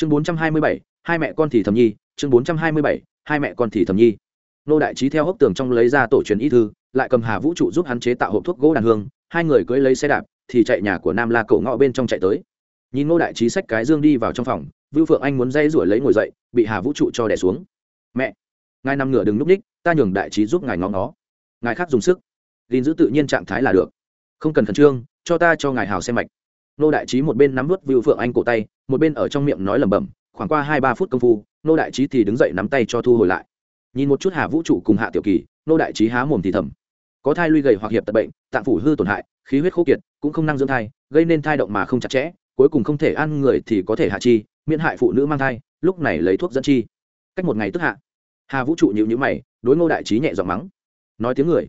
chương bốn trăm hai mươi bảy, hai mẹ con thì thầm nhi, chương bốn trăm hai mươi bảy, hai mẹ con thì thầm nhi. Nô đại trí theo hốc tường trong lấy ra tổ truyền y thư, lại cầm hà vũ trụ giúp hắn chế tạo hộp thuốc gỗ đàn hương, hai người cưỡi lấy xe đạp, thì chạy nhà của nam la cổ ngõ bên trong chạy tới. Nhìn nô đại trí xách cái dương đi vào trong phòng, vưu phượng anh muốn dây rủi lấy ngồi dậy, bị hà vũ trụ cho đẻ xuống. Mẹ, ngài nằm ngửa đừng núp ních, ta nhường đại trí giúp ngài ngó nó ngài khác dùng sức. Gìn giữ tự nhiên trạng thái là được. Không cần khẩn trương, cho ta cho ngài hào xem mạch nô đại trí một bên nắm vút vưu phượng anh cổ tay, một bên ở trong miệng nói lẩm bẩm, khoảng qua hai ba phút công phu, nô đại trí thì đứng dậy nắm tay cho thu hồi lại. Nhìn một chút hà vũ trụ cùng hạ tiểu kỳ, nô đại trí há mồm thì thầm. Có thai lui gầy hoặc hiệp tật bệnh, tạng phủ hư tổn hại, khí huyết khô kiệt, cũng không năng dưỡng thai, gây nên thai động mà không chặt chẽ, cuối cùng không thể ăn người thì có thể hạ chi, miễn hại phụ nữ mang thai, lúc này lấy thuốc dẫn chi. Cách một ngày tức hạ. Hà vũ trụ nhịu nhữ mày, đối ngô đại trí nhẹ giọng mắng. Nói tiếng người.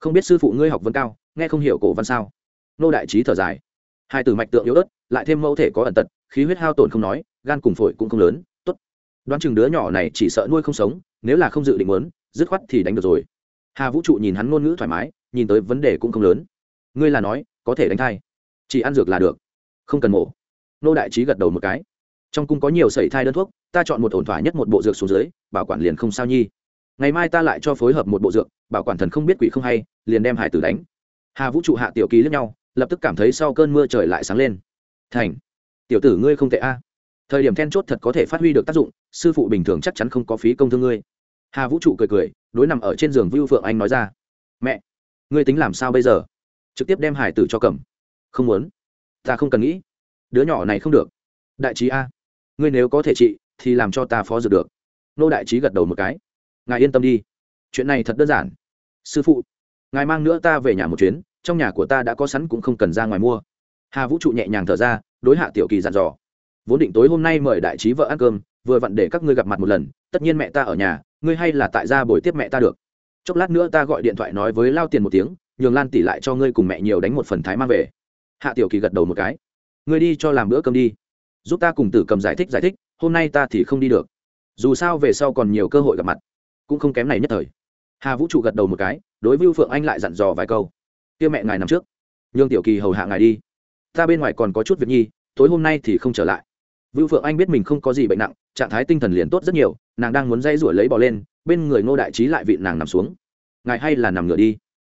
Không biết sư phụ ngươi học vấn cao, nghe không hiểu cổ văn sao. Ngô đại trí thở dài hai từ mạch tượng yếu ớt, lại thêm mẫu thể có ẩn tật, khí huyết hao tổn không nói, gan cùng phổi cũng không lớn, tốt. Đoán chừng đứa nhỏ này chỉ sợ nuôi không sống, nếu là không dự định muốn, dứt khoát thì đánh được rồi. Hà vũ trụ nhìn hắn ngôn ngữ thoải mái, nhìn tới vấn đề cũng không lớn. Ngươi là nói, có thể đánh thai. Chỉ ăn dược là được. Không cần mổ. Nô đại trí gật đầu một cái. Trong cung có nhiều sẩy thai đơn thuốc, ta chọn một ổn thỏa nhất một bộ dược xuống dưới, bảo quản liền không sao nhi. Ngày mai ta lại cho phối hợp một bộ dược, bảo quản thần không biết quỷ không hay, liền đem hải tử đánh. Hà vũ trụ hạ tiểu ký lẫn nhau lập tức cảm thấy sau cơn mưa trời lại sáng lên. Thành, tiểu tử ngươi không tệ a. Thời điểm then chốt thật có thể phát huy được tác dụng, sư phụ bình thường chắc chắn không có phí công thương ngươi. Hà vũ trụ cười cười, đối nằm ở trên giường vưu phượng anh nói ra. Mẹ, ngươi tính làm sao bây giờ? Trực tiếp đem hải tử cho cầm. Không muốn. Ta không cần nghĩ. Đứa nhỏ này không được. Đại trí a. Ngươi nếu có thể trị, thì làm cho ta phó dược được. Nô đại trí gật đầu một cái. Ngài yên tâm đi. Chuyện này thật đơn giản. Sư phụ, ngài mang nữa ta về nhà một chuyến trong nhà của ta đã có sẵn cũng không cần ra ngoài mua. Hà vũ trụ nhẹ nhàng thở ra, đối hạ tiểu kỳ dặn dò. Vốn định tối hôm nay mời đại trí vợ ăn cơm, vừa vặn để các ngươi gặp mặt một lần, tất nhiên mẹ ta ở nhà, ngươi hay là tại gia buổi tiếp mẹ ta được. Chốc lát nữa ta gọi điện thoại nói với lao tiền một tiếng, nhường lan tỷ lại cho ngươi cùng mẹ nhiều đánh một phần thái mang về. Hạ tiểu kỳ gật đầu một cái. Ngươi đi cho làm bữa cơm đi. Giúp ta cùng tử cầm giải thích giải thích, hôm nay ta thì không đi được. Dù sao về sau còn nhiều cơ hội gặp mặt. Cũng không kém này nhất thời. Hà vũ trụ gật đầu một cái, đối với phượng anh lại dặn dò vài câu kia mẹ ngài nằm trước. Nhường tiểu kỳ hầu hạ ngài đi. Ta bên ngoài còn có chút việc nhi, tối hôm nay thì không trở lại. Vưu phượng anh biết mình không có gì bệnh nặng, trạng thái tinh thần liền tốt rất nhiều, nàng đang muốn dây rủi lấy bò lên, bên người ngô đại trí lại vị nàng nằm xuống. Ngài hay là nằm ngửa đi.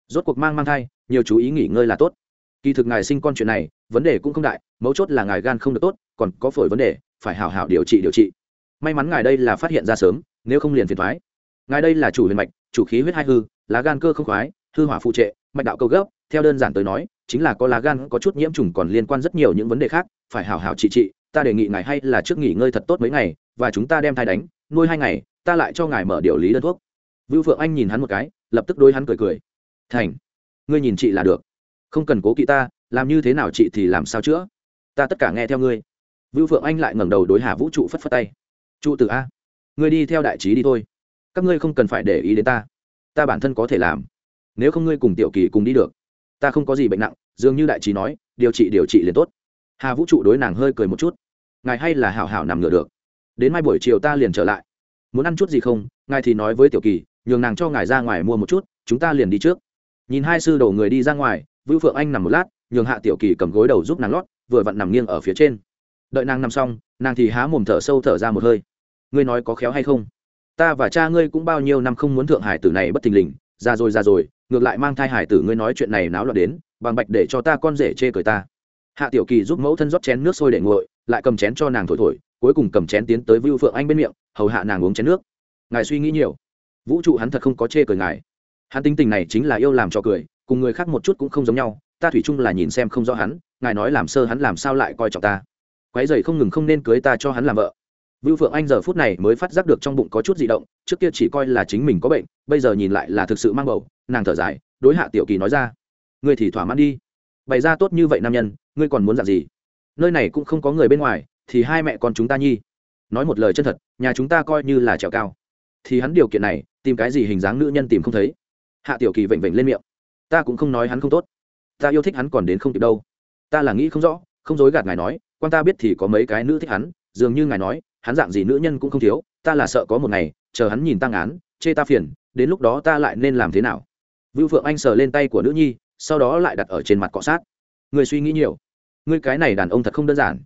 Rốt cuộc mang mang thai, nhiều chú ý nghỉ ngơi là tốt. Kỳ thực ngài sinh con chuyện này, vấn đề cũng không đại, mấu chốt là ngài gan không được tốt, còn có phổi vấn đề, phải hào hào điều trị điều trị. May mắn ngài đây là phát hiện ra sớm, nếu không liền phiền thoái ngài đây là chủ huyền mạch, chủ khí huyết hai hư, lá gan cơ không khoái, hư hỏa phụ trệ mạch đạo cầu gấp, theo đơn giản tới nói, chính là có lá gan, có chút nhiễm trùng còn liên quan rất nhiều những vấn đề khác, phải hào hào trị trị, ta đề nghị ngài hay là trước nghỉ ngơi thật tốt mấy ngày, và chúng ta đem thai đánh, nuôi hai ngày, ta lại cho ngài mở điều lý đơn thuốc. Vưu phượng anh nhìn hắn một cái, lập tức đối hắn cười cười. Thành, ngươi nhìn chị là được. Không cần cố kỵ ta, làm như thế nào chị thì làm sao chữa? Ta tất cả nghe theo ngươi. Vưu phượng anh lại ngẩng đầu đối hà vũ trụ phất phất tay. Trụ từ a, ngươi đi theo đại trí đi thôi. Các ngươi không cần phải để ý đến ta. Ta bản thân có thể làm nếu không ngươi cùng tiểu kỳ cùng đi được, ta không có gì bệnh nặng, dường như đại trí nói, điều trị điều trị liền tốt. Hà vũ trụ đối nàng hơi cười một chút. Ngài hay là hảo hảo nằm ngửa được. Đến mai buổi chiều ta liền trở lại. Muốn ăn chút gì không? Ngài thì nói với tiểu kỳ, nhường nàng cho ngài ra ngoài mua một chút, chúng ta liền đi trước. Nhìn hai sư đầu người đi ra ngoài, vũ phượng anh nằm một lát, nhường hạ tiểu kỳ cầm gối đầu giúp nàng lót, vừa vặn nằm nghiêng ở phía trên. Đợi nàng nằm xong, nàng thì há mồm thở sâu thở ra một hơi. Ngươi nói có khéo hay không? Ta và cha ngươi cũng bao nhiêu năm không muốn thượng hải tử này bất thình lình ra rồi ra rồi, ngược lại mang thai hải tử ngươi nói chuyện này náo loạn đến, bằng bạch để cho ta con rể chê cười ta. Hạ tiểu kỳ giúp mẫu thân rót chén nước sôi để nguội, lại cầm chén cho nàng thổi thổi, cuối cùng cầm chén tiến tới vưu phượng anh bên miệng, hầu hạ nàng uống chén nước. Ngài suy nghĩ nhiều. Vũ trụ hắn thật không có chê cười ngài. Hắn tính tình này chính là yêu làm cho cười, cùng người khác một chút cũng không giống nhau, ta thủy chung là nhìn xem không rõ hắn, ngài nói làm sơ hắn làm sao lại coi trọng ta. Quái dày không ngừng không nên cưới ta cho hắn làm vợ vưu phượng anh giờ phút này mới phát giác được trong bụng có chút dị động, trước kia chỉ coi là chính mình có bệnh, bây giờ nhìn lại là thực sự mang bầu, nàng thở dài, đối hạ tiểu kỳ nói ra, ngươi thì thỏa mãn đi. Bày ra tốt như vậy nam nhân, ngươi còn muốn làm gì? Nơi này cũng không có người bên ngoài, thì hai mẹ con chúng ta nhi. Nói một lời chân thật, nhà chúng ta coi như là trèo cao. Thì hắn điều kiện này, tìm cái gì hình dáng nữ nhân tìm không thấy. Hạ tiểu kỳ vịnh vịnh lên miệng, ta cũng không nói hắn không tốt. Ta yêu thích hắn còn đến không kịp đâu. Ta là nghĩ không rõ, không dối gạt ngài nói, quan ta biết thì có mấy cái nữ thích hắn, dường như ngài nói hắn dạng gì nữ nhân cũng không thiếu, ta là sợ có một ngày, chờ hắn nhìn tăng án, chê ta phiền, đến lúc đó ta lại nên làm thế nào? Vưu phượng anh sờ lên tay của nữ nhi, sau đó lại đặt ở trên mặt cọ sát. Người suy nghĩ nhiều. Ngươi cái này đàn ông thật không đơn giản.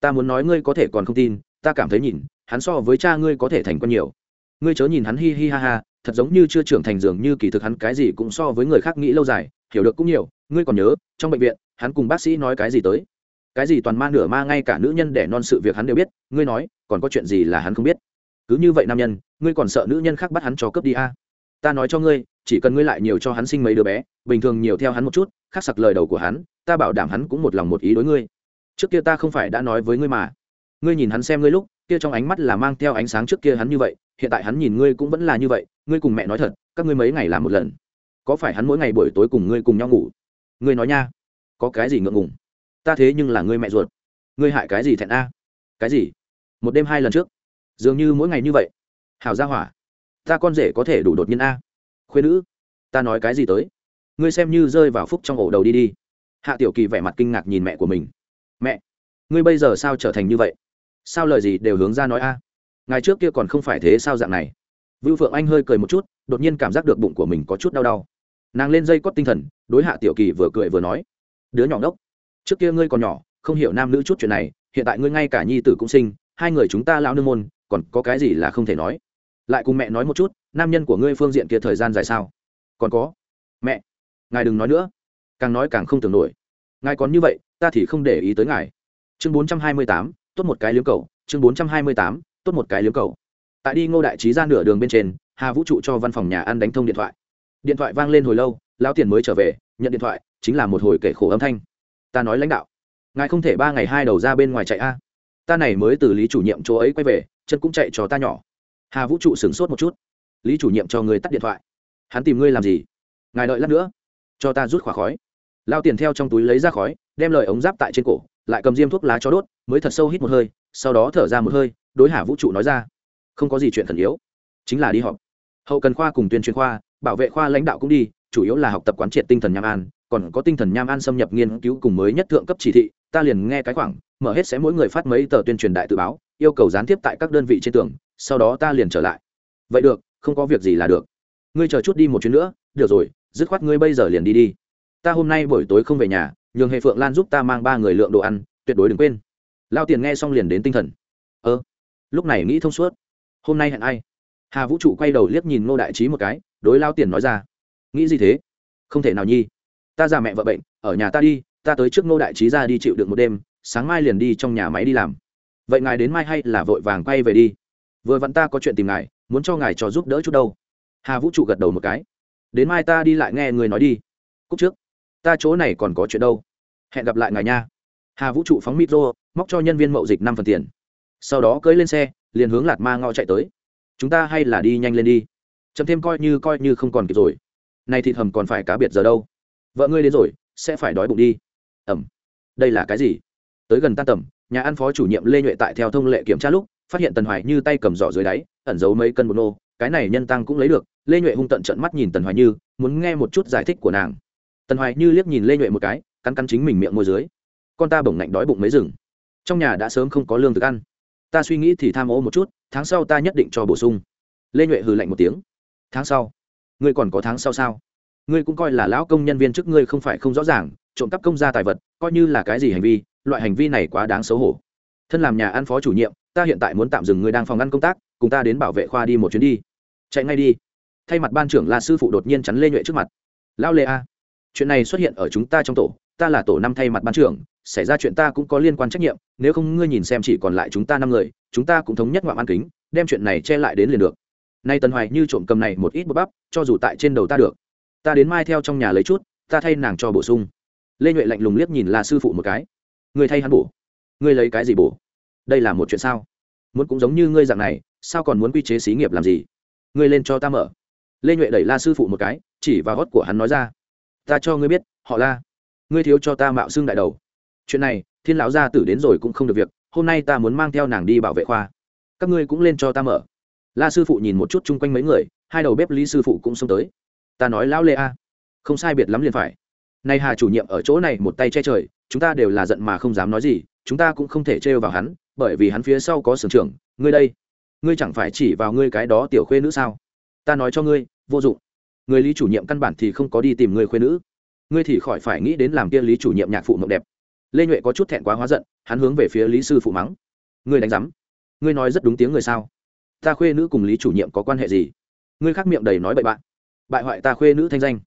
Ta muốn nói ngươi có thể còn không tin, ta cảm thấy nhìn, hắn so với cha ngươi có thể thành con nhiều. Ngươi chớ nhìn hắn hi hi ha ha, thật giống như chưa trưởng thành dường như kỳ thực hắn cái gì cũng so với người khác nghĩ lâu dài, hiểu được cũng nhiều, ngươi còn nhớ, trong bệnh viện, hắn cùng bác sĩ nói cái gì tới? Cái gì toàn ma nửa ma ngay cả nữ nhân để non sự việc hắn đều biết, ngươi nói, còn có chuyện gì là hắn không biết? Cứ như vậy nam nhân, ngươi còn sợ nữ nhân khác bắt hắn cho cướp đi a à? ta nói cho ngươi, chỉ cần ngươi lại nhiều cho hắn sinh mấy đứa bé, bình thường nhiều theo hắn một chút khắc sặc lời đầu của hắn, ta bảo đảm hắn cũng một lòng một ý đối ngươi. Trước kia ta không phải đã nói với ngươi mà. Ngươi nhìn hắn xem ngươi lúc, kia trong ánh mắt là mang theo ánh sáng trước kia hắn như vậy, hiện tại hắn nhìn ngươi cũng vẫn là như vậy, ngươi cùng mẹ nói thật, các ngươi mấy ngày làm một lần. Có phải hắn mỗi ngày buổi tối cùng ngươi cùng nhau ngủ? Ngươi nói nha. Có cái gì ngượng ngùng? Ta thế nhưng là ngươi mẹ ruột. Ngươi hại cái gì thẹn a? Cái gì? Một đêm hai lần trước. Dường như mỗi ngày như vậy. Hào ra hỏa. Ta con rể có thể đủ đột nhiên a? Khuyên nữ, ta nói cái gì tới? Ngươi xem như rơi vào phúc trong ổ đầu đi đi. Hạ tiểu kỳ vẻ mặt kinh ngạc nhìn mẹ của mình. Mẹ, ngươi bây giờ sao trở thành như vậy? Sao lời gì đều hướng ra nói a? Ngày trước kia còn không phải thế sao dạng này? Vưu phượng anh hơi cười một chút, đột nhiên cảm giác được bụng của mình có chút đau đau. Nàng lên dây cót tinh thần, đối hạ tiểu kỳ vừa cười vừa nói, đứa nhỏ ngốc trước kia ngươi còn nhỏ, không hiểu nam nữ chút chuyện này, hiện tại ngươi ngay cả nhi tử cũng sinh, hai người chúng ta lão nương môn, còn có cái gì là không thể nói? Lại cùng mẹ nói một chút, nam nhân của ngươi phương diện kia thời gian dài sao? Còn có? Mẹ, ngài đừng nói nữa. Càng nói càng không tưởng nổi. Ngài còn như vậy, ta thì không để ý tới ngài. Chương bốn trăm hai mươi tám, tốt một cái liếm cầu. Chương bốn trăm hai mươi tám, tốt một cái liếm cầu. Tại đi ngô đại trí ra nửa đường bên trên, hà vũ trụ cho văn phòng nhà ăn đánh thông điện thoại. Điện thoại vang lên hồi lâu, lão tiền mới trở về, nhận điện thoại, chính là một hồi kể khổ âm thanh ta nói lãnh đạo, ngài không thể ba ngày hai đầu ra bên ngoài chạy a. Ta này mới từ lý chủ nhiệm chỗ ấy quay về, chân cũng chạy cho ta nhỏ. Hà vũ trụ sửng sốt một chút. Lý chủ nhiệm cho người tắt điện thoại. Hắn tìm ngươi làm gì? Ngài đợi lát nữa, cho ta rút khóa khói. Lao tiền theo trong túi lấy ra khói, đem lời ống giáp tại trên cổ, lại cầm diêm thuốc lá cho đốt, mới thật sâu hít một hơi, sau đó thở ra một hơi, đối hà vũ trụ nói ra. Không có gì chuyện thần yếu, chính là đi họp. Hậu cần khoa cùng tuyên truyền khoa, bảo vệ khoa lãnh đạo cũng đi, chủ yếu là học tập quán triệt tinh thần nham an còn có tinh thần nham an xâm nhập nghiên cứu cùng mới nhất thượng cấp chỉ thị, ta liền nghe cái khoảng, mở hết sẽ mỗi người phát mấy tờ tuyên truyền đại tự báo, yêu cầu gián tiếp tại các đơn vị trên tường, sau đó ta liền trở lại. Vậy được, không có việc gì là được. Ngươi chờ chút đi một chuyến nữa, được rồi, dứt khoát ngươi bây giờ liền đi đi. Ta hôm nay buổi tối không về nhà, nhường hệ phượng lan giúp ta mang ba người lượng đồ ăn, tuyệt đối đừng quên. Lao tiền nghe xong liền đến tinh thần. Ơ, lúc này nghĩ thông suốt. Hôm nay hẹn ai? Hà vũ trụ quay đầu liếc nhìn ngô đại trí một cái, đối lao tiền nói ra. Nghĩ gì thế? Không thể nào nhi ta già mẹ vợ bệnh, ở nhà ta đi, ta tới trước ngô đại trí ra đi chịu được một đêm, sáng mai liền đi trong nhà máy đi làm. Vậy ngài đến mai hay là vội vàng quay về đi? Vừa vặn ta có chuyện tìm ngài, muốn cho ngài cho giúp đỡ chút đâu. Hà vũ trụ gật đầu một cái. Đến mai ta đi lại nghe người nói đi. Cúc trước. Ta chỗ này còn có chuyện đâu. Hẹn gặp lại ngài nha. Hà vũ trụ phóng micro, móc cho nhân viên mậu dịch năm phần tiền. Sau đó cưỡi lên xe, liền hướng lạt ma ngõ chạy tới. Chúng ta hay là đi nhanh lên đi. Chấm thêm coi như coi như không còn kịp rồi. Nay thịt hầm còn phải cá biệt giờ đâu vợ ngươi đến rồi, sẽ phải đói bụng đi. Ẩm. Đây là cái gì? Tới gần tan tầm, nhà ăn phó chủ nhiệm lê nhuệ tại theo thông lệ kiểm tra lúc, phát hiện tần hoài như tay cầm giỏ dưới đáy, ẩn giấu mấy cân bột nô. Cái này nhân tăng cũng lấy được. Lê nhuệ hung tận trận mắt nhìn tần hoài như, muốn nghe một chút giải thích của nàng. Tần hoài như liếc nhìn lê nhuệ một cái, cắn cắn chính mình miệng môi dưới. Con ta bổng lạnh đói bụng mấy rừng. Trong nhà đã sớm không có lương thực ăn. Ta suy nghĩ thì tham ô một chút, tháng sau ta nhất định cho bổ sung. Lê nhuệ hừ lạnh một tiếng. Tháng sau? Ngươi còn có tháng sau sao? Ngươi cũng coi là lão công nhân viên trước ngươi không phải không rõ ràng, trộm cắp công gia tài vật, coi như là cái gì hành vi, loại hành vi này quá đáng xấu hổ. Thân làm nhà ăn phó chủ nhiệm, ta hiện tại muốn tạm dừng ngươi đang phòng ăn công tác, cùng ta đến bảo vệ khoa đi một chuyến đi. Chạy ngay đi. Thay mặt ban trưởng là sư phụ đột nhiên chắn lê nhuệ trước mặt. Lão lê a, chuyện này xuất hiện ở chúng ta trong tổ, ta là tổ năm thay mặt ban trưởng, xảy ra chuyện ta cũng có liên quan trách nhiệm, nếu không ngươi nhìn xem chỉ còn lại chúng ta năm người, chúng ta cũng thống nhất ngoạm ăn kính, đem chuyện này che lại đến liền được. Nay tần hoài như trộm cầm này một ít bắp, cho dù tại trên đầu ta được ta đến mai theo trong nhà lấy chút, ta thay nàng cho bổ sung. Lê nhuệ lạnh lùng liếc nhìn là sư phụ một cái. Người thay hắn bổ. Ngươi lấy cái gì bổ? Đây là một chuyện sao? Muốn cũng giống như ngươi dạng này, sao còn muốn quy chế xí nghiệp làm gì? Ngươi lên cho ta mở. Lê nhuệ đẩy la sư phụ một cái, chỉ vào gót của hắn nói ra. Ta cho ngươi biết, họ la. Ngươi thiếu cho ta mạo xương đại đầu. Chuyện này, thiên lão gia tử đến rồi cũng không được việc, hôm nay ta muốn mang theo nàng đi bảo vệ khoa. Các ngươi cũng lên cho ta mở. La sư phụ nhìn một chút chung quanh mấy người, hai đầu bếp lý sư phụ cũng xông tới ta nói lão lê a. Không sai biệt lắm liền phải. Nay hà chủ nhiệm ở chỗ này một tay che trời, chúng ta đều là giận mà không dám nói gì, chúng ta cũng không thể trêu vào hắn, bởi vì hắn phía sau có sưởng trưởng, ngươi đây. Ngươi chẳng phải chỉ vào ngươi cái đó tiểu khuê nữ sao? Ta nói cho ngươi, vô dụng. Người lý chủ nhiệm căn bản thì không có đi tìm người khuê nữ. Ngươi thì khỏi phải nghĩ đến làm kia lý chủ nhiệm nhạc phụ mộng đẹp. Lê nhuệ có chút thẹn quá hóa giận, hắn hướng về phía lý sư phụ mắng. Ngươi đánh giám. Ngươi nói rất đúng tiếng người sao? Ta khuê nữ cùng lý chủ nhiệm có quan hệ gì? Ngươi khác miệng đầy nói bậy bạn bại hoại ta khuê nữ thanh danh.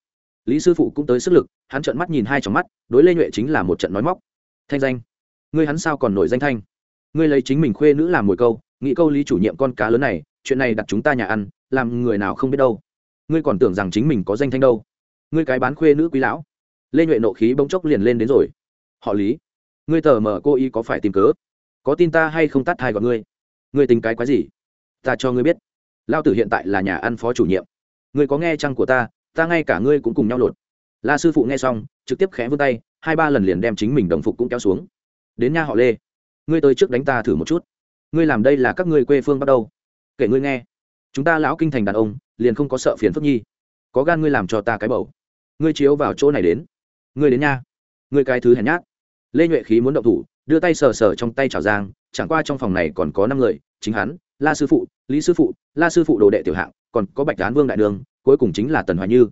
Lý sư phụ cũng tới sức lực, hắn trợn mắt nhìn hai trong mắt, đối lê nhuệ chính là một trận nói móc. Thanh danh? Ngươi hắn sao còn nổi danh thanh? Ngươi lấy chính mình khuê nữ làm mồi câu, nghĩ câu lý chủ nhiệm con cá lớn này, chuyện này đặt chúng ta nhà ăn, làm người nào không biết đâu. Ngươi còn tưởng rằng chính mình có danh thanh đâu. Ngươi cái bán khuê nữ quý lão. Lê nhuệ nộ khí bỗng chốc liền lên đến rồi. Họ lý, ngươi tờ mờ cô y có phải tìm cớ? Có tin ta hay không tắt thai gọi ngươi? Ngươi tính cái quái gì? Ta cho ngươi biết. Lao tử hiện tại là nhà ăn phó chủ nhiệm ngươi có nghe chăng của ta ta ngay cả ngươi cũng cùng nhau lột. La sư phụ nghe xong, trực tiếp khẽ vươn tay, hai ba lần liền đem chính mình đồng phục cũng kéo xuống. Đến nha họ lê. Ngươi tới trước đánh ta thử một chút. Ngươi làm đây là các ngươi quê phương bắt đầu. Kể ngươi nghe. Chúng ta lão kinh thành đàn ông, liền không có sợ phiền phức nhi. Có gan ngươi làm cho ta cái bầu. Ngươi chiếu vào chỗ này đến. Ngươi đến nha. Ngươi cái thứ hèn nhát. Lê nhuệ khí muốn động thủ, đưa tay sờ sờ trong tay chảo giang, chẳng qua trong phòng này còn có năm người, chính hắn, la sư phụ, lý sư phụ, la sư phụ đồ đệ tiểu hạng còn có bạch án vương đại đường, cuối cùng chính là tần hoài như.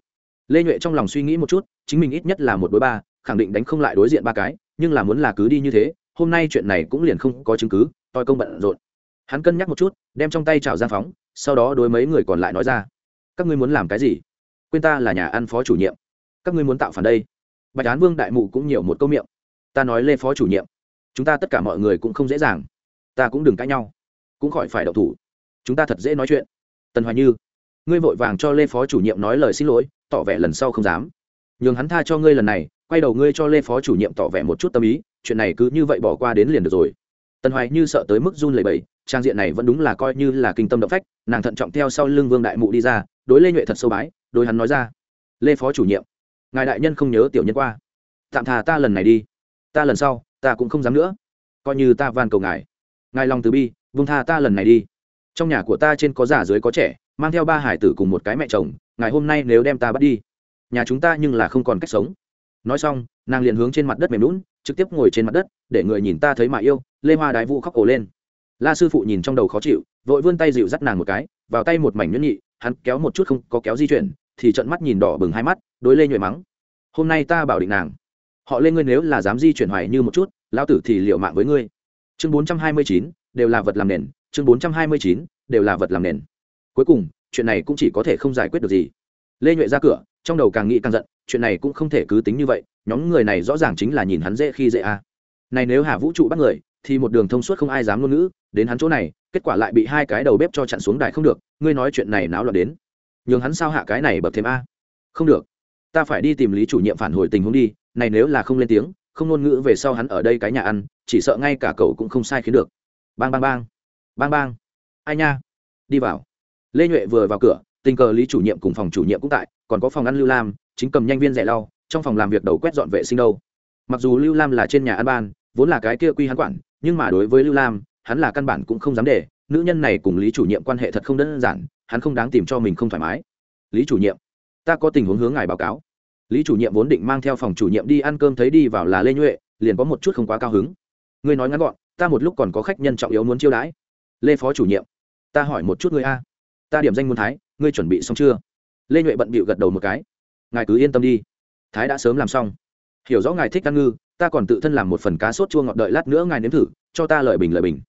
Lê nhuệ trong lòng suy nghĩ một chút, chính mình ít nhất là một đối ba, khẳng định đánh không lại đối diện ba cái, nhưng là muốn là cứ đi như thế, hôm nay chuyện này cũng liền không có chứng cứ, toi công bận rộn. Hắn cân nhắc một chút, đem trong tay chảo giang phóng, sau đó đối mấy người còn lại nói ra. Các ngươi muốn làm cái gì? Quên ta là nhà ăn phó chủ nhiệm. Các ngươi muốn tạo phản đây? Bạch án vương đại mụ cũng nhiều một câu miệng. Ta nói lê phó chủ nhiệm. Chúng ta tất cả mọi người cũng không dễ dàng. Ta cũng đừng cãi nhau. Cũng khỏi phải đậu thủ. Chúng ta thật dễ nói chuyện. Tần hoài như ngươi vội vàng cho lê phó chủ nhiệm nói lời xin lỗi tỏ vẻ lần sau không dám. Nhường hắn tha cho ngươi lần này quay đầu ngươi cho lê phó chủ nhiệm tỏ vẻ một chút tâm ý chuyện này cứ như vậy bỏ qua đến liền được rồi. Tần hoài như sợ tới mức run lẩy bẩy, trang diện này vẫn đúng là coi như là kinh tâm động phách nàng thận trọng theo sau lưng vương đại mụ đi ra đối lê nhuệ thật sâu bái đối hắn nói ra lê phó chủ nhiệm ngài đại nhân không nhớ tiểu nhân qua. Tạm thà ta lần này đi. Ta lần sau ta cũng không dám nữa. Coi như ta van cầu ngài. Ngài lòng từ bi vung tha ta lần này đi. Trong nhà của ta trên có già dưới có trẻ mang theo ba hải tử cùng một cái mẹ chồng, ngài hôm nay nếu đem ta bắt đi, nhà chúng ta nhưng là không còn cách sống. Nói xong, nàng liền hướng trên mặt đất mềm lún trực tiếp ngồi trên mặt đất, để người nhìn ta thấy mà yêu, lê hoa đái vũ khóc ổ lên. La sư phụ nhìn trong đầu khó chịu, vội vươn tay dịu dắt nàng một cái, vào tay một mảnh nhuyễn nhị, hắn kéo một chút không có kéo di chuyển, thì trận mắt nhìn đỏ bừng hai mắt, đối lê nhuệ mắng, hôm nay ta bảo định nàng, họ lên ngươi nếu là dám di chuyển hoài như một chút lao tử thì liệu mạng với ngươi. Chương bốn trăm hai mươi chín, đều là vật làm nền, chương bốn trăm hai mươi chín, đều là vật làm nền cuối cùng, chuyện này cũng chỉ có thể không giải quyết được gì. Lê nhuệ ra cửa, trong đầu càng nghĩ càng giận, chuyện này cũng không thể cứ tính như vậy, nhóm người này rõ ràng chính là nhìn hắn dễ khi dễ a. À. này nếu hà vũ trụ bắt người, thì một đường thông suốt không ai dám ngôn ngữ, đến hắn chỗ này, kết quả lại bị hai cái đầu bếp cho chặn xuống đài không được, ngươi nói chuyện này náo loạn đến. Nhường hắn sao hạ cái này bập thêm a? Không được. Ta phải đi tìm lý chủ nhiệm phản hồi tình huống đi, này nếu là không lên tiếng, không ngôn ngữ về sau hắn ở đây cái nhà ăn, chỉ sợ ngay cả cậu cũng không sai khiến được. Bang bang bang. Bang bang. Ai nha? Đi vào lê nhuệ vừa vào cửa, tình cờ lý chủ nhiệm cùng phòng chủ nhiệm cũng tại, còn có phòng ăn lưu lam, chính cầm nhanh viên rẻ lau, trong phòng làm việc đầu quét dọn vệ sinh đâu. Mặc dù lưu lam là trên nhà ăn ban, vốn là cái kia quy hắn quản, nhưng mà đối với lưu lam, hắn là căn bản cũng không dám để, nữ nhân này cùng lý chủ nhiệm quan hệ thật không đơn giản, hắn không đáng tìm cho mình không thoải mái. Lý chủ nhiệm, ta có tình huống hướng ngài báo cáo. Lý chủ nhiệm vốn định mang theo phòng chủ nhiệm đi ăn cơm thấy đi vào là lê nhuệ, liền có một chút không quá cao hứng. Ngươi nói ngắn gọn, ta một lúc còn có khách nhân trọng yếu muốn chiêu đãi. Lê phó chủ nhiệm, ta hỏi một chút ngươi a ta điểm danh muốn thái, ngươi chuẩn bị xong chưa? Lê nhuệ bận bịu gật đầu một cái. Ngài cứ yên tâm đi. Thái đã sớm làm xong. Hiểu rõ ngài thích ăn ngư, ta còn tự thân làm một phần cá sốt chua ngọt đợi lát nữa ngài nếm thử, cho ta lợi bình lợi bình.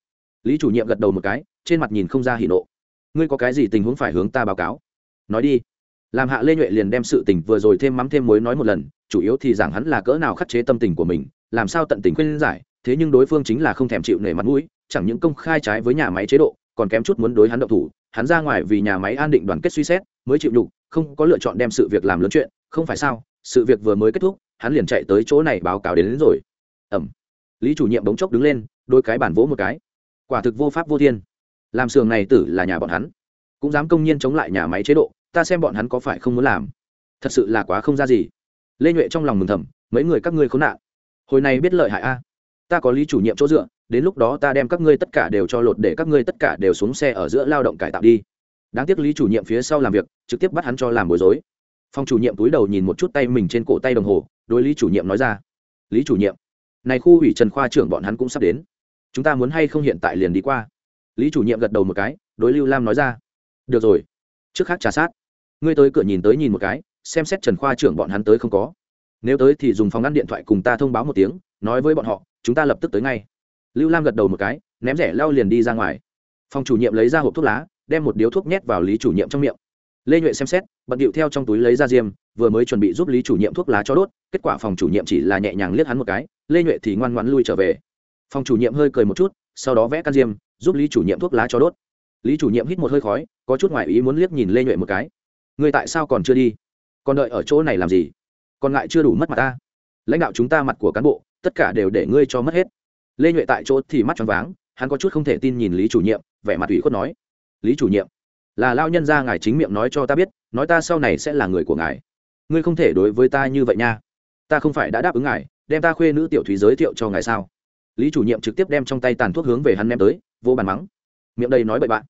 Lý chủ nhiệm gật đầu một cái, trên mặt nhìn không ra hỉ nộ. Ngươi có cái gì tình huống phải hướng ta báo cáo? Nói đi. Làm hạ lê nhuệ liền đem sự tình vừa rồi thêm mắm thêm muối nói một lần, chủ yếu thì giảng hắn là cỡ nào khắc chế tâm tình của mình, làm sao tận tình khuyên giải, thế nhưng đối phương chính là không thèm chịu nể mặt mũi, chẳng những công khai trái với nhà máy chế độ còn kém chút muốn đối hắn động thủ hắn ra ngoài vì nhà máy an định đoàn kết suy xét mới chịu nhục không có lựa chọn đem sự việc làm lớn chuyện không phải sao sự việc vừa mới kết thúc hắn liền chạy tới chỗ này báo cáo đến, đến rồi. Ẩm. Lý chủ nhiệm bỗng chốc đứng lên đôi cái bản vỗ một cái. Quả thực vô pháp vô thiên. Làm sường này tử là nhà bọn hắn. Cũng dám công nhiên chống lại nhà máy chế độ ta xem bọn hắn có phải không muốn làm. Thật sự là quá không ra gì. Lê nhuệ trong lòng mừng thầm mấy người các ngươi khốn nạn. Hồi này biết lợi hại a ta có lý chủ nhiệm chỗ dựa, đến lúc đó ta đem các ngươi tất cả đều cho lột để các ngươi tất cả đều xuống xe ở giữa lao động cải tạo đi. Đáng tiếc lý chủ nhiệm phía sau làm việc, trực tiếp bắt hắn cho làm bối rối. Phòng chủ nhiệm túi đầu nhìn một chút tay mình trên cổ tay đồng hồ, đối lý chủ nhiệm nói ra, lý chủ nhiệm, này khu ủy trần khoa trưởng bọn hắn cũng sắp đến. Chúng ta muốn hay không hiện tại liền đi qua? Lý chủ nhiệm gật đầu một cái, đối lưu lam nói ra, được rồi, trước khác trà sát. Ngươi tới cửa nhìn tới nhìn một cái, xem xét trần khoa trưởng bọn hắn tới không có. Nếu tới thì dùng phòng ngăn điện thoại cùng ta thông báo một tiếng nói với bọn họ, chúng ta lập tức tới ngay. Lưu lam gật đầu một cái, ném rẻ lao liền đi ra ngoài. Phòng chủ nhiệm lấy ra hộp thuốc lá, đem một điếu thuốc nhét vào lý chủ nhiệm trong miệng. Lê nhuệ xem xét, bận điệu theo trong túi lấy ra diêm, vừa mới chuẩn bị giúp lý chủ nhiệm thuốc lá cho đốt, kết quả phòng chủ nhiệm chỉ là nhẹ nhàng liếc hắn một cái, lê nhuệ thì ngoan ngoãn lui trở về. Phòng chủ nhiệm hơi cười một chút, sau đó vẽ căn diêm, giúp lý chủ nhiệm thuốc lá cho đốt. Lý chủ nhiệm hít một hơi khói, có chút ngoại ý muốn liếc nhìn lê nhuệ một cái. Người tại sao còn chưa đi? Còn đợi ở chỗ này làm gì? Còn lại chưa đủ mất mặt ta lãnh đạo chúng ta mặt của cán bộ, tất cả đều để ngươi cho mất hết. Lê nhuệ tại chỗ thì mắt tròn váng, hắn có chút không thể tin nhìn lý chủ nhiệm, vẻ mặt ủy khuất nói. Lý chủ nhiệm, là lao nhân ra ngài chính miệng nói cho ta biết, nói ta sau này sẽ là người của ngài. Ngươi không thể đối với ta như vậy nha. Ta không phải đã đáp ứng ngài, đem ta khuê nữ tiểu thúy giới thiệu cho ngài sao? Lý chủ nhiệm trực tiếp đem trong tay tàn thuốc hướng về hắn ném tới, vô bàn mắng. Miệng đây nói bậy bạn.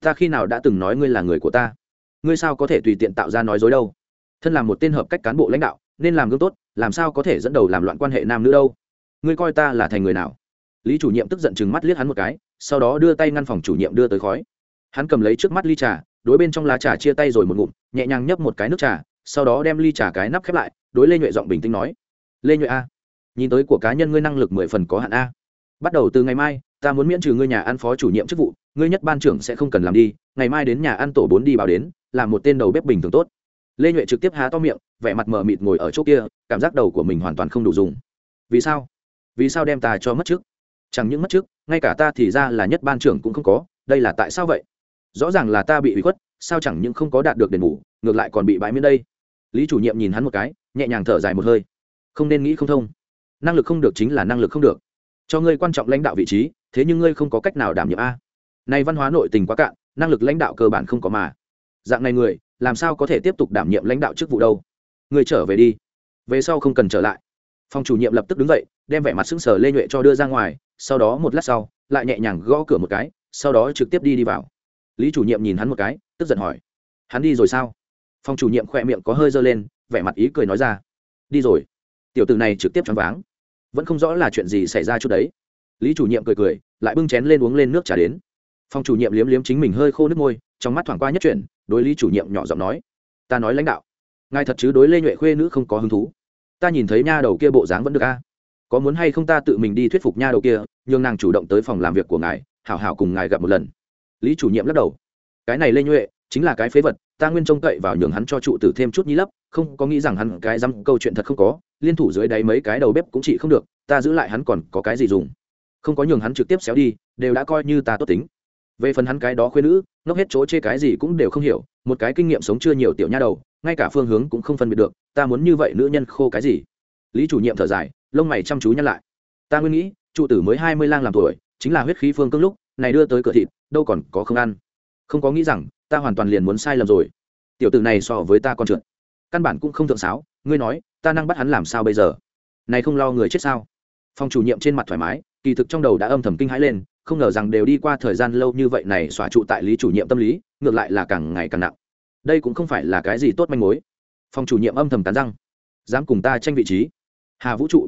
Ta khi nào đã từng nói ngươi là người của ta? Ngươi sao có thể tùy tiện tạo ra nói dối đâu? Thân là một tên hợp cách cán bộ lãnh đạo, nên làm gương tốt làm sao có thể dẫn đầu làm loạn quan hệ nam nữ đâu? Ngươi coi ta là thành người nào? Lý chủ nhiệm tức giận chừng mắt liếc hắn một cái, sau đó đưa tay ngăn phòng chủ nhiệm đưa tới khói. Hắn cầm lấy trước mắt ly trà, đối bên trong lá trà chia tay rồi một ngụm, nhẹ nhàng nhấp một cái nước trà, sau đó đem ly trà cái nắp khép lại, đối lê nhuệ giọng bình tĩnh nói, lê nhuệ a, nhìn tới của cá nhân ngươi năng lực mười phần có hạn a. Bắt đầu từ ngày mai, ta muốn miễn trừ ngươi nhà ăn phó chủ nhiệm chức vụ, ngươi nhất ban trưởng sẽ không cần làm đi, ngày mai đến nhà ăn tổ bốn đi báo đến, làm một tên đầu bếp bình thường tốt lê nhuệ trực tiếp há to miệng vẻ mặt mờ mịt ngồi ở chỗ kia cảm giác đầu của mình hoàn toàn không đủ dùng vì sao vì sao đem ta cho mất trước chẳng những mất trước ngay cả ta thì ra là nhất ban trưởng cũng không có đây là tại sao vậy rõ ràng là ta bị hủy khuất sao chẳng những không có đạt được đền bù ngược lại còn bị bãi miễn đây lý chủ nhiệm nhìn hắn một cái nhẹ nhàng thở dài một hơi không nên nghĩ không thông năng lực không được chính là năng lực không được cho ngươi quan trọng lãnh đạo vị trí thế nhưng ngươi không có cách nào đảm nhiệm a nay văn hóa nội tình quá cạn năng lực lãnh đạo cơ bản không có mà dạng này người làm sao có thể tiếp tục đảm nhiệm lãnh đạo chức vụ đâu? Người trở về đi. Về sau không cần trở lại. Phòng chủ nhiệm lập tức đứng dậy, đem vẻ mặt sững sờ lê nhuệ cho đưa ra ngoài, sau đó một lát sau, lại nhẹ nhàng gõ cửa một cái, sau đó trực tiếp đi đi vào. Lý chủ nhiệm nhìn hắn một cái, tức giận hỏi, hắn đi rồi sao? Phòng chủ nhiệm khỏe miệng có hơi dơ lên, vẻ mặt ý cười nói ra, đi rồi. Tiểu tử này trực tiếp choáng váng. Vẫn không rõ là chuyện gì xảy ra chút đấy. Lý chủ nhiệm cười cười, lại bưng chén lên uống lên nước trả đến. Phòng chủ nhiệm liếm liếm chính mình hơi khô nước môi trong mắt thoảng qua nhất chuyển, đối lý chủ nhiệm nhỏ giọng nói, ta nói lãnh đạo, ngài thật chứ đối lê nhuệ khuê nữ không có hứng thú. Ta nhìn thấy nha đầu kia bộ dáng vẫn được a. Có muốn hay không ta tự mình đi thuyết phục nha đầu kia, nhường nàng chủ động tới phòng làm việc của ngài, hảo hảo cùng ngài gặp một lần. Lý chủ nhiệm lắc đầu, cái này lê nhuệ, chính là cái phế vật, ta nguyên trông cậy vào nhường hắn cho trụ tử thêm chút nhí lấp, không có nghĩ rằng hắn cái dăm câu chuyện thật không có, liên thủ dưới đáy mấy cái đầu bếp cũng chỉ không được, ta giữ lại hắn còn có cái gì dùng. Không có nhường hắn trực tiếp xéo đi, đều đã coi như ta tốt tính về phần hắn cái đó khuyên nữ, ngốc hết chỗ chê cái gì cũng đều không hiểu, một cái kinh nghiệm sống chưa nhiều tiểu nha đầu, ngay cả phương hướng cũng không phân biệt được, ta muốn như vậy nữ nhân khô cái gì? Lý chủ nhiệm thở dài, lông mày chăm chú nhăn lại. Ta nguyên nghĩ, trụ tử mới hai mươi lang làm tuổi, chính là huyết khí phương cương lúc, này đưa tới cửa thịt, đâu còn có không ăn. Không có nghĩ rằng, ta hoàn toàn liền muốn sai lầm rồi. Tiểu tử này so với ta còn trượt căn bản cũng không thượng sáo, ngươi nói, ta năng bắt hắn làm sao bây giờ? Này không lo người chết sao? Phòng chủ nhiệm trên mặt thoải mái, kỳ thực trong đầu đã âm thầm kinh hãi lên không ngờ rằng đều đi qua thời gian lâu như vậy này xóa trụ tại lý chủ nhiệm tâm lý, ngược lại là càng ngày càng nặng. Đây cũng không phải là cái gì tốt manh mối. Phòng chủ nhiệm âm thầm tán răng. Dám cùng ta tranh vị trí. Hà vũ trụ.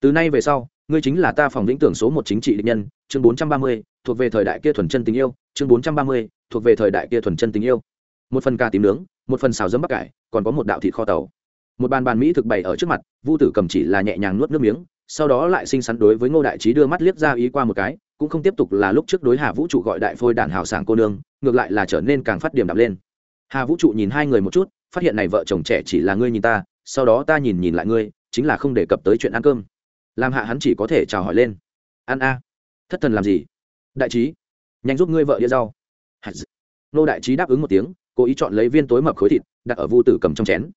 Từ nay về sau, ngươi chính là ta phòng lĩnh tưởng số một chính trị định nhân, chương bốn trăm ba mươi, thuộc về thời đại kia thuần chân tình yêu, chương bốn trăm ba mươi, thuộc về thời đại kia thuần chân tình yêu. Một phần cà tím nướng, một phần xào dấm bắc cải, còn có một đạo thịt kho tàu. Một bàn bàn mỹ thực bày ở trước mặt, vu tử cầm chỉ là nhẹ nhàng nuốt nước miếng, sau đó lại xinh xắn đối với ngô đại trí đưa mắt liếc ra ý qua một cái cũng không tiếp tục là lúc trước đối hà vũ trụ gọi đại phôi đàn hào sảng cô nương, ngược lại là trở nên càng phát điểm đạp lên. Hà vũ trụ nhìn hai người một chút, phát hiện này vợ chồng trẻ chỉ là ngươi nhìn ta, sau đó ta nhìn nhìn lại ngươi, chính là không đề cập tới chuyện ăn cơm. Làm hạ hắn chỉ có thể chào hỏi lên. Ăn a. Thất thần làm gì? Đại trí, nhanh giúp ngươi vợ đĩa rau. Nô đại trí đáp ứng một tiếng, cố ý chọn lấy viên tối mập khối thịt, đặt ở vu tử cầm trong chén.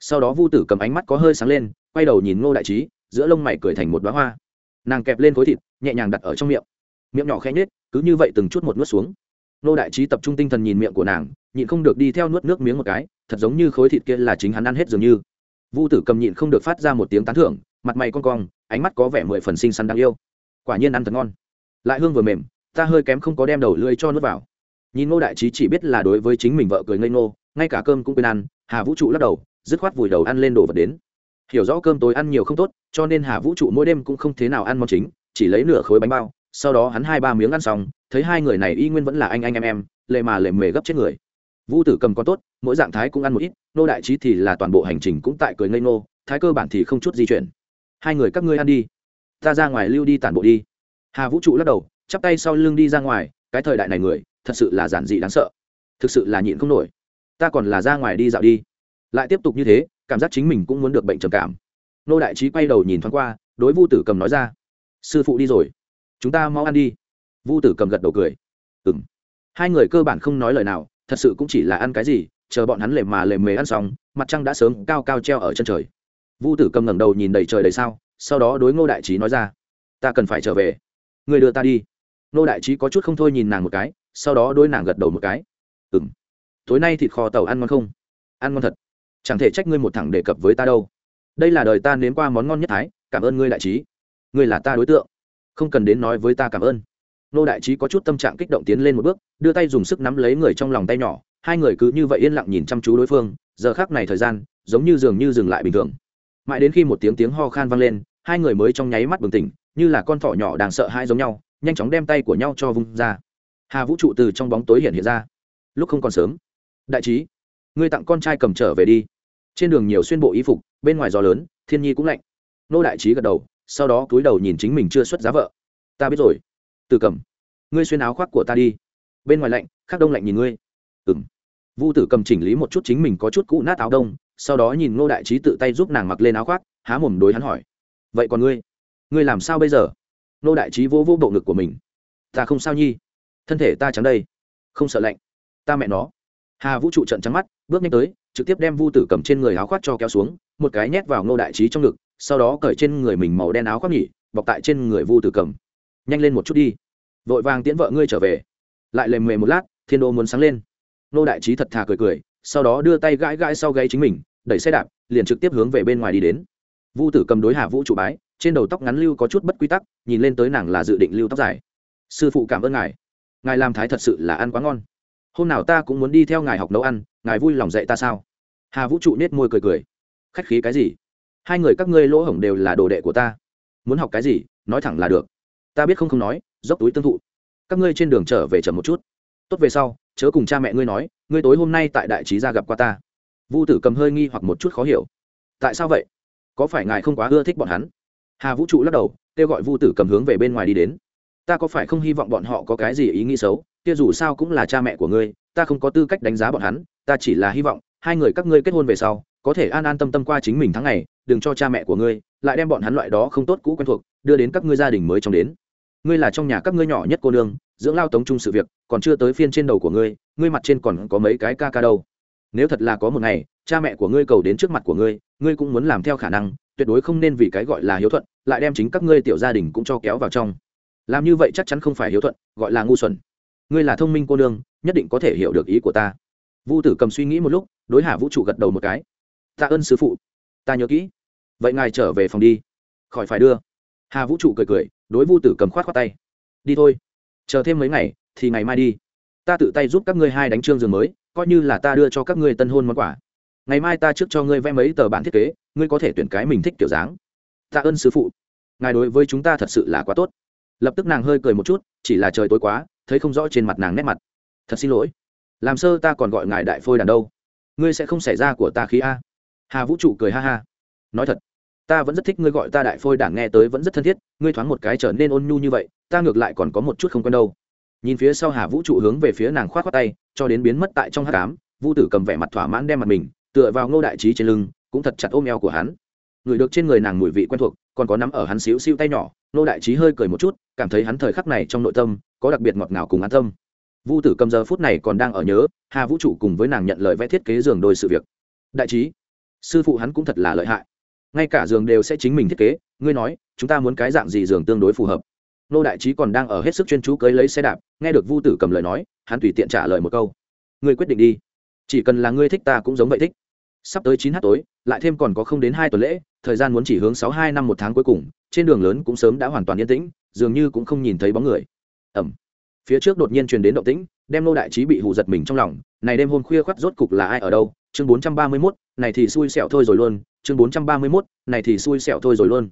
Sau đó vu tử cầm ánh mắt có hơi sáng lên, quay đầu nhìn ngô đại trí, giữa lông mày cười thành một đoá hoa. Nàng kẹp lên khối thịt, nhẹ nhàng đặt ở trong miệng miệng nhỏ khẽ nhếch, cứ như vậy từng chút một nuốt xuống. Nô đại trí tập trung tinh thần nhìn miệng của nàng nhịn không được đi theo nuốt nước miếng một cái thật giống như khối thịt kia là chính hắn ăn hết dường như. Vu tử cầm nhịn không được phát ra một tiếng tán thưởng mặt mày con cong ánh mắt có vẻ mười phần xinh xắn đáng yêu. Quả nhiên ăn thật ngon. Lại hương vừa mềm ta hơi kém không có đem đầu lưỡi cho nuốt vào. Nhìn ngô đại trí chỉ biết là đối với chính mình vợ cười ngây ngô ngay cả cơm cũng quên ăn hà vũ trụ lắc đầu dứt khoát vùi đầu ăn lên đồ vật đến. Hiểu rõ cơm tối ăn nhiều không tốt cho nên hà vũ trụ mỗi đêm cũng không thế nào ăn món chính chỉ lấy nửa khối bánh bao sau đó hắn hai ba miếng ăn xong, thấy hai người này y nguyên vẫn là anh anh em em, lệ mà lệ mề gấp chết người. Vu tử cầm con tốt, mỗi dạng thái cũng ăn một ít, nô đại trí thì là toàn bộ hành trình cũng tại cười ngây ngô, thái cơ bản thì không chút di chuyển. Hai người các ngươi ăn đi. Ta ra ngoài lưu đi tản bộ đi. Hà vũ trụ lắc đầu, chắp tay sau lưng đi ra ngoài, cái thời đại này người, thật sự là giản dị đáng sợ. Thực sự là nhịn không nổi. Ta còn là ra ngoài đi dạo đi. Lại tiếp tục như thế, cảm giác chính mình cũng muốn được bệnh trầm cảm. Nô đại trí quay đầu nhìn thoáng qua, đối vu tử cầm nói ra, sư phụ đi rồi chúng ta mau ăn đi. Vu tử cầm gật đầu cười. Ừng hai người cơ bản không nói lời nào, thật sự cũng chỉ là ăn cái gì, chờ bọn hắn lề mà lề mề ăn xong, mặt trăng đã sớm cao cao treo ở chân trời. Vu tử cầm ngẩng đầu nhìn đầy trời đầy sao, sau đó đối ngô đại trí nói ra, ta cần phải trở về. Người đưa ta đi. Ngô đại trí có chút không thôi nhìn nàng một cái, sau đó đôi nàng gật đầu một cái. Ừng tối nay thịt kho tàu ăn ngon không? Ăn ngon thật. Chẳng thể trách ngươi một thẳng đề cập với ta đâu. Đây là đời ta nếm qua món ngon nhất thái, cảm ơn ngươi đại trí. Ngươi là ta đối tượng không cần đến nói với ta cảm ơn. Nô đại trí có chút tâm trạng kích động tiến lên một bước, đưa tay dùng sức nắm lấy người trong lòng tay nhỏ, hai người cứ như vậy yên lặng nhìn chăm chú đối phương, giờ khác này thời gian, giống như dường như dừng lại bình thường. Mãi đến khi một tiếng tiếng ho khan vang lên, hai người mới trong nháy mắt bừng tỉnh, như là con thỏ nhỏ đang sợ hai giống nhau, nhanh chóng đem tay của nhau cho vung ra. Hà vũ trụ từ trong bóng tối hiện hiện ra. Lúc không còn sớm. Đại trí, ngươi tặng con trai cầm trở về đi. Trên đường nhiều xuyên bộ y phục, bên ngoài gió lớn, thiên nhi cũng lạnh. Nô đại trí gật đầu sau đó cúi đầu nhìn chính mình chưa xuất giá vợ. Ta biết rồi. Từ cầm. Ngươi xuyên áo khoác của ta đi. Bên ngoài lạnh, khắc đông lạnh nhìn ngươi. Ừng vu tử cầm chỉnh lý một chút chính mình có chút cũ nát áo đông, sau đó nhìn ngô đại trí tự tay giúp nàng mặc lên áo khoác, há mồm đối hắn hỏi. Vậy còn ngươi? Ngươi làm sao bây giờ? Ngô đại trí vô vô bộ ngực của mình. Ta không sao nhi. Thân thể ta trắng đây. Không sợ lạnh. Ta mẹ nó. Hà vũ trụ trận trắng mắt, bước nhanh tới, trực tiếp đem vu tử cầm trên người áo khoác cho kéo xuống, một cái nhét vào ngô đại trí trong ngực sau đó cởi trên người mình màu đen áo khoác nhỉ, bọc tại trên người vu tử cầm. Nhanh lên một chút đi. Vội vàng tiễn vợ ngươi trở về. Lại lềm mề một lát, thiên đô muốn sáng lên. Nô đại trí thật thà cười cười, sau đó đưa tay gãi gãi sau gáy chính mình, đẩy xe đạp, liền trực tiếp hướng về bên ngoài đi đến. Vu tử cầm đối hà vũ trụ bái, trên đầu tóc ngắn lưu có chút bất quy tắc, nhìn lên tới nàng là dự định lưu tóc dài. Sư phụ cảm ơn ngài. Ngài làm thái thật sự là ăn quá ngon. Hôm nào ta cũng muốn đi theo ngài học nấu ăn, ngài vui lòng dạy ta sao? Hà vũ trụ nết môi cười cười. Khách khí cái gì? Hai người các ngươi lỗ hổng đều là đồ đệ của ta. Muốn học cái gì, nói thẳng là được. Ta biết không không nói, dốc túi tương thụ. Các ngươi trên đường trở về chậm một chút. Tốt về sau, chớ cùng cha mẹ ngươi nói, ngươi tối hôm nay tại đại trí gia gặp qua ta. Vu tử cầm hơi nghi hoặc một chút khó hiểu. Tại sao vậy? Có phải ngài không quá ưa thích bọn hắn? Hà vũ trụ lắc đầu, kêu gọi vu tử cầm hướng về bên ngoài đi đến. Ta có phải không hy vọng bọn họ có cái gì ý nghĩ xấu? Kia dù sao cũng là cha mẹ của ngươi, ta không có tư cách đánh giá bọn hắn, ta chỉ là hy vọng hai người các ngươi kết hôn về sau có thể an an tâm tâm qua chính mình tháng ngày, đừng cho cha mẹ của ngươi, lại đem bọn hắn loại đó không tốt cũ quen thuộc, đưa đến các ngươi gia đình mới trong đến. Ngươi là trong nhà các ngươi nhỏ nhất cô nương, dưỡng lao tống chung sự việc, còn chưa tới phiên trên đầu của ngươi ngươi mặt trên còn có mấy cái ca ca đâu. Nếu thật là có một ngày, cha mẹ của ngươi cầu đến trước mặt của ngươi ngươi cũng muốn làm theo khả năng, tuyệt đối không nên vì cái gọi là hiếu thuận, lại đem chính các ngươi tiểu gia đình cũng cho kéo vào trong. Làm như vậy chắc chắn không phải hiếu thuận, gọi là ngu xuẩn. Ngươi là thông minh cô nương, nhất định có thể hiểu được ý của ta. Vu tử cầm suy nghĩ một lúc, đối hà vũ trụ gật đầu một cái tạ ơn sư phụ. Ta nhớ kỹ. Vậy ngài trở về phòng đi. Khỏi phải đưa. Hà vũ trụ cười cười, đối vu tử cầm khoát khoát tay. Đi thôi. Chờ thêm mấy ngày, thì ngày mai đi. Ta tự tay giúp các ngươi hai đánh trương giường mới, coi như là ta đưa cho các ngươi tân hôn món quà. Ngày mai ta trước cho ngươi vẽ mấy tờ bản thiết kế, ngươi có thể tuyển cái mình thích kiểu dáng. Tạ ơn sư phụ. Ngài đối với chúng ta thật sự là quá tốt. Lập tức nàng hơi cười một chút, chỉ là trời tối quá, thấy không rõ trên mặt nàng nét mặt. Thật xin lỗi. Làm sơ ta còn gọi ngài đại phôi đàn đâu. Ngươi sẽ không xảy ra của ta khí a hà vũ trụ cười ha ha. Nói thật, ta vẫn rất thích ngươi gọi ta đại phôi đảng nghe tới vẫn rất thân thiết, ngươi thoáng một cái trở nên ôn nhu như vậy, ta ngược lại còn có một chút không quen đâu. Nhìn phía sau hà vũ trụ hướng về phía nàng k h o á t k tay, cho đến biến mất tại trong h tám vũ tử cầm vẻ mặt thỏa mãn đem mặt mình, tựa vào ngô đại trí trên lưng, cũng thật chặt ôm eo của hắn. Người được trên người nàng mùi vị quen thuộc, còn có nắm ở hắn xíu xíu tay nhỏ, ngô đại trí hơi cười một chút, cảm thấy hắn thời khắc này trong nội tâm, có đặc biệt ngọt ngào cùng an tâm. Vũ tử cầm giờ phút này còn đang ở nhớ, hà vũ trụ cùng với nàng nhận lời vẽ thiết kế giường đôi sự việc. Đại trí sư phụ hắn cũng thật là lợi hại. Ngay cả giường đều sẽ chính mình thiết kế, ngươi nói, chúng ta muốn cái dạng gì giường tương đối phù hợp? Nô đại trí còn đang ở hết sức chuyên chú cưới lấy xe đạp, nghe được vu tử cầm lời nói, hắn tùy tiện trả lời một câu. Ngươi quyết định đi. Chỉ cần là ngươi thích ta cũng giống vậy thích. Sắp tới chín h tối, lại thêm còn có không đến hai tuần lễ, thời gian muốn chỉ hướng sáu hai năm một tháng cuối cùng, trên đường lớn cũng sớm đã hoàn toàn yên tĩnh, dường như cũng không nhìn thấy bóng người. Ẩm. Phía trước đột nhiên truyền đến động tĩnh, đem nô đại trí bị hù giật mình trong lòng, này đêm hôm khuya khoắt rốt cục là ai ở đâu? Chương bốn trăm ba mươi mốt, này thì xui xẻo thôi rồi luôn, chương bốn trăm ba mươi mốt, này thì xui xẻo thôi rồi luôn.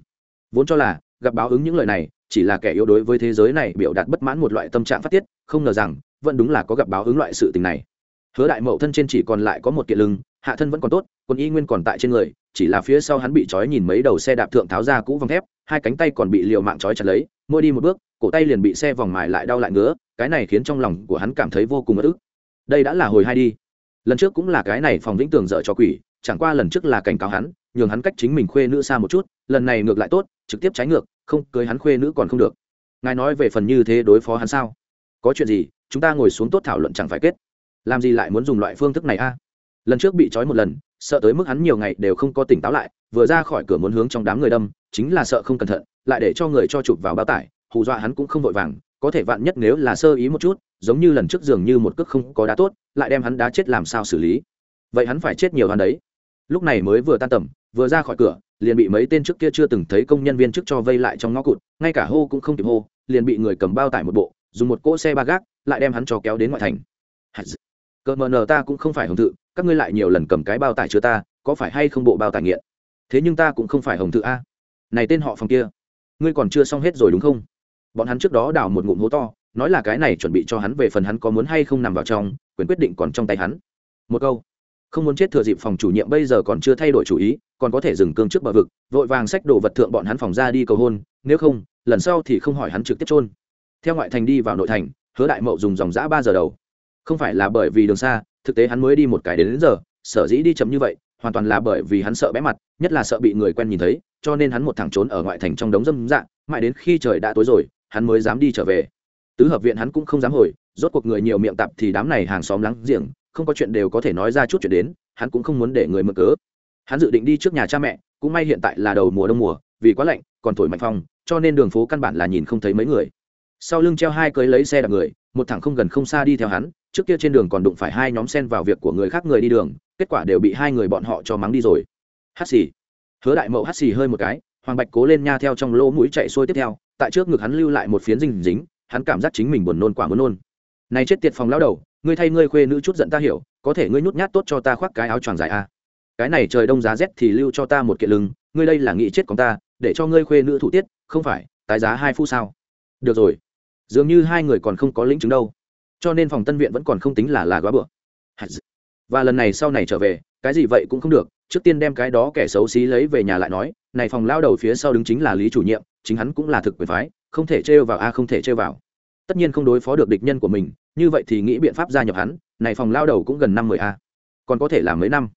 Vốn cho là, gặp báo ứng những lời này, chỉ là kẻ yếu đối với thế giới này biểu đạt bất mãn một loại tâm trạng phát tiết, không ngờ rằng, vẫn đúng là có gặp báo ứng loại sự tình này. Hứa đại mậu thân trên chỉ còn lại có một kiện lưng, hạ thân vẫn còn tốt, quân y nguyên còn tại trên người, chỉ là phía sau hắn bị trói nhìn mấy đầu xe đạp thượng tháo ra cũ vòng thép, hai cánh tay còn bị liều mạng trói chặt lấy, mỗi đi một bước, cổ tay liền bị xe vòng mài lại đau lại ngứa, cái này khiến trong lòng của hắn cảm thấy vô cùng ức. Đây đã là hồi hai đi lần trước cũng là cái này phòng vĩnh tường dở cho quỷ, chẳng qua lần trước là cảnh cáo hắn, nhường hắn cách chính mình khuê nữ xa một chút, lần này ngược lại tốt, trực tiếp trái ngược, không cưới hắn khuê nữ còn không được. Ngài nói về phần như thế đối phó hắn sao? Có chuyện gì, chúng ta ngồi xuống tốt thảo luận chẳng phải kết. Làm gì lại muốn dùng loại phương thức này a? Lần trước bị trói một lần, sợ tới mức hắn nhiều ngày đều không có tỉnh táo lại, vừa ra khỏi cửa muốn hướng trong đám người đâm, chính là sợ không cẩn thận, lại để cho người cho chụp vào bao tải, hù dọa hắn cũng không vội vàng có thể vạn nhất nếu là sơ ý một chút, giống như lần trước dường như một cước không có đá tốt, lại đem hắn đá chết làm sao xử lý? Vậy hắn phải chết nhiều hắn đấy. Lúc này mới vừa tan tầm, vừa ra khỏi cửa, liền bị mấy tên trước kia chưa từng thấy công nhân viên trước cho vây lại trong ngõ cụt, ngay cả hô cũng không kịp hô, liền bị người cầm bao tải một bộ, dùng một cỗ xe ba gác, lại đem hắn cho kéo đến ngoại thành. Cờ mờ nờ ta cũng không phải hồng thự, các ngươi lại nhiều lần cầm cái bao tải chứa ta, có phải hay không bộ bao tải nghiện? Thế nhưng ta cũng không phải hồng thự a. Này tên họ phòng kia, ngươi còn chưa xong hết rồi đúng không? Bọn hắn trước đó đào một ngụm hố to nói là cái này chuẩn bị cho hắn về phần hắn có muốn hay không nằm vào trong quyền quyết định còn trong tay hắn. Một câu không muốn chết thừa dịp phòng chủ nhiệm bây giờ còn chưa thay đổi chủ ý còn có thể dừng cương trước bờ vực vội vàng xách đồ vật thượng bọn hắn phòng ra đi cầu hôn nếu không lần sau thì không hỏi hắn trực tiếp trôn theo ngoại thành đi vào nội thành hứa đại mậu dùng dòng giã ba giờ đầu. Không phải là bởi vì đường xa thực tế hắn mới đi một cái đến, đến giờ sở dĩ đi chậm như vậy hoàn toàn là bởi vì hắn sợ bé mặt nhất là sợ bị người quen nhìn thấy cho nên hắn một thằng trốn ở ngoại thành trong đống dâm dạng mãi đến khi trời đã tối rồi hắn mới dám đi trở về. Tứ hợp viện hắn cũng không dám hồi, rốt cuộc người nhiều miệng tạp thì đám này hàng xóm lắng giềng, không có chuyện đều có thể nói ra chút chuyện đến, hắn cũng không muốn để người mượn cớ. Hắn dự định đi trước nhà cha mẹ, cũng may hiện tại là đầu mùa đông mùa, vì quá lạnh, còn thổi mạnh phong, cho nên đường phố căn bản là nhìn không thấy mấy người. Sau lưng treo hai cưới lấy xe đạp người, một thằng không gần không xa đi theo hắn, trước kia trên đường còn đụng phải hai nhóm sen vào việc của người khác người đi đường, kết quả đều bị hai người bọn họ cho mắng đi rồi. Hắt xì. Hứa đại mậu hắt xì hơi một cái, hoàng bạch cố lên nha theo trong lỗ mũi chạy xuôi tiếp theo tại trước ngực hắn lưu lại một phiến dinh dính, hắn cảm giác chính mình buồn nôn quả muốn nôn. Này chết tiệt phòng lao đầu, ngươi thay ngươi khuê nữ chút giận ta hiểu, có thể ngươi nhút nhát tốt cho ta khoác cái áo choàng dài a à. cái này trời đông giá rét thì lưu cho ta một kiện lưng, ngươi đây là nghĩ chết con ta, để cho ngươi khuê nữ thủ tiết, không phải, tái giá hai phu sao. Được rồi. Dường như hai người còn không có lĩnh chứng đâu. Cho nên phòng tân viện vẫn còn không tính là là góa bựa và lần này sau này trở về cái gì vậy cũng không được, trước tiên đem cái đó kẻ xấu xí lấy về nhà lại nói, này phòng lao đầu phía sau đứng chính là lý chủ nhiệm, chính hắn cũng là thực quyền phái, không thể trêu vào a, không thể trêu vào. Tất nhiên không đối phó được địch nhân của mình, như vậy thì nghĩ biện pháp gia nhập hắn, này phòng lao đầu cũng gần năm mười a. Còn có thể là mấy năm.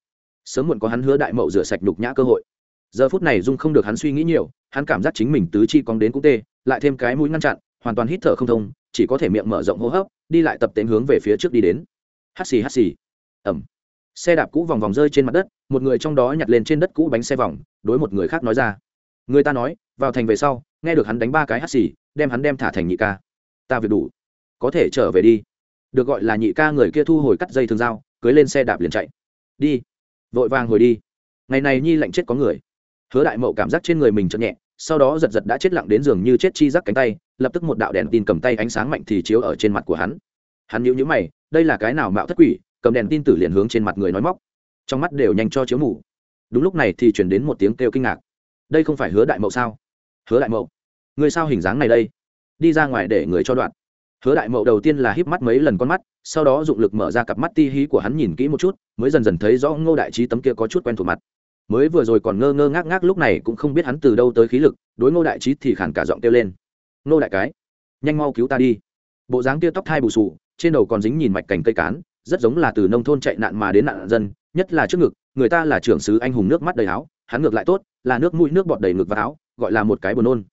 Sớm muộn có hắn hứa đại mậu rửa sạch nhục nhã cơ hội. Giờ phút này dung không được hắn suy nghĩ nhiều, hắn cảm giác chính mình tứ chi cong đến cũng tê, lại thêm cái mũi ngăn chặn, hoàn toàn hít thở không thông, chỉ có thể miệng mở rộng hô hấp, đi lại tập tễnh hướng về phía trước đi đến. Hắt xì hắt xì. Ẩm xe đạp cũ vòng vòng rơi trên mặt đất, một người trong đó nhặt lên trên đất cũ bánh xe vòng, đối một người khác nói ra. Người ta nói, vào thành về sau, nghe được hắn đánh ba cái hắt xì, đem hắn đem thả thành nhị ca. Ta việc đủ. Có thể trở về đi. Được gọi là nhị ca người kia thu hồi cắt dây thương dao, cưới lên xe đạp liền chạy. Đi. Vội vàng hồi đi. Ngày này nhi lạnh chết có người. Hứa đại mậu cảm giác trên người mình chậm nhẹ, sau đó giật giật đã chết lặng đến giường như chết chi rắc cánh tay, lập tức một đạo đèn tin cầm tay ánh sáng mạnh thì chiếu ở trên mặt của hắn. Hắn nhíu nhíu mày, đây là cái nào mạo thất quỷ cầm đèn tin tử liền hướng trên mặt người nói móc. Trong mắt đều nhanh cho chiếu mù. Đúng lúc này thì chuyển đến một tiếng kêu kinh ngạc. Đây không phải hứa đại mậu sao? Hứa đại mậu người sao hình dáng này đây? Đi ra ngoài để người cho đoạn. Hứa đại mậu đầu tiên là híp mắt mấy lần con mắt, sau đó dụng lực mở ra cặp mắt ti hí của hắn nhìn kỹ một chút, mới dần dần thấy rõ ngô đại trí tấm kia có chút quen thuộc mặt. Mới vừa rồi còn ngơ ngơ ngác ngác lúc này cũng không biết hắn từ đâu tới khí lực, đối ngô đại trí thì khản cả giọng kêu lên. Ngô đại cái, nhanh mau cứu ta đi. Bộ dáng kia tóc thai bù sù trên đầu còn dính nhìn mạch cành cây cán rất giống là từ nông thôn chạy nạn mà đến nạn dân, nhất là trước ngực, người ta là trưởng sứ anh hùng nước mắt đầy áo, hắn ngược lại tốt, là nước mũi nước bọt đầy ngực và áo, gọi là một cái buồn nôn.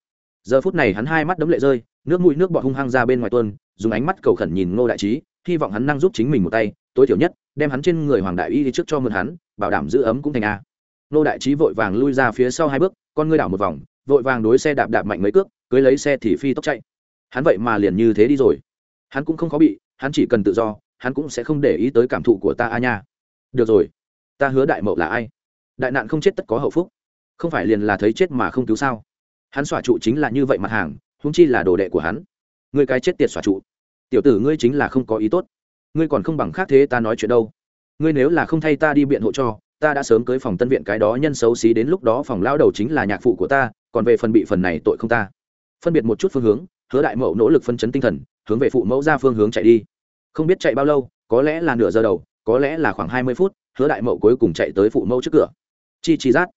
Giờ phút này hắn hai mắt đấm lệ rơi, nước mũi nước bọt hung hăng ra bên ngoài tuôn, dùng ánh mắt cầu khẩn nhìn ngô đại trí, hy vọng hắn năng giúp chính mình một tay, tối thiểu nhất, đem hắn trên người hoàng đại y đi trước cho mượn hắn, bảo đảm giữ ấm cũng thành a. Ngô đại trí vội vàng lui ra phía sau hai bước, con ngươi đảo một vòng, vội vàng đối xe đạp đạp mạnh mấy cước, cưới lấy xe thì phi tốc chạy. Hắn vậy mà liền như thế đi rồi. Hắn cũng không khó bị, hắn chỉ cần tự do hắn cũng sẽ không để ý tới cảm thụ của ta a nha. Được rồi, ta hứa đại mậu là ai? Đại nạn không chết tất có hậu phúc. Không phải liền là thấy chết mà không cứu sao? Hắn xỏa trụ chính là như vậy mặt hàng húng chi là đồ đệ của hắn. Ngươi cái chết tiệt xỏa trụ. Tiểu tử ngươi chính là không có ý tốt. Ngươi còn không bằng khác thế ta nói chuyện đâu. Ngươi nếu là không thay ta đi biện hộ cho, ta đã sớm cưới phòng tân viện cái đó nhân xấu xí đến lúc đó phòng lao đầu chính là nhạc phụ của ta, còn về phần bị phần này tội không ta. Phân biệt một chút phương hướng, hứa đại mậu nỗ lực phân chấn tinh thần, hướng về phụ mẫu ra phương hướng chạy đi không biết chạy bao lâu, có lẽ là nửa giờ đầu, có lẽ là khoảng hai mươi phút, hứa đại mậu cuối cùng chạy tới phụ mẫu trước cửa. Chi chi rát.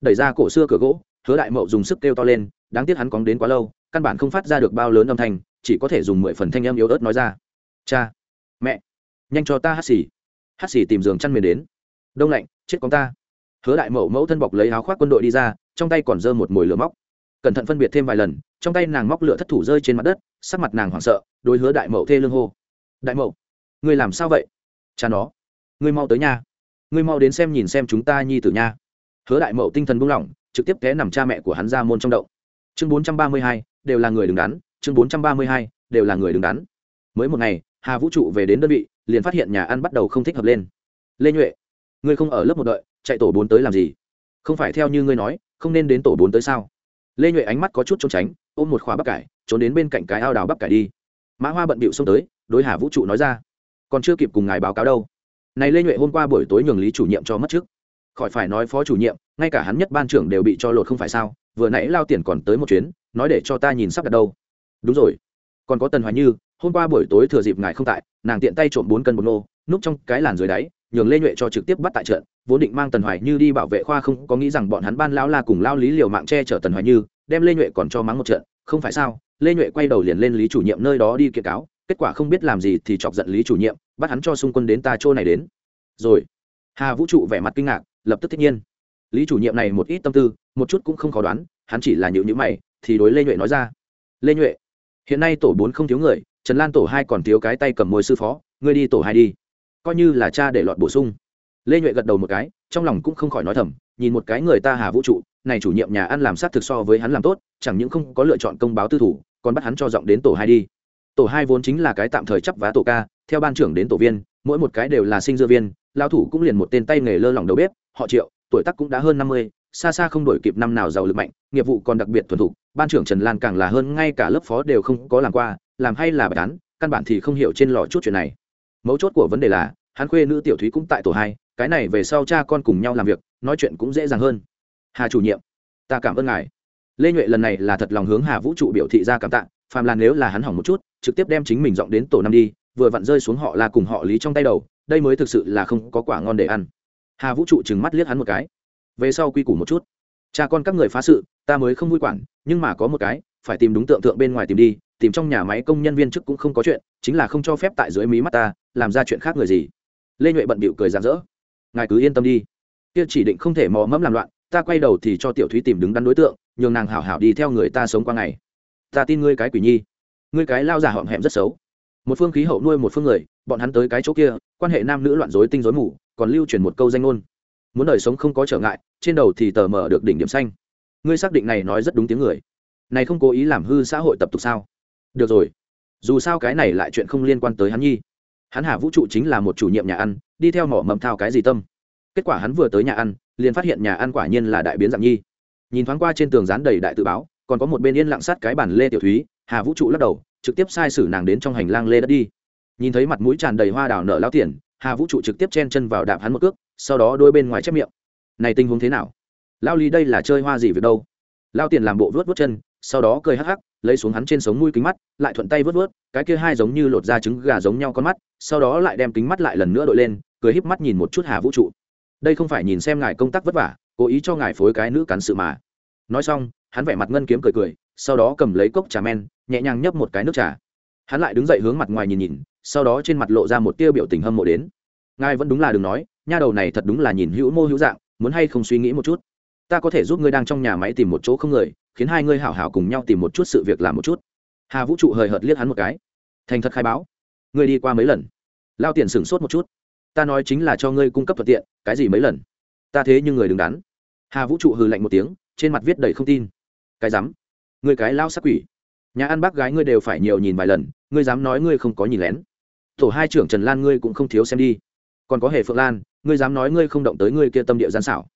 Đẩy ra cổ xưa cửa gỗ, hứa đại mậu dùng sức kêu to lên, đáng tiếc hắn cóng đến quá lâu, căn bản không phát ra được bao lớn âm thanh, chỉ có thể dùng mười phần thanh âm yếu ớt nói ra. Cha, mẹ, nhanh cho ta hát xì. Hát xì tìm giường chăn miền đến. Đông lạnh, chết con ta. Hứa đại Mậu mẫu thân bọc lấy áo khoác quân đội đi ra, trong tay còn giơ một mồi lửa móc. Cẩn thận phân biệt thêm vài lần, trong tay nàng móc lửa thất thủ rơi trên mặt đất, sắc mặt nàng hoảng sợ, đối hứa đại Mậu thê lương hô đại Mậu, ngươi làm sao vậy? Cha nó ngươi mau tới nhà ngươi mau đến xem nhìn xem chúng ta nhi tử nha. Hứa đại mậu tinh thần buông lỏng trực tiếp té nằm cha mẹ của hắn ra môn trong đậu. chương bốn trăm ba mươi hai đều là người đứng đắn. Chương bốn trăm ba mươi hai đều là người đứng đắn. Mới một ngày hà vũ trụ về đến đơn vị liền phát hiện nhà ăn bắt đầu không thích hợp lên. Lê nhuệ ngươi không ở lớp một đợi chạy tổ bốn tới làm gì? Không phải theo như ngươi nói không nên đến tổ bốn tới sao? Lê nhuệ ánh mắt có chút trốn tránh ôm một khóa bắp cải trốn đến bên cạnh cái ao đào bắp cải đi mã hoa bận bịu xông tới, đối hà vũ trụ nói ra, còn chưa kịp cùng ngài báo cáo đâu. Này lê nhuệ hôm qua buổi tối nhường lý chủ nhiệm cho mất trước khỏi phải nói phó chủ nhiệm, ngay cả hắn nhất ban trưởng đều bị cho lột không phải sao, vừa nãy lao tiền còn tới một chuyến, nói để cho ta nhìn sắp đặt đâu. Đúng rồi. Còn có tần hoài như, hôm qua buổi tối thừa dịp ngài không tại, nàng tiện tay trộm bốn cân một nô, núp trong cái làn dưới đáy, nhường lê nhuệ cho trực tiếp bắt tại trận, vốn định mang tần hoài như đi bảo vệ khoa không, có nghĩ rằng bọn hắn ban lão la cùng lao lý liều mạng che chở tần hoài như, đem lê nhuệ còn cho mắng một trận không phải sao? Lê nhuệ quay đầu liền lên lý chủ nhiệm nơi đó đi kiện cáo, kết quả không biết làm gì thì chọc giận lý chủ nhiệm, bắt hắn cho xung quân đến ta chỗ này đến. Rồi, hà vũ trụ vẻ mặt kinh ngạc, lập tức thích nhiên. Lý chủ nhiệm này một ít tâm tư, một chút cũng không khó đoán, hắn chỉ là nhịu nhữ mày, thì đối lê nhuệ nói ra. Lê nhuệ, hiện nay tổ bốn không thiếu người, trần lan tổ hai còn thiếu cái tay cầm môi sư phó, ngươi đi tổ hai đi. Coi như là cha để lọt bổ sung. Lê nhuệ gật đầu một cái, trong lòng cũng không khỏi nói thầm nhìn một cái người ta hà vũ trụ, này chủ nhiệm nhà ăn làm sát thực so với hắn làm tốt, chẳng những không có lựa chọn công báo tư thủ, còn bắt hắn cho giọng đến tổ hai đi. Tổ hai vốn chính là cái tạm thời chấp vá tổ ca, theo ban trưởng đến tổ viên, mỗi một cái đều là sinh dư viên lao thủ cũng liền một tên tay nghề lơ lỏng đầu bếp, họ triệu, tuổi tác cũng đã hơn năm mươi, xa xa không đổi kịp năm nào giàu lực mạnh, nghiệp vụ còn đặc biệt thuần thục, ban trưởng trần lan càng là hơn ngay cả lớp phó đều không có làm qua, làm hay là bài án căn bản thì không hiểu trên lò chút chuyện này. Mấu chốt của vấn đề là, hắn khuê nữ tiểu thúy cũng tại tổ hai cái này về sau cha con cùng nhau làm việc, nói chuyện cũng dễ dàng hơn. Hà chủ nhiệm, ta cảm ơn ngài. Lê nhuệ lần này là thật lòng hướng hà vũ trụ biểu thị ra cảm tạ, phàm là nếu là hắn hỏng một chút, trực tiếp đem chính mình dọn đến tổ năm đi, vừa vặn rơi xuống họ là cùng họ lý trong tay đầu, đây mới thực sự là không có quả ngon để ăn. Hà vũ trụ trừng mắt liếc hắn một cái. Về sau quy củ một chút. Cha con các người phá sự, ta mới không vui quản, nhưng mà có một cái, phải tìm đúng tượng tượng bên ngoài tìm đi, tìm trong nhà máy công nhân viên chức cũng không có chuyện, chính là không cho phép tại dưới mí mắt ta, làm ra chuyện khác người gì. Lê nhuệ bận bịu cười rạng rỡ ngài cứ yên tâm đi. Kia chỉ định không thể mò mẫm làm loạn, ta quay đầu thì cho tiểu thúy tìm đứng đắn đối tượng, nhường nàng hảo hảo đi theo người ta sống qua ngày. Ta tin ngươi cái quỷ nhi. Ngươi cái lao giả họm hẹm rất xấu. Một phương khí hậu nuôi một phương người, bọn hắn tới cái chỗ kia, quan hệ nam nữ loạn rối tinh rối mù, còn lưu truyền một câu danh ngôn. Muốn đời sống không có trở ngại, trên đầu thì tờ mở được đỉnh điểm xanh. Ngươi xác định này nói rất đúng tiếng người. Này không cố ý làm hư xã hội tập tục sao? Được rồi. Dù sao cái này lại chuyện không liên quan tới hắn nhi. Hắn hà vũ trụ chính là một chủ nhiệm nhà ăn đi theo mỏ mầm thao cái gì tâm. Kết quả hắn vừa tới nhà ăn, liền phát hiện nhà ăn quả nhiên là đại biến dạng nhi. Nhìn thoáng qua trên tường dán đầy đại tự báo, còn có một bên yên lặng sát cái bản lê tiểu thúy, hà vũ trụ lắc đầu, trực tiếp sai sử nàng đến trong hành lang lê đất đi. Nhìn thấy mặt mũi tràn đầy hoa đào nở lao tiền, hà vũ trụ trực tiếp chen chân vào đạp hắn một cước, sau đó đôi bên ngoài chép miệng. Này tình huống thế nào? Lao lý đây là chơi hoa gì việc đâu? Lao tiền làm bộ vớt vớt chân, sau đó cười hắc hắc lấy xuống hắn trên sống mũi kính mắt, lại thuận tay vớt vớt, cái kia hai giống như lột ra trứng gà giống nhau con mắt, sau đó lại đem kính mắt lại lần nữa đội lên, cười híp mắt nhìn một chút hà vũ trụ. Đây không phải nhìn xem ngài công tác vất vả, cố ý cho ngài phối cái nữ cắn sự mà. Nói xong, hắn vẻ mặt ngân kiếm cười cười, sau đó cầm lấy cốc trà men, nhẹ nhàng nhấp một cái nước trà. Hắn lại đứng dậy hướng mặt ngoài nhìn nhìn, sau đó trên mặt lộ ra một tia biểu tình hâm mộ đến. Ngài vẫn đúng là đừng nói, nha đầu này thật đúng là nhìn hữu mô hữu dạng, muốn hay không suy nghĩ một chút ta có thể giúp ngươi đang trong nhà máy tìm một chỗ không người, khiến hai ngươi hảo hảo cùng nhau tìm một chút sự việc làm một chút. Hà vũ trụ hời hợt liếc hắn một cái. Thành thật khai báo. Ngươi đi qua mấy lần? Lao tiền sửng sốt một chút. Ta nói chính là cho ngươi cung cấp thuận tiện, cái gì mấy lần? Ta thế nhưng người đứng đắn. Hà vũ trụ hừ lạnh một tiếng, trên mặt viết đầy không tin. Cái dám ngươi cái lao sắc quỷ. Nhà ăn bác gái ngươi đều phải nhiều nhìn vài lần, ngươi dám nói ngươi không có nhìn lén. Tổ hai trưởng trần lan ngươi cũng không thiếu xem đi. Còn có hề phượng lan, ngươi dám nói ngươi không động tới ngươi kia tâm địa gian xảo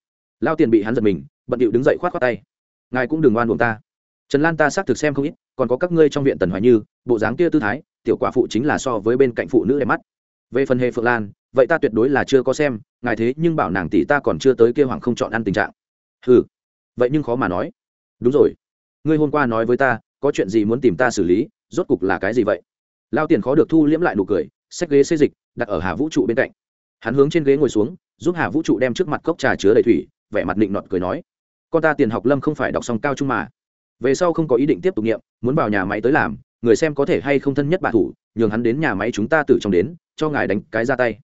lao tiền bị hắn giật mình, bận điệu đứng dậy khoát khoát tay. Ngài cũng đừng oan buồn ta. Trần lan ta xác thực xem không ít, còn có các ngươi trong viện tần hoài như, bộ dáng kia tư thái, tiểu quả phụ chính là so với bên cạnh phụ nữ đẹp mắt. Về phần hề phượng lan, vậy ta tuyệt đối là chưa có xem, ngài thế nhưng bảo nàng tỷ ta còn chưa tới kêu hoàng không chọn ăn tình trạng. Ừ vậy nhưng khó mà nói. Đúng rồi. Ngươi hôm qua nói với ta, có chuyện gì muốn tìm ta xử lý, rốt cục là cái gì vậy? Lao tiền khó được thu liễm lại nụ cười, xách ghế xê dịch, đặt ở hà vũ trụ bên cạnh. Hắn hướng trên ghế ngồi xuống, giúp hà vũ trụ đem trước mặt cốc trà chứa đầy thủy vẻ mặt định nọt cười nói, con ta tiền học lâm không phải đọc xong cao trung mà. Về sau không có ý định tiếp tục nghiệm, muốn vào nhà máy tới làm, người xem có thể hay không thân nhất bà thủ, nhường hắn đến nhà máy chúng ta tự trong đến, cho ngài đánh cái ra tay.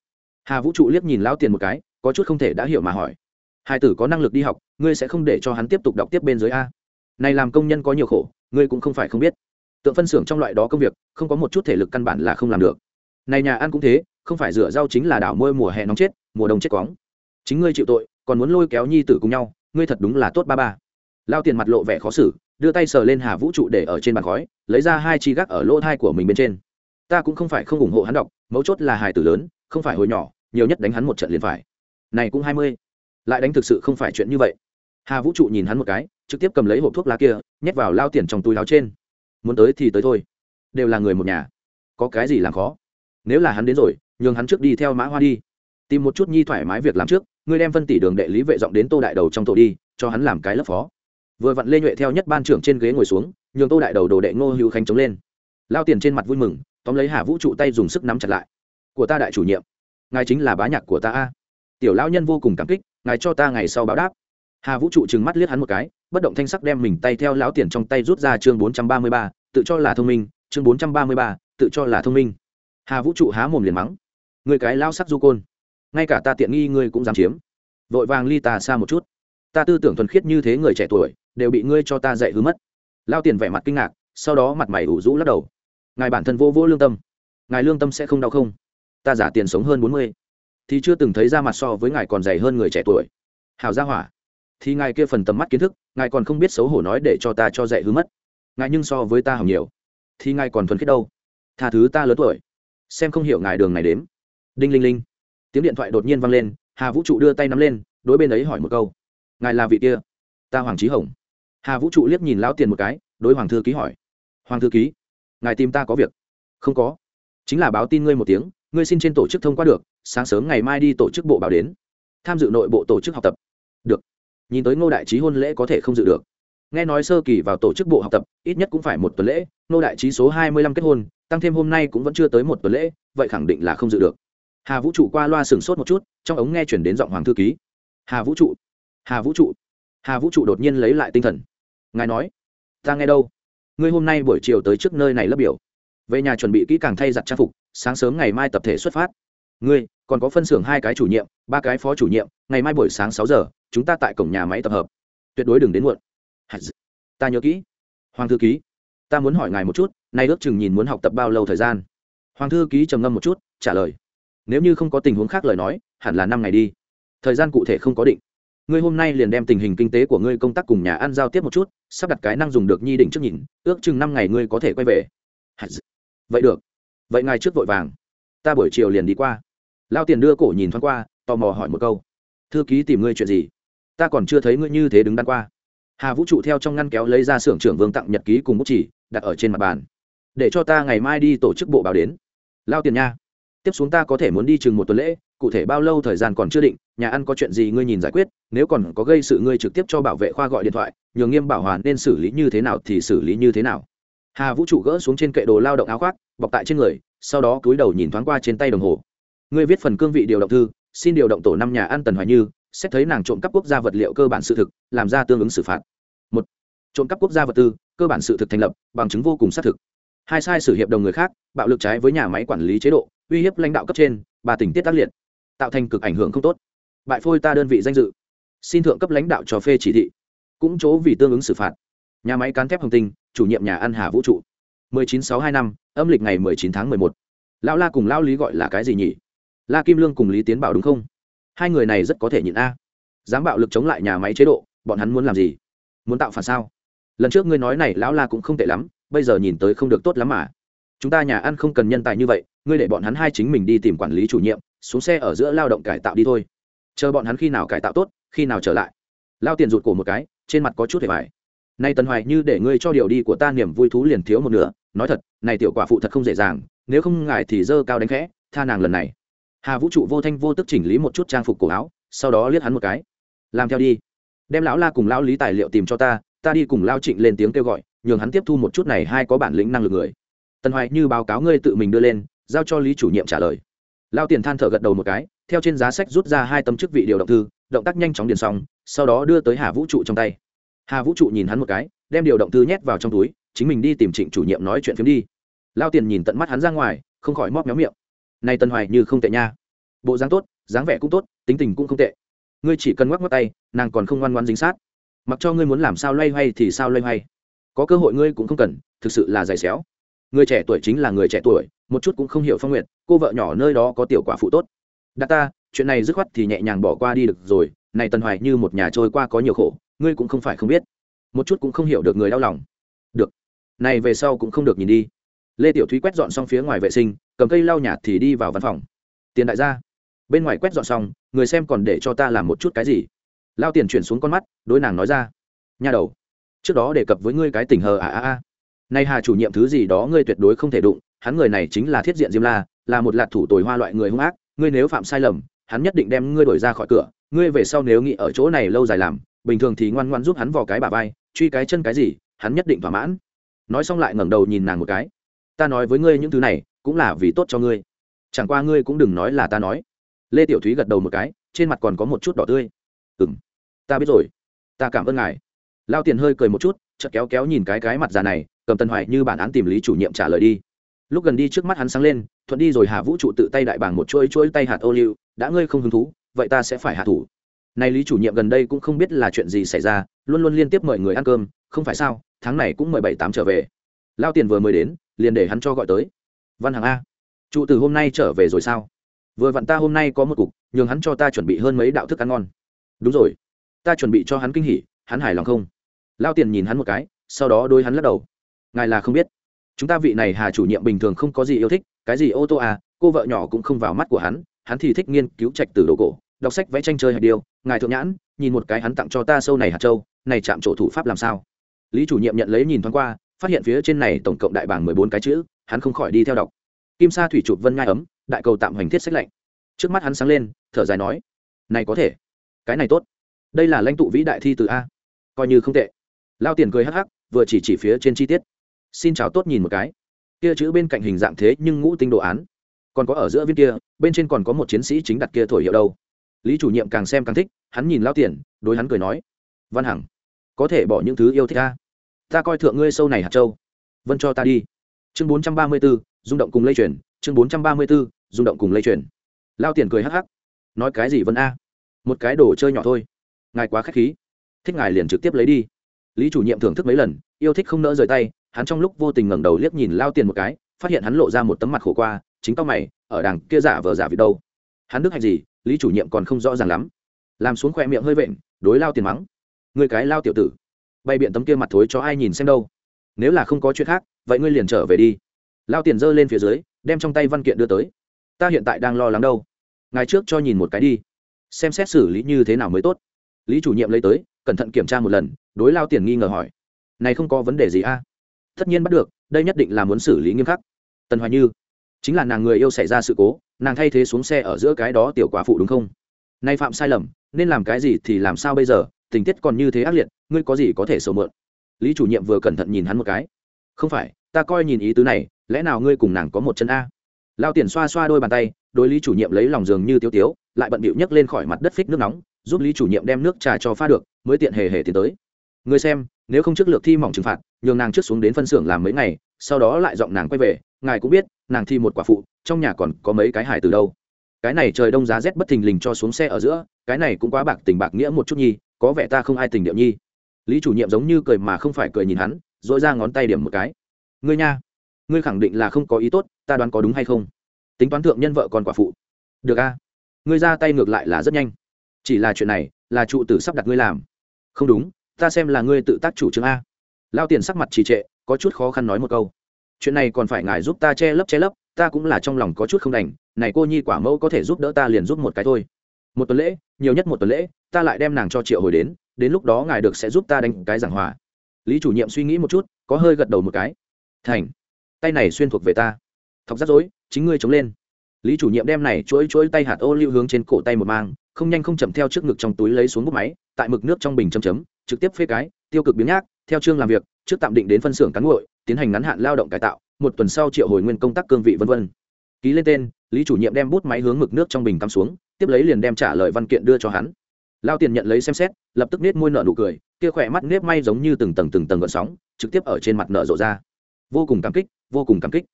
Hà vũ trụ liếc nhìn lão tiền một cái, có chút không thể đã hiểu mà hỏi, hai tử có năng lực đi học, ngươi sẽ không để cho hắn tiếp tục đọc tiếp bên dưới a? Này làm công nhân có nhiều khổ, ngươi cũng không phải không biết. Tượng phân xưởng trong loại đó công việc, không có một chút thể lực căn bản là không làm được. Này nhà ăn cũng thế, không phải rửa rau chính là đảo môi mùa hè nóng chết, mùa đông chết cóng chính ngươi chịu tội còn muốn lôi kéo nhi tử cùng nhau, ngươi thật đúng là tốt ba ba. Lao tiền mặt lộ vẻ khó xử, đưa tay sờ lên hà vũ trụ để ở trên bàn khói, lấy ra hai chi gác ở lỗ thai của mình bên trên. Ta cũng không phải không ủng hộ hắn đọc, mấu chốt là hài tử lớn, không phải hồi nhỏ, nhiều nhất đánh hắn một trận liền phải. Này cũng hai mươi. Lại đánh thực sự không phải chuyện như vậy. Hà vũ trụ nhìn hắn một cái, trực tiếp cầm lấy hộp thuốc lá kia, nhét vào lao tiền trong túi láo trên. Muốn tới thì tới thôi. Đều là người một nhà. Có cái gì làm khó? Nếu là hắn đến rồi, nhường hắn trước đi theo mã hoa đi tìm một chút nhi thoải mái việc làm trước, ngươi đem phân tỷ đường đệ lý vệ giọng đến tô đại đầu trong tổ đi, cho hắn làm cái lớp phó. Vừa vặn lê nhuệ theo nhất ban trưởng trên ghế ngồi xuống, nhường tô đại đầu đồ đệ ngô hữu khánh chống lên. Lao tiền trên mặt vui mừng, tóm lấy hà vũ trụ tay dùng sức nắm chặt lại. Của ta đại chủ nhiệm, ngài chính là bá nhạc của ta a. Tiểu lão nhân vô cùng cảm kích, ngài cho ta ngày sau báo đáp. Hà vũ trụ trừng mắt liếc hắn một cái, bất động thanh sắc đem mình tay theo lão tiền trong tay rút ra chương bốn trăm ba mươi ba, tự cho là thông minh, chương bốn trăm ba mươi ba, tự cho là thông minh. Hà vũ trụ há mồm liền mắng. Người cái lao sắc du côn ngay cả ta tiện nghi ngươi cũng dám chiếm. Vội vàng ly ta xa một chút. Ta tư tưởng thuần khiết như thế người trẻ tuổi, đều bị ngươi cho ta dạy hứa mất. Lao tiền vẻ mặt kinh ngạc, sau đó mặt mày ủ rũ lắc đầu. Ngài bản thân vô vô lương tâm. Ngài lương tâm sẽ không đau không? Ta giả tiền sống hơn bốn mươi. Thì chưa từng thấy ra mặt so với ngài còn dày hơn người trẻ tuổi. Hào gia hỏa. Thì ngài kia phần tầm mắt kiến thức, ngài còn không biết xấu hổ nói để cho ta cho dạy hứa mất. Ngài nhưng so với ta hỏng nhiều. Thì ngài còn thuần khiết đâu? Tha thứ ta lớn tuổi. Xem không hiểu ngài đường này đếm. Đinh linh linh tiếng điện thoại đột nhiên vang lên, hà vũ trụ đưa tay nắm lên, đối bên ấy hỏi một câu. Ngài là vị kia? Ta hoàng trí hồng. Hà vũ trụ liếc nhìn lão tiền một cái, đối hoàng thư ký hỏi. Hoàng thư ký, ngài tìm ta có việc? Không có. Chính là báo tin ngươi một tiếng, ngươi xin trên tổ chức thông qua được, sáng sớm ngày mai đi tổ chức bộ báo đến. Tham dự nội bộ tổ chức học tập. Được. Nhìn tới ngô đại trí hôn lễ có thể không dự được. Nghe nói sơ kỳ vào tổ chức bộ học tập, ít nhất cũng phải một tuần lễ, ngô đại trí số hai mươi lăm kết hôn, tăng thêm hôm nay cũng vẫn chưa tới một tuần lễ, vậy khẳng định là không dự được hà vũ trụ qua loa sừng sốt một chút, trong ống nghe chuyển đến giọng hoàng thư ký. Hà vũ trụ, hà vũ trụ, hà vũ trụ đột nhiên lấy lại tinh thần. Ngài nói, ta nghe đâu? Ngươi hôm nay buổi chiều tới trước nơi này lớp biểu. Về nhà chuẩn bị kỹ càng thay giặt trang phục, sáng sớm ngày mai tập thể xuất phát. Ngươi, còn có phân xưởng hai cái chủ nhiệm, ba cái phó chủ nhiệm, ngày mai buổi sáng sáu giờ, chúng ta tại cổng nhà máy tập hợp. Tuyệt đối đừng đến muộn. Ta nhớ kỹ. Hoàng thư ký, ta muốn hỏi ngài một chút, nay ước chừng nhìn muốn học tập bao lâu thời gian? Hoàng thư ký trầm ngâm một chút, trả lời nếu như không có tình huống khác lời nói, hẳn là năm ngày đi. Thời gian cụ thể không có định. Ngươi hôm nay liền đem tình hình kinh tế của ngươi công tác cùng nhà ăn giao tiếp một chút, sắp đặt cái năng dùng được nhi định trước nhìn, ước chừng năm ngày ngươi có thể quay về. Vậy được. Vậy ngài trước vội vàng. Ta buổi chiều liền đi qua. Lao tiền đưa cổ nhìn thoáng qua, tò mò hỏi một câu. Thư ký tìm ngươi chuyện gì? Ta còn chưa thấy ngươi như thế đứng đắn qua. Hà vũ trụ theo trong ngăn kéo lấy ra xưởng trưởng vương tặng nhật ký cùng bút chỉ, đặt ở trên mặt bàn. Để cho ta ngày mai đi tổ chức bộ báo đến. Lao tiền nha tiếp xuống ta có thể muốn đi chừng một tuần lễ, cụ thể bao lâu thời gian còn chưa định, nhà ăn có chuyện gì ngươi nhìn giải quyết, nếu còn có gây sự ngươi trực tiếp cho bảo vệ khoa gọi điện thoại, nhường nghiêm bảo hoàn nên xử lý như thế nào thì xử lý như thế nào. Hà vũ trụ gỡ xuống trên kệ đồ lao động áo khoác, bọc tại trên người, sau đó cúi đầu nhìn thoáng qua trên tay đồng hồ. Ngươi viết phần cương vị điều động thư, xin điều động tổ năm nhà ăn tần hoài như, xét thấy nàng trộm cắp quốc gia vật liệu cơ bản sự thực, làm ra tương ứng xử phạt. Một, trộm cắp quốc gia vật tư, cơ bản sự thực thành lập, bằng chứng vô cùng xác thực. Hai sai sử hiệp đồng người khác, bạo lực trái với nhà máy quản lý chế độ uy hiếp lãnh đạo cấp trên bà tình tiết tác liệt, tạo thành cực ảnh hưởng không tốt. Bại phôi ta đơn vị danh dự, xin thượng cấp lãnh đạo cho phê chỉ thị. Cũng chỗ vì tương ứng xử phạt. Nhà máy cán thép hồng tinh, chủ nhiệm nhà ăn hà vũ trụ. 19625 năm, âm lịch ngày 19 tháng 11. lão la cùng lão lý gọi là cái gì nhỉ? La kim lương cùng lý tiến bảo đúng không? Hai người này rất có thể nhịn a. Dám bạo lực chống lại nhà máy chế độ, bọn hắn muốn làm gì? Muốn tạo phản sao? Lần trước ngươi nói này, lão la cũng không tệ lắm, bây giờ nhìn tới không được tốt lắm mà chúng ta nhà ăn không cần nhân tài như vậy, ngươi để bọn hắn hai chính mình đi tìm quản lý chủ nhiệm, xuống xe ở giữa lao động cải tạo đi thôi. Chờ bọn hắn khi nào cải tạo tốt, khi nào trở lại. Lao tiền rụt cổ một cái, trên mặt có chút hề vải nay tần hoài như để ngươi cho điều đi của ta niềm vui thú liền thiếu một nửa, nói thật, này tiểu quả phụ thật không dễ dàng, nếu không ngại thì dơ cao đánh khẽ, tha nàng lần này. Hà vũ trụ vô thanh vô tức chỉnh lý một chút trang phục cổ áo, sau đó liếc hắn một cái. Làm theo đi. Đem lão la cùng lão lý tài liệu tìm cho ta ta đi cùng lao trịnh lên tiếng kêu gọi, nhường hắn tiếp thu một chút này, hai có bản lĩnh năng lực người tần hoài như báo cáo ngươi tự mình đưa lên, giao cho lý chủ nhiệm trả lời. Lao tiền than thở gật đầu một cái, theo trên giá sách rút ra hai tấm chức vị điều động thư, động tác nhanh chóng điền xong, sau đó đưa tới hà vũ trụ trong tay. Hà vũ trụ nhìn hắn một cái, đem điều động thư nhét vào trong túi, chính mình đi tìm trịnh chủ nhiệm nói chuyện phiếm đi. Lao tiền nhìn tận mắt hắn ra ngoài, không khỏi móp méo miệng. Nay tân hoài như không tệ nha. Bộ dáng tốt, dáng vẻ cũng tốt, tính tình cũng không tệ. Ngươi chỉ cần ngoắc ngoắc tay, nàng còn không ngoan ngoan dính sát. Mặc cho ngươi muốn làm sao loay hoay thì sao loay hoay. Có cơ hội ngươi cũng không cần, thực sự là dày xéo người trẻ tuổi chính là người trẻ tuổi, một chút cũng không hiểu phong nguyện cô vợ nhỏ nơi đó có tiểu quả phụ tốt. Đa ta, chuyện này dứt khoát thì nhẹ nhàng bỏ qua đi được rồi, này tần hoài như một nhà trôi qua có nhiều khổ, ngươi cũng không phải không biết. Một chút cũng không hiểu được người đau lòng. Được. Này về sau cũng không được nhìn đi. Lê tiểu thúy quét dọn xong phía ngoài vệ sinh, cầm cây lau nhạt thì đi vào văn phòng. Tiền đại gia. Bên ngoài quét dọn xong, người xem còn để cho ta làm một chút cái gì? Lao tiền chuyển xuống con mắt, đối nàng nói ra. Nhà đầu. Trước đó đề cập với ngươi cái tình hờ à à à nay hà chủ nhiệm thứ gì đó ngươi tuyệt đối không thể đụng, hắn người này chính là thiết diện diêm la, là một lạc thủ tồi hoa loại người hung ác, ngươi nếu phạm sai lầm, hắn nhất định đem ngươi đổi ra khỏi cửa, ngươi về sau nếu nghĩ ở chỗ này lâu dài làm, bình thường thì ngoan ngoan giúp hắn vào cái bà vai, truy cái chân cái gì, hắn nhất định thỏa mãn. Nói xong lại ngẩng đầu nhìn nàng một cái. Ta nói với ngươi những thứ này, cũng là vì tốt cho ngươi. Chẳng qua ngươi cũng đừng nói là ta nói. Lê tiểu thúy gật đầu một cái, trên mặt còn có một chút đỏ tươi. Ừ m ta biết rồi. Ta cảm ơn ngài. Lao tiền hơi cười một chút, chợt kéo kéo nhìn cái cái mặt già này cầm tân hoài như bản án tìm lý chủ nhiệm trả lời đi. Lúc gần đi trước mắt hắn sáng lên, thuận đi rồi hà vũ trụ tự tay đại bảng một chuỗi chuỗi tay hạt ô liu, đã ngươi không hứng thú, vậy ta sẽ phải hạ thủ. Này lý chủ nhiệm gần đây cũng không biết là chuyện gì xảy ra, luôn luôn liên tiếp mời người ăn cơm, không phải sao, tháng này cũng mời bảy tám trở về. Lao tiền vừa mới đến, liền để hắn cho gọi tới. Văn hàng a, trụ từ hôm nay trở về rồi sao? Vừa vặn ta hôm nay có một cục, nhường hắn cho ta chuẩn bị hơn mấy đạo thức ăn ngon. Đúng rồi, ta chuẩn bị cho hắn kinh hỉ, hắn hài lòng không? Lao tiền nhìn hắn một cái, sau đó đôi hắn lắc đầu ngài là không biết. Chúng ta vị này hà chủ nhiệm bình thường không có gì yêu thích, cái gì ô tô à cô vợ nhỏ cũng không vào mắt của hắn hắn thì thích nghiên cứu trạch từ đồ cổ, đọc sách vẽ tranh chơi hạt điều. ngài thượng nhãn, nhìn một cái hắn tặng cho ta sâu này hạt châu, này chạm trổ thủ pháp làm sao? Lý chủ nhiệm nhận lấy nhìn thoáng qua, phát hiện phía trên này tổng cộng đại bảng mười bốn cái chữ, hắn không khỏi đi theo đọc. Kim sa thủy chụp vân ngai ấm, đại cầu tạm hoành thiết sách lạnh. Trước mắt hắn sáng lên, thở dài nói, này có thể, cái này tốt. Đây là lãnh tụ vĩ đại thi từ a. Coi như không tệ. Lao tiền cười hắc hắc, vừa chỉ chỉ phía trên chi tiết xin chào tốt nhìn một cái. Kia chữ bên cạnh hình dạng thế nhưng ngũ tinh đồ án. Còn có ở giữa viên kia, bên trên còn có một chiến sĩ chính đặt kia thổi hiệu đâu. Lý chủ nhiệm càng xem càng thích, hắn nhìn lao tiền, đối hắn cười nói, văn hằng, có thể bỏ những thứ yêu thích ta? Ta coi thượng ngươi sâu này hạt châu. Vân cho ta đi. Chương bốn trăm ba mươi b ố rung động cùng lây truyền. Chương bốn trăm ba mươi b ố rung động cùng lây truyền. Lao tiền cười hắc hắc, nói cái gì vân a? Một cái đồ chơi nhỏ thôi. Ngài quá k h á c h khí. Thích ngài liền trực tiếp lấy đi. Lý chủ nhiệm thưởng thức mấy lần, yêu thích không nỡ rời tay hắn trong lúc vô tình ngẩng đầu liếc nhìn lao tiền một cái, phát hiện hắn lộ ra một tấm mặt khổ qua, chính tóc mày, ở đằng kia giả vờ giả vì đâu. Hắn đức hạnh gì, lý chủ nhiệm còn không rõ ràng lắm. Làm xuống khoe miệng hơi vện, đối lao tiền mắng. Người cái lao tiểu tử bay biện tấm kia mặt thối cho ai nhìn xem đâu. Nếu là không có chuyện khác, vậy ngươi liền trở về đi. Lao tiền giơ lên phía dưới, đem trong tay văn kiện đưa tới. Ta hiện tại đang lo lắng đâu. Ngày trước cho nhìn một cái đi, xem xét xử lý như thế nào mới tốt. Lý chủ nhiệm lấy tới, cẩn thận kiểm tra một lần, đối lao tiền nghi ngờ hỏi. Này không có vấn đề gì a? à? Tất nhiên bắt được, đây nhất định là muốn xử lý nghiêm khắc. Tần hoài như, chính là nàng người yêu xảy ra sự cố, nàng thay thế xuống xe ở giữa cái đó tiểu quả phụ đúng không? Nay phạm sai lầm, nên làm cái gì thì làm sao bây giờ, tình tiết còn như thế ác liệt, ngươi có gì có thể sầu mượn? Lý chủ nhiệm vừa cẩn thận nhìn hắn một cái. Không phải, ta coi nhìn ý tứ này, lẽ nào ngươi cùng nàng có một chân a? Lao tiền xoa xoa đôi bàn tay, đối lý chủ nhiệm lấy lòng giường như tiêu tiếu, lại bận bịu nhấc lên khỏi mặt đất phích nước nóng, giúp lý chủ nhiệm đem nước trà cho pha được, mới tiện hề hề tiến tới. Người xem, nếu không trước lượt thi mỏng trừng phạt nhường nàng trước xuống đến phân xưởng làm mấy ngày, sau đó lại giọng nàng quay về, ngài cũng biết, nàng thi một quả phụ, trong nhà còn có mấy cái hải từ đâu. Cái này trời đông giá rét bất thình lình cho xuống xe ở giữa, cái này cũng quá bạc tình bạc nghĩa một chút nhi, có vẻ ta không ai tình điệu nhi. Lý chủ nhiệm giống như cười mà không phải cười nhìn hắn dội ra ngón tay điểm một cái. Ngươi nha, ngươi khẳng định là không có ý tốt, ta đoán có đúng hay không? Tính toán thượng nhân vợ còn quả phụ. Được a, ngươi ra tay ngược lại là rất nhanh. Chỉ là chuyện này, là trụ tử sắp đặt ngươi làm. Không đúng, ta xem là ngươi tự tác chủ trương a lao tiền sắc mặt trì trệ, có chút khó khăn nói một câu. Chuyện này còn phải ngài giúp ta che lấp che lấp, ta cũng là trong lòng có chút không đành, này cô nhi quả mẫu có thể giúp đỡ ta liền giúp một cái thôi. Một tuần lễ, nhiều nhất một tuần lễ, ta lại đem nàng cho triệu hồi đến đến lúc đó ngài được sẽ giúp ta đánh cái giảng hòa. Lý chủ nhiệm suy nghĩ một chút, có hơi gật đầu một cái. Thành, tay này xuyên thuộc về ta. Thọc rắc rối, chính ngươi chống lên. Lý chủ nhiệm đem này chuỗi chuỗi tay hạt ô lưu hướng trên cổ tay một mang, không nhanh không chậm theo trước ngực trong túi lấy xuống bút máy, tại mực nước trong bình chấm chấm, trực tiếp phê cái, tiêu cực biến nhác theo chương làm việc, trước tạm định đến phân xưởng cán nguội, tiến hành ngắn hạn lao động cải tạo, một tuần sau triệu hồi nguyên công tác cương vị vân vân. Ký lên tên, lý chủ nhiệm đem bút máy hướng mực nước trong bình cắm xuống, tiếp lấy liền đem trả lời văn kiện đưa cho hắn. Lao tiền nhận lấy xem xét, lập tức nết môi nợ nụ cười, kia khỏe mắt nếp may giống như từng tầng từng tầng gợn sóng, trực tiếp ở trên mặt nở rộ ra. Vô cùng cảm kích, vô cùng cảm kích.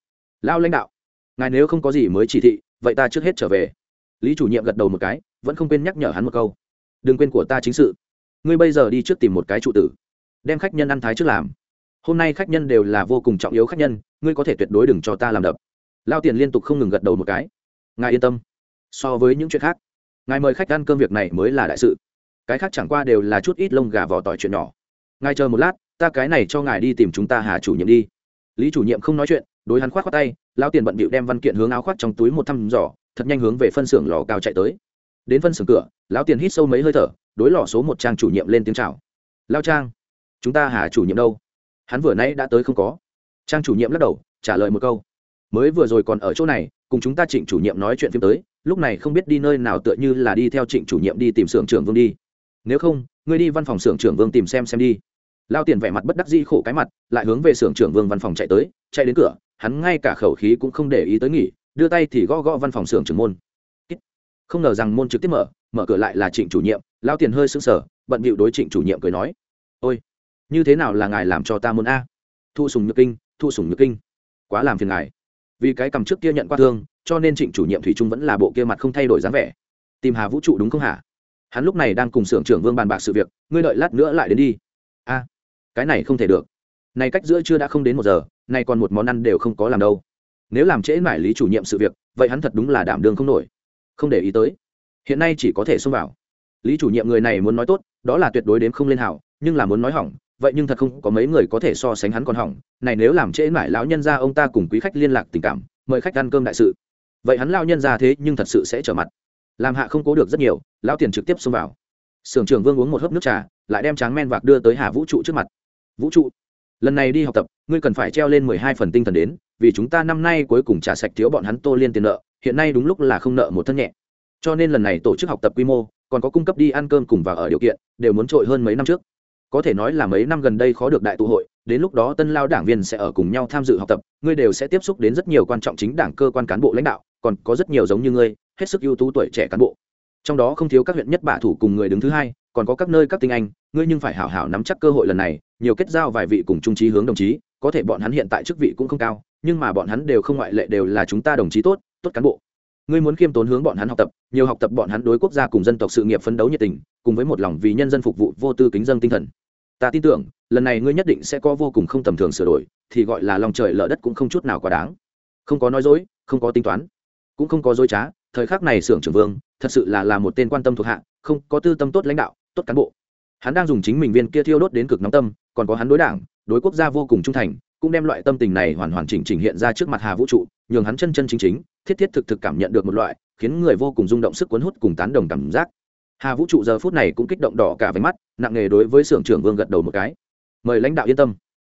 Lao lãnh đạo, ngài nếu không có gì mới chỉ thị, vậy ta trước hết trở về. Lý chủ nhiệm gật đầu một cái, vẫn không quên nhắc nhở hắn một câu. Đừng quên của ta chính sự. Ngươi bây giờ đi trước tìm một cái trụ tử đem khách nhân ăn thái trước làm. Hôm nay khách nhân đều là vô cùng trọng yếu khách nhân, ngươi có thể tuyệt đối đừng cho ta làm đập. Lao tiền liên tục không ngừng gật đầu một cái. Ngài yên tâm. So với những chuyện khác, ngài mời khách ăn cơm việc này mới là đại sự. Cái khác chẳng qua đều là chút ít lông gà vỏ tỏi chuyện nhỏ. Ngài chờ một lát, ta cái này cho ngài đi tìm chúng ta hà chủ nhiệm đi. Lý chủ nhiệm không nói chuyện, đối hắn khoát khoác tay, lao tiền bận bịu đem văn kiện hướng áo khoác trong túi một thăm giỏ thật nhanh hướng về phân xưởng lò cao chạy tới. Đến phân xưởng cửa lão tiền hít sâu mấy hơi thở, đối lò số một trang chủ nhiệm lên tiếng chào. Lao trang chúng ta hà chủ nhiệm đâu? Hắn vừa nãy đã tới không có. Trang chủ nhiệm lắc đầu, trả lời một câu. Mới vừa rồi còn ở chỗ này, cùng chúng ta trịnh chủ nhiệm nói chuyện phim tới, lúc này không biết đi nơi nào tựa như là đi theo trịnh chủ nhiệm đi tìm xưởng trưởng vương đi. Nếu không, ngươi đi văn phòng xưởng trưởng vương tìm xem xem đi. Lao tiền vẻ mặt bất đắc dĩ khổ cái mặt, lại hướng về xưởng trưởng vương văn phòng chạy tới, chạy đến cửa, hắn ngay cả khẩu khí cũng không để ý tới nghỉ, đưa tay thì gõ gõ văn phòng xưởng trưởng môn. Không ngờ rằng môn trực tiếp mở mở cửa lại là trịnh chủ nhiệm, lao tiền hơi sững sờ, bận bịu đối trịnh chủ nhiệm cười nói. Ôi như thế nào là ngài làm cho ta muốn a? Thu sùng nhược kinh, thu sùng nhược kinh. Quá làm phiền ngài. Vì cái cầm trước kia nhận qua thương, cho nên trịnh chủ nhiệm thủy trung vẫn là bộ kia mặt không thay đổi dáng vẻ. Tìm hà vũ trụ đúng không hả? Hắn lúc này đang cùng xưởng trưởng vương bàn bạc sự việc, ngươi đợi lát nữa lại đến đi. A, cái này không thể được. Này cách giữa chưa đã không đến một giờ, nay còn một món ăn đều không có làm đâu. Nếu làm trễ mải lý chủ nhiệm sự việc, vậy hắn thật đúng là đảm đương không nổi. Không để ý tới. Hiện nay chỉ có thể xông vào. Lý chủ nhiệm người này muốn nói tốt, đó là tuyệt đối đến không lên hảo, nhưng là muốn nói hỏng vậy nhưng thật không có mấy người có thể so sánh hắn còn hỏng. Này nếu làm trễ mãi lão nhân ra ông ta cùng quý khách liên lạc tình cảm, mời khách ăn cơm đại sự. Vậy hắn lao nhân ra thế nhưng thật sự sẽ trở mặt. Làm hạ không cố được rất nhiều, lão tiền trực tiếp xông vào. Sưởng trưởng vương uống một hớp nước trà, lại đem tráng men vạc đưa tới hà vũ trụ trước mặt. Vũ trụ, lần này đi học tập, ngươi cần phải treo lên mười hai phần tinh thần đến, vì chúng ta năm nay cuối cùng trả sạch thiếu bọn hắn tô liên tiền nợ, hiện nay đúng lúc là không nợ một thân nhẹ. Cho nên lần này tổ chức học tập quy mô, còn có cung cấp đi ăn cơm cùng và ở điều kiện, đều muốn trội hơn mấy năm trước có thể nói là mấy năm gần đây khó được đại tụ hội, đến lúc đó tân lao đảng viên sẽ ở cùng nhau tham dự học tập, ngươi đều sẽ tiếp xúc đến rất nhiều quan trọng chính đảng cơ quan cán bộ lãnh đạo, còn có rất nhiều giống như ngươi, hết sức ưu tú tuổi trẻ cán bộ. Trong đó không thiếu các huyện nhất bạ thủ cùng người đứng thứ hai, còn có các nơi các tinh anh, ngươi nhưng phải hảo hảo nắm chắc cơ hội lần này, nhiều kết giao vài vị cùng trung trí hướng đồng chí, có thể bọn hắn hiện tại chức vị cũng không cao, nhưng mà bọn hắn đều không ngoại lệ đều là chúng ta đồng chí tốt tốt cán bộ. Ngươi muốn khiêm tốn hướng bọn hắn học tập, nhiều học tập bọn hắn đối quốc gia cùng dân tộc sự nghiệp phấn đấu nhiệt tình, cùng với một lòng vì nhân dân phục vụ vô tư kính dân tinh thần ta tin tưởng, lần này ngươi nhất định sẽ có vô cùng không tầm thường sửa đổi, thì gọi là lòng trời lở đất cũng không chút nào quá đáng. Không có nói dối, không có tính toán, cũng không có dối trá, thời khắc này xưởng trưởng vương, thật sự là là một tên quan tâm thuộc hạ, không có tư tâm tốt lãnh đạo, tốt cán bộ. Hắn đang dùng chính mình viên kia thiêu đốt đến cực nóng tâm, còn có hắn đối đảng, đối quốc gia vô cùng trung thành, cũng đem loại tâm tình này hoàn hoàn chỉnh chỉnh hiện ra trước mặt hà vũ trụ, nhường hắn chân chân chính chính, thiết thiết thực thực cảm nhận được một loại, khiến người vô cùng rung động sức cuốn hút cùng tán đồng cảm giác. Hà vũ trụ giờ phút này cũng kích động đỏ cả váy mắt nặng nề đối với xưởng trưởng vương gật đầu một cái. Mời lãnh đạo yên tâm.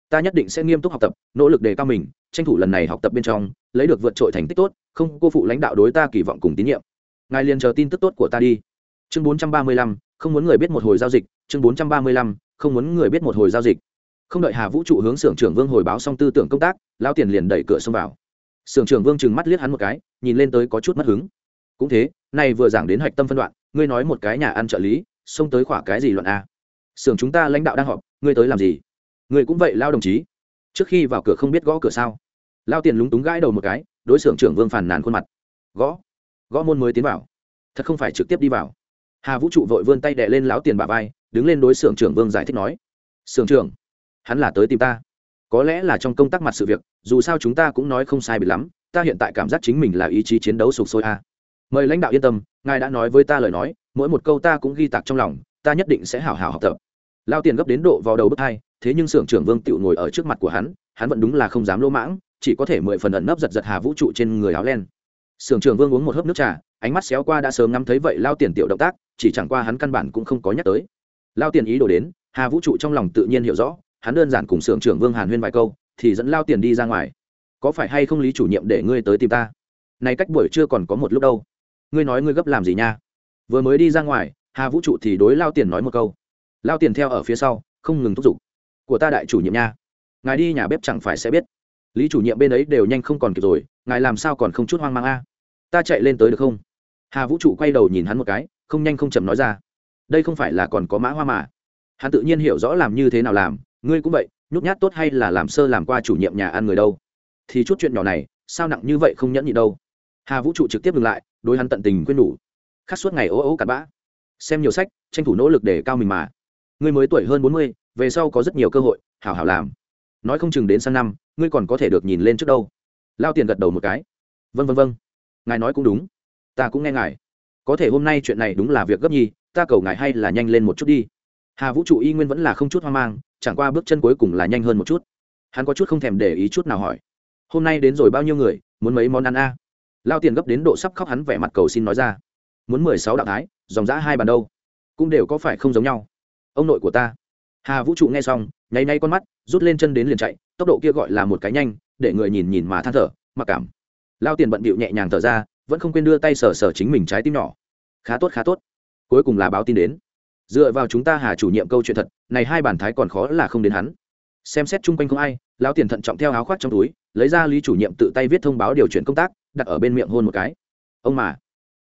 Ta nhất định sẽ nghiêm túc học tập, nỗ lực đề cao mình, tranh thủ lần này học tập bên trong, lấy được vượt trội thành tích tốt, không cô phụ lãnh đạo đối ta kỳ vọng cùng tín nhiệm. Ngài liền chờ tin tức tốt của ta đi. Chương bốn trăm ba mươi lăm, không muốn người biết một hồi giao dịch. Chương bốn trăm ba mươi lăm, không muốn người biết một hồi giao dịch. Không đợi hà vũ trụ hướng xưởng trưởng vương hồi báo xong tư tưởng công tác lao tiền liền đẩy cửa xông vào. Xưởng trưởng vương chừng mắt liếc hắn một cái, nhìn lên tới có chút mất hứng. Cũng thế, nay vừa giảng đến hạch tâm phân đoạn, ngươi nói một cái nhà ăn trợ lý, xông tới khỏa cái gì luận a? Xưởng chúng ta lãnh đạo đang họp, ngươi tới làm gì? Ngươi cũng vậy, lao đồng chí. Trước khi vào cửa không biết gõ cửa sao? Lao tiền lúng túng gãi đầu một cái, đối xưởng trưởng vương phàn nàn khuôn mặt. Gõ. Gõ môn mới tiến vào. Thật không phải trực tiếp đi vào. Hà vũ trụ vội vươn tay đệ lên lão tiền bà vai, đứng lên đối xưởng trưởng vương giải thích nói. Xưởng trưởng, hắn là tới tìm ta. Có lẽ là trong công tác mặt sự việc, dù sao chúng ta cũng nói không sai bị lắm, ta hiện tại cảm giác chính mình là ý chí chiến đấu sục sôi a. Mời lãnh đạo yên tâm, ngài đã nói với ta lời nói, mỗi một câu ta cũng ghi tạc trong lòng ta nhất định sẽ hảo hảo học tập. Lao tiền gấp đến độ vào đầu bước hai thế nhưng xưởng trưởng vương tựu ngồi ở trước mặt của hắn hắn vẫn đúng là không dám lỗ mãng, chỉ có thể mười phần ẩn nấp giật giật hà vũ trụ trên người áo len. Xưởng trưởng vương uống một hớp nước trà, ánh mắt xéo qua đã sớm ngắm thấy vậy lao tiền tiểu động tác, chỉ chẳng qua hắn căn bản cũng không có nhắc tới. Lao tiền ý đồ đến, hà vũ trụ trong lòng tự nhiên hiểu rõ, hắn đơn giản cùng xưởng trưởng vương hàn huyên vài câu, thì dẫn lao tiền đi ra ngoài. Có phải hay không lý chủ nhiệm để ngươi tới tìm ta? Này cách buổi trưa còn có một lúc đâu. Ngươi nói ngươi gấp làm gì nha? Vừa mới đi ra ngoài hà vũ trụ thì đối lao tiền nói một câu. Lao tiền theo ở phía sau, không ngừng thúc giục. Của ta đại chủ nhiệm nha. Ngài đi nhà bếp chẳng phải sẽ biết. Lý chủ nhiệm bên ấy đều nhanh không còn kịp rồi, ngài làm sao còn không chút hoang mang a? Ta chạy lên tới được không? Hà vũ trụ quay đầu nhìn hắn một cái, không nhanh không chậm nói ra. Đây không phải là còn có mã hoa mà. Hắn tự nhiên hiểu rõ làm như thế nào làm, ngươi cũng vậy, nhút nhát tốt hay là làm sơ làm qua chủ nhiệm nhà ăn người đâu? Thì chút chuyện nhỏ này, sao nặng như vậy không nhẫn nhị đâu? Hà vũ trụ trực tiếp ngừng lại, đối hắn tận tình quên nhủ. Khắc suốt ngày ố ố cặn bã xem nhiều sách, tranh thủ nỗ lực để cao mình mà. Ngươi mới tuổi hơn bốn mươi, về sau có rất nhiều cơ hội, hảo hảo làm. Nói không chừng đến sang năm, ngươi còn có thể được nhìn lên trước đâu. Lao tiền gật đầu một cái. Vân vân vân ngài nói cũng đúng. Ta cũng nghe ngài. Có thể hôm nay chuyện này đúng là việc gấp nhi ta cầu ngài hay là nhanh lên một chút đi. Hà vũ trụ y nguyên vẫn là không chút hoang mang, chẳng qua bước chân cuối cùng là nhanh hơn một chút. Hắn có chút không thèm để ý chút nào hỏi. Hôm nay đến rồi bao nhiêu người, muốn mấy món ăn a? Lao tiền gấp đến độ sắp khóc hắn vẻ mặt cầu xin nói ra. Muốn mười sáu đạo thái dòng giã hai bàn đâu, cũng đều có phải không giống nhau. Ông nội của ta. Hà vũ trụ nghe xong, nháy nháy con mắt, rút lên chân đến liền chạy, tốc độ kia gọi là một cái nhanh, để người nhìn nhìn mà than thở, mặc cảm. Lao tiền bận bịu nhẹ nhàng thở ra, vẫn không quên đưa tay sờ sờ chính mình trái tim nhỏ. Khá tốt khá tốt. Cuối cùng là báo tin đến. Dựa vào chúng ta hà chủ nhiệm câu chuyện thật, này hai bản thái còn khó là không đến hắn. Xem xét chung quanh không ai, lao tiền thận trọng theo áo khoác trong túi, lấy ra lý chủ nhiệm tự tay viết thông báo điều chuyển công tác, đặt ở bên miệng hôn một cái. Ông mà,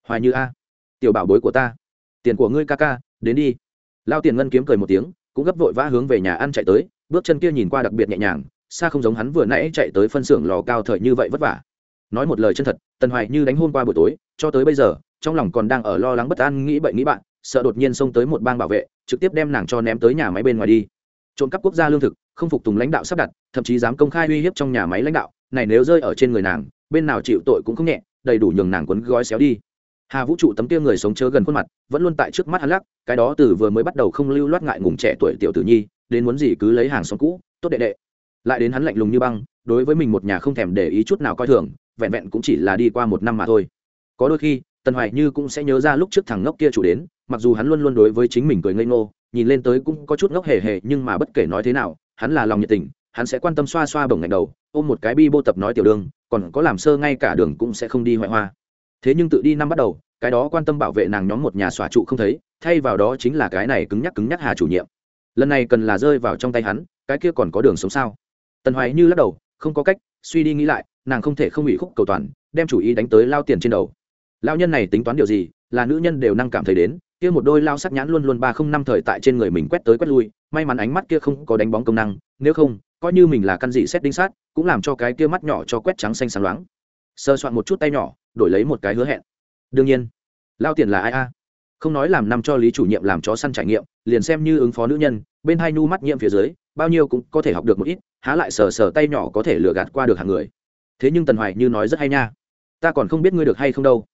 hoài như a tiểu bảo bối của ta. Tiền của ngươi ca ca, đến đi. Lao tiền ngân kiếm cười một tiếng, cũng gấp vội vã hướng về nhà ăn chạy tới, bước chân kia nhìn qua đặc biệt nhẹ nhàng, xa không giống hắn vừa nãy chạy tới phân xưởng lò cao thời như vậy vất vả. Nói một lời chân thật, tần hoài như đánh hôn qua buổi tối, cho tới bây giờ, trong lòng còn đang ở lo lắng bất an nghĩ bậy nghĩ bạn, sợ đột nhiên xông tới một bang bảo vệ, trực tiếp đem nàng cho ném tới nhà máy bên ngoài đi. Trộm cắp quốc gia lương thực, không phục tùng lãnh đạo sắp đặt, thậm chí dám công khai uy hiếp trong nhà máy lãnh đạo, này nếu rơi ở trên người nàng, bên nào chịu tội cũng không nhẹ, đầy đủ nhường nàng quấn gói xéo đi hà vũ trụ tấm kia người sống chớ gần khuôn mặt, vẫn luôn tại trước mắt hắn lắc, cái đó từ vừa mới bắt đầu không lưu loát ngại ngùng trẻ tuổi tiểu tử nhi, đến muốn gì cứ lấy hàng xóm cũ, tốt đệ đệ. Lại đến hắn lạnh lùng như băng, đối với mình một nhà không thèm để ý chút nào coi thường, vẹn vẹn cũng chỉ là đi qua một năm mà thôi. Có đôi khi, tần hoài như cũng sẽ nhớ ra lúc trước thằng ngốc kia chủ đến, mặc dù hắn luôn luôn đối với chính mình cười ngây ngô, nhìn lên tới cũng có chút ngốc hề hề, nhưng mà bất kể nói thế nào, hắn là lòng nhiệt tình, hắn sẽ quan tâm xoa xoa bồng ngạch đầu, ôm một cái bi bô tập nói tiểu đường, còn có làm sơ ngay cả đường cũng sẽ không đi hoại hoa thế nhưng tự đi năm bắt đầu, cái đó quan tâm bảo vệ nàng nhóm một nhà xòa trụ không thấy, thay vào đó chính là cái này cứng nhắc cứng nhắc hà chủ nhiệm. Lần này cần là rơi vào trong tay hắn, cái kia còn có đường sống sao? Tần hoài như lắc đầu, không có cách, suy đi nghĩ lại, nàng không thể không ủy khúc cầu toàn, đem chủ ý đánh tới lao tiền trên đầu. Lao nhân này tính toán điều gì, là nữ nhân đều năng cảm thấy đến, kia một đôi lao sắc nhãn luôn luôn ba không năm thời tại trên người mình quét tới quét lui, may mắn ánh mắt kia không có đánh bóng công năng, nếu không, coi như mình là căn dị xét đinh sát, cũng làm cho cái kia mắt nhỏ cho quét trắng xanh sáng loáng sơ soạn một chút tay nhỏ, đổi lấy một cái hứa hẹn. Đương nhiên, lao tiền là ai a? À? Không nói làm năm cho lý chủ nhiệm làm chó săn trải nghiệm, liền xem như ứng phó nữ nhân, bên hai nu mắt nhiễm phía dưới, bao nhiêu cũng có thể học được một ít, há lại sờ sờ tay nhỏ có thể lừa gạt qua được hàng người. Thế nhưng tần hoài như nói rất hay nha. Ta còn không biết ngươi được hay không đâu.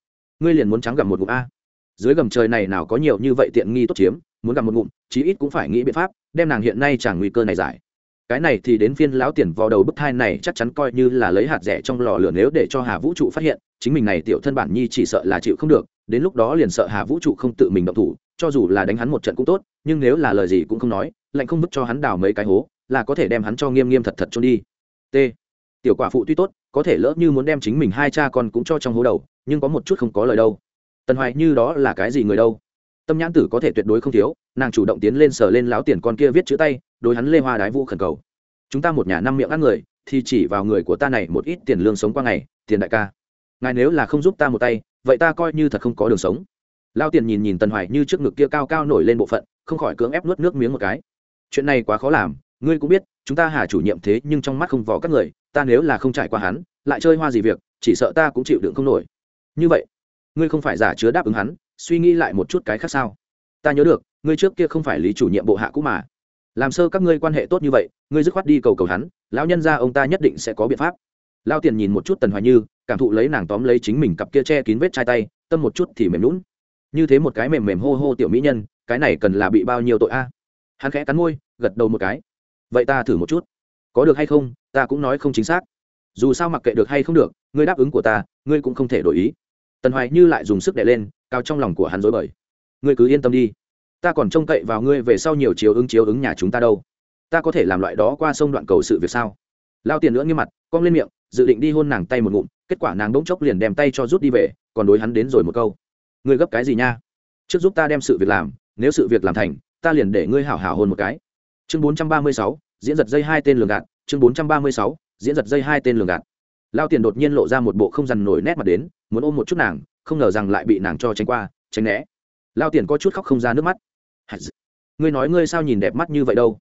Ngươi liền muốn trắng gặp một ngụm a. Dưới gầm trời này nào có nhiều như vậy tiện nghi tốt chiếm, muốn gặp một ngụm, chí ít cũng phải nghĩ biện pháp, đem nàng hiện nay chẳng nguy cơ này giải cái này thì đến phiên lão tiền vào đầu bức thai này chắc chắn coi như là lấy hạt rẻ trong lò lửa nếu để cho hà vũ trụ phát hiện, chính mình này tiểu thân bản nhi chỉ sợ là chịu không được, đến lúc đó liền sợ hà vũ trụ không tự mình động thủ, cho dù là đánh hắn một trận cũng tốt, nhưng nếu là lời gì cũng không nói, lạnh không bức cho hắn đào mấy cái hố, là có thể đem hắn cho nghiêm nghiêm thật thật cho đi. T. Tiểu quả phụ tuy tốt, có thể lỡ như muốn đem chính mình hai cha con cũng cho trong hố đầu, nhưng có một chút không có lời đâu. Tần hoài như đó là cái gì người đâu? Tâm nhãn tử có thể tuyệt đối không thiếu, nàng chủ động tiến lên sờ lên láo tiền con kia viết chữ tay, đối hắn lê hoa đái vũ khẩn cầu. Chúng ta một nhà năm miệng ăn người, thì chỉ vào người của ta này một ít tiền lương sống qua ngày, tiền đại ca. Ngài nếu là không giúp ta một tay, vậy ta coi như thật không có đường sống. Lao tiền nhìn nhìn tần hoài như trước ngực kia cao cao nổi lên bộ phận, không khỏi cưỡng ép nuốt nước miếng một cái. Chuyện này quá khó làm, ngươi cũng biết, chúng ta hà chủ nhiệm thế nhưng trong mắt không vỏ các người, ta nếu là không trải qua hắn, lại chơi hoa gì việc, chỉ sợ ta cũng chịu đựng không nổi. Như vậy, ngươi không phải giả chứa đáp ứng hắn suy nghĩ lại một chút cái khác sao? Ta nhớ được, ngươi trước kia không phải lý chủ nhiệm bộ hạ cũ mà. Làm sơ các ngươi quan hệ tốt như vậy, ngươi dứt khoát đi cầu cầu hắn, lão nhân ra ông ta nhất định sẽ có biện pháp. Lao tiền nhìn một chút tần hoài như, cảm thụ lấy nàng tóm lấy chính mình cặp kia che kín vết chai tay, tâm một chút thì mềm lún như thế một cái mềm mềm hô hô tiểu mỹ nhân, cái này cần là bị bao nhiêu tội a? Hắn khẽ cắn môi, gật đầu một cái. Vậy ta thử một chút. Có được hay không, ta cũng nói không chính xác. Dù sao mặc kệ được hay không được, ngươi đáp ứng của ta, ngươi cũng không thể đổi ý tần hoài như lại dùng sức đè lên, cao trong lòng của hắn dối bời. Ngươi cứ yên tâm đi. Ta còn trông cậy vào ngươi về sau nhiều chiếu ứng chiếu ứng nhà chúng ta đâu. Ta có thể làm loại đó qua sông đoạn cầu sự việc sao? Lao tiền nữa nghiêm mặt, cong lên miệng, dự định đi hôn nàng tay một ngụm, kết quả nàng bỗng chốc liền đem tay cho rút đi về, còn đối hắn đến rồi một câu. Ngươi gấp cái gì nha? Trước giúp ta đem sự việc làm, nếu sự việc làm thành, ta liền để ngươi hảo hảo hôn một cái. Chương bốn trăm ba mươi sáu, diễn giật dây hai tên lường gạt. Chương bốn trăm ba mươi sáu, diễn giật dây hai tên lường gạt. Lao tiền đột nhiên lộ ra một bộ không dằn nổi nét mặt đến muốn ôm một chút nàng, không ngờ rằng lại bị nàng cho tránh qua, tránh né. Lao tiền có chút khóc không ra nước mắt. Ngươi nói ngươi sao nhìn đẹp mắt như vậy đâu?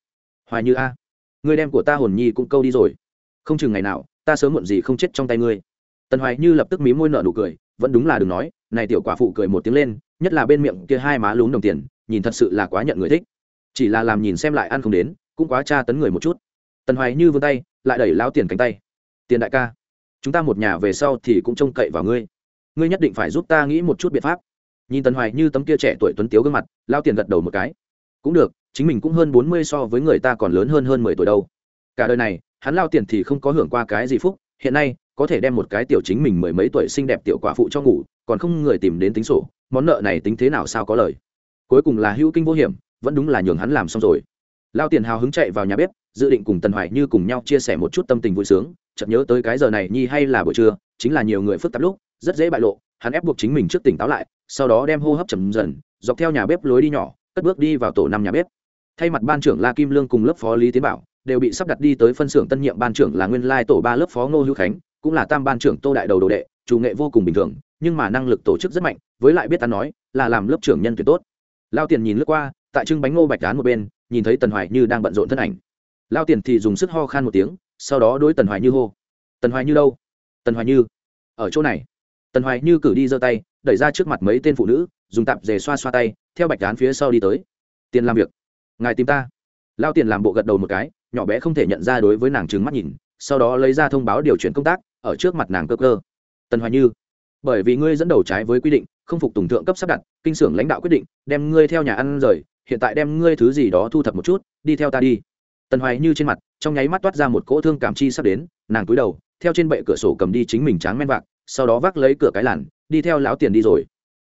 Hoài như a. Ngươi đem của ta hồn nhi cũng câu đi rồi. Không chừng ngày nào, ta sớm muộn gì không chết trong tay ngươi. Tần hoài như lập tức mí môi nợ nụ cười, vẫn đúng là đừng nói, này tiểu quả phụ cười một tiếng lên, nhất là bên miệng kia hai má lún đồng tiền, nhìn thật sự là quá nhận người thích. Chỉ là làm nhìn xem lại ăn không đến, cũng quá tra tấn người một chút. Tần hoài như vươn tay, lại đẩy lao tiền cánh tay. Tiền đại ca, chúng ta một nhà về sau thì cũng trông cậy vào ngươi ngươi nhất định phải giúp ta nghĩ một chút biện pháp. Nhìn tần hoài như tấm kia trẻ tuổi tuấn tiếu gương mặt, lao tiền gật đầu một cái. Cũng được, chính mình cũng hơn bốn mươi so với người ta còn lớn hơn hơn mười tuổi đâu. Cả đời này, hắn lao tiền thì không có hưởng qua cái gì phúc, hiện nay, có thể đem một cái tiểu chính mình mười mấy tuổi xinh đẹp tiểu quả phụ cho ngủ, còn không người tìm đến tính sổ, món nợ này tính thế nào sao có lời. Cuối cùng là hữu kinh vô hiểm, vẫn đúng là nhường hắn làm xong rồi. Lao tiền hào hứng chạy vào nhà bếp, dự định cùng tần hoài như cùng nhau chia sẻ một chút tâm tình vui sướng, chợt nhớ tới cái giờ này nhi hay là buổi trưa, chính là nhiều người phức tạp lúc rất dễ bại lộ, hắn ép buộc chính mình trước tỉnh táo lại, sau đó đem hô hấp chầm dần, dọc theo nhà bếp lối đi nhỏ, cất bước đi vào tổ năm nhà bếp. Thay mặt ban trưởng la kim lương cùng lớp phó lý tiến bảo, đều bị sắp đặt đi tới phân xưởng tân nhiệm ban trưởng là nguyên lai tổ ba lớp phó ngô hữu khánh, cũng là tam ban trưởng tô đại đầu đồ đệ, chủ nghệ vô cùng bình thường, nhưng mà năng lực tổ chức rất mạnh, với lại biết ta nói, là làm lớp trưởng nhân tuyệt tốt. Lao tiền nhìn lướt qua, tại trưng bánh ngô bạch đán một bên, nhìn thấy tần hoài như đang bận rộn thân ảnh. Lao tiền thì dùng sức ho khan một tiếng, sau đó đối tần hoài như hô. Tần hoài như đâu? Tần hoài như, ở chỗ này tần hoài như cử đi giơ tay, đẩy ra trước mặt mấy tên phụ nữ, dùng tạp dề xoa xoa tay, theo bạch án phía sau đi tới. Tiền làm việc. Ngài tìm ta. Lao tiền làm bộ gật đầu một cái, nhỏ bé không thể nhận ra đối với nàng trừng mắt nhìn, sau đó lấy ra thông báo điều chuyển công tác, ở trước mặt nàng cơ cơ. Tần hoài như, bởi vì ngươi dẫn đầu trái với quy định, không phục tùng thượng cấp sắp đặt, kinh xưởng lãnh đạo quyết định, đem ngươi theo nhà ăn rời, hiện tại đem ngươi thứ gì đó thu thập một chút, đi theo ta đi. Tần hoài như trên mặt, trong nháy mắt toát ra một cỗ thương cảm chi sắp đến, nàng cúi đầu, theo trên bệ cửa sổ cầm đi chính mình tráng men vạc sau đó vác lấy cửa cái làn, đi theo lão tiền đi rồi.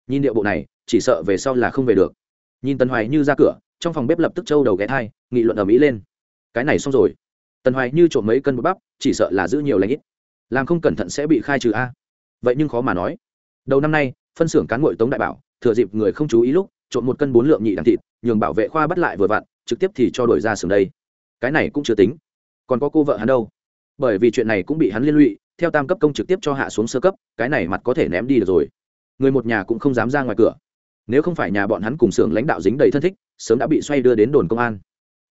Nhìn điệu bộ này, chỉ sợ về sau là không về được. Nhìn tần hoài như ra cửa, trong phòng bếp lập tức trâu đầu ghé thai, nghị luận ở mỹ lên. Cái này xong rồi. Tần hoài như trộm mấy cân bột bắp, chỉ sợ là giữ nhiều lãnh ít. Làm không cẩn thận sẽ bị khai trừ a. Vậy nhưng khó mà nói. Đầu năm nay, phân xưởng cán bộ tống đại bảo, thừa dịp người không chú ý lúc, trộm một cân bốn lượng nhị đằng thịt, nhường bảo vệ khoa bắt lại vừa vặn, trực tiếp thì cho đổi ra xưởng đây. Cái này cũng chưa tính. Còn có cô vợ hắn đâu? Bởi vì chuyện này cũng bị hắn liên lụy theo tam cấp công trực tiếp cho hạ xuống sơ cấp, cái này mặt có thể ném đi được rồi. Người một nhà cũng không dám ra ngoài cửa. Nếu không phải nhà bọn hắn cùng xưởng lãnh đạo dính đầy thân thích, sớm đã bị xoay đưa đến đồn công an.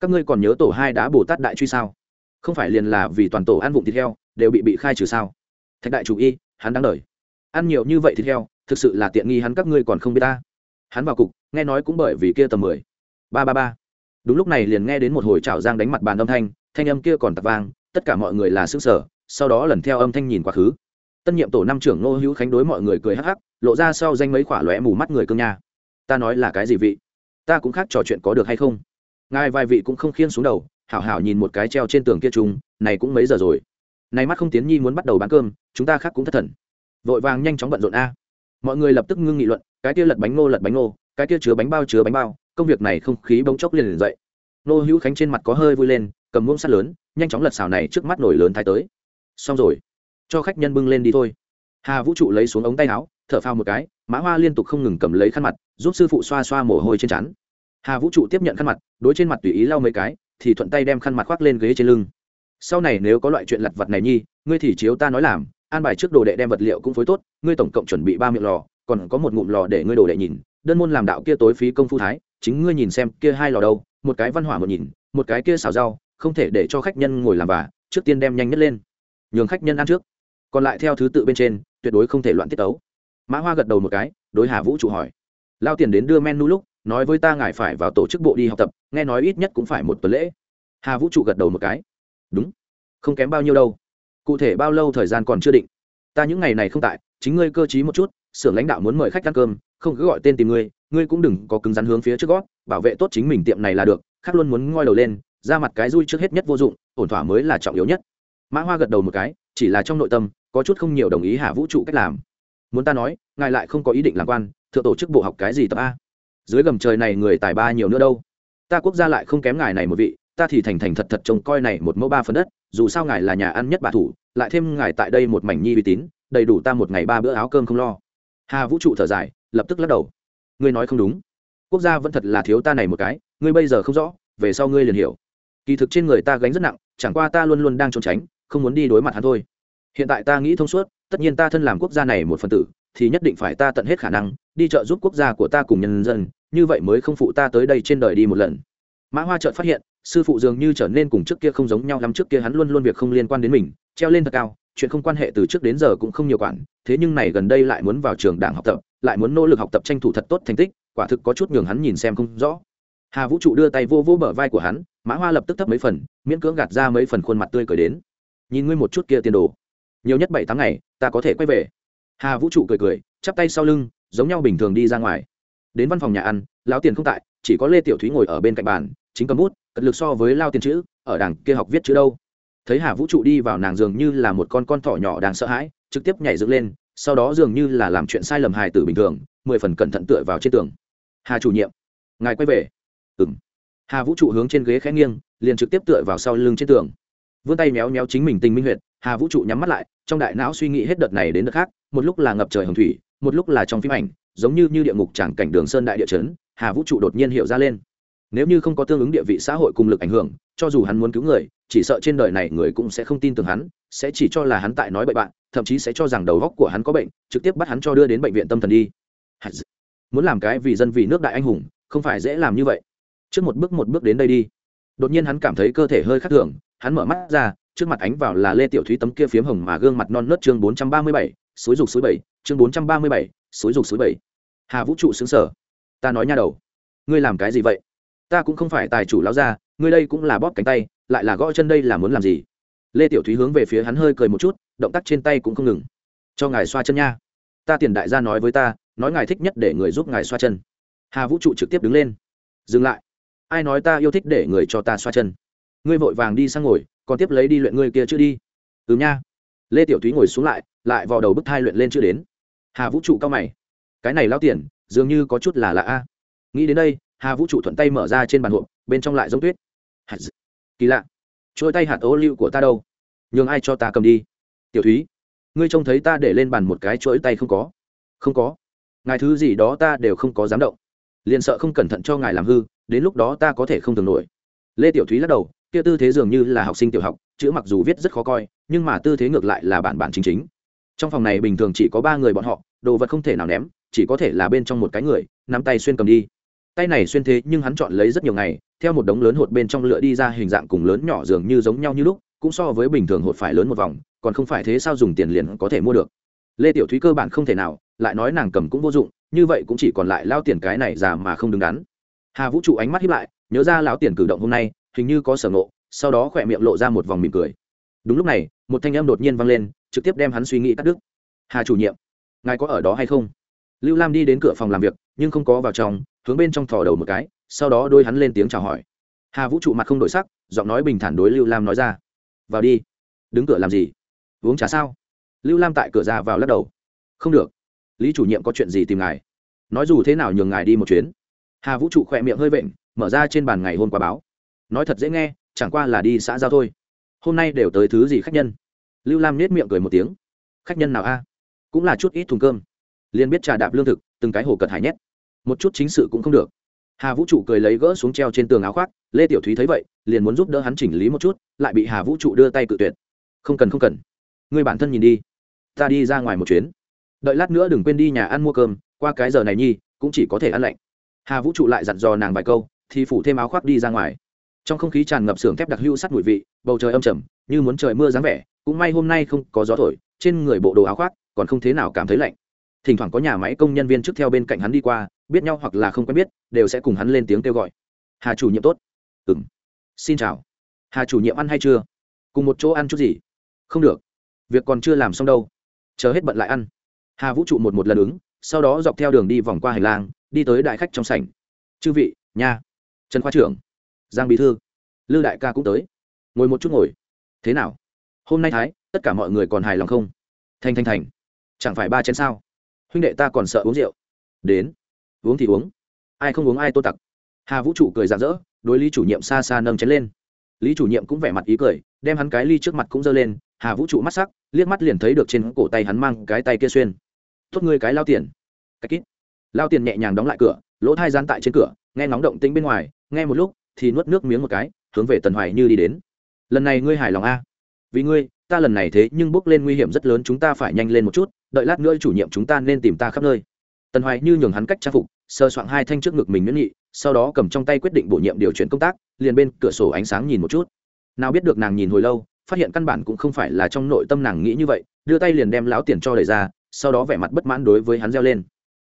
Các ngươi còn nhớ tổ hai đá bồ tát đại truy sao? Không phải liền là vì toàn tổ ăn vụng thịt heo, đều bị bị khai trừ sao? Thạch đại chủ y, hắn đáng đời. Ăn nhiều như vậy thịt heo, thực sự là tiện nghi hắn các ngươi còn không biết ta. Hắn vào cục, nghe nói cũng bởi vì kia tầm mười. Ba ba ba. Đúng lúc này liền nghe đến một hồi chảo giang đánh mặt bàn âm thanh thanh âm kia còn tạc vang, tất cả mọi người là xứng sở sau đó lần theo âm thanh nhìn quá khứ. Tân nhiệm tổ năm trưởng Ngô hữu khánh đối mọi người cười hắc hắc lộ ra sau danh mấy khỏa lóe mù mắt người cương nha. Ta nói là cái gì vị? Ta cũng khác trò chuyện có được hay không? Ngài vài vị cũng không khiên xuống đầu hảo hảo nhìn một cái treo trên tường kia trùng, này cũng mấy giờ rồi? Này mắt không tiến nhi muốn bắt đầu bán cơm chúng ta khác cũng thất thần. Vội vàng nhanh chóng bận rộn a. Mọi người lập tức ngưng nghị luận cái kia lật bánh ngô lật bánh ngô cái kia chứa bánh bao chứa bánh bao công việc này không khí bỗng chốc liền liền dậy. Nô hữu khánh trên mặt có hơi vui lên cầm muỗng sắt lớn nhanh chóng lật xào này trước mắt nổi lớn thái tới xong rồi. Cho khách nhân bưng lên đi thôi. Hà vũ trụ lấy xuống ống tay áo, thở phao một cái, mã hoa liên tục không ngừng cầm lấy khăn mặt, giúp sư phụ xoa xoa mồ hôi trên chắn hà vũ trụ tiếp nhận khăn mặt, đối trên mặt tùy ý lau mấy cái, thì thuận tay đem khăn mặt khoác lên ghế trên lưng. Sau này nếu có loại chuyện lặt vặt này nhi, ngươi thì chiếu ta nói làm, an bài trước đồ đệ đem vật liệu cũng phối tốt, ngươi tổng cộng chuẩn bị ba miệng lò, còn có một ngụm lò để ngươi đồ đệ nhìn, đơn môn làm đạo kia tối phí công phu thái, chính ngươi nhìn xem kia hai lò đâu, một cái văn hỏa một nhìn, một cái kia xào rau, không thể để cho khách nhân ngồi làm và trước tiên đem nhanh nhất lên nhường khách nhân ăn trước. Còn lại theo thứ tự bên trên, tuyệt đối không thể loạn tiết tấu. Mã hoa gật đầu một cái, đối hà vũ trụ hỏi. Lao tiền đến đưa menu lúc, nói với ta ngài phải vào tổ chức bộ đi học tập, nghe nói ít nhất cũng phải một tuần lễ. Hà vũ trụ gật đầu một cái. Đúng. Không kém bao nhiêu đâu. Cụ thể bao lâu thời gian còn chưa định. Ta những ngày này không tại, chính ngươi cơ t r í một chút, xưởng lãnh đạo muốn mời khách ăn cơm, không cứ gọi tên tìm ngươi ngươi cũng đừng có cứng rắn hướng phía trước gót, bảo vệ tốt chính mình tiệm này là được, khác luôn muốn ngoi đầu lên, ra mặt cái rui trước hết nhất vô dụng, ổn thỏa mới là trọng yếu nhất mã hoa gật đầu một cái, chỉ là trong nội tâm, có chút không nhiều đồng ý hà vũ trụ cách làm. Muốn ta nói, ngài lại không có ý định làm quan, thượng tổ chức bộ học cái gì tập a? Dưới gầm trời này người tài ba nhiều nữa đâu. Ta quốc gia lại không kém ngài này một vị, ta thì thành thành thật thật trông coi này một mẫu ba phần đất, dù sao ngài là nhà ăn nhất bà thủ, lại thêm ngài tại đây một mảnh nhi uy tín, đầy đủ ta một ngày ba bữa áo cơm không lo. Hà vũ trụ thở dài, lập tức lắc đầu. Ngươi nói không đúng. Quốc gia vẫn thật là thiếu ta này một cái, ngươi bây giờ không rõ, về sau ngươi liền hiểu. Kỳ thực trên người ta gánh rất nặng, chẳng qua ta luôn luôn đang trốn tránh không muốn đi đối mặt hắn thôi. Hiện tại ta nghĩ thông suốt, tất nhiên ta thân làm quốc gia này một phần tử, thì nhất định phải ta tận hết khả năng, đi trợ giúp quốc gia của ta cùng nhân dân, như vậy mới không phụ ta tới đây trên đời đi một lần. Mã hoa chợt phát hiện, sư phụ dường như trở nên cùng trước kia không giống nhau lắm, trước kia hắn luôn luôn việc không liên quan đến mình, treo lên thật cao, chuyện không quan hệ từ trước đến giờ cũng không nhiều quản, thế nhưng này gần đây lại muốn vào trường đảng học tập, lại muốn nỗ lực học tập tranh thủ thật tốt thành tích, quả thực có chút nhường hắn nhìn xem không rõ. Hà vũ trụ đưa tay vô vô bờ vai của hắn, mã hoa lập tức thấp mấy phần, miễn cưỡng gạt ra mấy phần khuôn mặt tươi cười đến nhìn ngươi một chút kia tiền đồ. Nhiều nhất bảy tháng ngày, ta có thể quay về. Hà vũ trụ cười cười, chắp tay sau lưng, giống nhau bình thường đi ra ngoài. Đến văn phòng nhà ăn, lão tiền không tại, chỉ có lê tiểu thúy ngồi ở bên cạnh bàn, chính cầm bút, cật lực so với lao tiền chữ, ở đảng kia học viết chữ đâu. Thấy hà vũ trụ đi vào nàng dường như là một con con thỏ nhỏ đang sợ hãi, trực tiếp nhảy dựng lên, sau đó dường như là làm chuyện sai lầm hài tử bình thường, mười phần cẩn thận tựa vào trên tường. Hà chủ nhiệm, ngài quay về. Ừng hà vũ trụ hướng trên ghế khẽ nghiêng, liền trực tiếp tựa vào sau lưng trên tường vươn tay méo méo chính mình tình minh huyệt, hà vũ trụ nhắm mắt lại, trong đại não suy nghĩ hết đợt này đến đợt khác, một lúc là ngập trời hồng thủy, một lúc là trong phim ảnh, giống như như địa ngục tràng cảnh đường sơn đại địa chấn, hà vũ trụ đột nhiên hiểu ra lên. Nếu như không có tương ứng địa vị xã hội cùng lực ảnh hưởng, cho dù hắn muốn cứu người, chỉ sợ trên đời này người cũng sẽ không tin tưởng hắn, sẽ chỉ cho là hắn tại nói bậy bạn, thậm chí sẽ cho rằng đầu góc của hắn có bệnh, trực tiếp bắt hắn cho đưa đến bệnh viện tâm thần đi. Muốn làm cái vì dân vì nước đại anh hùng, không phải dễ làm như vậy. Trước một bước một bước đến đây đi. Đột nhiên hắn cảm thấy cơ thể hơi khác thường hắn mở mắt ra, trước mặt ánh vào là lê tiểu thúy tấm kia phiếm hồng mà gương mặt non nớt chương bốn trăm ba mươi bảy, suối rục suối bảy chương bốn trăm ba mươi bảy, suối rục suối bảy hà vũ trụ xứng sở ta nói nha đầu, ngươi làm cái gì vậy? Ta cũng không phải tài chủ lão gia, ngươi đây cũng là bóp cánh tay, lại là gõ chân đây là muốn làm gì? Lê tiểu thúy hướng về phía hắn hơi cười một chút, động tác trên tay cũng không ngừng. Cho ngài xoa chân nha. Ta tiền đại gia nói với ta, nói ngài thích nhất để người giúp ngài xoa chân. Hà vũ trụ trực tiếp đứng lên. Dừng lại. Ai nói ta yêu thích để người cho ta xoa chân? Ngươi vội vàng đi sang ngồi, còn tiếp lấy đi luyện ngươi kia chưa đi. Ừ nha. Lê tiểu thúy ngồi xuống lại lại vào đầu bức thai luyện lên chưa đến. Hà vũ trụ cao mày. Cái này lao tiền, dường như có chút là lạ a. Nghĩ đến đây, hà vũ trụ thuận tay mở ra trên bàn hộp, bên trong lại giống tuyết. Hạt d... kỳ lạ. Trôi tay hạt ô lưu của ta đâu? Nhường ai cho ta cầm đi? Tiểu thúy, ngươi trông thấy ta để lên bàn một cái chuỗi tay không có? Không có. Ngài thứ gì đó ta đều không có dám động. Liền sợ không cẩn thận cho ngài làm hư, đến lúc đó ta có thể không thường nổi. Lê tiểu thúy lắc đầu kia tư thế dường như là học sinh tiểu học, chữ mặc dù viết rất khó coi, nhưng mà tư thế ngược lại là bản bản chính chính. Trong phòng này bình thường chỉ có ba người bọn họ, đồ vật không thể nào ném, chỉ có thể là bên trong một cái người, nắm tay xuyên cầm đi. Tay này xuyên thế nhưng hắn chọn lấy rất nhiều ngày, theo một đống lớn hột bên trong lựa đi ra hình dạng cùng lớn nhỏ dường như giống nhau như lúc, cũng so với bình thường hột phải lớn một vòng, còn không phải thế sao dùng tiền liền có thể mua được. Lê tiểu thúy cơ bản không thể nào, lại nói nàng cầm cũng vô dụng, như vậy cũng chỉ còn lại lao tiền cái này già mà không đứng đắn. Hà vũ trụ ánh mắt hiếp lại, nhớ ra lão tiền cử động hôm nay hình như có sở ngộ, sau đó khỏe miệng lộ ra một vòng mỉm cười. Đúng lúc này, một thanh âm đột nhiên vang lên, trực tiếp đem hắn suy nghĩ cắt đứt. Hà chủ nhiệm, ngài có ở đó hay không? Lưu lam đi đến cửa phòng làm việc, nhưng không có vào trong, hướng bên trong thò đầu một cái, sau đó đôi hắn lên tiếng chào hỏi. Hà vũ trụ mặt không đổi sắc, giọng nói bình thản đối lưu lam nói ra. Vào đi. Đứng cửa làm gì? Uống trà sao? Lưu lam tại cửa ra vào lắc đầu. Không được. Lý chủ nhiệm có chuyện gì tìm ngài? Nói dù thế nào nhường ngài đi một chuyến. Hà vũ trụ khỏe miệng hơi vện, mở ra trên bàn ngày hôm qua báo nói thật dễ nghe, chẳng qua là đi xã giao thôi. Hôm nay đều tới thứ gì khách nhân? Lưu lam nết miệng cười một tiếng. Khách nhân nào a? Cũng là chút ít thùng cơm. Liền biết trà đạp lương thực, từng cái hồ cật hải nhét. Một chút chính sự cũng không được. Hà vũ trụ cười lấy gỡ xuống treo trên tường áo khoác. Lê tiểu thúy thấy vậy, liền muốn giúp đỡ hắn chỉnh lý một chút, lại bị hà vũ trụ đưa tay cự tuyệt. Không cần không cần. Người bản thân nhìn đi. Ta đi ra ngoài một chuyến. Đợi lát nữa đừng quên đi nhà ăn mua cơm, qua cái giờ này nhi, cũng chỉ có thể ăn lạnh. Hà vũ trụ lại dặn dò nàng vài câu, thì phủ thêm áo khoác đi ra ngoài trong không khí tràn ngập xưởng thép đặc hưu sắt mùi vị, bầu trời âm trầm, như muốn trời mưa dáng vẻ, cũng may hôm nay không có gió thổi, trên người bộ đồ áo khoác còn không thế nào cảm thấy lạnh. Thỉnh thoảng có nhà máy công nhân viên trước theo bên cạnh hắn đi qua, biết nhau hoặc là không quen biết, đều sẽ cùng hắn lên tiếng kêu gọi. Hà chủ nhiệm tốt. Ừ m xin chào. Hà chủ nhiệm ăn hay chưa? Cùng một chỗ ăn chút gì? Không được. Việc còn chưa làm xong đâu. Chờ hết bận lại ăn. Hà vũ trụ một một lần ứng, sau đó dọc theo đường đi vòng qua hành lang, đi tới đại khách trong sảnh. Chư vị, nha. Trần khoa trưởng giang bí thư. Lư đại ca cũng tới. Ngồi một chút ngồi. Thế nào? Hôm nay thái, tất cả mọi người còn hài lòng không? Thành thành thành. Chẳng phải ba chén sao? Huynh đệ ta còn sợ uống rượu. Đến. Uống thì uống. Ai không uống ai tô tặc. Hà vũ trụ cười rạng rỡ, đối lý chủ nhiệm xa xa nâng chén lên. Lý chủ nhiệm cũng vẻ mặt ý cười, đem hắn cái ly trước mặt cũng giơ lên. Hà vũ trụ mắt sắc, liếc mắt liền thấy được trên cổ tay hắn mang cái tay kia xuyên. Tốt ngươi cái lao tiền. Cái kít. Lao tiền nhẹ nhàng đóng lại cửa, lỗ thai gian tại trên cửa, nghe ngóng động tĩnh bên ngoài, nghe một lúc thì nuốt nước miếng một cái, hướng về tần hoài như đi đến. Lần này ngươi hài lòng a? Vì ngươi, ta lần này thế nhưng bước lên nguy hiểm rất lớn, chúng ta phải nhanh lên một chút, đợi lát nữa chủ nhiệm chúng ta nên tìm ta khắp nơi. Tần hoài như nhường hắn cách trang phục sơ soạn hai thanh trước ngực mình miễn nghị sau đó cầm trong tay quyết định bổ nhiệm điều chuyển công tác, liền bên cửa sổ ánh sáng nhìn một chút. Nào biết được nàng nhìn hồi lâu, phát hiện căn bản cũng không phải là trong nội tâm nàng nghĩ như vậy, đưa tay liền đem láo tiền cho đẩy ra, sau đó vẻ mặt bất mãn đối với hắn reo lên.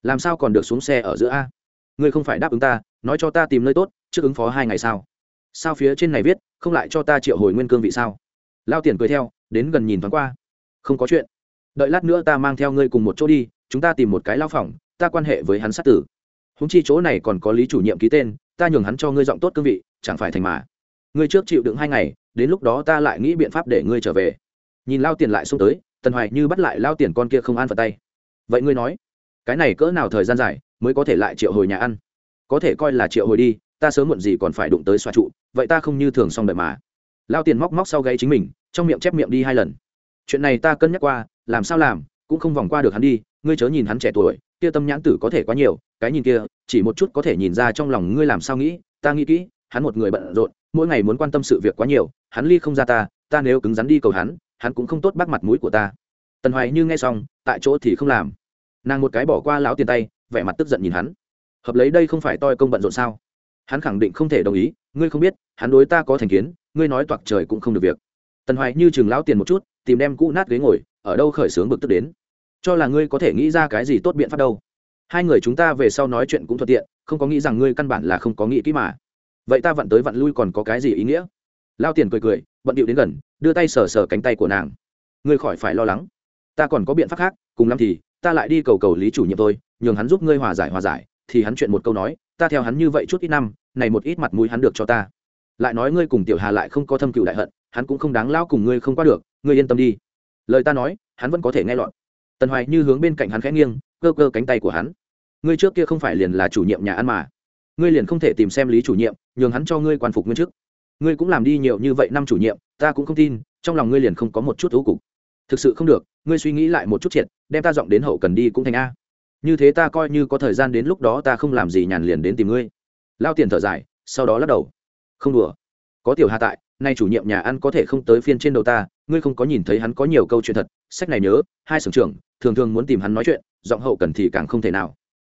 Làm sao còn được xuống xe ở giữa a? Ngươi không phải đáp ứng ta, nói cho ta tìm nơi tốt trước ứng phó hai ngày sao? Sao phía trên này viết, không lại cho ta triệu hồi nguyên cương vị sao? Lao tiền cười theo, đến gần nhìn thoáng qua. Không có chuyện. Đợi lát nữa ta mang theo ngươi cùng một chỗ đi, chúng ta tìm một cái lao phòng, ta quan hệ với hắn sát tử. Húng chi chỗ này còn có lý chủ nhiệm ký tên, ta nhường hắn cho ngươi giọng tốt cương vị, chẳng phải thành mà. Ngươi trước chịu đựng hai ngày, đến lúc đó ta lại nghĩ biện pháp để ngươi trở về. Nhìn lao tiền lại xông tới, tần hoài như bắt lại lao tiền con kia không an vào tay. Vậy ngươi nói, cái này cỡ nào thời gian dài mới có thể lại triệu hồi nhà ăn? Có thể coi là triệu hồi đi ta sớm muộn gì còn phải đụng tới xoa trụ, vậy ta không như thường xong đợi mà. Lao tiền móc móc sau gáy chính mình, trong miệng chép miệng đi hai lần. Chuyện này ta cân nhắc qua, làm sao làm, cũng không vòng qua được hắn đi, ngươi chớ nhìn hắn trẻ tuổi, kia tâm nhãn tử có thể quá nhiều, cái nhìn kia, chỉ một chút có thể nhìn ra trong lòng ngươi làm sao nghĩ, ta nghĩ kỹ, hắn một người bận rộn, mỗi ngày muốn quan tâm sự việc quá nhiều, hắn ly không ra ta ta nếu cứng rắn đi cầu hắn hắn cũng không tốt bắt mặt mũi của ta. Tần hoài như nghe xong, tại chỗ thì không làm. Nàng một cái bỏ qua lão tiền tay, vẻ mặt tức giận nhìn hắn. Hợp lấy đây không phải toi công bận rộn sao? Hắn khẳng định không thể đồng ý, ngươi không biết, hắn đối ta có thành kiến, ngươi nói toạc trời cũng không được việc. Tần hoài như chừng lão tiền một chút, tìm đem cũ nát ghế ngồi, ở đâu khởi sướng bực tức đến. Cho là ngươi có thể nghĩ ra cái gì tốt biện pháp đâu. Hai người chúng ta về sau nói chuyện cũng thuận tiện, không có nghĩ rằng ngươi căn bản là không có nghĩ kỹ mà. Vậy ta vặn tới vặn lui còn có cái gì ý nghĩa? Lao tiền cười cười, bận điệu đến gần, đưa tay sờ sờ cánh tay của nàng. Ngươi khỏi phải lo lắng. Ta còn có biện pháp khác, cùng lắm thì, ta lại đi cầu cầu lý chủ nhiệm tôi nhường hắn giúp ngươi hòa giải hòa giải, thì hắn chuyện một câu nói ta theo hắn như vậy chút ít năm, này một ít mặt mũi hắn được cho ta. Lại nói ngươi cùng tiểu hà lại không có thâm cựu đại hận, hắn cũng không đáng lao cùng ngươi không qua được, ngươi yên tâm đi. Lời ta nói, hắn vẫn có thể nghe lọt. Tần hoài như hướng bên cạnh hắn khẽ nghiêng, cơ cơ cánh tay của hắn. Ngươi trước kia không phải liền là chủ nhiệm nhà ăn mà. Ngươi liền không thể tìm xem lý chủ nhiệm, nhường hắn cho ngươi quan phục nguyên chức. Ngươi cũng làm đi nhiều như vậy năm chủ nhiệm, ta cũng không tin, trong lòng ngươi liền không có một chút thú cục. Thực sự không được, ngươi suy nghĩ lại một chút triệt, đem ta dọn đến hậu cần đi cũng thành a như thế ta coi như có thời gian đến lúc đó ta không làm gì nhàn liền đến tìm ngươi. Lao tiền thở dài, sau đó lắc đầu. Không đùa. Có tiểu hà tại, nay chủ nhiệm nhà ăn có thể không tới phiên trên đầu ta, ngươi không có nhìn thấy hắn có nhiều câu chuyện thật. Sách này nhớ, hai sưởng trưởng, thường thường muốn tìm hắn nói chuyện, giọng hậu cần thì càng không thể nào.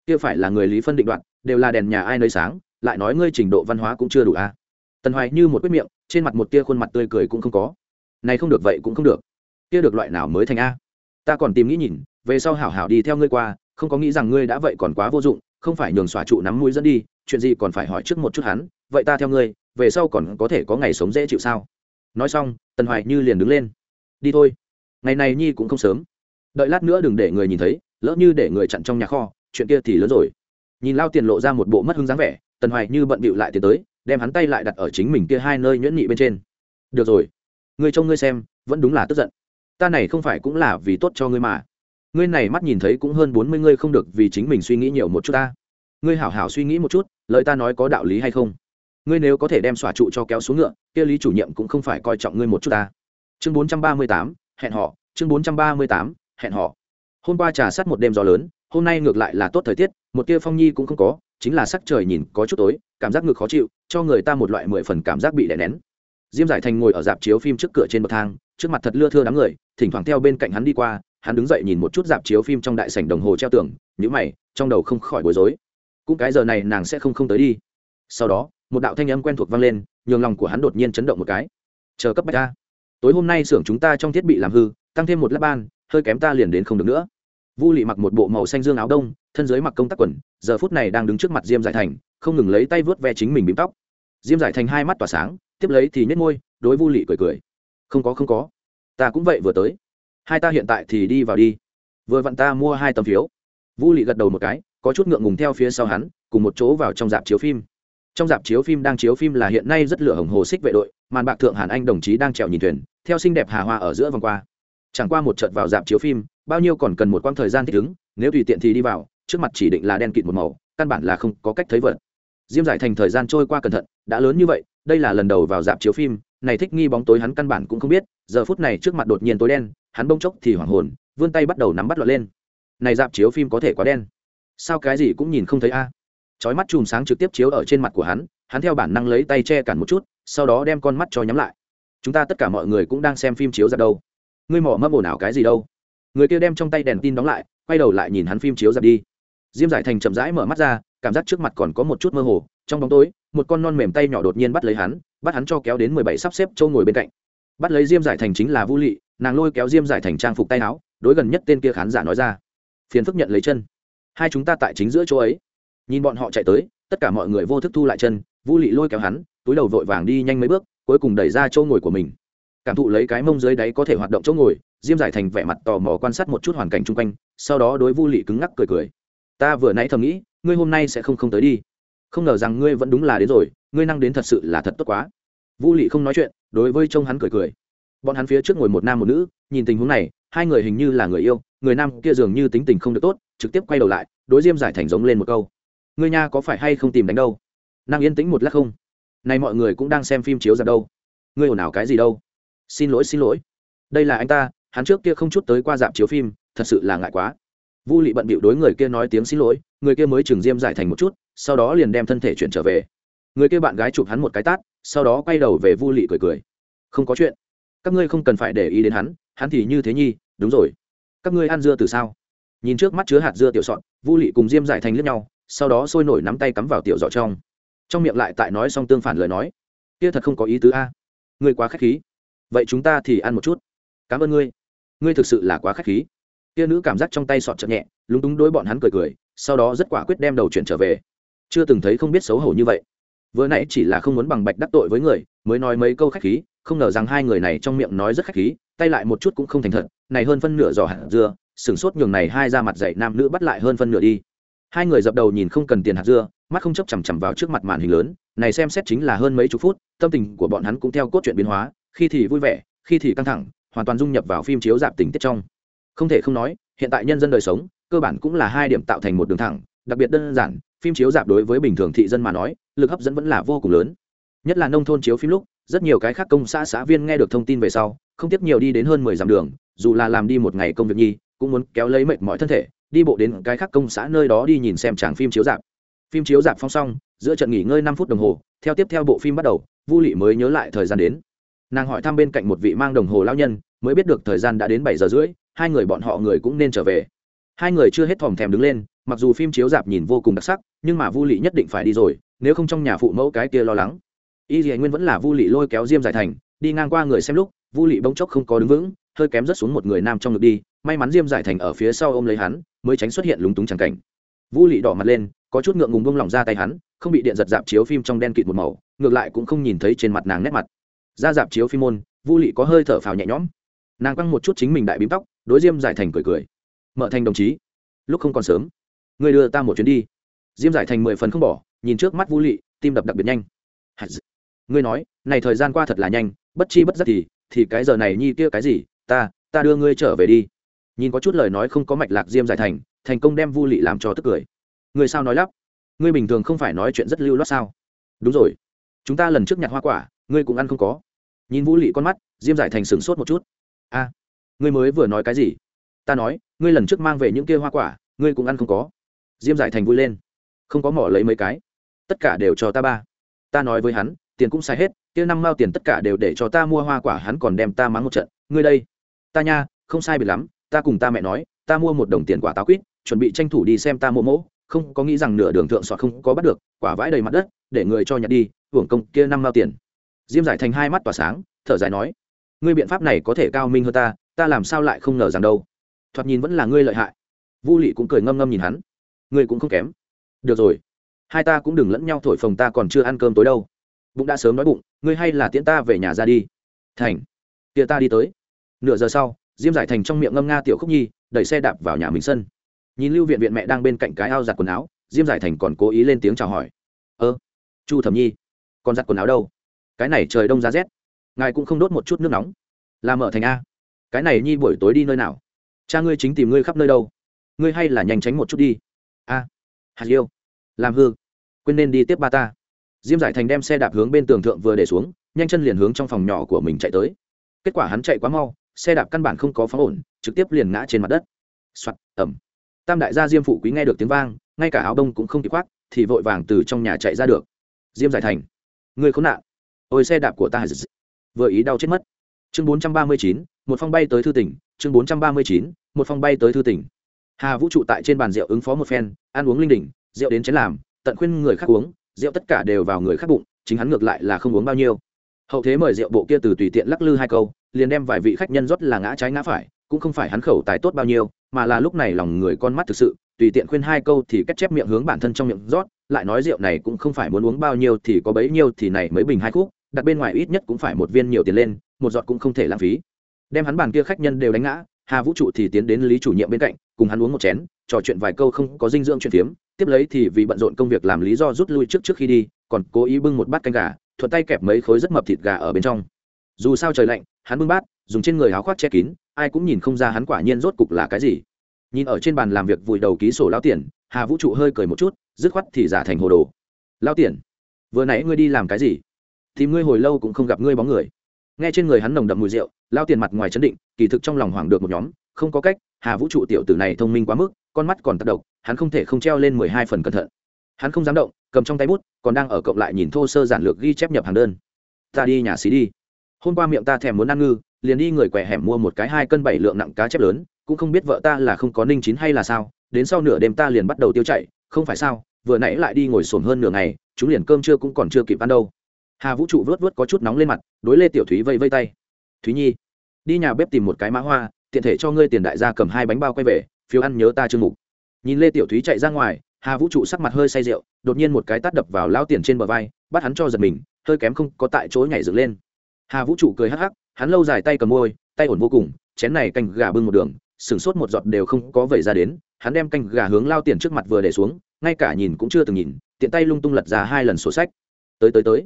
Kia phải là người lý phân định đoạn đều là đèn nhà ai nơi sáng, lại nói ngươi trình độ văn hóa cũng chưa đủ a. À. tần hoài như một quyết miệng, trên mặt một tia khuôn mặt tươi cười cũng không có. Này không được vậy cũng không được. Kia được loại nào mới thành a? Ta còn tìm nghĩ nhìn, về sau hảo hảo đi theo ngươi qua không có nghĩ rằng ngươi đã vậy còn quá vô dụng, không phải nhường xòa trụ nắm mũi dẫn đi, chuyện gì còn phải hỏi trước một chút hắn, vậy ta theo ngươi, về sau còn có thể có ngày sống dễ chịu sao? Nói xong, tần hoài như liền đứng lên. Đi thôi. Ngày này nhi cũng không sớm. Đợi lát nữa đừng để người nhìn thấy, lỡ như để người chặn trong nhà kho, chuyện kia thì lớn rồi. Nhìn lao tiền lộ ra một bộ mất hứng dáng vẻ, tần hoài như bận bịu lại tiến tới, đem hắn tay lại đặt ở chính mình kia hai nơi nhuyễn nhị bên trên. Được rồi. Người trông ngươi xem, vẫn đúng là tức giận. Ta này không phải cũng là vì tốt cho ngươi mà ngươi này mắt nhìn thấy cũng hơn bốn mươi ngươi không được vì chính mình suy nghĩ nhiều một chút ta. Ngươi hảo hảo suy nghĩ một chút, lời ta nói có đạo lý hay không? Ngươi nếu có thể đem xòa trụ cho kéo xuống ngựa, kia lý chủ nhiệm cũng không phải coi trọng ngươi một chút ta. Chương bốn trăm ba mươi tám, hẹn họ chương bốn trăm ba mươi tám, hẹn họ hôm qua trà sát một đêm gió lớn, hôm nay ngược lại là tốt thời tiết, một tia phong nhi cũng không có, chính là sắc trời nhìn có chút tối, cảm giác ngực khó chịu, cho người ta một loại mười phần cảm giác bị đè nén. Diêm giải thành ngồi ở dạp chiếu phim trước cửa trên bậc thang, trước mặt thật lưa thưa đám người, thỉnh thoảng theo bên cạnh hắn đi qua hắn đứng dậy nhìn một chút dạp chiếu phim trong đại sảnh đồng hồ treo tường nhữ mày, trong đầu không khỏi bối rối. Cũng cái giờ này nàng sẽ không không tới đi. Sau đó, một đạo thanh âm quen thuộc vang lên, nhường lòng của hắn đột nhiên chấn động một cái. Chờ cấp bách ta tối hôm nay xưởng chúng ta trong thiết bị làm hư, tăng thêm một lát ban, hơi kém ta liền đến không được nữa. Vu lị mặc một bộ màu xanh dương áo đông, thân giới mặc công tác quần, giờ phút này đang đứng trước mặt diêm giải thành, không ngừng lấy tay vớt ve chính mình bím tóc. Diêm giải thành hai mắt tỏa sáng, tiếp lấy thì nhét môi, đối vu lị cười cười. Không có không có. Ta cũng vậy vừa tới hai ta hiện tại thì đi vào đi. Vừa vặn ta mua hai tấm phiếu. Vũ lị gật đầu một cái, có chút ngượng ngùng theo phía sau hắn, cùng một chỗ vào trong dạp chiếu phim. Trong dạp chiếu phim đang chiếu phim là hiện nay rất lửa hồng hồ xích vệ đội, màn bạc thượng hàn anh đồng chí đang trèo nhìn thuyền, theo xinh đẹp hà hoa ở giữa vòng qua. Chẳng qua một trận vào dạp chiếu phim, bao nhiêu còn cần một quãng thời gian thích ứng, nếu tùy tiện thì đi vào, trước mặt chỉ định là đen kịt một màu, căn bản là không có cách thấy vật diêm giải thành thời gian trôi qua cẩn thận, đã lớn như vậy, đây là lần đầu vào dạp chiếu phim, này thích nghi bóng tối hắn căn bản cũng không biết, giờ phút này trước mặt đột nhiên tối đen hắn bông chốc thì hoảng hồn, vươn tay bắt đầu nắm bắt lọt lên. Này dạp chiếu phim có thể quá đen. Sao cái gì cũng nhìn không thấy a? À? chói mắt chùm sáng trực tiếp chiếu ở trên mặt của hắn hắn theo bản năng lấy tay che cản một chút, sau đó đem con mắt cho nhắm lại. Chúng ta tất cả mọi người cũng đang xem phim chiếu ra đâu. Ngươi mỏ mâm ồn ào cái gì đâu? Người kia đem trong tay đèn tin đóng lại, quay đầu lại nhìn hắn phim chiếu ra đi. Diêm giải thành chậm rãi mở mắt ra, cảm giác trước mặt còn có một chút mơ hồ, trong bóng tối, một con non mềm tay nhỏ đột nhiên bắt lấy hắn, bắt hắn cho kéo đến mười bảy sắp xếp châu ngồi bên cạnh. Bắt lấy diêm giải thành chính là vũ lị nàng lôi kéo diêm giải thành trang phục tay áo, đối gần nhất tên kia khán giả nói ra. Phiền phức nhận lấy chân. Hai chúng ta tại chính giữa chỗ ấy. Nhìn bọn họ chạy tới, tất cả mọi người vô thức thu lại chân, vũ lị lôi kéo hắn, túi đầu vội vàng đi nhanh mấy bước, cuối cùng đẩy ra chỗ ngồi của mình. Cảm thụ lấy cái mông dưới đáy có thể hoạt động chỗ ngồi, diêm giải thành vẻ mặt tò mò quan sát một chút hoàn cảnh chung quanh, sau đó đối vu lị cứng ngắc cười cười. Ta vừa nãy thầm nghĩ, ngươi hôm nay sẽ không không tới đi. Không ngờ rằng ngươi vẫn đúng là đến rồi, ngươi năng đến thật sự là thật tốt quá. Vu lị không nói chuyện, đối với trông hắn cười cười bọn hắn phía trước ngồi một nam một nữ, nhìn tình huống này, hai người hình như là người yêu, người nam kia dường như tính tình không được tốt, trực tiếp quay đầu lại, đối diêm giải thành giống lên một câu. Người nha có phải hay không tìm đánh đâu? Năng yên tĩnh một lát không? Này mọi người cũng đang xem phim chiếu ra đâu. Ngươi ồn ào cái gì đâu? Xin lỗi xin lỗi. Đây là anh ta, hắn trước kia không chút tới qua dạp chiếu phim, thật sự là ngại quá. Vu lị bận bịu đối người kia nói tiếng xin lỗi, người kia mới chừng diêm giải thành một chút, sau đó liền đem thân thể chuyển trở về. Người kia bạn gái chụp hắn một cái tát, sau đó quay đầu về vu lị cười cười. Không có chuyện các ngươi không cần phải để ý đến hắn hắn thì như thế nhi, đúng rồi. Các ngươi ăn dưa từ sao? Nhìn trước mắt chứa hạt dưa tiểu sọn vu lị cùng diêm giải thành lướt nhau, sau đó sôi nổi nắm tay cắm vào tiểu dọ trong. Trong miệng lại tại nói xong tương phản lời nói. Kia thật không có ý tứ a. Ngươi quá k h á c h khí. Vậy chúng ta thì ăn một chút. Cảm ơn ngươi. Ngươi thực sự là quá k h á c h khí. Kia nữ cảm giác trong tay sọt chậm nhẹ, lúng túng đối bọn hắn cười cười, sau đó rất quả quyết đem đầu chuyển trở về. Chưa từng thấy không biết xấu hổ như vậy. Vừa nãy chỉ là không muốn bằng bạch đắc tội với người, mới nói mấy câu khách khí không ngờ rằng hai người này trong miệng nói rất khách khí, tay lại một chút cũng không thành thật, này hơn phân nửa giò hạt dưa sửng sốt nhường này hai ra mặt dậy nam nữ bắt lại hơn phân nửa đi. Hai người dập đầu nhìn không cần tiền hạt dưa, mắt không chấp chằm chằm vào trước mặt màn hình lớn, này xem xét chính là hơn mấy chục phút, tâm tình của bọn hắn cũng theo cốt truyện biến hóa, khi thì vui vẻ, khi thì căng thẳng, hoàn toàn dung nhập vào phim chiếu dạp tình tiết trong. Không thể không nói, hiện tại nhân dân đời sống, cơ bản cũng là hai điểm tạo thành một đường thẳng, đặc biệt đơn giản, phim chiếu dạp đối với bình thường thị dân mà nói, lực hấp dẫn vẫn là vô cùng lớn. Nhất là nông thôn chiếu phim lúc rất nhiều cái khác công xã xã viên nghe được thông tin về sau, không tiếp nhiều đi đến hơn mười dặm đường, dù là làm đi một ngày công việc nhi, cũng muốn kéo lấy mệt mỏi thân thể, đi bộ đến cái khác công xã nơi đó đi nhìn xem tràng phim chiếu dạp phim chiếu dạp phong xong, giữa trận nghỉ ngơi năm phút đồng hồ, theo tiếp theo bộ phim bắt đầu, vu lị mới nhớ lại thời gian đến. Nàng hỏi thăm bên cạnh một vị mang đồng hồ lao nhân, mới biết được thời gian đã đến bảy giờ rưỡi, hai người bọn họ người cũng nên trở về. Hai người chưa hết thòm thèm đứng lên, mặc dù phim chiếu dạp nhìn vô cùng đặc sắc, nhưng mà vu lị nhất định phải đi rồi, nếu không trong nhà phụ mẫu cái kia lo lắng y dì nguyên vẫn là vu lị lôi kéo diêm giải thành, đi ngang qua người xem lúc, vu lị bỗng chốc không có đứng vững, hơi kém rớt xuống một người nam trong ngực đi, may mắn diêm giải thành ở phía sau ôm lấy hắn, mới tránh xuất hiện lúng túng chẳng cảnh. Vu lị đỏ mặt lên, có chút ngượng ngùng bông lỏng ra tay hắn, không bị điện giật dạp chiếu phim trong đen kịt một màu, ngược lại cũng không nhìn thấy trên mặt nàng nét mặt. Ra dạp chiếu phim môn, vu lị có hơi thở phào nhẹ nhõm. Nàng quăng một chút chính mình đại bím tóc, đối diêm giải thành cười cười. Mợ thành đồng chí, lúc không còn sớm người đưa ta một chuyến đi. Diêm giải thành mười phần không bỏ, nhìn trước mắt Vu lị, tim đập đặc biệt nhanh ngươi nói, này thời gian qua thật là nhanh, bất chi bất giác thì thì cái giờ này nhi kia cái gì? Ta ta đưa ngươi trở về đi. Nhìn có chút lời nói không có mạch lạc diêm giải thành thành công đem vu lị làm cho tức cười. Ngươi sao nói lắp? Ngươi bình thường không phải nói chuyện rất lưu loát sao? Đúng rồi. Chúng ta lần trước nhặt hoa quả, ngươi cũng ăn không có. Nhìn vũ lị con mắt, diêm giải thành sửng sốt một chút. A, ngươi mới vừa nói cái gì? Ta nói, ngươi lần trước mang về những kia hoa quả, ngươi cũng ăn không có. Diêm giải thành vui lên. Không có mỏ lấy mấy cái. Tất cả đều cho ta ba. Ta nói với hắn tiền cũng sai hết, kia năm mao tiền tất cả đều để cho ta mua hoa quả, hắn còn đem ta mắng một trận. Ngươi đây, ta nha, không sai biệt lắm, ta cùng ta mẹ nói, ta mua một đồng tiền quả táo quýt, chuẩn bị tranh thủ đi xem ta mua mỗ. Không có nghĩ rằng nửa đường thượng sọt không có bắt được, quả vãi đầy mặt đất, để người cho nhặt đi, hưởng công kia năm mao tiền. Diêm giải thành hai mắt tỏa sáng, thở dài nói, ngươi biện pháp này có thể cao minh hơn ta ta làm sao lại không ngờ rằng đâu. Thoạt nhìn vẫn là ngươi lợi hại. Vu lị cũng cười ngâm ngâm nhìn hắn. Ngươi cũng không kém. Được rồi. Hai ta cũng đừng lẫn nhau, thổi phồng ta còn chưa ăn cơm tối đâu bụng đã sớm nói bụng, ngươi hay là tiễn ta về nhà ra đi. Thành. Tia ta đi tới. Nửa giờ sau, diêm giải thành trong miệng ngâm nga tiểu khúc nhi, đẩy xe đạp vào nhà mình sân. Nhìn lưu viện viện mẹ đang bên cạnh cái ao giặt quần áo, diêm giải thành còn cố ý lên tiếng chào hỏi. Ơ, chu thẩm nhi, còn giặt quần áo đâu? Cái này trời đông giá rét, ngài cũng không đốt một chút nước nóng. Làm ở thành a. Cái này nhi buổi tối đi nơi nào? Cha ngươi chính tìm ngươi khắp nơi đâu? Ngươi hay là nhanh tránh một chút đi. A hạt yêu làm hư, quên nên đi tiếp ba ta diêm giải thành đem xe đạp hướng bên tường thượng vừa để xuống, nhanh chân liền hướng trong phòng nhỏ của mình chạy tới. Kết quả hắn chạy quá mau, xe đạp căn bản không có phá ổn, trực tiếp liền ngã trên mặt đất. Soạt ẩm tam đại gia diêm phụ quý nghe được tiếng vang, ngay cả áo đông cũng không kịp khoác, thì vội vàng từ trong nhà chạy ra được. Diêm giải thành, người khốn nạn. Ôi, xe đạp của ta vừa ý đau chết mất. Chương bốn trăm ba mươi chín, một phong bay tới thư tỉnh. Chương bốn trăm ba mươi chín, một phong bay tới thư tỉnh. Hà vũ trụ tại trên bàn rượu ứng phó một phen, ăn uống linh đỉnh, rượu đến chén làm, tận khuyên người khác uống rượu tất cả đều vào người khác bụng, chính hắn ngược lại là không uống bao nhiêu. Hậu thế mời rượu bộ kia từ tùy tiện lắc lư hai câu, liền đem vài vị khách nhân rót là ngã trái ngã phải, cũng không phải hắn khẩu tài tốt bao nhiêu, mà là lúc này lòng người con mắt thực sự, tùy tiện khuyên hai câu thì cách chép miệng hướng bản thân trong miệng rót, lại nói rượu này cũng không phải muốn uống bao nhiêu thì có bấy nhiêu thì này mấy bình hai khúc, đặt bên ngoài ít nhất cũng phải một viên nhiều tiền lên, một giọt cũng không thể lãng phí. Đem hắn bàn kia khách nhân đều đánh ngã, hà vũ trụ thì tiến đến lý chủ nhiệm bên cạnh, cùng hắn uống một chén, trò chuyện vài câu không có dinh dưỡng chuyện phiếm tiếp lấy thì vì bận rộn công việc làm lý do rút lui trước trước khi đi, còn cố ý bưng một bát canh gà, thuận tay kẹp mấy khối rất mập thịt gà ở bên trong. Dù sao trời lạnh, hắn bưng bát, dùng trên người áo khoác che kín, ai cũng nhìn không ra hắn quả nhiên rốt cục là cái gì. Nhìn ở trên bàn làm việc vùi đầu ký sổ lao tiền, hà vũ trụ hơi cười một chút, dứt khoát thì giả thành hồ đồ. Lao tiền, vừa nãy ngươi đi làm cái gì? Thì ngươi hồi lâu cũng không gặp ngươi bóng người. Nghe trên người hắn nồng đậm mùi rượu lao tiền mặt ngoài chấn định, kỳ thực trong lòng hoảng được một nhóm, không có cách, hà vũ trụ tiểu tử này thông minh quá mức con mắt còn tác động hắn không thể không treo lên mười hai phần cẩn thận. Hắn không dám động, cầm trong tay bút, còn đang ở cộng lại nhìn thô sơ giản lược ghi chép nhập hàng đơn. Ta đi nhà xí đi. Hôm qua miệng ta thèm muốn ăn ngư, liền đi người quẻ hẻm mua một cái hai cân bảy lượng nặng cá chép lớn, cũng không biết vợ ta là không có ninh chín hay là sao, đến sau nửa đêm ta liền bắt đầu tiêu chạy không phải sao, vừa nãy lại đi ngồi sồn hơn nửa ngày, chúng liền cơm trưa cũng còn chưa kịp ăn đâu. Hà vũ trụ vớt vớt có chút nóng lên mặt, đối lê tiểu thúy vây vây tay. Thúy nhi, đi nhà bếp tìm một cái mã hoa, tiện thể cho ngươi tiền đại gia cầm hai bánh bao quay về phiếu ăn nhớ ta chưa mục. Nhìn lê tiểu thúy chạy ra ngoài, hà vũ trụ sắc mặt hơi say rượu, đột nhiên một cái tát đập vào lao tiền trên bờ vai, bắt hắn cho giật mình, hơi kém không có tại chỗ nhảy dựng lên. Hà vũ trụ cười hắc hắc, hắn lâu dài tay cầm môi, tay ổn vô cùng, chén này canh gà bưng một đường sửng sốt một giọt đều không có vẩy ra đến, hắn đem canh gà hướng lao tiền trước mặt vừa để xuống, ngay cả nhìn cũng chưa từng nhìn, tiện tay lung tung lật ra hai lần sổ sách. Tới tới tới.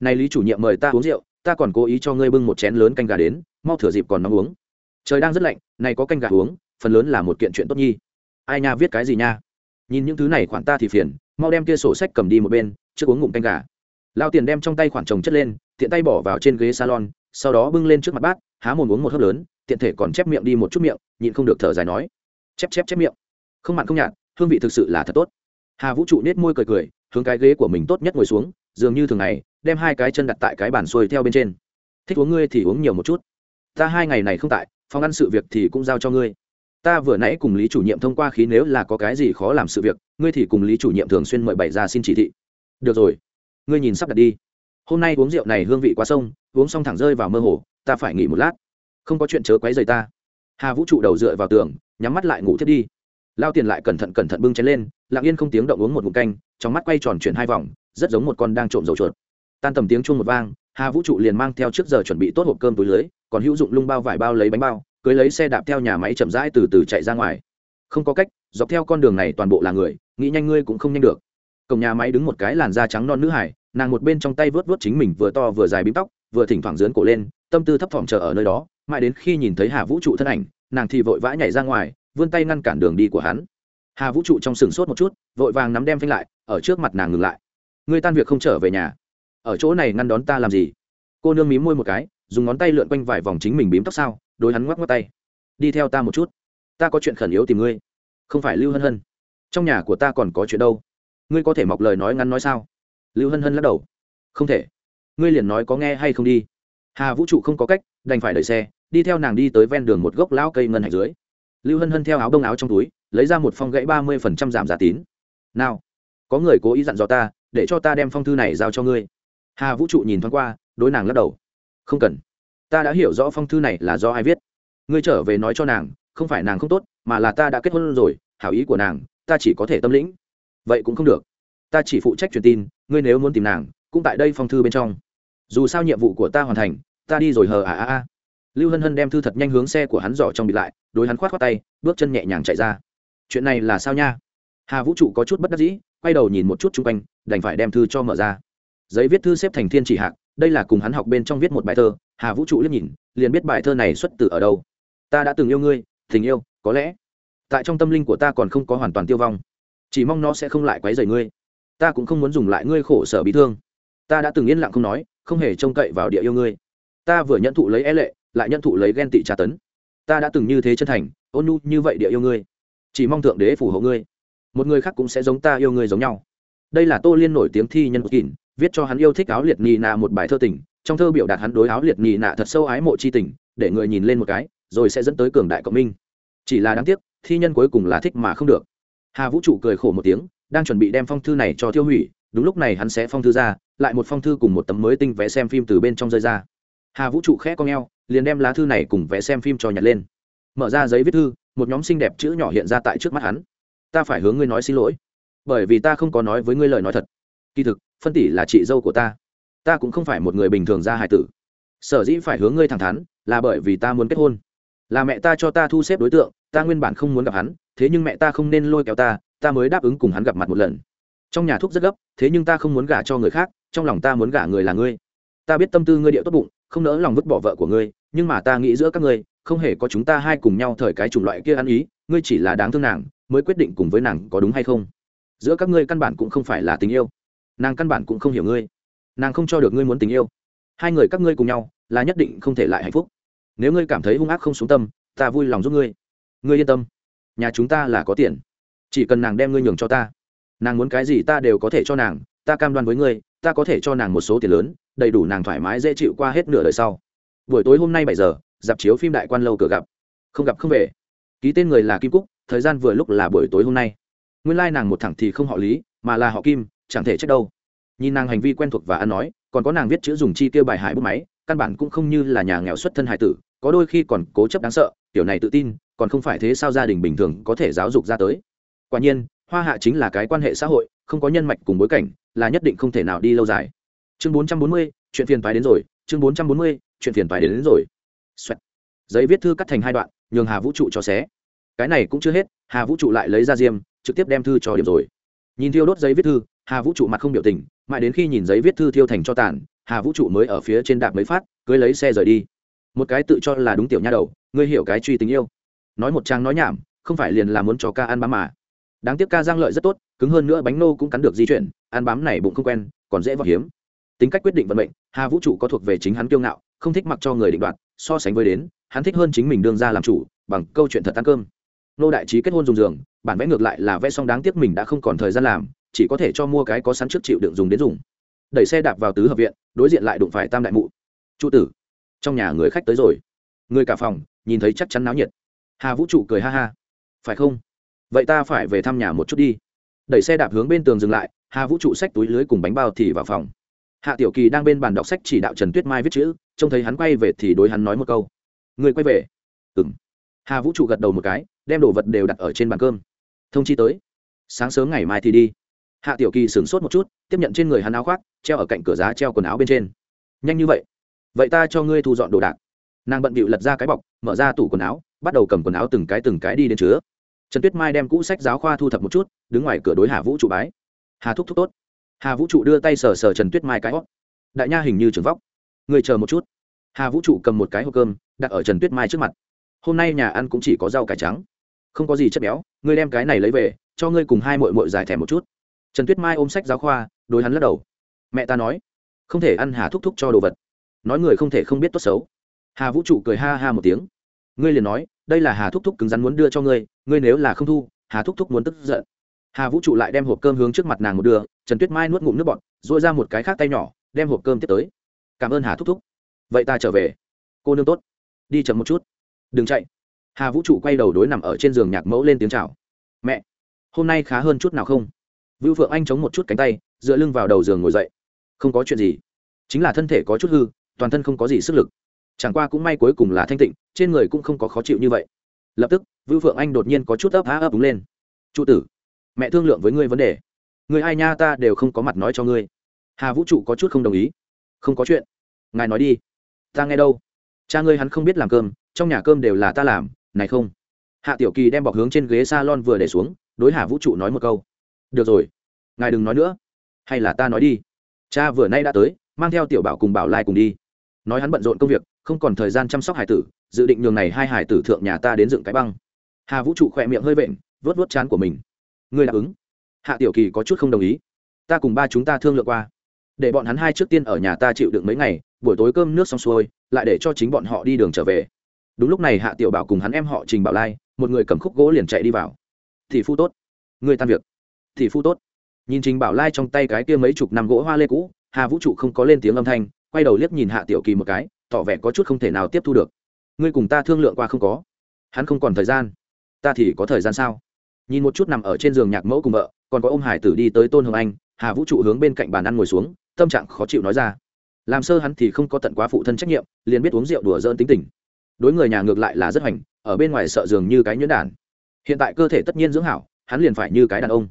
Này lý chủ nhiệm mời ta uống rượu, ta còn cố ý cho ngươi bưng một chén lớn canh gà đến, mau thửa dịp còn nóng uống. Trời đang rất lạnh, này có canh gà uống phần lớn là một kiện chuyện tốt nhi. Ai nha, viết cái gì nha? Nhìn những thứ này khoản ta thì phiền, mau đem kia sổ sách cầm đi một bên, trước uống ngụm canh gà. Lao tiền đem trong tay khoản chồng chất lên, tiện tay bỏ vào trên ghế salon, sau đó bưng lên trước mặt bát há mồm uống một hớp lớn, tiện thể còn chép miệng đi một chút miệng, nhịn không được thở dài nói. Chép chép chép miệng. Không mặn không nhạt, hương vị thực sự là thật tốt. Hà vũ trụ nết môi cười cười, hướng cái ghế của mình tốt nhất ngồi xuống, dường như thường ngày, đem hai cái chân đặt tại cái bàn xuôi theo bên trên. Thích uống ngươi thì uống nhiều một chút. Ta hai ngày này không tại, phòng ăn sự việc thì cũng giao cho ngươi ta vừa nãy cùng lý chủ nhiệm thông qua khí nếu là có cái gì khó làm sự việc, ngươi thì cùng lý chủ nhiệm thường xuyên mời bày ra xin chỉ thị. Được rồi, ngươi nhìn sắp đặt đi. Hôm nay uống rượu này hương vị quá sông, uống xong thẳng rơi vào mơ hồ, ta phải nghỉ một lát. Không có chuyện chớ quấy rầy ta. Hà vũ trụ đầu dựa vào tường, nhắm mắt lại ngủ thiết đi. Lao tiền lại cẩn thận cẩn thận bưng chén lên, lặng yên không tiếng động uống một ngụm canh, trong mắt quay tròn chuyển hai vòng, rất giống một con đang trộm dầu chuột. Tan tầm tiếng chuông một vang, hà vũ trụ liền mang theo trước giờ chuẩn bị tốt hộp cơm túi lưới, còn hữu dụng lung bao vải bao lấy bánh bao cưới lấy xe đạp theo nhà máy chậm rãi từ từ chạy ra ngoài. Không có cách, dọc theo con đường này toàn bộ là người, nghĩ nhanh ngươi cũng không nhanh được. Cổng nhà máy đứng một cái làn da trắng non nữ hải, nàng một bên trong tay vớt vớt chính mình vừa to vừa dài bím tóc, vừa thỉnh thoảng dướn cổ lên, tâm tư thấp thỏm chờ ở nơi đó, mãi đến khi nhìn thấy hà vũ trụ thân ảnh, nàng thì vội vã nhảy ra ngoài, vươn tay ngăn cản đường đi của hắn. Hà vũ trụ trong sừng sốt một chút, vội vàng nắm đem phanh lại, ở trước mặt nàng ngừng lại. Ngươi tan việc không trở về nhà. Ở chỗ này ngăn đón ta làm gì? Cô nương mím môi một cái, dùng ngón tay lượn quanh vài vòng chính mình bím tóc sao? Đối hắn ngoắc ngoắc tay. Đi theo ta một chút. Ta có chuyện khẩn yếu tìm ngươi. Không phải lưu hân hân. Trong nhà của ta còn có chuyện đâu? Ngươi có thể mọc lời nói ngắn nói sao? Lưu hân hân lắc đầu. Không thể. Ngươi liền nói có nghe hay không đi. Hà vũ trụ không có cách, đành phải đợi xe, đi theo nàng đi tới ven đường một gốc lão cây ngân hạch dưới. Lưu hân hân theo áo đông áo trong túi, lấy ra một phong gãy ba mươi phần trăm giảm giá tín. Nào, có người cố ý dặn dò ta, để cho ta đem phong thư này giao cho ngươi. Hà vũ trụ nhìn thoáng qua, đối nàng lắc đầu. Không cần ta đã hiểu rõ phong thư này là do ai viết. Ngươi trở về nói cho nàng, không phải nàng không tốt, mà là ta đã kết hôn rồi, hảo ý của nàng, ta chỉ có thể tâm lĩnh. Vậy cũng không được. Ta chỉ phụ trách truyền tin, ngươi nếu muốn tìm nàng, cũng tại đây phong thư bên trong. Dù sao nhiệm vụ của ta hoàn thành, ta đi rồi hờ à à à. Lưu hân hân đem thư thật nhanh hướng xe của hắn dò trong bịt lại, đối hắn khoát khoát tay, bước chân nhẹ nhàng chạy ra. Chuyện này là sao nha? Hà vũ trụ có chút bất đắc dĩ, quay đầu nhìn một chút chung quanh, đành phải đem thư cho mở ra. Giấy viết thư xếp thành thiên chỉ hạc đây là cùng hắn học bên trong viết một bài thơ, hà vũ trụ liếc nhìn, liền biết bài thơ này xuất từ ở đâu. Ta đã từng yêu ngươi, tình yêu, có lẽ. Tại trong tâm linh của ta còn không có hoàn toàn tiêu vong. Chỉ mong nó sẽ không lại quấy rầy ngươi. Ta cũng không muốn dùng lại ngươi khổ sở bị thương. Ta đã từng yên lặng không nói, không hề trông cậy vào địa yêu ngươi. Ta vừa nhận thụ lấy e lệ, lại nhận thụ lấy ghen tị tra tấn. Ta đã từng như thế chân thành, ôn nhu như vậy địa yêu ngươi. Chỉ mong thượng đế phù hộ ngươi. Một người khác cũng sẽ giống ta yêu ngươi giống nhau. Đây là tô liên nổi tiếng thi nhân kín viết cho hắn yêu thích áo liệt nị nạ một bài thơ tình, trong thơ biểu đạt hắn đối áo liệt nị nạ thật sâu ái mộ chi tình, để người nhìn lên một cái, rồi sẽ dẫn tới cường đại cộng minh. Chỉ là đáng tiếc, thi nhân cuối cùng là thích mà không được. Hà vũ trụ cười khổ một tiếng, đang chuẩn bị đem phong thư này cho thiêu hủy, đúng lúc này hắn sẽ phong thư ra, lại một phong thư cùng một tấm mới tinh vé xem phim từ bên trong rơi ra. Hà vũ trụ khẽ con g liền đem lá thư này cùng vé xem phim cho nhặt lên. Mở ra giấy viết thư, một nhóm xinh đẹp chữ nhỏ hiện ra tại trước mắt hắn. Ta phải hướng ngươi nói xin lỗi, bởi vì ta không có nói với ngươi lời nói thật. Kỳ thực phân tỷ là chị dâu của ta. Ta cũng không phải một người bình thường ra hải tử. Sở dĩ phải hướng ngươi thẳng thắn là bởi vì ta muốn kết hôn. Là mẹ ta cho ta thu xếp đối tượng, ta nguyên bản không muốn gặp hắn, thế nhưng mẹ ta không nên lôi kéo ta ta mới đáp ứng cùng hắn gặp mặt một lần. Trong nhà thuốc rất gấp, thế nhưng ta không muốn gả cho người khác, trong lòng ta muốn gả người là ngươi. Ta biết tâm tư ngươi điệu tốt bụng, không nỡ lòng vứt bỏ vợ của ngươi, nhưng mà ta nghĩ giữa các ngươi, không hề có chúng ta hai cùng nhau thời cái chủng loại kia ăn ý, ngươi chỉ là đáng thương nàng, mới quyết định cùng với nàng có đúng hay không. Giữa các ngươi căn bản cũng không phải là tình yêu nàng căn bản cũng không hiểu ngươi. Nàng không cho được ngươi muốn tình yêu. Hai người các ngươi cùng nhau là nhất định không thể lại hạnh phúc. Nếu ngươi cảm thấy hung ác không xuống tâm, ta vui lòng giúp ngươi. Ngươi yên tâm. Nhà chúng ta là có tiền. Chỉ cần nàng đem ngươi nhường cho ta. Nàng muốn cái gì ta đều có thể cho nàng, ta cam đoan với ngươi, ta có thể cho nàng một số tiền lớn, đầy đủ nàng thoải mái dễ chịu qua hết nửa đời sau. Buổi tối hôm nay bảy giờ, dạp chiếu phim đại quan lâu cửa gặp. Không gặp không về. Ký tên người là kim cúc, thời gian vừa lúc là buổi tối hôm nay. Nguyên lai、like、nàng một thẳng thì không họ lý, mà là họ kim chẳng thể trách đâu. Nhìn nàng hành vi quen thuộc và ăn nói còn có nàng viết chữ dùng chi tiêu bài hải bút máy căn bản cũng không như là nhà nghèo xuất thân hải tử có đôi khi còn cố chấp đáng sợ kiểu này tự tin còn không phải thế sao gia đình bình thường có thể giáo dục ra tới. Quả nhiên hoa hạ chính là cái quan hệ xã hội không có nhân mạch cùng bối cảnh là nhất định không thể nào đi lâu dài. Chương bốn trăm bốn mươi chuyện phiền phái đến rồi chương bốn trăm bốn mươi chuyện phiền phái đến, đến rồi. Xoẹt. giấy viết thư cắt thành hai đoạn nhường hà vũ trụ cho xé. Cái này cũng chưa hết hà vũ trụ lại lấy ra diêm trực tiếp đem thư cho điểm rồi nhìn thiêu đốt giấy viết thư, hà vũ trụ mặt không biểu tình, mãi đến khi nhìn giấy viết thư thiêu thành cho tàn, hà vũ trụ mới ở phía trên đạp mấy phát, cưới lấy xe rời đi. Một cái tự cho là đúng tiểu nha đầu, ngươi hiểu cái truy tình yêu. Nói một trang nói nhảm, không phải liền là muốn cho ca ăn bám mà. Đáng tiếc ca giang lợi rất tốt, cứng hơn nữa bánh nô cũng cắn được di chuyển, ăn bám này bụng không quen, còn dễ vào hiếm. Tính cách quyết định vận mệnh, hà vũ trụ có thuộc về chính hắn kiêu ngạo, không thích mặc cho người định đoạt, so sánh với đến, hắn thích hơn chính mình đương ra làm chủ, bằng câu chuyện thật ăn cơm nô đại trí kết hôn dùng giường, bản vẽ ngược lại là vẽ xong đáng tiếc mình đã không còn thời gian làm, chỉ có thể cho mua cái có sẵn trước chịu đựng dùng đến dùng. Đẩy xe đạp vào tứ hợp viện, đối diện lại đụng phải tam đại mụ. Trụ tử. Trong nhà người khách tới rồi. Người cả phòng, nhìn thấy chắc chắn náo nhiệt. Hà vũ trụ cười ha ha. Phải không? Vậy ta phải về thăm nhà một chút đi. Đẩy xe đạp hướng bên tường dừng lại, hà vũ trụ xách túi lưới cùng bánh bao thì vào phòng. Hạ tiểu kỳ đang bên bàn đọc sách chỉ đạo trần tuyết mai viết chữ, trông thấy hắn quay về thì đối hắn nói một câu. Người quay về. Ừng hà vũ trụ gật đầu một cái, đem đồ vật đều đặt ở trên bàn cơm. Thông chi tới. Sáng sớm ngày mai thì đi. Hạ tiểu kỳ sửng sốt một chút, tiếp nhận trên người hắn áo khoác, treo ở cạnh cửa giá treo quần áo bên trên. Nhanh như vậy? Vậy ta cho ngươi thu dọn đồ đạc. Nàng bận bịu lật ra cái bọc, mở ra tủ quần áo, bắt đầu cầm quần áo từng cái từng cái đi đến chứa. Trần tuyết mai đem cũ sách giáo khoa thu thập một chút, đứng ngoài cửa đối hà vũ trụ bái. Hà thúc thúc tốt. Hà vũ trụ đưa tay sờ sờ trần tuyết mai cái hót. Đại nha hình như trường vóc. Người chờ một chút. Hà vũ trụ cầm một cái hộp cơm, đặt ở trần tuyết mai trước mặt hôm nay nhà ăn cũng chỉ có rau cải trắng. Không có gì chất béo, ngươi đem cái này lấy về, cho ngươi cùng hai mội mội giải thèm một chút. Trần tuyết mai ôm sách giáo khoa, đối hắn lắc đầu. Mẹ ta nói, không thể ăn hà thúc thúc cho đồ vật. Nói người không thể không biết tốt xấu. Hà vũ trụ cười ha ha một tiếng. Ngươi liền nói, đây là hà thúc thúc cứng rắn muốn đưa cho ngươi ngươi nếu là không thu, hà thúc thúc muốn tức giận. Hà vũ trụ lại đem hộp cơm hướng trước mặt nàng một đưa, trần tuyết mai nuốt ngụm nước bọt dội ra một cái khác tay nhỏ, đem hộp cơm tiếp tới. Cảm ơn hà thúc thúc. Vậy ta trở về. Cô nương tốt, đi chậm một chút đừng chạy. Hà vũ trụ quay đầu đối nằm ở trên giường nhạc mẫu lên tiếng chào. Mẹ, hôm nay khá hơn chút nào không? Vưu phượng anh chống một chút cánh tay, dựa lưng vào đầu giường ngồi dậy. Không có chuyện gì. Chính là thân thể có chút hư, toàn thân không có gì sức lực. Chẳng qua cũng may cuối cùng là thanh tịnh, trên người cũng không có khó chịu như vậy. Lập tức vưu phượng anh đột nhiên có chút ấp há ấp đúng lên. Trụ tử, mẹ thương lượng với ngươi vấn đề. Người ai nha ta đều không có mặt nói cho ngươi. Hà vũ trụ có chút không đồng ý. Không có chuyện. Ngài nói đi. Ta nghe đâu. Cha ngươi hắn không biết làm cơm trong nhà cơm đều là ta làm, này không? Hạ tiểu kỳ đem bọc hướng trên ghế s a lon vừa để xuống, đối hà vũ trụ nói một câu. Được rồi, ngài đừng nói nữa, hay là ta nói đi. Cha vừa nay đã tới, mang theo tiểu bảo cùng bảo lai cùng đi. Nói hắn bận rộn công việc, không còn thời gian chăm sóc hải tử, dự định nhường này hai hải tử thượng nhà ta đến dựng cái băng. Hà vũ trụ khỏe miệng hơi vện vớt vớt chán của mình. Người đáp ứng. Hạ tiểu kỳ có chút không đồng ý. Ta cùng ba chúng ta thương lượng qua. Để bọn hắn hai trước tiên ở nhà ta chịu đựng mấy ngày, buổi tối cơm nước xong xuôi, lại để cho chính bọn họ đi đường trở về đúng lúc này hạ tiểu bảo cùng hắn em họ trình bảo lai, một người cầm khúc gỗ liền chạy đi vào. Thì phu tốt. Người tan việc. Thì phu tốt. Nhìn trình bảo lai trong tay cái kia mấy chục năm gỗ hoa lê cũ, hà vũ trụ không có lên tiếng âm thanh, quay đầu liếc nhìn hạ tiểu kỳ một cái, tỏ vẻ có chút không thể nào tiếp thu được. Ngươi cùng ta thương lượng qua không có? Hắn không còn thời gian. Ta thì có thời gian sao? Nhìn một chút nằm ở trên giường nhạc mẫu cùng vợ, còn có ông hải tử đi tới tôn hồng anh, hà vũ trụ hướng bên cạnh bàn ăn ngồi xuống, tâm trạng khó chịu nói ra. Làm sơ hắn thì không có tận quá phụ thân trách nhiệm, liền biết uống rượu đùa dơn tính tình đối người nhà ngược lại là rất hoành, ở bên ngoài sợ giường như cái nhuyễn đản. Hiện tại cơ thể tất nhiên dưỡng hảo, hắn liền phải như cái đàn ông,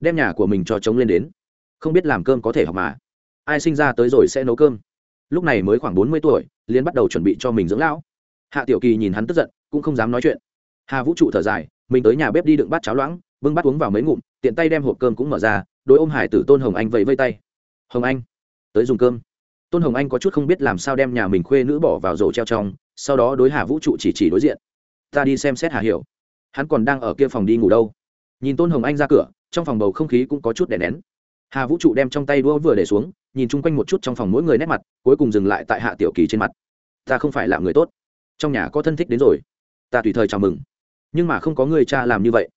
đem nhà của mình cho trống lên đến. Không biết làm cơm có thể học mà. Ai sinh ra tới rồi sẽ nấu cơm. Lúc này mới khoảng bốn mươi tuổi liên bắt đầu chuẩn bị cho mình dưỡng lão. Hạ tiểu kỳ nhìn hắn tức giận, cũng không dám nói chuyện. Hà vũ trụ thở dài, mình tới nhà bếp đi đựng bát cháo loãng, bưng bát uống vào mấy ngụm, tiện tay đem hộp cơm cũng mở ra, đối ôm hải tử tôn hồng anh vẫy vây tay. Hồng anh, tới dùng cơm. Tôn hồng anh có chút không biết làm sao đem nhà mình khuê nữ bỏ vào rổ treo trong sau đó đối hà vũ trụ chỉ chỉ đối diện. Ta đi xem xét hà hiểu. Hắn còn đang ở kia phòng đi ngủ đâu? Nhìn tôn hồng anh ra cửa, trong phòng bầu không khí cũng có chút đè nén. Hà vũ trụ đem trong tay đũa vừa để xuống, nhìn chung quanh một chút trong phòng mỗi người nét mặt, cuối cùng dừng lại tại hạ tiểu kỳ trên mặt. Ta không phải là người tốt. Trong nhà có thân thích đến rồi. Ta tùy thời chào mừng. Nhưng mà không có người cha làm như vậy.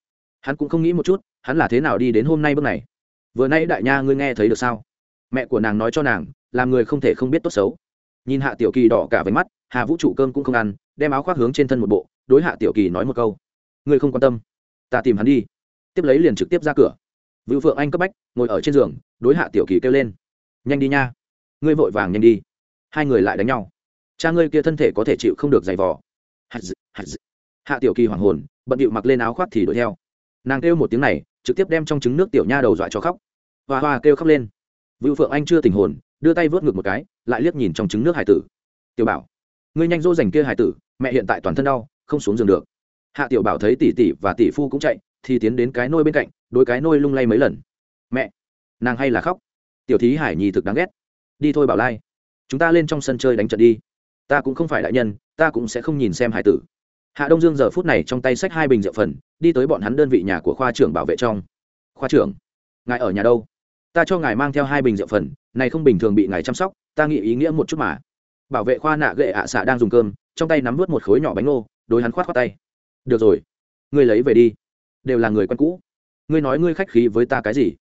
Hắn cũng không nghĩ một chút, hắn là thế nào đi đến hôm nay bước này? Vừa nay đại nha ngươi nghe thấy được sao? Mẹ của nàng nói cho nàng, làm người không thể không biết tốt xấu. Nhìn hạ tiểu kỳ đỏ cả váy mắt hà vũ trụ cơm cũng không ăn, đem áo khoác hướng trên thân một bộ, đối hạ tiểu kỳ nói một câu. Ngươi không quan tâm, ta tìm hắn đi. Tiếp lấy liền trực tiếp ra cửa. Vũ phượng anh cấp bách, ngồi ở trên giường, đối hạ tiểu kỳ kêu lên. Nhanh đi nha. Ngươi vội vàng nhanh đi. Hai người lại đánh nhau. Cha ngươi kia thân thể có thể chịu không được giày vò. Hạ tiểu kỳ hoảng hồn, bận điệu mặc lên áo khoác thì đuổi theo. Nàng kêu một tiếng này, trực tiếp đem trong trứng nước tiểu nha đầu dọa cho khóc. Hoa hoa kêu khóc lên. Vũ phượng anh chưa tình hồn, đưa tay vớt ngược một cái, lại liếc nhìn trong trứng nước hải tử. Tiểu bảo ngươi nhanh dỗ dành kia hải tử, mẹ hiện tại toàn thân đau, không xuống giường được. Hạ tiểu bảo thấy tỷ tỷ và tỷ phu cũng chạy, thì tiến đến cái nôi bên cạnh đôi cái nôi lung lay mấy lần. Mẹ, nàng hay là khóc. Tiểu thí hải nhi thực đáng ghét. Đi thôi bảo lai. Chúng ta lên trong sân chơi đánh trận đi. Ta cũng không phải đại nhân, ta cũng sẽ không nhìn xem hải tử. Hạ đông dương giờ phút này trong tay xách hai bình rượu phần, đi tới bọn hắn đơn vị nhà của khoa trưởng bảo vệ trong. Khoa trưởng, ngài ở nhà đâu? Ta cho ngài mang theo hai bình rượu phần, này không bình thường bị ngài chăm sóc, ta nghĩ ý nghĩa một chút mà bảo vệ khoa nạ gệ ạ xạ đang dùng cơm, trong tay nắm vớt một khối nhỏ bánh ngô, đối hắn khoát khoát tay. Được rồi, ngươi lấy về đi. Đều là người quen cũ. Ngươi nói ngươi khách khí với ta cái gì?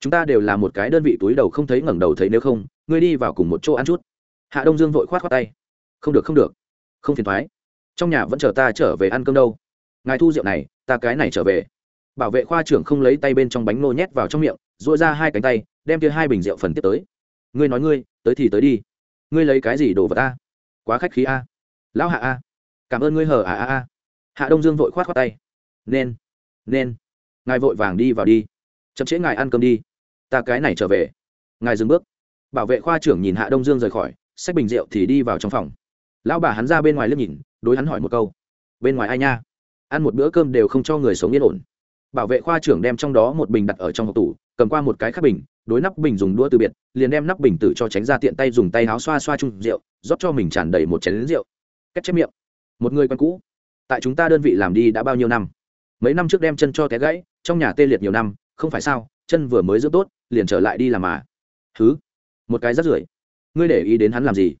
Chúng ta đều là một cái đơn vị túi đầu không thấy ngẩng đầu thấy nếu không, ngươi đi vào cùng một chỗ ăn chút. Hạ đông dương vội khoát khoát tay. Không được không được. Không phiền thoái trong nhà vẫn chờ ta trở về ăn cơm đâu. Ngài thu rượu này, ta cái này trở về. Bảo vệ khoa trưởng không lấy tay bên trong bánh nô nhét vào trong miệng dội ra hai cánh tay, đem kia hai bình rượu phần tiếp tới. Ngươi nói ngươi, tới thì tới đi ngươi lấy cái gì đồ vào ta quá khách khí a. Lão hạ a. Cảm ơn ngươi hờ à a a hạ đông dương vội khoát khoát tay. Nên nên. Ngài vội vàng đi vào đi. Chậm trễ ngài ăn cơm đi. Ta cái này trở về. Ngài dừng bước. Bảo vệ khoa trưởng nhìn hạ đông dương rời khỏi, xách bình rượu thì đi vào trong phòng. Lão bà hắn ra bên ngoài liếc nhìn, đối hắn hỏi một câu. Bên ngoài ai nha? Ăn một bữa cơm đều không cho người sống yên ổn bảo vệ khoa trưởng đem trong đó một bình đặt ở trong hộp tủ, cầm qua một cái khác bình, đối nắp bình dùng đũa từ biệt, liền đem nắp bình tử cho tránh ra tiện tay dùng tay áo xoa xoa chung rượu, rót cho mình tràn đầy một chén rượu. Cách chép miệng. Một người quen cũ. Tại chúng ta đơn vị làm đi đã bao nhiêu năm? Mấy năm trước đem chân cho té gãy, trong nhà tê liệt nhiều năm, không phải sao, chân vừa mới dưỡng tốt, liền trở lại đi làm mà. Thứ một cái rất rưởi. Ngươi để ý đến hắn làm gì?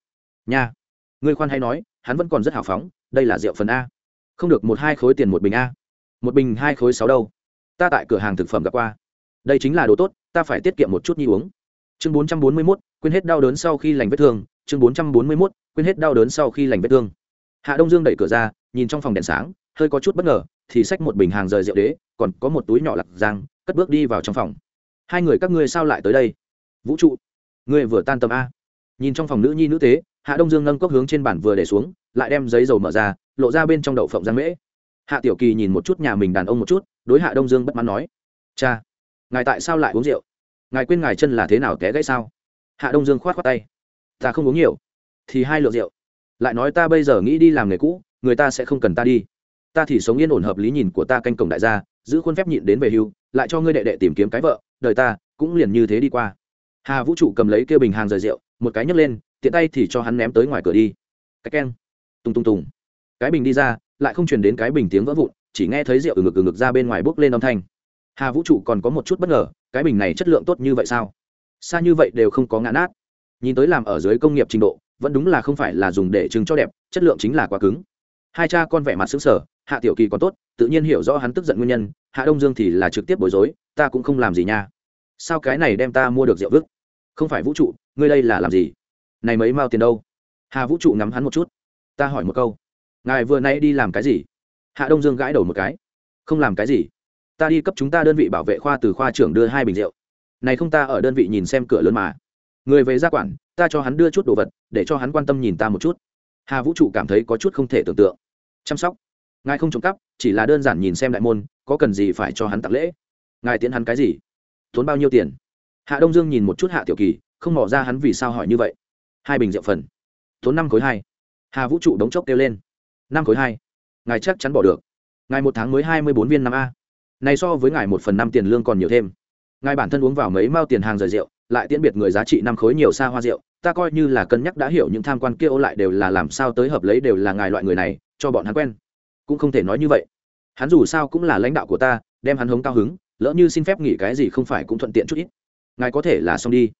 Nha. Ngươi khoan hay nói, hắn vẫn còn rất hào phóng, đây là rượu phần a. Không được một hai khối tiền một bình a. Một bình hai khối sáu đâu? Ta tại cửa hàng thực phẩm gặp qua. Đây chính là đồ tốt, ta phải tiết kiệm một chút nhi uống. Chương bốn trăm bốn mươi mốt, quên hết đau đớn sau khi lành vết thương. Chương bốn trăm bốn mươi mốt, quên hết đau đớn sau khi lành vết thương. Hạ đông dương đẩy cửa ra, nhìn trong phòng đèn sáng, hơi có chút bất ngờ, thì xách một bình hàng rời rượu đế, còn có một túi nhỏ lặt giang cất bước đi vào trong phòng. Hai người các ngươi sao lại tới đây? Vũ trụ, ngươi vừa tan tầm a. Nhìn trong phòng nữ nhi nữ tế, hạ đông dương nâng cốc hướng trên bản vừa để xuống, lại đem giấy dầu mở ra, lộ ra bên trong đậu phộng giang mễ hạ tiểu kỳ nhìn một chút nhà mình đàn ông một chút, đối hạ đông dương bất mãn nói, cha, ngài tại sao lại uống rượu? Ngài quên ngài chân là thế nào té gãy sao? Hạ đông dương khoát khoát tay, ta không uống nhiều, thì hai lượng rượu. Lại nói ta bây giờ nghĩ đi làm nghề cũ, người ta sẽ không cần ta đi. Ta thì sống yên ổn hợp lý nhìn của ta canh cổng đại gia, giữ khuôn phép nhịn đến về hưu, lại cho ngươi đệ đệ tìm kiếm cái vợ, đời ta cũng liền như thế đi qua. Hà vũ trụ cầm lấy kêu bình hàng rời rượu, một cái nhấc lên, tiện tay thì cho hắn ném tới ngoài cửa đi. Cái keng tung tung tùng. Cái bình đi ra lại không truyền đến cái bình tiếng vỡ vụn, chỉ nghe thấy rượu từ ngực từ ngực ra bên ngoài bốc lên âm thanh. Hà vũ trụ còn có một chút bất ngờ, cái bình này chất lượng tốt như vậy sao? Xa như vậy đều không có ngã nát. Nhìn tới làm ở dưới công nghiệp trình độ, vẫn đúng là không phải là dùng để trưng cho đẹp, chất lượng chính là quá cứng. Hai cha con vẻ mặt xứng sở hạ tiểu kỳ còn tốt, tự nhiên hiểu rõ hắn tức giận nguyên nhân, hạ đông dương thì là trực tiếp bối rối, ta cũng không làm gì nha. Sao cái này đem ta mua được rượu vứt? Không phải vũ trụ, ngươi đây là làm gì? Này mấy mao tiền đâu? Hà vũ trụ ngắm hắn một chút. Ta hỏi một câu ngài vừa nay đi làm cái gì? Hạ đông dương gãi đầu một cái. Không làm cái gì. Ta đi cấp chúng ta đơn vị bảo vệ khoa từ khoa trưởng đưa hai bình rượu. Này không ta ở đơn vị nhìn xem cửa lớn mà. Người về gia quản, ta cho hắn đưa chút đồ vật, để cho hắn quan tâm nhìn ta một chút. Hà vũ trụ cảm thấy có chút không thể tưởng tượng. Chăm sóc. Ngài không trộm cắp, chỉ là đơn giản nhìn xem đại môn, có cần gì phải cho hắn tặng lễ. Ngài tiễn hắn cái gì? Tốn bao nhiêu tiền? Hạ đông dương nhìn một chút hạ tiểu kỳ, không mỏ ra hắn vì sao hỏi như vậy. Hai bình rượu phần. Tốn năm khối hai. Hà vũ trụ đống chốc kêu lên năm khối hai. Ngài chắc chắn bỏ được. Ngài một tháng mới hai mươi bốn viên năm a. Này so với ngài một phần năm tiền lương còn nhiều thêm. Ngài bản thân uống vào mấy mao tiền hàng rời rượu, lại tiễn biệt người giá trị năm khối nhiều xa hoa rượu, ta coi như là cân nhắc đã hiểu những tham quan kia ô lại đều là làm sao tới hợp lấy đều là ngài loại người này, cho bọn hắn quen. Cũng không thể nói như vậy. Hắn dù sao cũng là lãnh đạo của ta, đem hắn hống cao hứng, lỡ như xin phép nghỉ cái gì không phải cũng thuận tiện chút ít. Ngài có thể là xong đi.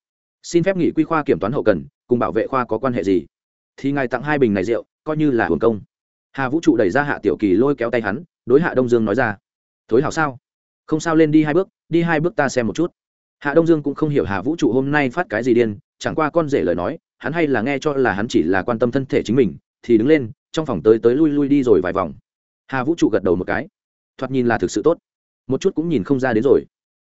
Xin phép nghỉ quy khoa kiểm toán hậu cần, cùng bảo vệ khoa có quan hệ gì? Thì ngài tặng hai bình này rượu, coi như là hưởng công hà vũ trụ đẩy ra hạ tiểu kỳ lôi kéo tay hắn, đối hạ đông dương nói ra, thối hảo sao? Không sao lên đi hai bước, đi hai bước ta xem một chút. Hạ đông dương cũng không hiểu hà vũ trụ hôm nay phát cái gì điên, chẳng qua con rể lời nói, hắn hay là nghe cho là hắn chỉ là quan tâm thân thể chính mình, thì đứng lên, trong phòng tới tới lui lui đi rồi vài vòng. Hà vũ trụ gật đầu một cái, thoạt nhìn là thực sự tốt. Một chút cũng nhìn không ra đến rồi.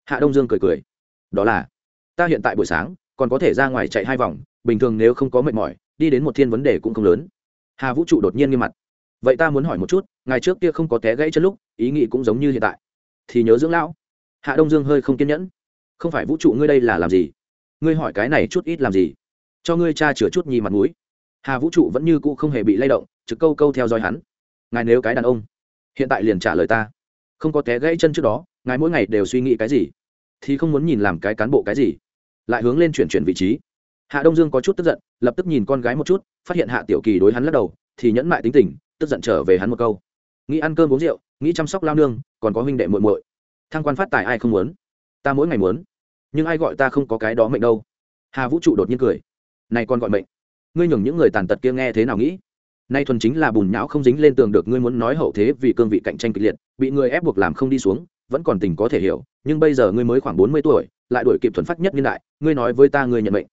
Hạ đông dương cười cười, đó là, ta hiện tại buổi sáng, còn có thể ra ngoài chạy hai vòng, bình thường nếu không có mệt mỏi, đi đến một thiên vấn đề cũng không lớn. Hà vũ trụ đột nhiên nghiêm mặt vậy ta muốn hỏi một chút ngày trước kia không có té gãy chân lúc, ý nghĩ cũng giống như hiện tại. Thì nhớ dưỡng lão. Hạ đông dương hơi không kiên nhẫn. Không phải vũ trụ ngươi đây là làm gì? Ngươi hỏi cái này chút ít làm gì? Cho ngươi cha chữa chút nhì mặt mũi. Hà vũ trụ vẫn như cũ không hề bị lay động, trực câu câu theo dõi hắn. Ngài nếu cái đàn ông, hiện tại liền trả lời ta. Không có té gãy chân trước đó, ngài mỗi ngày đều suy nghĩ cái gì? Thì không muốn nhìn làm cái cán bộ cái gì? Lại hướng lên chuyển chuyển vị trí. Hạ đông dương có chút tức giận, lập tức nhìn con gái một chút, phát hiện hạ tiểu kỳ đối hắn lắc đầu, thì nhẫn mại tính tình tức giận trở về hắn một câu. Nghĩ ăn cơm uống rượu, nghĩ chăm sóc lao nương, còn có huynh đệ muội muội. Thăng quan phát tài ai không muốn? Ta mỗi ngày muốn. Nhưng ai gọi ta không có cái đó mệnh đâu. Hà vũ trụ đột nhiên cười. Này còn gọi mệnh. Ngươi nhường những người tàn tật kia nghe thế nào nghĩ? Nay thuần chính là bùn nhão không dính lên tường được ngươi muốn nói hậu thế vì cương vị cạnh tranh kịch liệt, bị người ép buộc làm không đi xuống, vẫn còn tình có thể hiểu, nhưng bây giờ ngươi mới khoảng bốn mươi tuổi, lại đổi kịp thuần phát nhất niên đại, ngươi nói với ta ngươi nhận mệnh.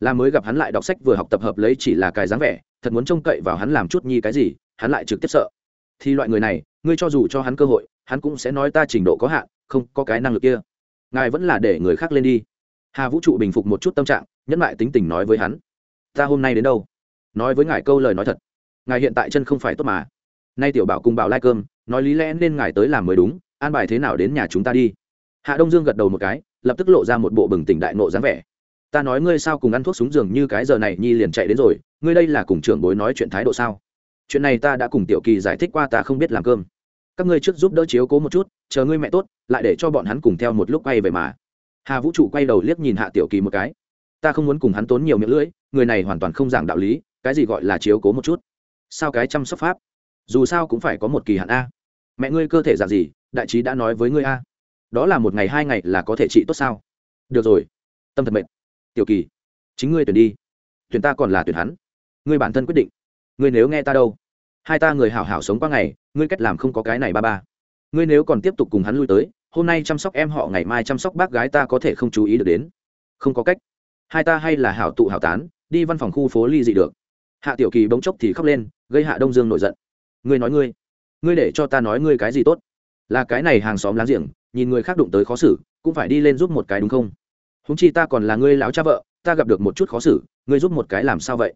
Là mới gặp hắn lại đọc sách vừa học tập hợp lấy chỉ là cái dáng vẻ, thật muốn trông cậy vào hắn làm chút nhi cái gì hắn lại trực tiếp sợ. Thì loại người này, ngươi cho dù cho hắn cơ hội, hắn cũng sẽ nói ta trình độ có hạn, không có cái năng lực kia. Ngài vẫn là để người khác lên đi. Hà vũ trụ bình phục một chút tâm trạng, nhẫn lại tính tình nói với hắn. Ta hôm nay đến đâu? Nói với ngài câu lời nói thật. Ngài hiện tại chân không phải tốt mà. Nay tiểu bảo cùng bảo lai cơm, nói lý lẽ nên ngài tới làm mới đúng, an bài thế nào đến nhà chúng ta đi. Hạ đông dương gật đầu một cái, lập tức lộ ra một bộ bừng tỉnh đại nộ dáng vẻ. Ta nói ngươi sao cùng ăn thuốc súng giường như cái giờ này nhi liền chạy đến rồi, ngươi đây là cùng trưởng bối nói chuyện thái độ sao? Chuyện này ta đã cùng tiểu kỳ giải thích qua, ta không biết làm cơm. Các ngươi trước giúp đỡ chiếu cố một chút, chờ ngươi mẹ tốt, lại để cho bọn hắn cùng theo một lúc quay về mà. Hà vũ trụ quay đầu liếc nhìn hạ tiểu kỳ một cái. Ta không muốn cùng hắn tốn nhiều miệng lưỡi, người này hoàn toàn không giảng đạo lý, cái gì gọi là chiếu cố một chút? Sao cái chăm sóc pháp? Dù sao cũng phải có một kỳ hạn a. Mẹ ngươi cơ thể dạng gì? Đại trí đã nói với ngươi a. Đó là một ngày, hai ngày là có thể trị tốt sao? Được rồi. Tâm thật mệnh tiểu kỳ, chính ngươi tuyển đi. Tuyển ta còn là tuyển hắn. Ngươi bản thân quyết định. Ngươi nếu nghe ta đâu? Hai ta người hảo hảo sống qua ngày, ngươi cách làm không có cái này ba ba. Ngươi nếu còn tiếp tục cùng hắn lui tới, hôm nay chăm sóc em họ ngày mai chăm sóc bác gái ta có thể không chú ý được đến. Không có cách. Hai ta hay là hảo tụ hảo tán, đi văn phòng khu phố ly dị được. Hạ tiểu kỳ bỗng chốc thì khóc lên, gây hạ đông dương nổi giận. Ngươi nói ngươi ngươi để cho ta nói ngươi cái gì tốt? Là cái này hàng xóm láng giềng, nhìn người khác đụng tới khó xử, cũng phải đi lên giúp một cái đúng không? Húng chi ta còn là ngươi lão cha vợ, ta gặp được một chút khó xử, ngươi giúp một cái làm sao vậy?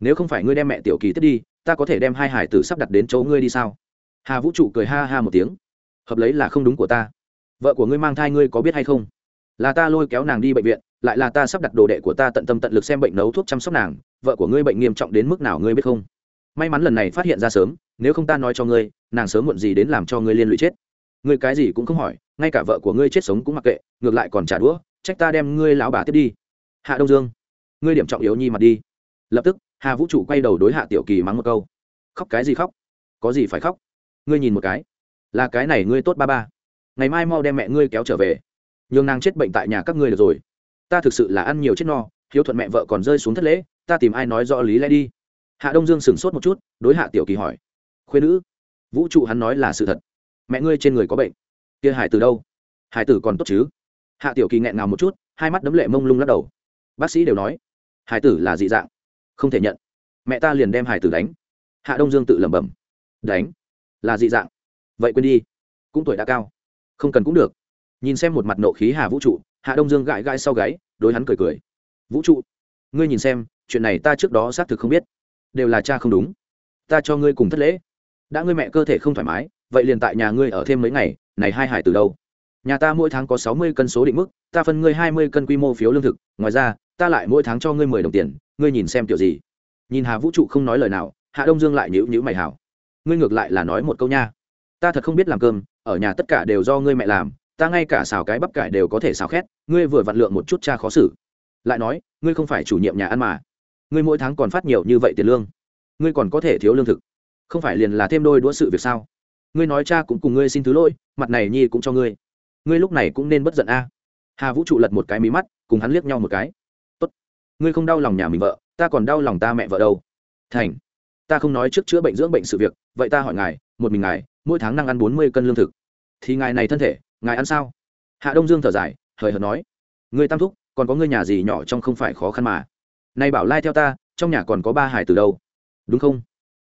Nếu không phải ngươi đem mẹ tiểu kỳ tiếp đi ta có thể đem hai hải tử sắp đặt đến chỗ ngươi đi sao? Hà vũ trụ cười ha ha một tiếng. Hợp lấy là không đúng của ta. Vợ của ngươi mang thai ngươi có biết hay không? Là ta lôi kéo nàng đi bệnh viện, lại là ta sắp đặt đồ đệ của ta tận tâm tận lực xem bệnh nấu thuốc chăm sóc nàng, vợ của ngươi bệnh nghiêm trọng đến mức nào ngươi biết không? May mắn lần này phát hiện ra sớm, nếu không ta nói cho ngươi, nàng sớm muộn gì đến làm cho ngươi liên lụy chết. Ngươi cái gì cũng không hỏi, ngay cả vợ của ngươi chết sống cũng mặc kệ, ngược lại còn trả đũa, trách ta đem ngươi lão bà tiếp đi. Hạ đông dương, ngươi điểm trọng yếu nhi mặt đi. Lập tức hà vũ trụ quay đầu đối hạ tiểu kỳ mắng một câu. Khóc cái gì khóc? Có gì phải khóc? Ngươi nhìn một cái. Là cái này ngươi tốt ba ba. Ngày mai mau đem mẹ ngươi kéo trở về. Nhường nàng chết bệnh tại nhà các ngươi được rồi. Ta thực sự là ăn nhiều chết no, hiếu thuận mẹ vợ còn rơi xuống thất lễ, ta tìm ai nói rõ lý lẽ đi. Hạ đông dương sửng sốt một chút, đối hạ tiểu kỳ hỏi. Khuyên nữ, vũ trụ hắn nói là sự thật. Mẹ ngươi trên người có bệnh. Kia hải từ đâu? Hải tử còn tốt chứ? Hạ tiểu kỳ nghẹn ngào một chút, hai mắt đấm lệ mông lung lắc đầu. Bác sĩ đều nói, hải tử là dị dạng không thể nhận. Mẹ ta liền đem hải tử đánh. Hạ đông dương tự lẩm bẩm. Đánh? Là dị dạng. Vậy quên đi. Cũng tuổi đã cao. Không cần cũng được. Nhìn xem một mặt nộ khí hà vũ trụ, hạ đông dương gãi gãi sau gáy, đối hắn cười cười. Vũ trụ, ngươi nhìn xem, chuyện này ta trước đó xác thực không biết. Đều là cha không đúng. Ta cho ngươi cùng thất lễ. Đã ngươi mẹ cơ thể không thoải mái, vậy liền tại nhà ngươi ở thêm mấy ngày, này hai hải từ đâu? Nhà ta mỗi tháng có sáu mươi cân số định mức, ta phân ngươi hai mươi cân quy mô phiếu lương thực. Ngoài ra, ta lại mỗi tháng cho ngươi mười đồng tiền ngươi nhìn xem kiểu gì? Nhìn hà vũ trụ không nói lời nào, hạ đông dương lại nhữ nhữ mày hảo. Ngươi ngược lại là nói một câu nha. Ta thật không biết làm cơm, ở nhà tất cả đều do ngươi mẹ làm, ta ngay cả xào cái bắp cải đều có thể xào khét, ngươi vừa vặn lượng một chút cha khó xử. Lại nói, ngươi không phải chủ nhiệm nhà ăn mà. Ngươi mỗi tháng còn phát nhiều như vậy tiền lương. Ngươi còn có thể thiếu lương thực. Không phải liền là thêm đôi đũa sự việc sao? Ngươi nói cha cũng cùng ngươi xin thứ lỗi, mặt này nhi cũng cho ngươi. Ngươi lúc này cũng nên bất giận a. Hà vũ trụ lật một cái mí mắt, cùng hắn liếc nhau một cái ngươi không đau lòng nhà mình vợ, ta còn đau lòng ta mẹ vợ đâu. Thành, ta không nói trước chữa bệnh dưỡng bệnh sự việc, vậy ta hỏi ngài, một mình ngài, mỗi tháng năng ăn bốn mươi cân lương thực. Thì ngài này thân thể, ngài ăn sao? Hạ đông dương thở dài, hời hợt nói. Ngươi tam thúc, còn có ngươi nhà gì nhỏ trong không phải khó khăn mà. Nay bảo lai theo ta, trong nhà còn có ba hải từ đâu. Đúng không?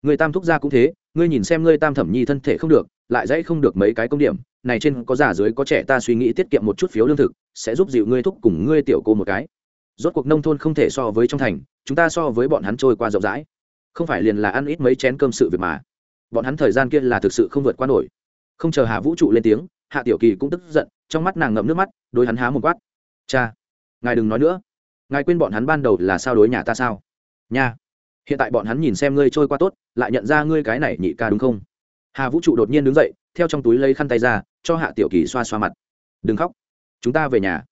Người tam thúc gia cũng thế, ngươi nhìn xem ngươi tam thẩm nhi thân thể không được, lại dãy không được mấy cái công điểm, này trên có già dưới có trẻ ta suy nghĩ tiết kiệm một chút phiếu lương thực, sẽ giúp dịu ngươi thúc cùng ngươi tiểu cô một cái rốt cuộc nông thôn không thể so với trong thành, chúng ta so với bọn hắn trôi qua rộng rãi. Không phải liền là ăn ít mấy chén cơm sự việc mà. Bọn hắn thời gian kia là thực sự không vượt qua nổi. Không chờ hà vũ trụ lên tiếng, hạ tiểu kỳ cũng tức giận, trong mắt nàng ngậm nước mắt đôi hắn há một quát. Cha, ngài đừng nói nữa. Ngài quên bọn hắn ban đầu là sao đối nhà ta sao? Nha, hiện tại bọn hắn nhìn xem ngươi trôi qua tốt, lại nhận ra ngươi cái này nhị ca đúng không? Hà vũ trụ đột nhiên đứng dậy, theo trong túi lấy khăn tay ra, cho hạ tiểu kỳ xoa xoa mặt. Đừng khóc. Chúng ta về nhà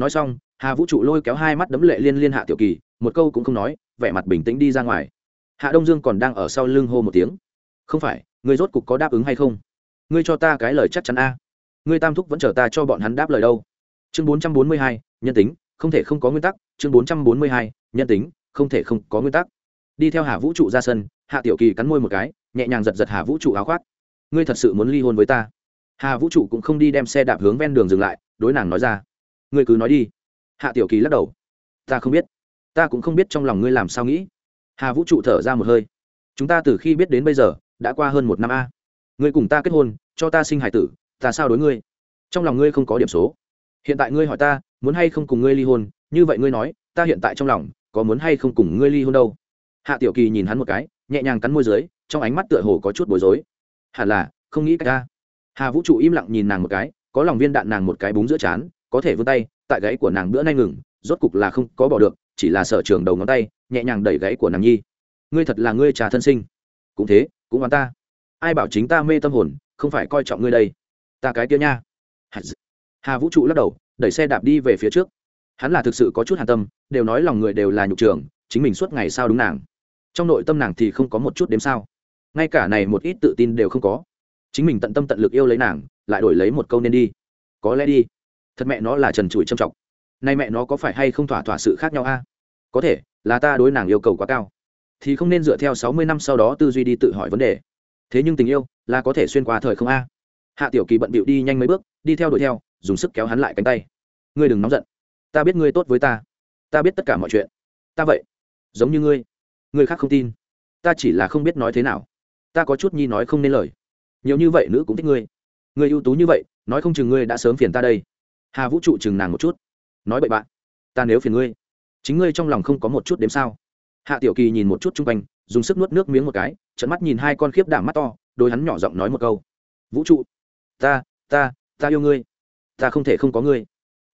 nói xong, hà vũ trụ lôi kéo hai mắt đấm lệ liên liên hạ tiểu kỳ, một câu cũng không nói, vẻ mặt bình tĩnh đi ra ngoài. Hạ đông dương còn đang ở sau lưng hô một tiếng. Không phải ngươi rốt cục có đáp ứng hay không? Ngươi cho ta cái lời chắc chắn a. Ngươi tam thúc vẫn chờ ta cho bọn hắn đáp lời đâu. Chương bốn trăm bốn mươi hai, nhân tính, không thể không có nguyên tắc. Chương bốn trăm bốn mươi hai, nhân tính, không thể không có nguyên tắc. Đi theo hà vũ trụ ra sân, hạ tiểu kỳ cắn môi một cái, nhẹ nhàng giật giật hà vũ trụ áo khoác. Ngươi thật sự muốn ly hôn với ta? Hà vũ trụ cũng không đi đem xe đạp hướng ven đường dừng lại, đối nàng nói ra ngươi cứ nói đi. Hạ tiểu kỳ lắc đầu. Ta không biết. Ta cũng không biết trong lòng ngươi làm sao nghĩ. Hà vũ trụ thở ra một hơi. Chúng ta từ khi biết đến bây giờ, đã qua hơn một năm a. Ngươi cùng ta kết hôn, cho ta sinh hải tử, ta sao đối ngươi? Trong lòng ngươi không có điểm số. Hiện tại ngươi hỏi ta, muốn hay không cùng ngươi ly hôn, như vậy ngươi nói, ta hiện tại trong lòng, có muốn hay không cùng ngươi ly hôn đâu? Hạ tiểu kỳ nhìn hắn một cái, nhẹ nhàng cắn môi dưới, trong ánh mắt tựa hồ có chút bối rối. Hẳn là, không nghĩ cách ta. Hà vũ trụ im lặng nhìn nàng một cái, có lòng viên đạn nàng một cái búng giữa chán có thể vươn tay, tại gãy của nàng bữa nay ngừng, rốt cục là không có bỏ được, chỉ là sở trường đầu ngón tay, nhẹ nhàng đẩy gãy của nàng nhi. Ngươi thật là ngươi trà thân sinh. Cũng thế, cũng oán ta. Ai bảo chính ta mê tâm hồn, không phải coi trọng ngươi đây. Ta cái kia nha. Hà vũ trụ lắc đầu, đẩy xe đạp đi về phía trước. Hắn là thực sự có chút hàn tâm, đều nói lòng người đều là nhục trường, chính mình suốt ngày sao đúng nàng. Trong nội tâm nàng thì không có một chút đếm sao. Ngay cả này một ít tự tin đều không có. Chính mình tận tâm tận lực yêu lấy nàng, lại đổi lấy một câu nên đi. Có lẽ đi thật mẹ nó là trần trụi trầm trọng nay mẹ nó có phải hay không thỏa thỏa sự khác nhau a? Có thể, là ta đối nàng yêu cầu quá cao. Thì không nên dựa theo sáu mươi năm sau đó tư duy đi tự hỏi vấn đề. Thế nhưng tình yêu, là có thể xuyên qua thời không a? Hạ tiểu kỳ bận bịu đi nhanh mấy bước, đi theo đuổi theo, dùng sức kéo hắn lại cánh tay. Ngươi đừng nóng giận. Ta biết ngươi tốt với ta. Ta biết tất cả mọi chuyện. Ta vậy, giống như ngươi. Ngươi khác không tin. Ta chỉ là không biết nói thế nào. Ta có chút nhi nói không nên lời. Nhiều như vậy nữ cũng thích ngươi. Ngươi ưu tú như vậy, nói không chừng ngươi đã sớm phiền ta đây hà vũ trụ chừng nàng một chút, nói bậy bạn ta nếu phiền ngươi, chính ngươi trong lòng không có một chút đếm sao? Hạ tiểu kỳ nhìn một chút chung quanh, dùng sức nuốt nước miếng một cái trận mắt nhìn hai con khiếp đảm mắt to, đôi hắn nhỏ giọng nói một câu, vũ trụ, ta ta ta yêu ngươi, ta không thể không có ngươi,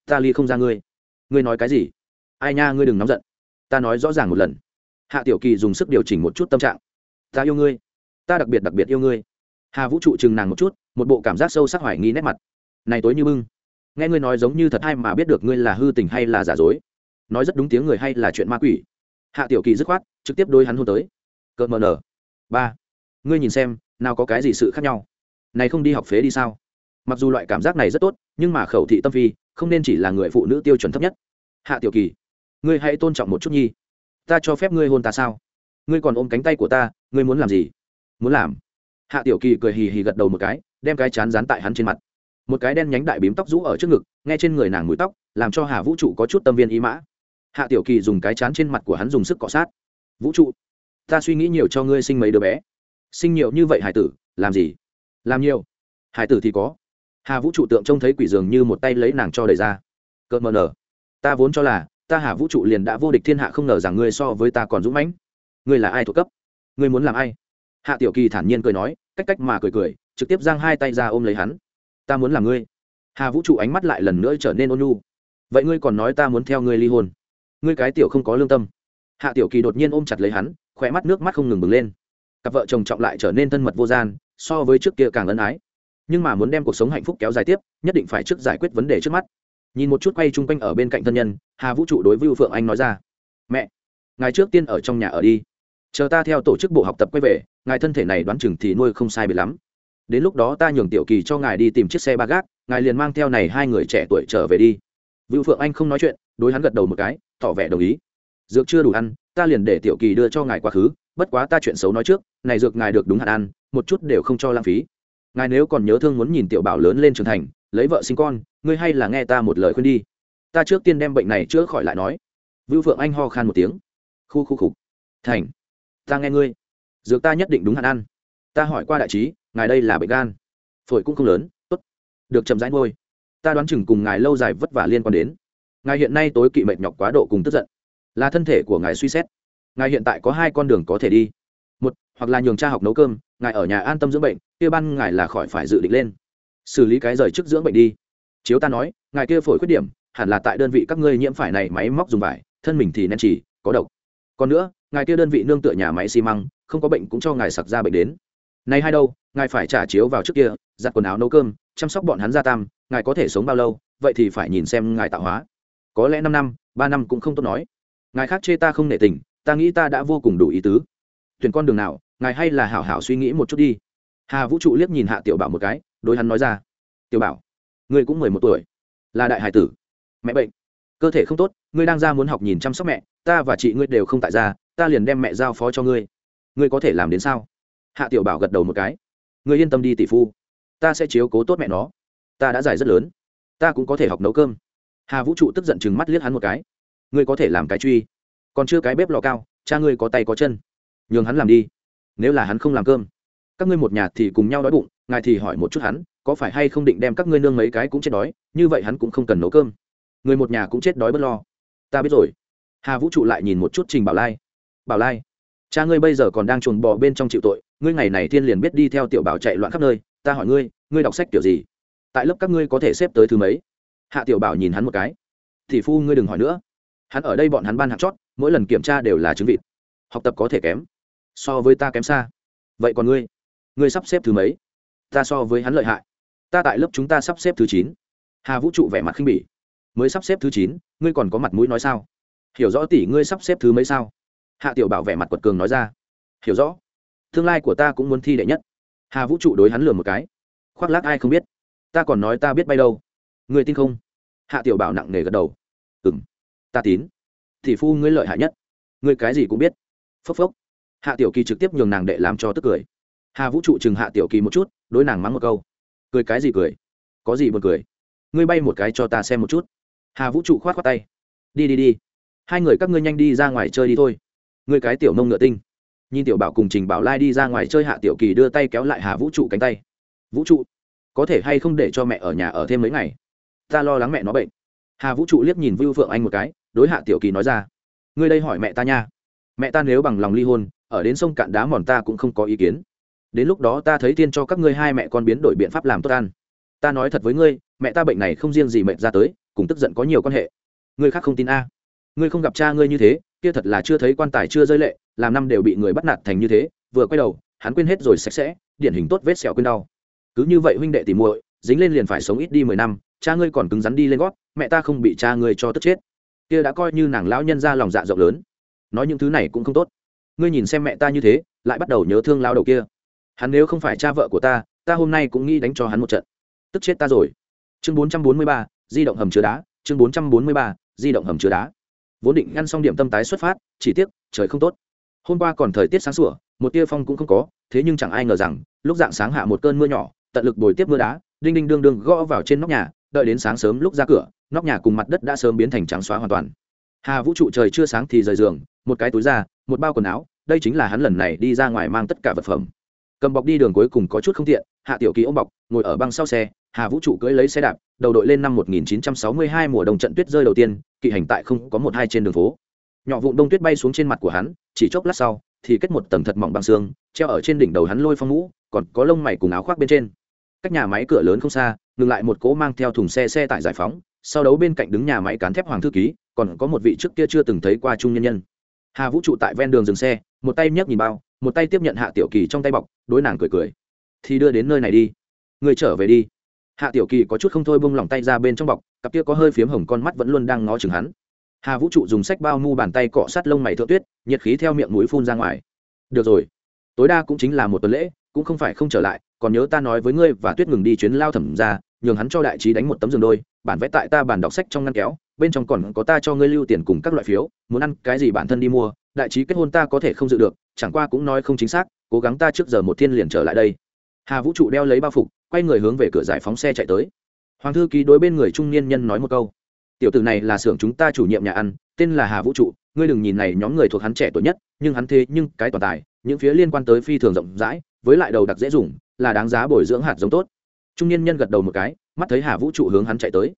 ta ly không ra ngươi. Ngươi nói cái gì? Ai nha, ngươi đừng nóng giận, ta nói rõ ràng một lần. Hạ tiểu kỳ dùng sức điều chỉnh một chút tâm trạng, ta yêu ngươi, ta đặc biệt đặc biệt yêu ngươi. Hà vũ trụ chừng nàng một chút, một bộ cảm giác sâu sắc hoài nghi nét mặt, này tối như bưng nghe ngươi nói giống như thật hay mà biết được ngươi là hư tình hay là giả dối. Nói rất đúng tiếng người hay là chuyện ma quỷ. Hạ tiểu kỳ dứt khoát, trực tiếp đôi hắn hôn tới. Cợt mờ nở. Ba. Ngươi nhìn xem, nào có cái gì sự khác nhau? Này không đi học phế đi sao? Mặc dù loại cảm giác này rất tốt, nhưng mà khẩu thị tâm phi, không nên chỉ là người phụ nữ tiêu chuẩn thấp nhất. Hạ tiểu kỳ, ngươi hãy tôn trọng một chút nhi. Ta cho phép ngươi hôn ta sao? Ngươi còn ôm cánh tay của ta, ngươi muốn làm gì? Muốn làm? Hạ tiểu kỳ cười hì hì gật đầu một cái, đem cái chán dán tại hắn trên mặt một cái đen nhánh đại bím tóc rũ ở trước ngực, nghe trên người nàng mũi tóc, làm cho hà vũ trụ có chút tâm viên ý mã. Hạ tiểu kỳ dùng cái chán trên mặt của hắn dùng sức cọ sát. Vũ trụ, ta suy nghĩ nhiều cho ngươi sinh mấy đứa bé. Sinh nhiều như vậy hải tử, làm gì? Làm nhiều. Hải tử thì có. Hà vũ trụ tượng trông thấy quỷ dường như một tay lấy nàng cho đẩy ra. Cợt mờ nở, ta vốn cho là, ta hà vũ trụ liền đã vô địch thiên hạ không ngờ rằng ngươi so với ta còn dũng mãnh. Ngươi là ai thuộc cấp? Ngươi muốn làm ai? Hạ tiểu kỳ thản nhiên cười nói, cách cách mà cười cười, trực tiếp giang hai tay ra ôm lấy hắn ta muốn làm ngươi. Hà vũ trụ ánh mắt lại lần nữa trở nên ôn nhu. Vậy ngươi còn nói ta muốn theo ngươi ly hôn? Ngươi cái tiểu không có lương tâm. Hạ tiểu kỳ đột nhiên ôm chặt lấy hắn khỏe mắt nước mắt không ngừng bừng lên. Cặp vợ chồng trọng lại trở nên thân mật vô gian, so với trước kia càng ân ái. Nhưng mà muốn đem cuộc sống hạnh phúc kéo dài tiếp, nhất định phải trước giải quyết vấn đề trước mắt. Nhìn một chút quay chung quanh ở bên cạnh thân nhân, hà vũ trụ đối với phượng anh nói ra. Mẹ, ngài trước tiên ở trong nhà ở đi. Chờ ta theo tổ chức bộ học tập quay về, ngài thân thể này đoán chừng thì nuôi không sai bị lắm đến lúc đó ta nhường tiểu kỳ cho ngài đi tìm chiếc xe ba gác, ngài liền mang theo này hai người trẻ tuổi trở về đi. Vưu phượng anh không nói chuyện, đối hắn gật đầu một cái, tỏ vẻ đồng ý. Dược chưa đủ ăn, ta liền để tiểu kỳ đưa cho ngài quá khứ, bất quá ta chuyện xấu nói trước, này dược ngài được đúng hạn ăn, một chút đều không cho lãng phí. Ngài nếu còn nhớ thương muốn nhìn tiểu bảo lớn lên trưởng thành, lấy vợ sinh con, ngươi hay là nghe ta một lời khuyên đi. Ta trước tiên đem bệnh này chữa khỏi lại nói. Vưu phượng anh ho khan một tiếng. Khu khu khục. Thành. Ta nghe ngươi. Dược ta nhất định đúng hạn ăn ta hỏi qua đại trí, ngài đây là bệnh gan. Phổi cũng không lớn, tốt. Được chậm rãi ngôi ta đoán chừng cùng ngài lâu dài vất vả liên quan đến. Ngài hiện nay tối kỵ mệt nhọc quá độ cùng tức giận. Là thân thể của ngài suy xét. Ngài hiện tại có hai con đường có thể đi. Một, hoặc là nhường cha học nấu cơm, ngài ở nhà an tâm dưỡng bệnh, kia ban ngài là khỏi phải dự định lên. Xử lý cái rời trước dưỡng bệnh đi. Chiếu ta nói, ngài kia phổi khuyết điểm, hẳn là tại đơn vị các ngươi nhiễm phải này máy móc dùng vải, thân mình thì nên chỉ, có độc. Còn nữa, ngài kia đơn vị nương tựa nhà máy xi măng, không có bệnh cũng cho ngài sặc ra bệnh đến nay hai đâu ngài phải trả chiếu vào trước kia giặt quần áo nấu cơm chăm sóc bọn hắn gia tam ngài có thể sống bao lâu vậy thì phải nhìn xem ngài tạo hóa. Có lẽ năm năm ba năm cũng không tốt nói. Ngài khác chê ta không nể tình ta nghĩ ta đã vô cùng đủ ý tứ. Tuyển con đường nào ngài hay là hảo hảo suy nghĩ một chút đi. Hà vũ trụ liếc nhìn hạ tiểu bảo một cái đối hắn nói ra. Tiểu bảo ngươi cũng mười một tuổi là đại hải tử. Mẹ bệnh cơ thể không tốt ngươi đang ra muốn học nhìn chăm sóc mẹ ta và chị ngươi đều không tại gia, ta liền đem mẹ giao phó cho ngươi. Ngươi có thể làm đến sao? Hạ tiểu bảo gật đầu một cái. Ngươi yên tâm đi, tỷ phu. Ta sẽ chiếu cố tốt mẹ nó. Ta đã giải rất lớn. Ta cũng có thể học nấu cơm. Hà vũ trụ tức giận chừng mắt liếc hắn một cái. Ngươi có thể làm cái truy. Còn chưa cái bếp lò cao, cha ngươi có tay có chân. Nhường hắn làm đi. Nếu là hắn không làm cơm, các ngươi một nhà thì cùng nhau đói bụng, ngài thì hỏi một chút hắn, có phải hay không định đem các ngươi nương mấy cái cũng chết đói, như vậy hắn cũng không cần nấu cơm. Người một nhà cũng chết đói bớt lo. Ta biết rồi. Hà vũ trụ lại nhìn một chút trình bảo lai. Bảo lai cha ngươi bây giờ còn đang chuồn bò bên trong chịu tội, ngươi ngày này thiên liền biết đi theo tiểu bảo chạy loạn khắp nơi, ta hỏi ngươi ngươi đọc sách kiểu gì? Tại lớp các ngươi có thể xếp tới thứ mấy? Hạ tiểu bảo nhìn hắn một cái. Thì phu ngươi đừng hỏi nữa. Hắn ở đây bọn hắn ban hạt chót, mỗi lần kiểm tra đều là chứng vịt. Học tập có thể kém. So với ta kém xa. Vậy còn ngươi? Ngươi sắp xếp thứ mấy? Ta so với hắn lợi hại. Ta tại lớp chúng ta sắp xếp thứ chín. Hà vũ trụ vẻ mặt khinh bỉ. Mới sắp xếp thứ chín, ngươi còn có mặt mũi nói sao? Hiểu rõ tỷ ngươi sắp xếp thứ mấy sao? Hạ tiểu bảo vẻ mặt quật cường nói ra. Hiểu rõ. Tương lai của ta cũng muốn thi đệ nhất. Hà vũ trụ đối hắn lừa một cái. Khoác lác ai không biết. Ta còn nói ta biết bay đâu. Người tin không? Hạ tiểu bảo nặng nề gật đầu. Ừ m ta tín. Thì phu ngươi lợi hại nhất. Ngươi cái gì cũng biết. Phốc phốc. Hạ tiểu kỳ trực tiếp nhường nàng đệ làm cho tức cười. Hà vũ trụ chừng hạ tiểu kỳ một chút, đối nàng mắng một câu. Cười cái gì cười? Có gì buồn cười? Ngươi bay một cái cho ta xem một chút. Hà vũ trụ khoát khoát tay. Đi đi đi. Hai người các ngươi nhanh đi ra ngoài chơi đi thôi người cái tiểu nông ngựa tinh. Nhìn tiểu bảo cùng trình bảo lai đi ra ngoài chơi hạ tiểu kỳ đưa tay kéo lại hà vũ trụ cánh tay. Vũ trụ, có thể hay không để cho mẹ ở nhà ở thêm mấy ngày? Ta lo lắng mẹ nó bệnh. Hà vũ trụ liếc nhìn vưu phượng anh một cái, đối hạ tiểu kỳ nói ra. Ngươi đây hỏi mẹ ta nha. Mẹ ta nếu bằng lòng ly hôn, ở đến sông cạn đá mòn ta cũng không có ý kiến. Đến lúc đó ta thấy tiên cho các ngươi hai mẹ con biến đổi biện pháp làm tốt ăn. Ta nói thật với ngươi, mẹ ta bệnh này không riêng gì mẹ ra tới, cùng tức giận có nhiều quan hệ. Ngươi khác không tin a. Ngươi không gặp cha ngươi như thế kia thật là chưa thấy quan tài chưa rơi lệ, làm năm đều bị người bắt nạt thành như thế, vừa quay đầu, hắn quên hết rồi sạch sẽ, điển hình tốt vết sẹo quên đau. Cứ như vậy huynh đệ tìm muội, dính lên liền phải sống ít đi mười năm, cha ngươi còn cứng rắn đi lên gót, mẹ ta không bị cha ngươi cho tức chết. Kia đã coi như nàng lão nhân ra lòng dạ rộng lớn. Nói những thứ này cũng không tốt. Ngươi nhìn xem mẹ ta như thế, lại bắt đầu nhớ thương lao đầu kia. Hắn nếu không phải cha vợ của ta ta hôm nay cũng nghĩ đánh cho hắn một trận. Tức chết ta rồi. Chương bốn trăm bốn mươi ba, di động hầm chứa đá, chương bốn trăm bốn mươi ba, di động hầm chứa đá vốn định ngăn xong điểm tâm tái xuất phát chỉ tiếc trời không tốt. Hôm qua còn thời tiết sáng sủa một tia phong cũng không có thế nhưng chẳng ai ngờ rằng lúc dạng sáng hạ một cơn mưa nhỏ tận lực bồi tiếp mưa đá đinh đinh đương đương gõ vào trên nóc nhà đợi đến sáng sớm lúc ra cửa nóc nhà cùng mặt đất đã sớm biến thành trắng xóa hoàn toàn. Hà vũ trụ trời chưa sáng thì rời giường một cái túi da, một bao quần áo đây chính là hắn lần này đi ra ngoài mang tất cả vật phẩm. Cầm bọc đi đường cuối cùng có chút không tiện hạ tiểu kỳ ôm bọc ngồi ở băng sau xe hà vũ trụ cưỡi lấy xe đạp, đầu đội lên năm 1962 mùa đông trận tuyết rơi đầu tiên, kỵ hành tại không có một hai trên đường phố. Nhỏ vụn đông tuyết bay xuống trên mặt của hắn, chỉ chốc lát sau, thì kết một tầng thật mỏng bằng xương, treo ở trên đỉnh đầu hắn lôi phong mũ, còn có lông mày cùng áo khoác bên trên. Cách nhà máy cửa lớn không xa, ngừng lại một cỗ mang theo thùng xe xe tải giải phóng, sau đấu bên cạnh đứng nhà máy cán thép hoàng thư ký, còn có một vị trước kia chưa từng thấy qua trung nhân nhân. Hà vũ trụ tại ven đường dừng xe, một tay nhấc nhìn bao, một tay tiếp nhận hạ tiểu kỳ trong tay bọc, đối nàng cười cười. Thì đưa đến nơi này đi. Người trở về đi hạ tiểu kỳ có chút không thôi bông lòng tay ra bên trong bọc, cặp kia có hơi phiếm hồng con mắt vẫn luôn đang ngó chừng hắn. Hà vũ trụ dùng sách bao mu bàn tay cọ sát lông mày thượng tuyết, nhiệt khí theo miệng mũi phun ra ngoài. Được rồi, tối đa cũng chính là một tuần lễ, cũng không phải không trở lại, còn nhớ ta nói với ngươi và tuyết ngừng đi chuyến lao thẩm ra, nhường hắn cho đại trí đánh một tấm giường đôi, bản vẽ tại ta bản đọc sách trong ngăn kéo, bên trong còn có ta cho ngươi lưu tiền cùng các loại phiếu, muốn ăn cái gì bản thân đi mua, đại trí kết hôn ta có thể không dự được, chẳng qua cũng nói không chính xác, cố gắng ta trước giờ một thiên liền trở lại đây. Hà vũ trụ đeo lấy bao phục quay người hướng về cửa giải phóng xe chạy tới. Hoàng thư ký đối bên người trung niên nhân nói một câu. Tiểu tử này là xưởng chúng ta chủ nhiệm nhà ăn, tên là hà vũ trụ, ngươi đừng nhìn này nhóm người thuộc hắn trẻ tuổi nhất, nhưng hắn thế nhưng cái toàn tài, những phía liên quan tới phi thường rộng rãi, với lại đầu đặc dễ dùng, là đáng giá bồi dưỡng hạt giống tốt. Trung niên nhân gật đầu một cái, mắt thấy hà vũ trụ hướng hắn chạy tới.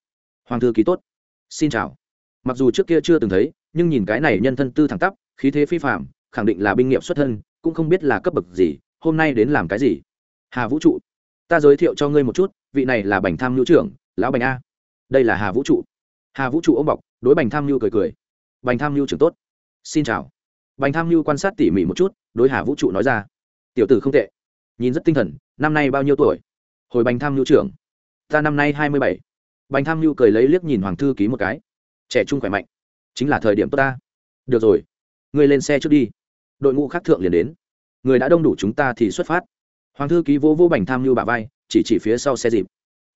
Hoàng thư ký tốt. Xin chào. Mặc dù trước kia chưa từng thấy, nhưng nhìn cái này nhân thân tư thẳng tắp, khí thế phi phạm khẳng định là binh nghiệp xuất thân, cũng không biết là cấp bậc gì, hôm nay đến làm cái gì? Hà vũ trụ ta giới thiệu cho ngươi một chút, vị này là bành tham nhu trưởng, lão bành a. Đây là hà vũ trụ. Hà vũ trụ ôm bọc, đối bành tham nhu cười cười. Bành tham nhu trưởng tốt. Xin chào. Bành tham nhu quan sát tỉ mỉ một chút, đối hà vũ trụ nói ra. Tiểu tử không tệ. Nhìn rất tinh thần, năm nay bao nhiêu tuổi? Hồi bành tham nhu trưởng. Ta năm nay hai mươi bảy. Bành tham nhu cười lấy liếc nhìn hoàng thư ký một cái. Trẻ trung khỏe mạnh. Chính là thời điểm tốt ta. Được rồi. Ngươi lên xe trước đi. Đội ngũ khác thượng liền đến. Người đã đông đủ chúng ta thì xuất phát hoàng thư ký vô vô bành tham mưu bà vai, chỉ chỉ phía sau xe dịp.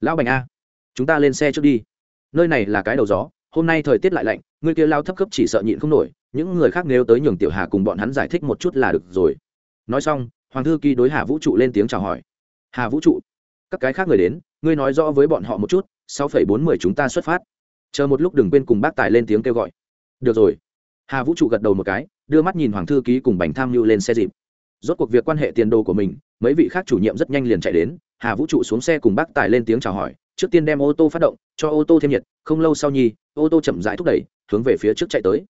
Lão bành a, chúng ta lên xe trước đi. Nơi này là cái đầu gió, hôm nay thời tiết lại lạnh, người kia lao thấp cấp chỉ sợ nhịn không nổi, những người khác nếu tới nhường tiểu hà cùng bọn hắn giải thích một chút là được rồi. Nói xong, hoàng thư ký đối hà vũ trụ lên tiếng chào hỏi. Hà vũ trụ, các cái khác người đến, ngươi nói rõ với bọn họ một chút, sáu phẩy bốn mươi chúng ta xuất phát. Chờ một lúc đừng quên cùng bác tài lên tiếng kêu gọi. Được rồi. Hà vũ trụ gật đầu một cái, đưa mắt nhìn hoàng thư ký cùng bành tham mưu lên xe dịp rốt cuộc việc quan hệ tiền đồ của mình, mấy vị khác chủ nhiệm rất nhanh liền chạy đến, hà vũ trụ xuống xe cùng bác tài lên tiếng chào hỏi, trước tiên đem ô tô phát động, cho ô tô thêm nhiệt, không lâu sau nhi, ô tô chậm rãi thúc đẩy, hướng về phía trước chạy tới.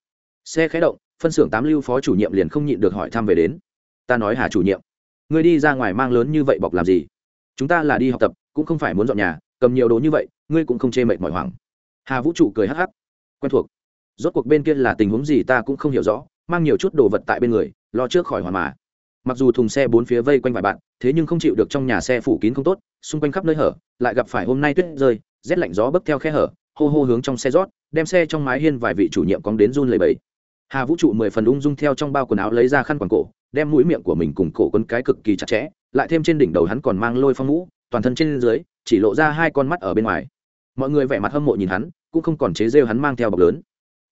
Xe khé động, phân xưởng tám lưu phó chủ nhiệm liền không nhịn được hỏi thăm về đến. Ta nói hà chủ nhiệm, ngươi đi ra ngoài mang lớn như vậy bọc làm gì? Chúng ta là đi học tập, cũng không phải muốn dọn nhà, cầm nhiều đồ như vậy, ngươi cũng không chê mệt mỏi hoảng. Hà vũ trụ cười hắc hắc, quen thuộc. Rốt cuộc bên kia là tình huống gì ta cũng không hiểu rõ, mang nhiều chút đồ vật tại bên người, lo trước khỏi hoàn mà mặc dù thùng xe bốn phía vây quanh vài bạn, thế nhưng không chịu được trong nhà xe phủ kín không tốt, xung quanh khắp nơi hở, lại gặp phải hôm nay tuyết rơi, rét lạnh gió bấc theo khe hở, hô hô hướng trong xe rót, đem xe trong mái hiên vài vị chủ nhiệm cóng đến run lầy bẫy hà vũ trụ mười phần ung dung theo trong bao quần áo lấy ra khăn quàng cổ, đem mũi miệng của mình cùng cổ quấn cái cực kỳ chặt chẽ, lại thêm trên đỉnh đầu hắn còn mang lôi phong mũ, toàn thân trên dưới, chỉ lộ ra hai con mắt ở bên ngoài. Mọi người vẻ mặt hâm mộ nhìn hắn, cũng không còn chế rêu hắn mang theo bọc lớn.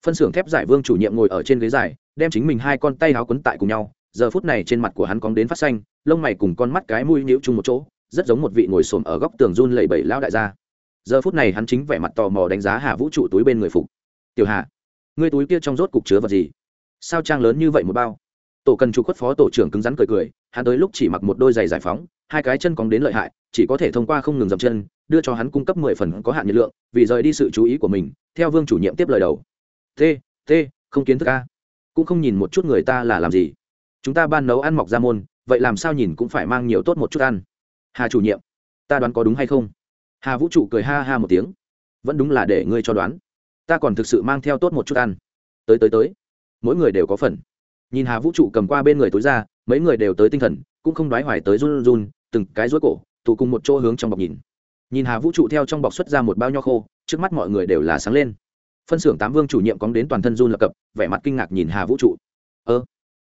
Phân xưởng thép giải vương chủ nhiệm ngồi ở trên ghế dài, đem chính mình hai con tay áo quấn tại cùng nhau giờ phút này trên mặt của hắn cóng đến phát xanh, lông mày cùng con mắt cái mũi nhíu chung một chỗ, rất giống một vị ngồi xổm ở góc tường run lẩy bẩy lão đại gia. Giờ phút này hắn chính vẻ mặt tò mò đánh giá hà vũ trụ túi bên người phục. Tiểu hà, ngươi túi kia trong rốt cục chứa vật gì? Sao trang lớn như vậy một bao? Tổ cần chủ khuất phó tổ trưởng cứng rắn cười cười, hắn tới lúc chỉ mặc một đôi giày giải phóng, hai cái chân cóng đến lợi hại, chỉ có thể thông qua không ngừng dậm chân, đưa cho hắn cung cấp mười phần có hạn nhiệt lượng, vì rời đi sự chú ý của mình, theo vương chủ nhiệm tiếp lời đầu. T t không kiến thức a. Cũng không nhìn một chút người ta là làm gì chúng ta ban nấu ăn mọc ra môn, vậy làm sao nhìn cũng phải mang nhiều tốt một chút ăn. Hà chủ nhiệm, ta đoán có đúng hay không? Hà vũ trụ cười ha ha một tiếng. Vẫn đúng là để ngươi cho đoán. Ta còn thực sự mang theo tốt một chút ăn. Tới tới tới. Mỗi người đều có phần. Nhìn hà vũ trụ cầm qua bên người tối ra, mấy người đều tới tinh thần, cũng không đoái hoài tới run run, từng cái rối cổ, tụ cùng một chỗ hướng trong bọc nhìn. Nhìn hà vũ trụ theo trong bọc xuất ra một bao nho khô, trước mắt mọi người đều là sáng lên. Phân xưởng tám vương chủ nhiệm cóng đến toàn thân run lập cập, vẻ mặt kinh ngạc nhìn hà vũ trụ. Ơ,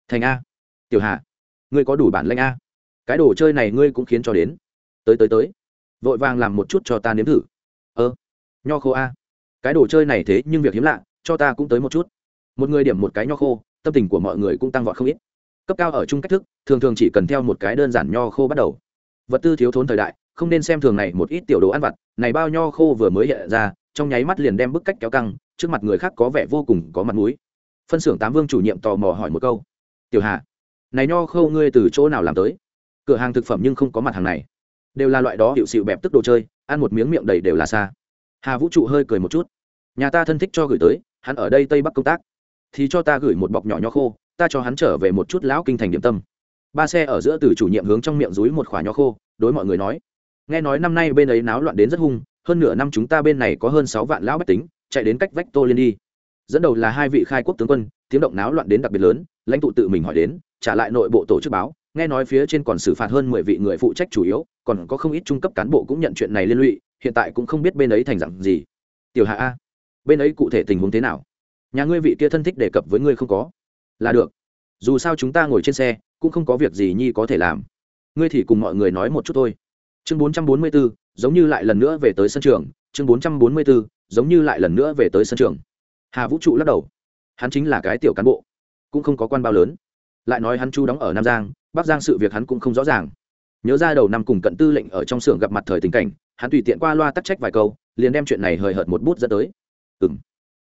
thành a tiểu hà, ngươi có đủ bản lanh a? Cái đồ chơi này ngươi cũng khiến cho đến. Tới tới tới. Vội vàng làm một chút cho ta nếm thử. Ơ nho khô a. Cái đồ chơi này thế nhưng việc hiếm lạ, cho ta cũng tới một chút. Một người điểm một cái nho khô, tâm tình của mọi người cũng tăng vọt không ít. Cấp cao ở chung cách thức, thường thường chỉ cần theo một cái đơn giản nho khô bắt đầu. Vật tư thiếu thốn thời đại, không nên xem thường này một ít tiểu đồ ăn vặt, này bao nho khô vừa mới hiện ra, trong nháy mắt liền đem bức cách kéo căng, trước mặt người khác có vẻ vô cùng có mặt mũi. Phân xưởng tám vương chủ nhiệm tò mò hỏi một câu. Tiểu hà này nho khô ngươi từ chỗ nào làm tới? Cửa hàng thực phẩm nhưng không có mặt hàng này. Đều là loại đó hiệu xịu bẹp tức đồ chơi, ăn một miếng miệng đầy đều là xa. Hà vũ trụ hơi cười một chút. Nhà ta thân thích cho gửi tới, hắn ở đây tây bắc công tác. Thì cho ta gửi một bọc nhỏ nho khô, ta cho hắn trở về một chút lão kinh thành điểm tâm. Ba xe ở giữa từ chủ nhiệm hướng trong miệng dúi một khoả nho khô, đối mọi người nói. Nghe nói năm nay bên ấy náo loạn đến rất hung, hơn nửa năm chúng ta bên này có hơn sáu vạn lão bách tính, chạy đến cách vách tô liên đi. Dẫn đầu là hai vị khai quốc tướng quân tiếng động náo loạn đến đặc biệt lớn, lãnh tụ tự mình hỏi đến, trả lại nội bộ tổ chức báo, nghe nói phía trên còn xử phạt hơn mười vị người phụ trách chủ yếu, còn có không ít trung cấp cán bộ cũng nhận chuyện này liên lụy, hiện tại cũng không biết bên ấy thành dạng gì. Tiểu hạ a, bên ấy cụ thể tình huống thế nào? Nhà ngươi vị kia thân thích đề cập với ngươi không có. Là được. Dù sao chúng ta ngồi trên xe, cũng không có việc gì nhi có thể làm. Ngươi thì cùng mọi người nói một chút thôi. Chương bốn trăm bốn mươi bốn giống như lại lần nữa về tới sân trường. Chương bốn trăm bốn mươi bốn giống như lại lần nữa về tới sân trường. Hà vũ trụ lắc đầu hắn chính là cái tiểu cán bộ, cũng không có quan bao lớn. Lại nói hắn chu đóng ở nam giang, bắc giang sự việc hắn cũng không rõ ràng. Nhớ ra đầu năm cùng cận tư lệnh ở trong xưởng gặp mặt thời tình cảnh, hắn tùy tiện qua loa tắc trách vài câu, liền đem chuyện này hời hợt một bút dẫn tới. Ừ m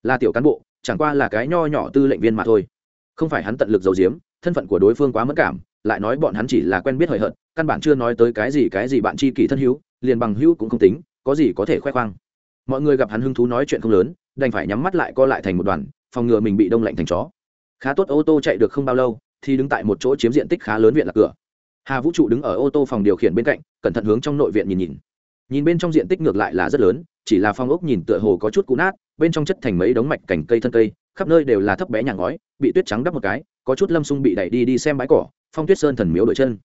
là tiểu cán bộ, chẳng qua là cái nho nhỏ tư lệnh viên mà thôi. Không phải hắn tận lực giấu giếm, thân phận của đối phương quá mất cảm, lại nói bọn hắn chỉ là quen biết hời hợt, căn bản chưa nói tới cái gì cái gì bạn chi kỷ thân hữu, liền bằng hữu cũng không tính, có gì có thể khoe khoang. Mọi người gặp hắn hứng thú nói chuyện không lớn, đành phải nhắm mắt lại co lại thành một đoàn phòng ngừa mình bị đông lạnh thành chó. Khá tốt, ô tô chạy được không bao lâu, thì đứng tại một chỗ chiếm diện tích khá lớn viện là cửa. Hà vũ trụ đứng ở ô tô phòng điều khiển bên cạnh, cẩn thận hướng trong nội viện nhìn nhìn. Nhìn bên trong diện tích ngược lại là rất lớn, chỉ là phong ốc nhìn tựa hồ có chút cũ nát, bên trong chất thành mấy đống mạch cành cây thân cây, khắp nơi đều là thấp bé nhà ngói, bị tuyết trắng đắp một cái, có chút lâm sung bị đẩy đi đi xem bãi cỏ, phong tuyết sơn thần miếu đổi chân.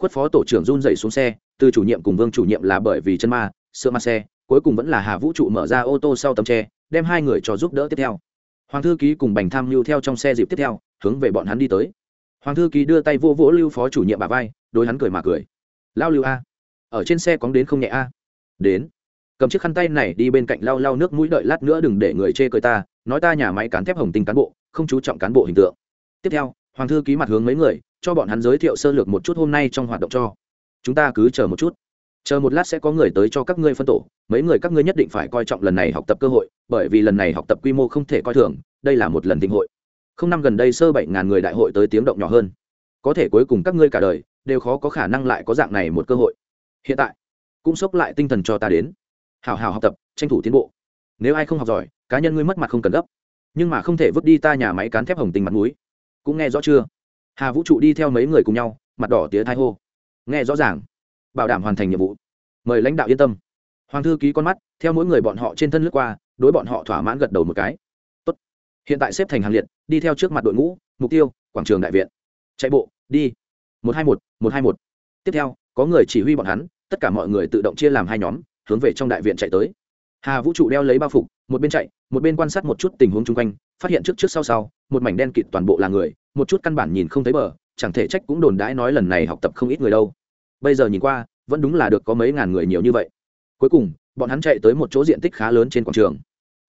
Khuất phó tổ trưởng run dậy xuống xe, từ chủ nhiệm cùng vương chủ nhiệm là bởi vì chân ma, sữa ma xe, cuối cùng vẫn là hà vũ trụ mở ra ô tô sau tấm tre, đem hai người cho giúp đỡ tiếp theo hoàng thư ký cùng bành tham lưu theo trong xe dịp tiếp theo, hướng về bọn hắn đi tới. Hoàng thư ký đưa tay vô vỗ lưu phó chủ nhiệm bà vai đôi hắn cười mà cười. Lao lưu a, ở trên xe cóng đến không nhẹ a? Đến. Cầm chiếc khăn tay này đi bên cạnh lau lau nước mũi đợi lát nữa đừng để người chê cười ta, nói ta nhà máy cán thép hồng tinh cán bộ, không chú trọng cán bộ hình tượng. Tiếp theo, hoàng thư ký mặt hướng mấy người, cho bọn hắn giới thiệu sơ lược một chút hôm nay trong hoạt động cho. Chúng ta cứ chờ một chút chờ một lát sẽ có người tới cho các ngươi phân tổ, mấy người các ngươi nhất định phải coi trọng lần này học tập cơ hội, bởi vì lần này học tập quy mô không thể coi thường, đây là một lần thịnh hội. Không năm gần đây sơ bảy ngàn người đại hội tới tiếng động nhỏ hơn. Có thể cuối cùng các ngươi cả đời, đều khó có khả năng lại có dạng này một cơ hội. Hiện tại, cũng sốc lại tinh thần cho ta đến. Hào hào học tập, tranh thủ tiến bộ. Nếu ai không học giỏi, cá nhân ngươi mất mặt không cần gấp. Nhưng mà không thể vứt đi ta nhà máy cán thép hồng tình mặt núi cũng nghe rõ chưa? Hà vũ trụ đi theo mấy người cùng nhau, mặt đỏ tía thai hô. Nghe rõ ràng. Bảo đảm hoàn thành nhiệm vụ mời lãnh đạo yên tâm. Hoàng thư ký con mắt, theo mỗi người bọn họ trên thân lướt qua, đối bọn họ thỏa mãn gật đầu một cái. Tốt. hiện tại xếp thành hàng liệt, đi theo trước mặt đội ngũ, mục tiêu, quảng trường đại viện. Chạy bộ, đi. Một hai một một hai một. Tiếp theo, có người chỉ huy bọn hắn, tất cả mọi người tự động chia làm hai nhóm, hướng về trong đại viện chạy tới. Hà vũ trụ đeo lấy bao phục, một bên chạy, một bên quan sát một chút tình huống chung quanh, phát hiện trước trước sau sau, một mảnh đen kịt toàn bộ là người, một chút căn bản nhìn không thấy bờ, chẳng thể trách cũng đồn đãi nói lần này học tập không ít người đâu. Bây giờ nhìn qua vẫn đúng là được có mấy ngàn người nhiều như vậy. Cuối cùng, bọn hắn chạy tới một chỗ diện tích khá lớn trên quảng trường.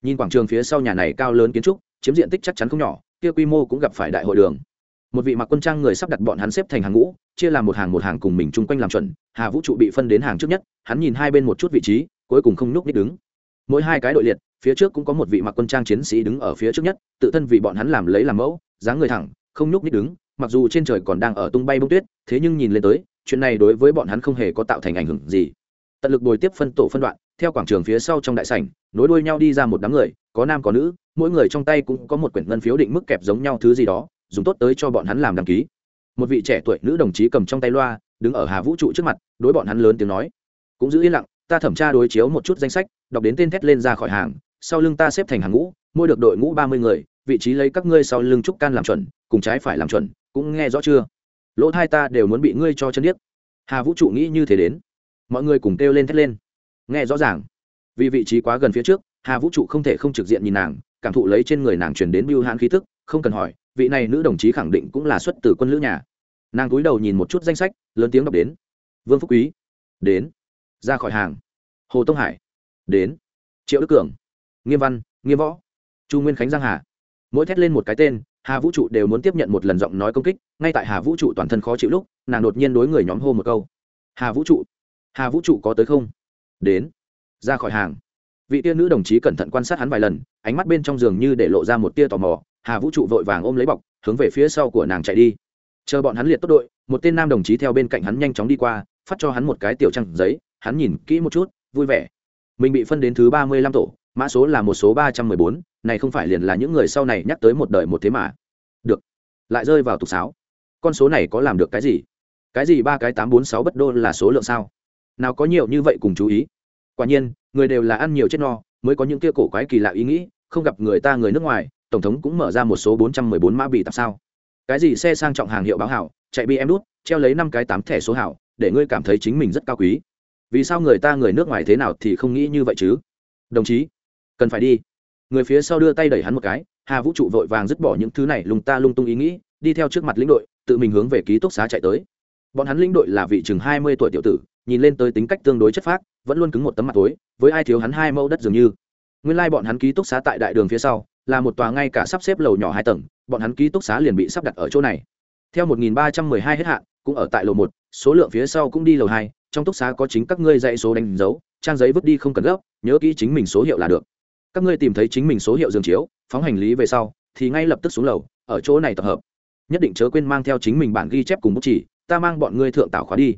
Nhìn quảng trường phía sau nhà này cao lớn kiến trúc, chiếm diện tích chắc chắn không nhỏ, kia quy mô cũng gặp phải đại hội đường. Một vị mặc quân trang người sắp đặt bọn hắn xếp thành hàng ngũ, chia làm một hàng một hàng cùng mình chung quanh làm chuẩn, hà vũ trụ bị phân đến hàng trước nhất, hắn nhìn hai bên một chút vị trí, cuối cùng không nhúc nít đứng. Mỗi hai cái đội liệt, phía trước cũng có một vị mặc quân trang chiến sĩ đứng ở phía trước nhất, tự thân vì bọn hắn làm lấy làm mẫu, dáng người thẳng, không nhúc nít đứng, mặc dù trên trời còn đang ở tung bay bông tuyết, thế nhưng nhìn lên tới chuyện này đối với bọn hắn không hề có tạo thành ảnh hưởng gì. Tận lực bồi tiếp phân tổ phân đoạn, theo quảng trường phía sau trong đại sảnh, nối đuôi nhau đi ra một đám người, có nam có nữ, mỗi người trong tay cũng có một quyển ngân phiếu định mức kẹp giống nhau thứ gì đó, dùng tốt tới cho bọn hắn làm đăng ký. Một vị trẻ tuổi nữ đồng chí cầm trong tay loa, đứng ở hà vũ trụ trước mặt, đối bọn hắn lớn tiếng nói, cũng giữ yên lặng, ta thẩm tra đối chiếu một chút danh sách, đọc đến tên thét lên ra khỏi hàng, sau lưng ta xếp thành hàng ngũ mua được đội ngũ ba mươi người, vị trí lấy các ngươi sau lưng trúc can làm chuẩn, cùng trái phải làm chuẩn, cũng nghe rõ chưa? Lỗ thai ta đều muốn bị ngươi cho chân điếc. Hà vũ trụ nghĩ như thế đến. Mọi người cùng kêu lên thét lên. Nghe rõ ràng. Vì vị trí quá gần phía trước, hà vũ trụ không thể không trực diện nhìn nàng, cảm thụ lấy trên người nàng truyền đến biêu hãn khí thức không cần hỏi, vị này nữ đồng chí khẳng định cũng là xuất từ quân lữ nhà. Nàng cúi đầu nhìn một chút danh sách, lớn tiếng đọc đến. Vương phúc quý. Đến. Ra khỏi hàng. Hồ tông hải. Đến. Triệu đức cường. Nghiêm văn, nghiêm võ. Chu nguyên khánh giang hà. Mỗi thét lên một cái tên hà vũ trụ đều muốn tiếp nhận một lần giọng nói công kích, ngay tại hà vũ trụ toàn thân khó chịu lúc, nàng đột nhiên đối người nhóm hô một câu. Hà vũ trụ, hà vũ trụ có tới không? Đến. Ra khỏi hàng. Vị tia nữ đồng chí cẩn thận quan sát hắn vài lần, ánh mắt bên trong giường như để lộ ra một tia tò mò. Hà vũ trụ vội vàng ôm lấy bọc, hướng về phía sau của nàng chạy đi. Chờ bọn hắn liệt tốt đội, một tên nam đồng chí theo bên cạnh hắn nhanh chóng đi qua, phát cho hắn một cái tiểu trăng giấy, hắn nhìn kỹ một chút, vui vẻ. Mình bị phân đến thứ ba mươi lăm tổ mã số là một số ba trăm mười bốn, này không phải liền là những người sau này nhắc tới một đời một thế mà. Được. Lại rơi vào tục sáo. Con số này có làm được cái gì? Cái gì ba cái tám bốn sáu bất đô là số lượng sao? Nào có nhiều như vậy cùng chú ý. Quả nhiên, người đều là ăn nhiều chết no, mới có những kia cổ quái kỳ lạ ý nghĩ, không gặp người ta người nước ngoài, tổng thống cũng mở ra một số bốn trăm mười bốn mã bị tạp sao. Cái gì xe sang trọng hàng hiệu báo hảo, chạy bi em đút treo lấy năm cái tám thẻ số hảo, để ngươi cảm thấy chính mình rất cao quý. Vì sao người ta người nước ngoài thế nào thì không nghĩ như vậy chứ? Đồng chí cần phải đi. Người phía sau đưa tay đẩy hắn một cái, hà vũ trụ vội vàng dứt bỏ những thứ này lùng ta lung tung ý nghĩ, đi theo trước mặt lĩnh đội, tự mình hướng về ký túc xá chạy tới. Bọn hắn lĩnh đội là vị chừng hai mươi tuổi tiểu tử, nhìn lên tới tính cách tương đối chất phác, vẫn luôn cứng một tấm mặt tối, với ai thiếu hắn hai mẫu đất dường như. Nguyên lai bọn hắn ký túc xá tại đại đường phía sau, là một tòa ngay cả sắp xếp lầu nhỏ hai tầng, bọn hắn ký túc xá liền bị sắp đặt ở chỗ này. Theo một nghìn ba trăm mười hai hết hạn, cũng ở tại lầu một, số lượng phía sau cũng đi lầu hai, trong túc xá có chính các ngươi dãy số đánh dấu, trang giấy vứt đi không cần gấp, nhớ kỹ chính mình số hiệu là được các ngươi tìm thấy chính mình số hiệu giường chiếu, phóng hành lý về sau, thì ngay lập tức xuống lầu, ở chỗ này tập hợp. Nhất định chớ quên mang theo chính mình bản ghi chép cùng bút chỉ ta mang bọn ngươi thượng tảo khóa đi.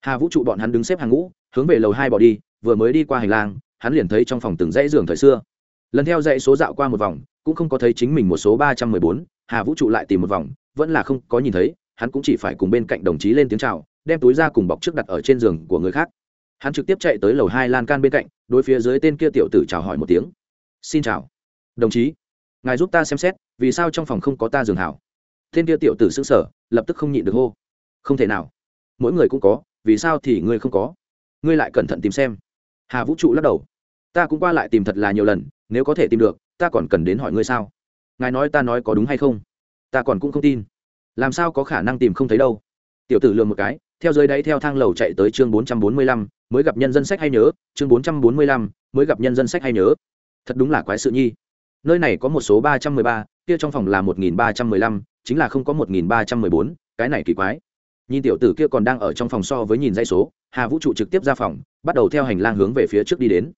Hà vũ trụ bọn hắn đứng xếp hàng ngũ, hướng về lầu hai bỏ đi, vừa mới đi qua hành lang, hắn liền thấy trong phòng từng dãy giường thời xưa. Lần theo dãy số dạo qua một vòng, cũng không có thấy chính mình một số ba trăm mười bốn, hà vũ trụ lại tìm một vòng, vẫn là không có nhìn thấy, hắn cũng chỉ phải cùng bên cạnh đồng chí lên tiếng chào, đem túi ra cùng bọc trước đặt ở trên giường của người khác. Hắn trực tiếp chạy tới lầu hai lan can bên cạnh, đối phía dưới tên kia tiểu tử chào hỏi một tiếng xin chào. Đồng chí, ngài giúp ta xem xét, vì sao trong phòng không có ta giường hảo? Tên kia tiểu tử xứng sở lập tức không nhịn được hô. Không thể nào. Mỗi người cũng có, vì sao thì ngươi không có? Ngươi lại cẩn thận tìm xem. Hà vũ trụ lắc đầu. Ta cũng qua lại tìm thật là nhiều lần, nếu có thể tìm được, ta còn cần đến hỏi ngươi sao? Ngài nói ta nói có đúng hay không? Ta còn cũng không tin. Làm sao có khả năng tìm không thấy đâu? Tiểu tử lừa một cái, theo dưới đáy theo thang lầu chạy tới chương bốn trăm bốn mươi lăm, mới gặp nhân dân sách hay nhớ, chương bốn trăm bốn mươi lăm, mới gặp nhân dân sách hay nhớ thật đúng là quái sự nhi. Nơi này có một số ba trăm mười ba, kia trong phòng là một nghìn ba trăm mười lăm, chính là không có một nghìn ba trăm mười bốn, cái này kỳ quái. Nhìn tiểu tử kia còn đang ở trong phòng so với nhìn dây số, hà vũ trụ trực tiếp ra phòng, bắt đầu theo hành lang hướng về phía trước đi đến.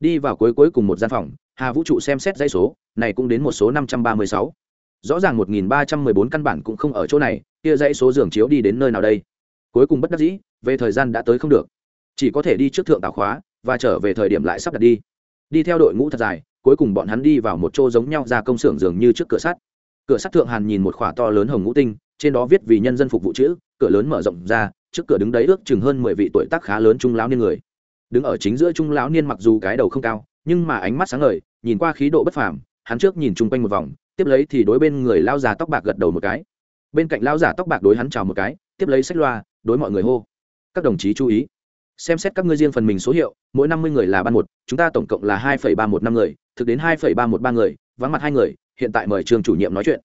Đi vào cuối cuối cùng một gian phòng, hà vũ trụ xem xét dây số, này cũng đến một số năm trăm ba mươi sáu. Rõ ràng một nghìn ba trăm mười bốn căn bản cũng không ở chỗ này, kia dãy số giường chiếu đi đến nơi nào đây? Cuối cùng bất đắc dĩ, về thời gian đã tới không được. Chỉ có thể đi trước thượng tảo khóa, và trở về thời điểm lại sắp đặt đi đi theo đội ngũ thật dài, cuối cùng bọn hắn đi vào một chỗ giống nhau ra công xưởng dường như trước cửa sắt. Cửa sắt thượng hàn nhìn một khỏa to lớn hồng ngũ tinh, trên đó viết vì nhân dân phục vụ chữ, cửa lớn mở rộng ra, trước cửa đứng đấy ước chừng hơn mười vị tuổi tác khá lớn trung lão niên người. Đứng ở chính giữa trung lão niên mặc dù cái đầu không cao, nhưng mà ánh mắt sáng ngời, nhìn qua khí độ bất phàm, hắn trước nhìn chung quanh một vòng, tiếp lấy thì đối bên người lao già tóc bạc gật đầu một cái. Bên cạnh lao già tóc bạc đối hắn chào một cái, tiếp lấy sách loa, đối mọi người hô. Các đồng chí chú ý xem xét các ngươi riêng phần mình số hiệu, mỗi năm mươi người là ban một, chúng ta tổng cộng là hai phẩy ba một năm người, thực đến hai phẩy ba một ba người, vắng mặt hai người, hiện tại mời trường chủ nhiệm nói chuyện.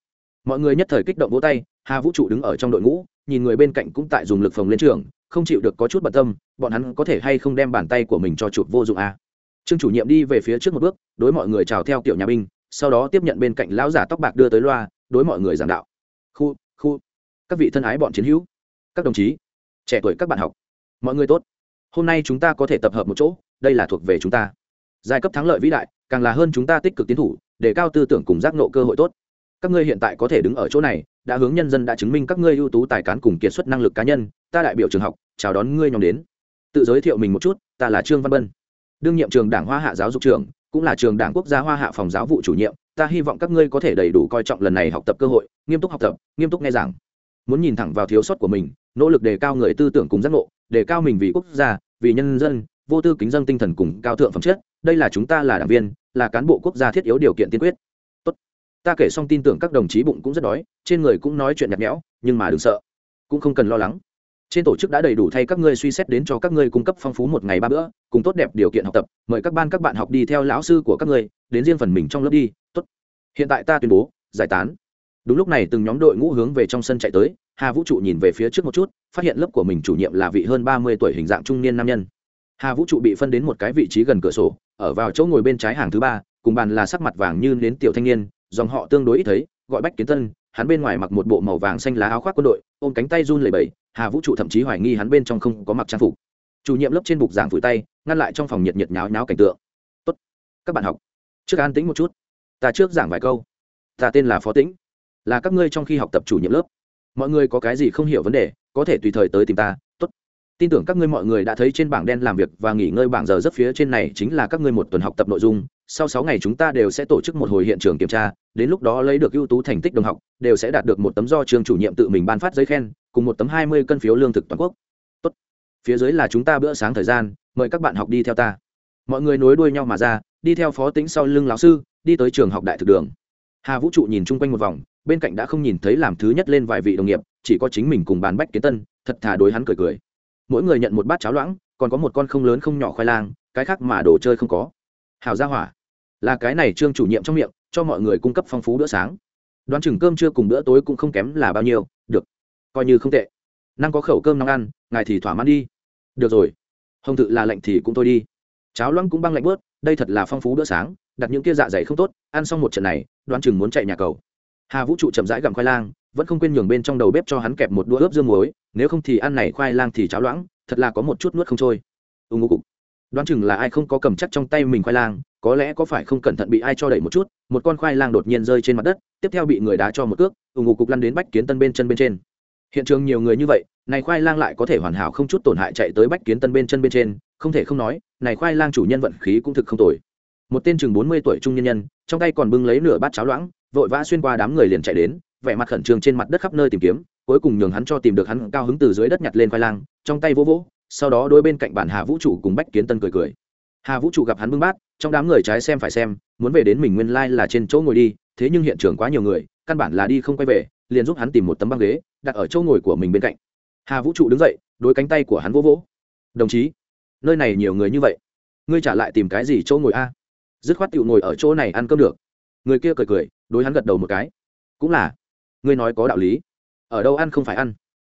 Mọi người nhất thời kích động vỗ tay, hà vũ trụ đứng ở trong đội ngũ, nhìn người bên cạnh cũng tại dùng lực phòng lên trường, không chịu được có chút bận tâm, bọn hắn có thể hay không đem bàn tay của mình cho chụp vô dụng à. trương chủ nhiệm đi về phía trước một bước, đối mọi người chào theo kiểu nhà binh, sau đó tiếp nhận bên cạnh lão giả tóc bạc đưa tới loa, đối mọi người giảng đạo. Khu khu. Các vị thân ái bọn chiến hữu. Các đồng chí. Trẻ tuổi các bạn học. Mọi người tốt hôm nay chúng ta có thể tập hợp một chỗ, đây là thuộc về chúng ta. Giai cấp thắng lợi vĩ đại, càng là hơn chúng ta tích cực tiến thủ, để cao tư tưởng cùng giác nộ cơ hội tốt. Các ngươi hiện tại có thể đứng ở chỗ này, đã hướng nhân dân đã chứng minh các ngươi ưu tú tài cán cùng kiệt xuất năng lực cá nhân, ta đại biểu trường học, chào đón ngươi nhóm đến. Tự giới thiệu mình một chút, ta là trương văn bân. Đương nhiệm trường đảng hoa hạ giáo dục trường, cũng là trường đảng quốc gia hoa hạ phòng giáo vụ chủ nhiệm, ta hy vọng các ngươi có thể đầy đủ coi trọng lần này học tập cơ hội, nghiêm túc học tập, nghiêm túc nghe giảng. Muốn nhìn thẳng vào thiếu sót của mình nỗ lực đề cao người tư tưởng cùng giác ngộ, đề cao mình vì quốc gia, vì nhân dân, vô tư kính dân tinh thần cùng cao thượng phẩm chất, đây là chúng ta là đảng viên, là cán bộ quốc gia thiết yếu điều kiện tiên quyết. Tốt. ta kể xong tin tưởng các đồng chí bụng cũng rất đói, trên người cũng nói chuyện nhạt nhẽo, nhưng mà đừng sợ. Cũng không cần lo lắng. Trên tổ chức đã đầy đủ thay các ngươi suy xét đến cho các ngươi cung cấp phong phú một ngày ba bữa, cùng tốt đẹp điều kiện học tập, mời các ban các bạn học đi theo lão sư của các ngươi, đến riêng phần mình trong lớp đi. Tốt. Hiện tại ta tuyên bố, giải tán đúng lúc này từng nhóm đội ngũ hướng về trong sân chạy tới, hà vũ trụ nhìn về phía trước một chút, phát hiện lớp của mình chủ nhiệm là vị hơn ba mươi tuổi hình dạng trung niên nam nhân. Hà vũ trụ bị phân đến một cái vị trí gần cửa sổ, ở vào chỗ ngồi bên trái hàng thứ ba, cùng bàn là sắc mặt vàng như đến tiểu thanh niên, dòng họ tương đối ít thấy, gọi bách kiến tân, hắn bên ngoài mặc một bộ màu vàng xanh lá áo khoác quân đội, ôm cánh tay run lẩy bẩy, hà vũ trụ thậm chí hoài nghi hắn bên trong không có mặc trang phục. Chủ nhiệm lớp trên bục giảng vùi tay, ngăn lại trong phòng nhiệt nhiệt nháo nháo cảnh tượng. Tốt, các bạn học, trước an tĩnh một chút, ta trước giảng vài câu. Ta tên là phó tĩnh là các ngươi trong khi học tập chủ nhiệm lớp. Mọi người có cái gì không hiểu vấn đề, có thể tùy thời tới tìm ta, tốt. Tin tưởng các ngươi mọi người đã thấy trên bảng đen làm việc và nghỉ ngơi bảng giờ rất phía trên này chính là các ngươi một tuần học tập nội dung. Sau sáu ngày chúng ta đều sẽ tổ chức một hồi hiện trường kiểm tra, đến lúc đó lấy được ưu tú thành tích đồng học, đều sẽ đạt được một tấm do trường chủ nhiệm tự mình ban phát giấy khen, cùng một tấm hai mươi cân phiếu lương thực toàn quốc. Tốt. phía dưới là chúng ta bữa sáng thời gian, mời các bạn học đi theo ta. Mọi người nối đuôi nhau mà ra, đi theo phó tính sau lưng lão sư, đi tới trường học đại thực đường. Hà vũ trụ nhìn chung quanh một vòng bên cạnh đã không nhìn thấy làm thứ nhất lên vài vị đồng nghiệp, chỉ có chính mình cùng bàn bách kiến tân, thật thà đối hắn cười cười. Mỗi người nhận một bát cháo loãng, còn có một con không lớn không nhỏ khoai lang, cái khác mà đồ chơi không có. Hào gia hỏa. Là cái này trương chủ nhiệm trong miệng, cho mọi người cung cấp phong phú bữa sáng. Đoán chừng cơm trưa cùng bữa tối cũng không kém là bao nhiêu, được. Coi như không tệ. Năng có khẩu cơm nóng ăn, ngài thì thỏa mãn đi. Được rồi. Hồng tự là lạnh thì cũng thôi đi. Cháo loãng cũng băng lạnh bớt, đây thật là phong phú bữa sáng, đặt những kia dạ dày không tốt, ăn xong một trận này, đoán chừng muốn chạy nhà cầu hà vũ trụ chậm rãi gặm khoai lang, vẫn không quên nhường bên trong đầu bếp cho hắn kẹp một đũa ướp dương muối, nếu không thì ăn này khoai lang thì cháo loãng, thật là có một chút nuốt không trôi. Ưng ngô cục. Đoán chừng là ai không có cầm chắc trong tay mình khoai lang, có lẽ có phải không cẩn thận bị ai cho đẩy một chút, một con khoai lang đột nhiên rơi trên mặt đất, tiếp theo bị người đá cho một cước ưng ngô cục lăn đến bách kiến tân bên chân bên trên. Hiện trường nhiều người như vậy, này khoai lang lại có thể hoàn hảo không chút tổn hại chạy tới bách kiến tân bên chân bên trên, không thể không nói, này khoai lang chủ nhân vận khí cũng thực không tồi. Một tên chừng bốn mươi tuổi trung nhân nhân, trong tay còn bưng lấy nửa bát cháo loãng vội vã xuyên qua đám người liền chạy đến, vẻ mặt khẩn trương trên mặt đất khắp nơi tìm kiếm, cuối cùng nhường hắn cho tìm được hắn cao hứng từ dưới đất nhặt lên khoai lang, trong tay vỗ vỗ, sau đó đôi bên cạnh bản hà vũ trụ cùng bách kiến tân cười cười. Hà vũ trụ gặp hắn bưng bát, trong đám người trái xem phải xem, muốn về đến mình nguyên lai、like、là trên chỗ ngồi đi, thế nhưng hiện trường quá nhiều người, căn bản là đi không quay về, liền giúp hắn tìm một tấm băng ghế, đặt ở chỗ ngồi của mình bên cạnh. Hà vũ trụ đứng dậy đôi cánh tay của hắn vỗ vỗ. Đồng chí, nơi này nhiều người như vậy, ngươi trả lại tìm cái gì chỗ ngồi a? Dứt khoát tựu ngồi ở chỗ này ăn cơm được. Người kia cười cười đối hắn gật đầu một cái. Cũng là. Ngươi nói có đạo lý. Ở đâu ăn không phải ăn?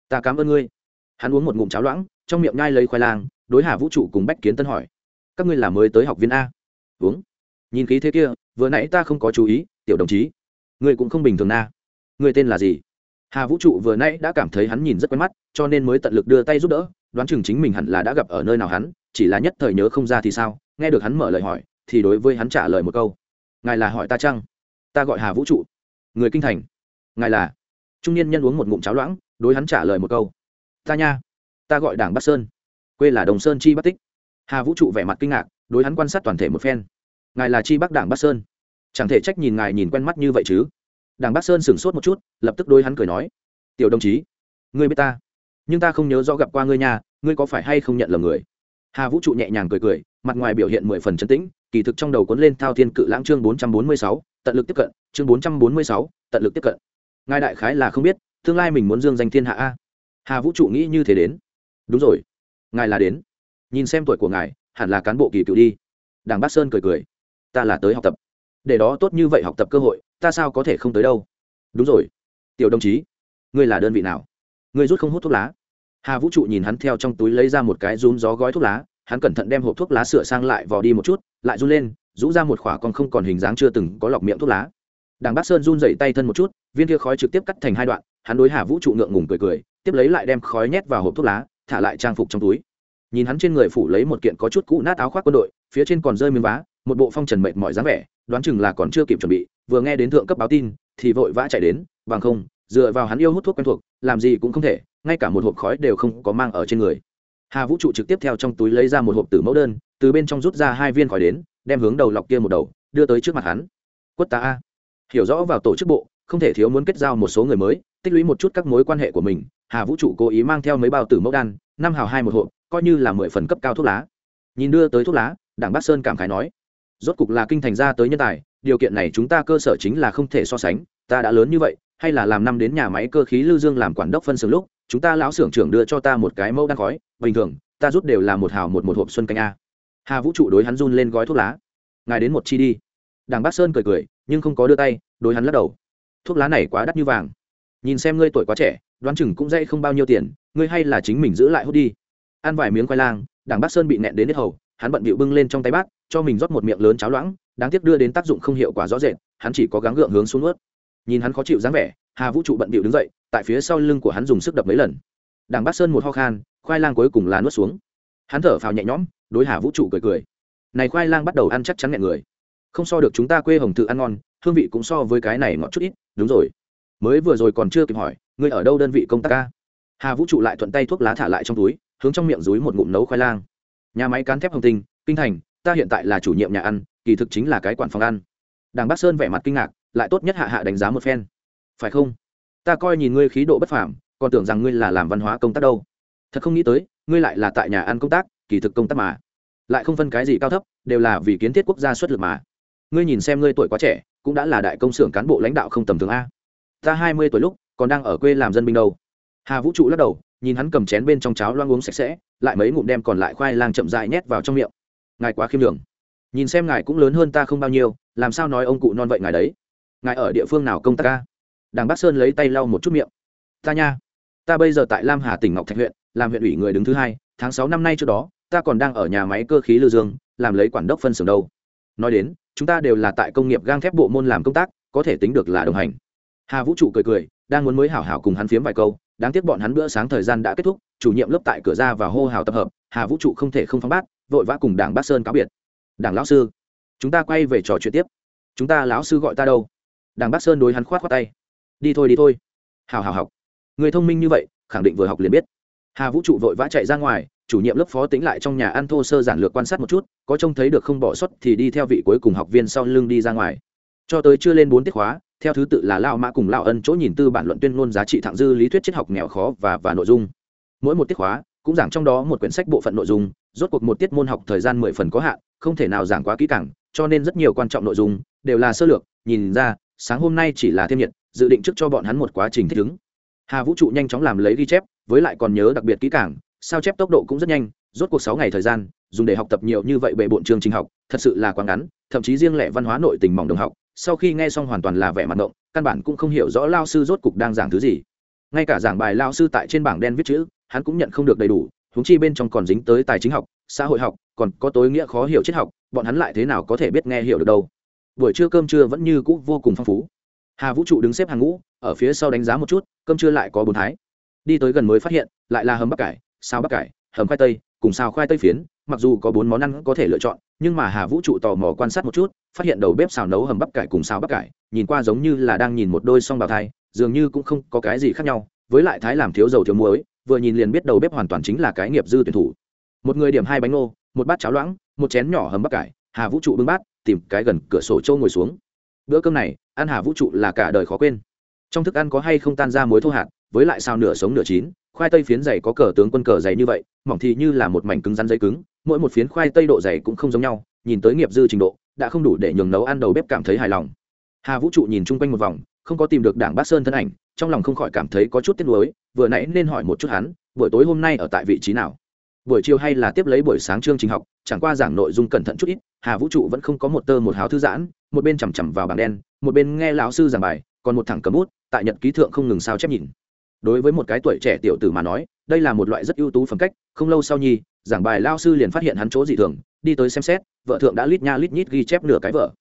Ta cảm ơn ngươi. Hắn uống một ngụm cháo loãng, trong miệng nhai lấy khoai lang, đối hà vũ trụ cùng bách kiến tân hỏi. Các ngươi là mới tới học viên a? Uống. Nhìn khí thế kia, vừa nãy ta không có chú ý, tiểu đồng chí. Ngươi cũng không bình thường na ngươi tên là gì? Hà vũ trụ vừa nãy đã cảm thấy hắn nhìn rất quen mắt, cho nên mới tận lực đưa tay giúp đỡ, đoán chừng chính mình hẳn là đã gặp ở nơi nào hắn, chỉ là nhất thời nhớ không ra thì sao, nghe được hắn mở lời hỏi, thì đối với hắn trả lời một câu. Ngài là hỏi ta chăng? Ta gọi hà vũ trụ người kinh thành ngài là trung niên nhân uống một ngụm cháo loãng đối hắn trả lời một câu ta nha ta gọi đảng bắc sơn quê là đồng sơn chi bắc tích hà vũ trụ vẻ mặt kinh ngạc đối hắn quan sát toàn thể một phen ngài là chi bắc đảng bắc sơn chẳng thể trách nhìn ngài nhìn quen mắt như vậy chứ đảng bắc sơn sửng sốt một chút lập tức đối hắn cười nói tiểu đồng chí ngươi biết ta nhưng ta không nhớ rõ gặp qua ngươi nhà ngươi có phải hay không nhận lầm người hà vũ trụ nhẹ nhàng cười cười mặt ngoài biểu hiện mười phần chấn tĩnh, kỳ thực trong đầu cuốn lên thao thiên cự lãng chương bốn trăm bốn mươi sáu, tận lực tiếp cận, chương bốn trăm bốn mươi sáu, tận lực tiếp cận. Ngài đại khái là không biết, tương lai mình muốn dương danh thiên hạ a. Hà vũ trụ nghĩ như thế đến. Đúng rồi. Ngài là đến. Nhìn xem tuổi của ngài, hẳn là cán bộ kỳ cựu đi. Đảng bát sơn cười cười. Ta là tới học tập. Để đó tốt như vậy học tập cơ hội, ta sao có thể không tới đâu? Đúng rồi. Tiểu đồng chí, ngươi là đơn vị nào? Ngươi rút không hút thuốc lá. Hà vũ trụ nhìn hắn theo trong túi lấy ra một cái rúm gió gói thuốc lá hắn cẩn thận đem hộp thuốc lá sửa sang lại vò đi một chút, lại run lên, rũ ra một khỏa con không còn hình dáng chưa từng có lọc miệng thuốc lá. Đảng bác sơn run dậy tay thân một chút, viên kia khói trực tiếp cắt thành hai đoạn, hắn đối hà vũ trụ ngượng ngùng cười cười, tiếp lấy lại đem khói nhét vào hộp thuốc lá, thả lại trang phục trong túi. Nhìn hắn trên người phủ lấy một kiện có chút cũ nát áo khoác quân đội, phía trên còn rơi miếng vá, một bộ phong trần mệt mỏi dáng vẻ, đoán chừng là còn chưa kịp chuẩn bị, vừa nghe đến thượng cấp báo tin, thì vội vã chạy đến, bằng không, dựa vào hắn yêu hút thuốc quen thuộc, làm gì cũng không thể, ngay cả một hộp khói đều không có mang ở trên người hà vũ trụ trực tiếp theo trong túi lấy ra một hộp tử mẫu đơn, từ bên trong rút ra hai viên khỏi đến, đem hướng đầu lọc kia một đầu, đưa tới trước mặt hắn. Quất ta a. Hiểu rõ vào tổ chức bộ, không thể thiếu muốn kết giao một số người mới, tích lũy một chút các mối quan hệ của mình, hà vũ trụ cố ý mang theo mấy bao tử mẫu đan, năm hào hai một hộp, coi như là mười phần cấp cao thuốc lá. Nhìn đưa tới thuốc lá, đảng bắc sơn cảm khái nói, rốt cục là kinh thành ra tới nhân tài, điều kiện này chúng ta cơ sở chính là không thể so sánh, ta đã lớn như vậy, hay là làm năm đến nhà máy cơ khí lưu dương làm quản đốc phân xưởng lúc chúng ta lão xưởng trưởng đưa cho ta một cái mẫu đan khói, bình thường, ta rút đều là một hào một một hộp xuân canh a. Hà vũ trụ đối hắn run lên gói thuốc lá. Ngài đến một chi đi. Đảng bác sơn cười cười, nhưng không có đưa tay, đối hắn lắc đầu. Thuốc lá này quá đắt như vàng. Nhìn xem ngươi tuổi quá trẻ, đoán chừng cũng dây không bao nhiêu tiền, ngươi hay là chính mình giữ lại hút đi. Ăn vài miếng khoai lang, đảng bác sơn bị nẹn đến hết hầu, hắn bận bịu bưng lên trong tay bát, cho mình rót một miệng lớn cháo loãng, đáng tiếc đưa đến tác dụng không hiệu quả rõ rệt, hắn chỉ có gắng gượng hướng xuống ướt nhìn hắn khó chịu dáng vẻ, hà vũ trụ bận bịu đứng dậy tại phía sau lưng của hắn dùng sức đập mấy lần. Đảng bắc sơn một ho khan, khoai lang cuối cùng là nuốt xuống. Hắn thở phào nhẹ nhõm, đối hà vũ trụ cười cười. Này khoai lang bắt đầu ăn chắc chắn nghẹn người. Không so được chúng ta quê hồng tự ăn ngon, hương vị cũng so với cái này ngọt chút ít, đúng rồi. Mới vừa rồi còn chưa kịp hỏi, ngươi ở đâu đơn vị công tác ca? Hà vũ trụ lại thuận tay thuốc lá thả lại trong túi, hướng trong miệng dúi một ngụm nấu khoai lang. Nhà máy cán thép hồng tinh, kinh thành, ta hiện tại là chủ nhiệm nhà ăn, kỳ thực chính là cái quản phòng ăn. Đảng bắc sơn vẻ mặt kinh ngạc, lại tốt nhất hạ hạ đánh giá một phen. Phải không? Ta coi nhìn ngươi khí độ bất phàm, còn tưởng rằng ngươi là làm văn hóa công tác đâu. Thật không nghĩ tới, ngươi lại là tại nhà ăn công tác, kỳ thực công tác mà. Lại không phân cái gì cao thấp, đều là vì kiến thiết quốc gia xuất lực mà. Ngươi nhìn xem ngươi tuổi quá trẻ, cũng đã là đại công xưởng cán bộ lãnh đạo không tầm thường a. Ta hai mươi tuổi lúc, còn đang ở quê làm dân binh đâu. Hà vũ trụ lắc đầu, nhìn hắn cầm chén bên trong cháo loang uống sạch sẽ, lại mấy ngụm đem còn lại khoai lang chậm dại nhét vào trong miệng. Ngài quá khiêm đường nhìn xem ngài cũng lớn hơn ta không bao nhiêu, làm sao nói ông cụ non vậy ngài đấy? Ngài ở địa phương nào công tác ca đảng bắc sơn lấy tay lau một chút miệng. Ta nha, ta bây giờ tại lam hà tỉnh ngọc thạch huyện, làm huyện ủy người đứng thứ hai, tháng sáu năm nay trước đó, ta còn đang ở nhà máy cơ khí lư dương, làm lấy quản đốc phân xưởng đâu. Nói đến, chúng ta đều là tại công nghiệp gang thép bộ môn làm công tác, có thể tính được là đồng hành. Hà vũ trụ cười cười, đang muốn mới hảo hảo cùng hắn phiếm vài câu, đáng tiếc bọn hắn bữa sáng thời gian đã kết thúc, chủ nhiệm lớp tại cửa ra và hô hào tập hợp, hà vũ trụ không thể không phóng bát vội vã cùng đảng bác sơn cáo biệt. Đảng lão sư, chúng ta quay về trò chuyện tiếp. Chúng ta lão sư gọi ta đâu? Đảng bác sơn đối hắn khoát khoát tay đi thôi đi thôi. Hào hào, học. Người thông minh như vậy, khẳng định vừa học liền biết. Hà vũ trụ vội vã chạy ra ngoài, chủ nhiệm lớp phó tính lại trong nhà ăn thô sơ giản lược quan sát một chút, có trông thấy được không bỏ suất thì đi theo vị cuối cùng học viên sau lưng đi ra ngoài. Cho tới chưa lên bốn tiết khóa, theo thứ tự là lao mã cùng lao ân chỗ nhìn tư bản luận tuyên ngôn giá trị thẳng dư lý thuyết triết học nghèo khó và và nội dung. Mỗi một tiết khóa, cũng giảng trong đó một quyển sách bộ phận nội dung, rốt cuộc một tiết môn học thời gian mười phần có hạn, không thể nào giảng quá kỹ càng, cho nên rất nhiều quan trọng nội dung đều là sơ lược, nhìn ra, sáng hôm nay chỉ là thêm nhiệt dự định trước cho bọn hắn một quá trình thích ứng. Hà vũ trụ nhanh chóng làm lấy ghi chép, với lại còn nhớ đặc biệt kỹ càng, sao chép tốc độ cũng rất nhanh, rốt cuộc sáu ngày thời gian, dùng để học tập nhiều như vậy bệ bộn chương trình học, thật sự là quá ngắn, thậm chí riêng lẻ văn hóa nội tình mỏng đồng học, sau khi nghe xong hoàn toàn là vẻ mặt động, căn bản cũng không hiểu rõ lao sư rốt cuộc đang giảng thứ gì. Ngay cả giảng bài lao sư tại trên bảng đen viết chữ, hắn cũng nhận không được đầy đủ, huống chi bên trong còn dính tới tài chính học, xã hội học, còn có tối nghĩa khó hiểu triết học, bọn hắn lại thế nào có thể biết nghe hiểu được đâu. Buổi trưa cơm trưa vẫn như cũ vô cùng phong phú hà vũ trụ đứng xếp hàng ngũ, ở phía sau đánh giá một chút, cơm trưa lại có bốn thái. Đi tới gần mới phát hiện, lại là hầm bắp cải sao bắp cải, hầm khoai tây, cùng xào khoai tây phiến, mặc dù có bốn món ăn có thể lựa chọn, nhưng mà hà vũ trụ tò mò quan sát một chút, phát hiện đầu bếp xào nấu hầm bắp cải cùng xào bắp cải, nhìn qua giống như là đang nhìn một đôi song bào thai, dường như cũng không có cái gì khác nhau, với lại thái làm thiếu dầu thiếu muối, vừa nhìn liền biết đầu bếp hoàn toàn chính là cái nghiệp dư tuyển thủ. Một người điểm hai bánh ngô, một bát cháo loãng, một chén nhỏ hầm bắp cải, hà vũ trụ bưng bát, tìm cái gần cửa sổ châu ngồi xuống. Bữa cơm này ăn hà vũ trụ là cả đời khó quên. Trong thức ăn có hay không tan ra muối thô hạt, với lại sao nửa sống nửa chín, khoai tây phiến dày có cờ tướng quân cờ dày như vậy, mỏng thì như là một mảnh cứng rắn giấy cứng, mỗi một phiến khoai tây độ dày cũng không giống nhau, nhìn tới nghiệp dư trình độ, đã không đủ để nhường nấu ăn đầu bếp cảm thấy hài lòng. Hà vũ trụ nhìn chung quanh một vòng, không có tìm được đảng bát sơn thân ảnh, trong lòng không khỏi cảm thấy có chút tiếc nuối, vừa nãy nên hỏi một chút hắn, buổi tối hôm nay ở tại vị trí nào? Buổi chiều hay là tiếp lấy buổi sáng chương trình học, chẳng qua giảng nội dung cẩn thận chút ít, hà vũ trụ vẫn không có một tơ một háo thư giãn một bên chằm chằm vào bảng đen, một bên nghe lão sư giảng bài, còn một thẳng cầm bút, tại nhật ký thượng không ngừng sao chép nhìn. Đối với một cái tuổi trẻ tiểu tử mà nói, đây là một loại rất ưu tú phẩm cách, không lâu sau nhi, giảng bài lao sư liền phát hiện hắn chỗ dị thường, đi tới xem xét, vợ thượng đã lít nha lít nhít ghi chép nửa cái vợ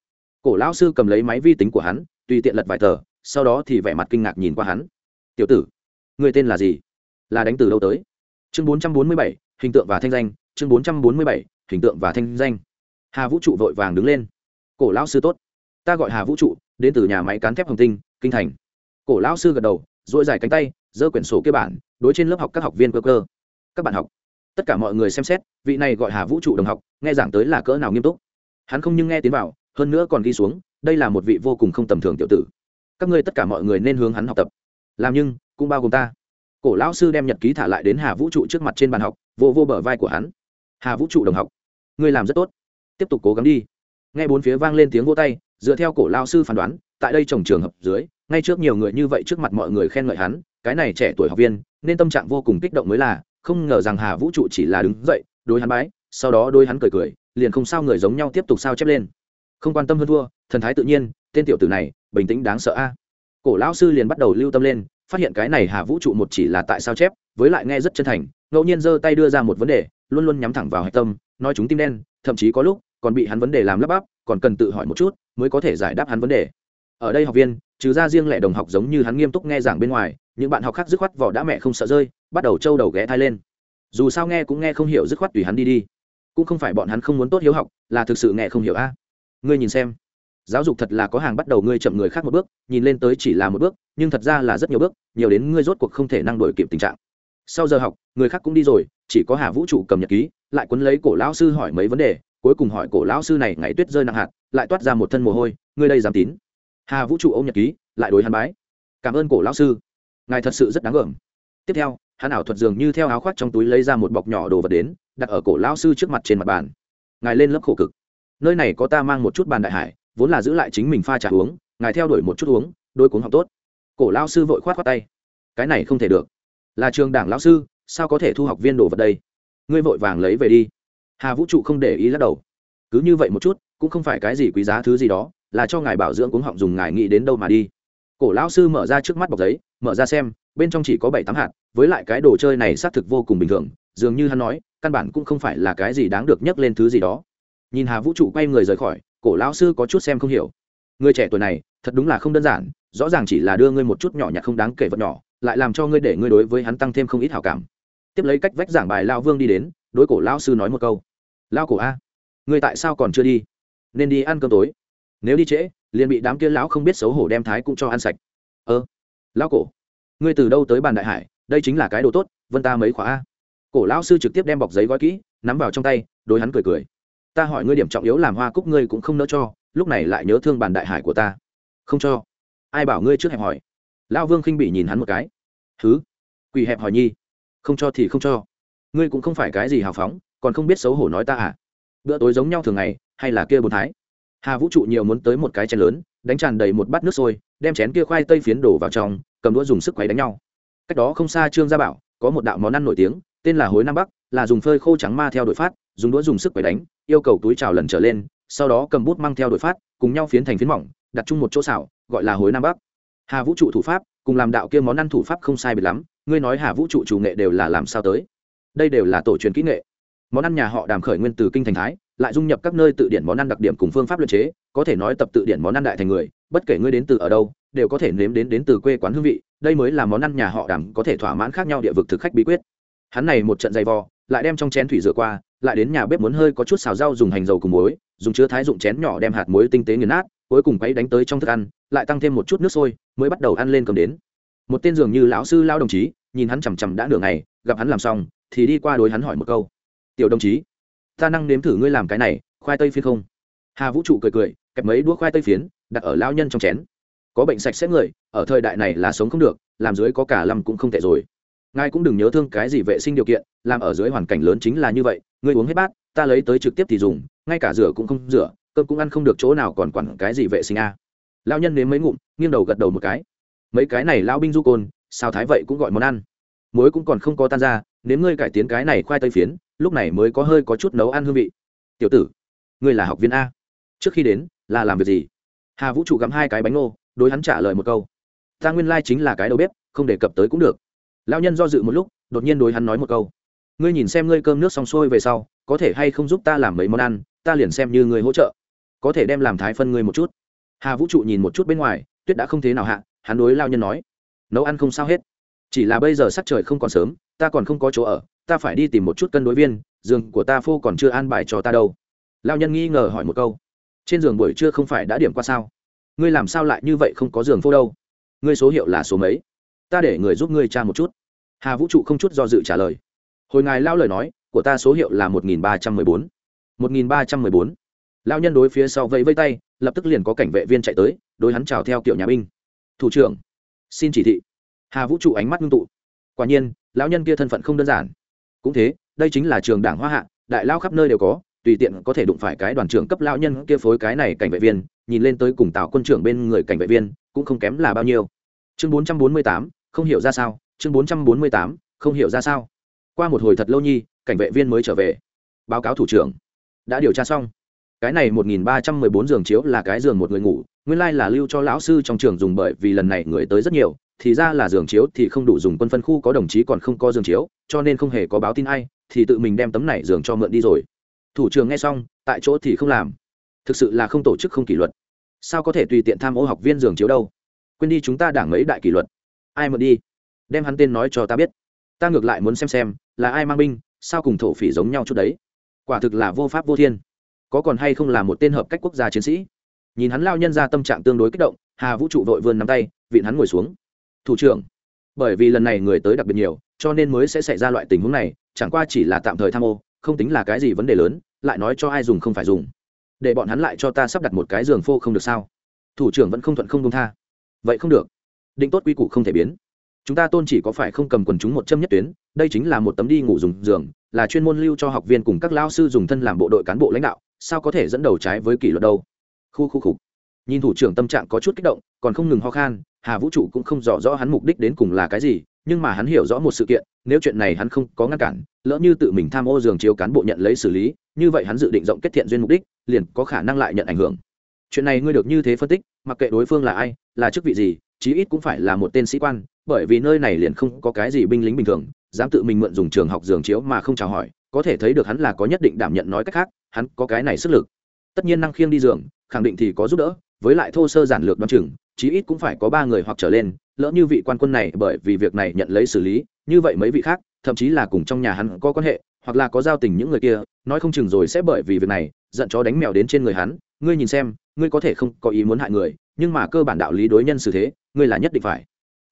cổ lao sư cầm lấy máy vi tính của hắn, tùy tiện lật vài tờ, sau đó thì vẻ mặt kinh ngạc nhìn qua hắn. Tiểu tử, người tên là gì? Là đánh từ đâu tới? Chương bốn trăm bốn mươi bảy, hình tượng và thanh danh, chương bốn trăm bốn mươi bảy, hình tượng và thanh danh. Hà vũ trụ vội vàng đứng lên cổ lão sư tốt, ta gọi hà vũ trụ, đến từ nhà máy cán thép hồng tinh, kinh thành. Cổ lão sư gật đầu dội dài cánh tay, giơ quyển sổ kế bản, đối trên lớp học các học viên cơ cơ các bạn học, tất cả mọi người xem xét, vị này gọi hà vũ trụ đồng học, nghe giảng tới là cỡ nào nghiêm túc. Hắn không nhưng nghe tiến vào, hơn nữa còn ghi xuống, đây là một vị vô cùng không tầm thường tiểu tử. Các ngươi tất cả mọi người nên hướng hắn học tập. Làm nhưng, cũng bao gồm ta. Cổ lão sư đem nhật ký thả lại đến hà vũ trụ trước mặt trên bàn học, vô vô bờ vai của hắn. Hà vũ trụ đồng học, ngươi làm rất tốt. Tiếp tục cố gắng đi nghe bốn phía vang lên tiếng vô tay, dựa theo cổ lao sư phán đoán, tại đây trồng trường hợp dưới, ngay trước nhiều người như vậy trước mặt mọi người khen ngợi hắn, cái này trẻ tuổi học viên, nên tâm trạng vô cùng kích động mới là, không ngờ rằng hà vũ trụ chỉ là đứng dậy, đối hắn bái, sau đó đôi hắn cười cười, liền không sao người giống nhau tiếp tục sao chép lên. Không quan tâm hơn thua, thần thái tự nhiên, tên tiểu tử này, bình tĩnh đáng sợ a. Cổ lão sư liền bắt đầu lưu tâm lên, phát hiện cái này hà vũ trụ một chỉ là tại sao chép, với lại nghe rất chân thành, ngẫu nhiên giơ tay đưa ra một vấn đề, luôn luôn nhắm thẳng vào hạch tâm, nói chúng tim đen, thậm chí có lúc còn bị hắn vấn đề làm lắp bắp, còn cần tự hỏi một chút, mới có thể giải đáp hắn vấn đề. Ở đây học viên, trừ ra riêng lẻ đồng học giống như hắn nghiêm túc nghe giảng bên ngoài, những bạn học khác dứt khoát vỏ đã mẹ không sợ rơi, bắt đầu trâu đầu ghé thai lên. Dù sao nghe cũng nghe không hiểu dứt khoát tùy hắn đi đi. Cũng không phải bọn hắn không muốn tốt hiếu học, là thực sự nghe không hiểu a. Ngươi nhìn xem. Giáo dục thật là có hàng bắt đầu ngươi chậm người khác một bước, nhìn lên tới chỉ là một bước, nhưng thật ra là rất nhiều bước, nhiều đến ngươi rốt cuộc không thể năng đổi kịp tình trạng. Sau giờ học, người khác cũng đi rồi, chỉ có hà vũ trụ cầm nhật ký, lại quấn lấy cổ lão sư hỏi mấy vấn đề cuối cùng hỏi cổ lão sư này ngày tuyết rơi nặng hạt, lại toát ra một thân mồ hôi, ngươi đây dám tín. Hà vũ trụ ôm nhật ký, lại đối hắn bái. Cảm ơn cổ lão sư. Ngài thật sự rất đáng gờm tiếp theo, hắn ảo thuật dường như theo áo khoác trong túi lấy ra một bọc nhỏ đồ vật đến, đặt ở cổ lão sư trước mặt trên mặt bàn. Ngài lên lớp khổ cực. Nơi này có ta mang một chút bàn đại hải, vốn là giữ lại chính mình pha trà uống, ngài theo đuổi một chút uống, đôi cuống học tốt. Cổ lão sư vội khoát khoát tay. Cái này không thể được. Là trường đảng lão sư, sao có thể thu học viên đồ vật đây? Ngươi vội vàng lấy về đi hà vũ trụ không để ý lắc đầu. Cứ như vậy một chút, cũng không phải cái gì quý giá thứ gì đó, là cho ngài bảo dưỡng cuống họng dùng ngài nghĩ đến đâu mà đi. Cổ lão sư mở ra trước mắt bọc giấy, mở ra xem, bên trong chỉ có bảy tám hạt, với lại cái đồ chơi này xác thực vô cùng bình thường, dường như hắn nói, căn bản cũng không phải là cái gì đáng được nhắc lên thứ gì đó. Nhìn hà vũ trụ quay người rời khỏi, cổ lão sư có chút xem không hiểu. Người trẻ tuổi này, thật đúng là không đơn giản, rõ ràng chỉ là đưa ngươi một chút nhỏ nhặt không đáng kể vật nhỏ, lại làm cho ngươi để ngươi đối với hắn tăng thêm không ít hảo cảm. Tiếp lấy cách vách giảng bài lao vương đi đến, đối cổ lão sư nói một câu lao cổ a, ngươi tại sao còn chưa đi? Nên đi ăn cơm tối. Nếu đi trễ, liền bị đám kia lão không biết xấu hổ đem thái cũng cho ăn sạch. Ơ, lão cổ, ngươi từ đâu tới bàn đại hải? Đây chính là cái đồ tốt, vân ta mấy khóa a. Cổ lão sư trực tiếp đem bọc giấy gói kỹ, nắm vào trong tay, đối hắn cười cười. Ta hỏi ngươi điểm trọng yếu làm hoa cúc ngươi cũng không nỡ cho, lúc này lại nhớ thương bàn đại hải của ta. Không cho. Ai bảo ngươi trước hẹp hỏi? Lão vương khinh bị nhìn hắn một cái. Thứ quỳ hẹp hỏi nhi. Không cho thì không cho. Ngươi cũng không phải cái gì hào phóng còn không biết xấu hổ nói ta à? Bữa tối giống nhau thường ngày, hay là kia bốn thái? Hà vũ trụ nhiều muốn tới một cái chén lớn, đánh tràn đầy một bát nước sôi, đem chén kia khoai tây phiến đổ vào trong, cầm đũa dùng sức quấy đánh nhau. Cách đó không xa trương gia bảo, có một đạo món ăn nổi tiếng, tên là hối nam bắc, là dùng phơi khô trắng ma theo đội phát, dùng đũa dùng sức quấy đánh, yêu cầu túi trào lần trở lên, sau đó cầm bút mang theo đội phát, cùng nhau phiến thành phiến mỏng, đặt chung một chỗ xảo gọi là hối nam bắc. Hà vũ trụ thủ pháp, cùng làm đạo kia món ăn thủ pháp không sai biệt lắm, ngươi nói hà vũ trụ chủ nghệ đều là làm sao tới? Đây đều là tổ truyền kỹ nghệ món ăn nhà họ đàm khởi nguyên từ kinh thành thái, lại dung nhập các nơi tự điển món ăn đặc điểm cùng phương pháp luyện chế, có thể nói tập tự điển món ăn đại thành người, bất kể ngươi đến từ ở đâu, đều có thể nếm đến đến từ quê quán hương vị, đây mới là món ăn nhà họ đàm có thể thỏa mãn khác nhau địa vực thực khách bí quyết. Hắn này một trận dày vò, lại đem trong chén thủy rửa qua, lại đến nhà bếp muốn hơi có chút xào rau dùng hành dầu cùng muối, dùng chứa thái dụng chén nhỏ đem hạt muối tinh tế nghiền nát, cuối cùng quấy đánh tới trong thức ăn, lại tăng thêm một chút nước sôi, mới bắt đầu ăn lên cầm đến. Một tên dường như lão sư lao đồng chí, nhìn hắn chằm chằm đã nửa ngày, gặp hắn làm xong, thì đi qua đối hắn hỏi một câu tiểu đồng chí, ta năng nếm thử ngươi làm cái này, khoai tây phiến không? Hà vũ trụ cười cười, kẹp mấy đũa khoai tây phiến, đặt ở lao nhân trong chén. Có bệnh sạch sẽ người, ở thời đại này là sống không được, làm dưới có cả lầm cũng không tệ rồi. Ngài cũng đừng nhớ thương cái gì vệ sinh điều kiện, làm ở dưới hoàn cảnh lớn chính là như vậy, ngươi uống hết bát, ta lấy tới trực tiếp thì dùng, ngay cả rửa cũng không rửa, cơm cũng ăn không được chỗ nào còn quản cái gì vệ sinh a. À. lao nhân nếm mấy ngụm, nghiêng đầu gật đầu một cái. Mấy cái này lao binh du côn sao thái vậy cũng gọi món ăn. Muối cũng còn không có tan ra, nếu ngươi cải tiến cái này khoai tây phiến lúc này mới có hơi có chút nấu ăn hương vị. Tiểu tử, ngươi là học viên a. Trước khi đến, là làm việc gì? Hà vũ trụ gắm hai cái bánh ngô, đối hắn trả lời một câu. Ta nguyên lai、like、chính là cái đầu bếp, không đề cập tới cũng được. Lao nhân do dự một lúc, đột nhiên đối hắn nói một câu. Ngươi nhìn xem ngươi cơm nước xong xuôi về sau, có thể hay không giúp ta làm mấy món ăn, ta liền xem như ngươi hỗ trợ. Có thể đem làm thái phân ngươi một chút. Hà vũ trụ nhìn một chút bên ngoài, tuyết đã không thế nào hạ, hắn đối lao nhân nói. Nấu ăn không sao hết. Chỉ là bây giờ sắc trời không còn sớm, ta còn không có chỗ ở ta phải đi tìm một chút cân đối viên, giường của ta phô còn chưa an bài cho ta đâu. Lao nhân nghi ngờ hỏi một câu. Trên giường buổi trưa không phải đã điểm qua sao? Ngươi làm sao lại như vậy không có giường phô đâu? Ngươi số hiệu là số mấy? Ta để người giúp ngươi tra một chút. Hà vũ trụ không chút do dự trả lời. Hồi ngài lao lời nói, của ta số hiệu là một nghìn ba trăm mười bốn. một nghìn ba trăm mười bốn. Lao nhân đối phía sau vẫy vây tay, lập tức liền có cảnh vệ viên chạy tới, đối hắn chào theo kiểu nhà binh. Thủ trưởng, xin chỉ thị. Hà vũ trụ ánh mắt ngưng tụ. Quả nhiên, lão nhân kia thân phận không đơn giản cũng thế, đây chính là trường đảng hoa hạ, đại lao khắp nơi đều có, tùy tiện có thể đụng phải cái đoàn trưởng cấp lão nhân kia phối cái này cảnh vệ viên, nhìn lên tới cùng tào quân trưởng bên người cảnh vệ viên, cũng không kém là bao nhiêu. Chương bốn trăm bốn mươi tám, không hiểu ra sao, chương bốn trăm bốn mươi tám, không hiểu ra sao. Qua một hồi thật lâu nhi, cảnh vệ viên mới trở về. Báo cáo thủ trưởng. Đã điều tra xong cái này một nghìn ba trăm mười bốn giường chiếu là cái giường một người ngủ, nguyên lai là lưu cho lão sư trong trường dùng bởi vì lần này người tới rất nhiều, thì ra là giường chiếu thì không đủ dùng quân phân khu có đồng chí còn không có giường chiếu, cho nên không hề có báo tin ai, thì tự mình đem tấm này giường cho mượn đi rồi. Thủ trưởng nghe xong, tại chỗ thì không làm. Thực sự là không tổ chức không kỷ luật. Sao có thể tùy tiện tham ô học viên giường chiếu đâu? Quên đi chúng ta đảng mấy đại kỷ luật. Ai mượn đi? Đem hắn tên nói cho ta biết. Ta ngược lại muốn xem xem, là ai mang binh, sao cùng thổ phỉ giống nhau chút đấy? Quả thực là vô pháp vô thiên có còn hay không là một tên hợp cách quốc gia chiến sĩ? Nhìn hắn lao nhân ra tâm trạng tương đối kích động, hà vũ trụ vội vươn nắm tay, vịn hắn ngồi xuống. Thủ trưởng, bởi vì lần này người tới đặc biệt nhiều, cho nên mới sẽ xảy ra loại tình huống này, chẳng qua chỉ là tạm thời tham ô, không tính là cái gì vấn đề lớn, lại nói cho ai dùng không phải dùng. Để bọn hắn lại cho ta sắp đặt một cái giường phô không được sao? Thủ trưởng vẫn không thuận không công tha. Vậy không được. Định tốt quy củ không thể biến. Chúng ta tôn chỉ có phải không cầm quần chúng một châm nhất tuyến, đây chính là một tấm đi ngủ dùng giường, là chuyên môn lưu cho học viên cùng các lao sư dùng thân làm bộ đội cán bộ lãnh đạo sao có thể dẫn đầu trái với kỷ luật đâu? Khu khu khục. Nhìn thủ trưởng tâm trạng có chút kích động, còn không ngừng ho khan, hà vũ trụ cũng không rõ rõ hắn mục đích đến cùng là cái gì, nhưng mà hắn hiểu rõ một sự kiện, nếu chuyện này hắn không có ngăn cản, lỡ như tự mình tham ô giường chiếu cán bộ nhận lấy xử lý, như vậy hắn dự định rộng kết thiện duyên mục đích, liền có khả năng lại nhận ảnh hưởng. Chuyện này ngươi được như thế phân tích, mặc kệ đối phương là ai, là chức vị gì, chí ít cũng phải là một tên sĩ quan, bởi vì nơi này liền không có cái gì binh lính bình thường, dám tự mình mượn dùng trường học giường chiếu mà không chào hỏi, có thể thấy được hắn là có nhất định đảm nhận nói cách khác hắn có cái này sức lực. Tất nhiên năng khiêng đi giường, khẳng định thì có giúp đỡ, với lại thô sơ giản lược đoán chừng, chí ít cũng phải có ba người hoặc trở lên, lỡ như vị quan quân này bởi vì việc này nhận lấy xử lý, như vậy mấy vị khác, thậm chí là cùng trong nhà hắn có quan hệ, hoặc là có giao tình những người kia, nói không chừng rồi sẽ bởi vì việc này, giận chó đánh mèo đến trên người hắn. Ngươi nhìn xem, ngươi có thể không có ý muốn hại người, nhưng mà cơ bản đạo lý đối nhân xử thế, ngươi là nhất định phải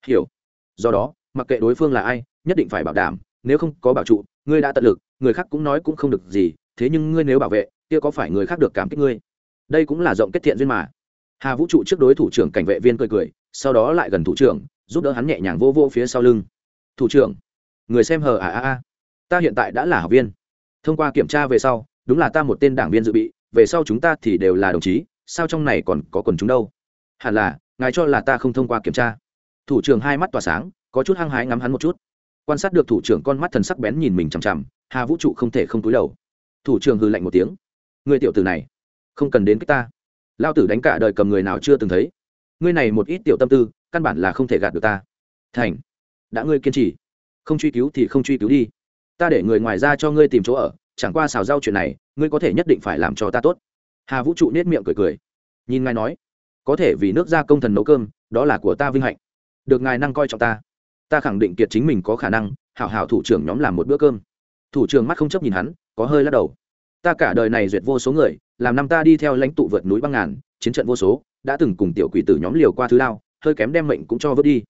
hiểu. Do đó, mặc kệ đối phương là ai, nhất định phải bảo đảm, nếu không có bảo trụ, ngươi đã tận lực, người khác cũng nói cũng không được gì thế nhưng ngươi nếu bảo vệ, kia có phải người khác được cảm kích ngươi? Đây cũng là rộng kết thiện duyên mà. Hà vũ trụ trước đối thủ trưởng cảnh vệ viên cười cười, sau đó lại gần thủ trưởng, giúp đỡ hắn nhẹ nhàng vô vô phía sau lưng. Thủ trưởng, người xem hờ à à à. Ta hiện tại đã là học viên. Thông qua kiểm tra về sau, đúng là ta một tên đảng viên dự bị, về sau chúng ta thì đều là đồng chí, sao trong này còn có quần chúng đâu? Hẳn là, ngài cho là ta không thông qua kiểm tra. Thủ trưởng hai mắt tỏa sáng, có chút hăng hái ngắm hắn một chút. Quan sát được thủ trưởng con mắt thần sắc bén nhìn mình chằm chằm, hà vũ trụ không thể không túi đầu thủ trưởng hư lạnh một tiếng. Người tiểu tử này, không cần đến cái ta. Lao tử đánh cả đời cầm người nào chưa từng thấy. Ngươi này một ít tiểu tâm tư, căn bản là không thể gạt được ta. Thành, đã ngươi kiên trì, không truy cứu thì không truy cứu đi. Ta để người ngoài ra cho ngươi tìm chỗ ở, chẳng qua xào rau chuyện này, ngươi có thể nhất định phải làm cho ta tốt. Hà vũ trụ nết miệng cười cười. Nhìn ngài nói, có thể vì nước gia công thần nấu cơm, đó là của ta vinh hạnh. Được ngài năng coi trọng ta. Ta khẳng định kiệt chính mình có khả năng, hảo hảo thủ trưởng nhóm làm một bữa cơm. Thủ trưởng mắt không chấp nhìn hắn có hơi lắc đầu. Ta cả đời này duyệt vô số người, làm năm ta đi theo lãnh tụ vượt núi băng ngàn, chiến trận vô số, đã từng cùng tiểu quỷ tử nhóm liều qua thứ lao, hơi kém đem mệnh cũng cho vớt đi.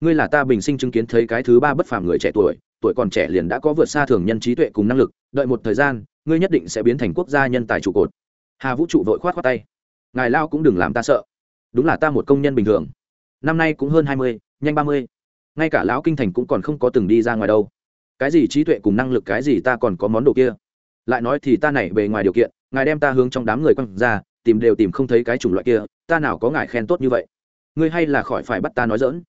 Ngươi là ta bình sinh chứng kiến thấy cái thứ ba bất phàm người trẻ tuổi tuổi còn trẻ liền đã có vượt xa thường nhân trí tuệ cùng năng lực, đợi một thời gian, ngươi nhất định sẽ biến thành quốc gia nhân tài trụ cột. Hà vũ trụ vội khoát khoát tay. Ngài lao cũng đừng làm ta sợ. Đúng là ta một công nhân bình thường. Năm nay cũng hơn hai mươi, nhanh ba mươi. Ngay cả lão kinh thành cũng còn không có từng đi ra ngoài đâu. Cái gì trí tuệ cùng năng lực, cái gì ta còn có món đồ kia lại nói thì ta này bề ngoài điều kiện, ngài đem ta hướng trong đám người quăng ra, tìm đều tìm không thấy cái chủng loại kia, ta nào có ngài khen tốt như vậy? Ngươi hay là khỏi phải bắt ta nói dỡn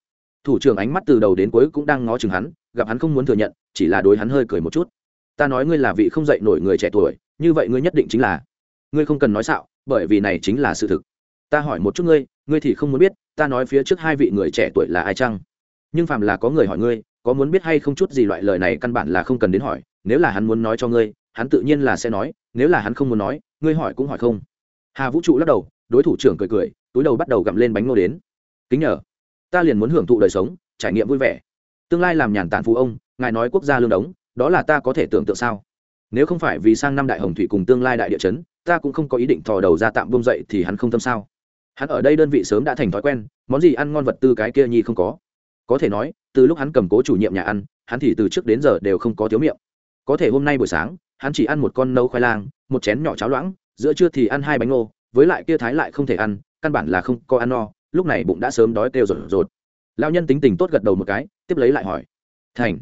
thủ trưởng ánh mắt từ đầu đến cuối cũng đang ngó chừng hắn, gặp hắn không muốn thừa nhận, chỉ là đối hắn hơi cười một chút. Ta nói ngươi là vị không dạy nổi người trẻ tuổi, như vậy ngươi nhất định chính là. Ngươi không cần nói xạo, bởi vì này chính là sự thực. Ta hỏi một chút ngươi ngươi thì không muốn biết, ta nói phía trước hai vị người trẻ tuổi là ai chăng? Nhưng phàm là có người hỏi ngươi, có muốn biết hay không chút gì loại lời này căn bản là không cần đến hỏi, nếu là hắn muốn nói cho ngươi hắn tự nhiên là sẽ nói, nếu là hắn không muốn nói, ngươi hỏi cũng hỏi không. Hà vũ trụ lắc đầu, đối thủ trưởng cười cười, túi đầu bắt đầu gặm lên bánh ngô đến. Kính nhờ, ta liền muốn hưởng thụ đời sống, trải nghiệm vui vẻ. Tương lai làm nhàn tản phụ ông, ngài nói quốc gia lương đống, đó là ta có thể tưởng tượng sao? Nếu không phải vì sang năm đại hồng thủy cùng tương lai đại địa chấn, ta cũng không có ý định thò đầu ra tạm bông dậy thì hắn không tâm sao? Hắn ở đây đơn vị sớm đã thành thói quen, món gì ăn ngon vật tư cái kia nhi không có. Có thể nói, từ lúc hắn cầm cố chủ nhiệm nhà ăn, hắn thì từ trước đến giờ đều không có thiếu miệng. Có thể hôm nay buổi sáng hắn chỉ ăn một con nấu khoai lang, một chén nhỏ cháo loãng, giữa trưa thì ăn hai bánh ngô, với lại kia thái lại không thể ăn, căn bản là không có ăn no, lúc này bụng đã sớm đói kêu rột rột. Lao nhân tính tình tốt gật đầu một cái, tiếp lấy lại hỏi, thành,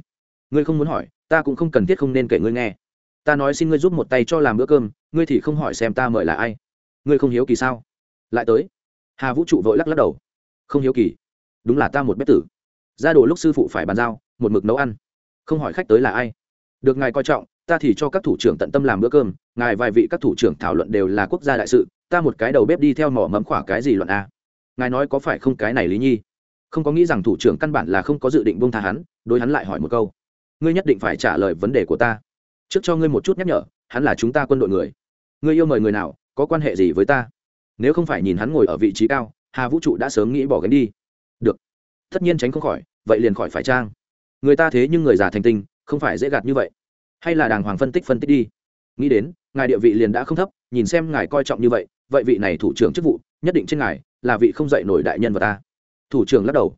ngươi không muốn hỏi, ta cũng không cần thiết không nên kể ngươi nghe. Ta nói xin ngươi giúp một tay cho làm bữa cơm, ngươi thì không hỏi xem ta mời là ai. Ngươi không hiếu kỳ sao? Lại tới, hà vũ trụ vội lắc lắc đầu, không hiếu kỳ, đúng là ta một bếp tử. Ra đồ lúc sư phụ phải bàn giao, một mực nấu ăn. Không hỏi khách tới là ai. Được ngài coi trọng ta thì cho các thủ trưởng tận tâm làm bữa cơm, ngài vài vị các thủ trưởng thảo luận đều là quốc gia đại sự, ta một cái đầu bếp đi theo mỏ mẫm khỏa cái gì luận a? Ngài nói có phải không cái này lý nhi? Không có nghĩ rằng thủ trưởng căn bản là không có dự định bông tha hắn, đối hắn lại hỏi một câu. Ngươi nhất định phải trả lời vấn đề của ta. Trước cho ngươi một chút nhắc nhở, hắn là chúng ta quân đội người. Ngươi yêu mời người nào, có quan hệ gì với ta? Nếu không phải nhìn hắn ngồi ở vị trí cao, hà vũ trụ đã sớm nghĩ bỏ gánh đi. Được. Tất nhiên tránh không khỏi, vậy liền khỏi phải trang. Người ta thế nhưng người già thành tinh, không phải dễ gạt như vậy hay là đàng hoàng phân tích phân tích đi. Nghĩ đến, ngài địa vị liền đã không thấp, nhìn xem ngài coi trọng như vậy vậy vị này thủ trưởng chức vụ, nhất định trên ngài là vị không dạy nổi đại nhân và ta. Thủ trưởng lắc đầu.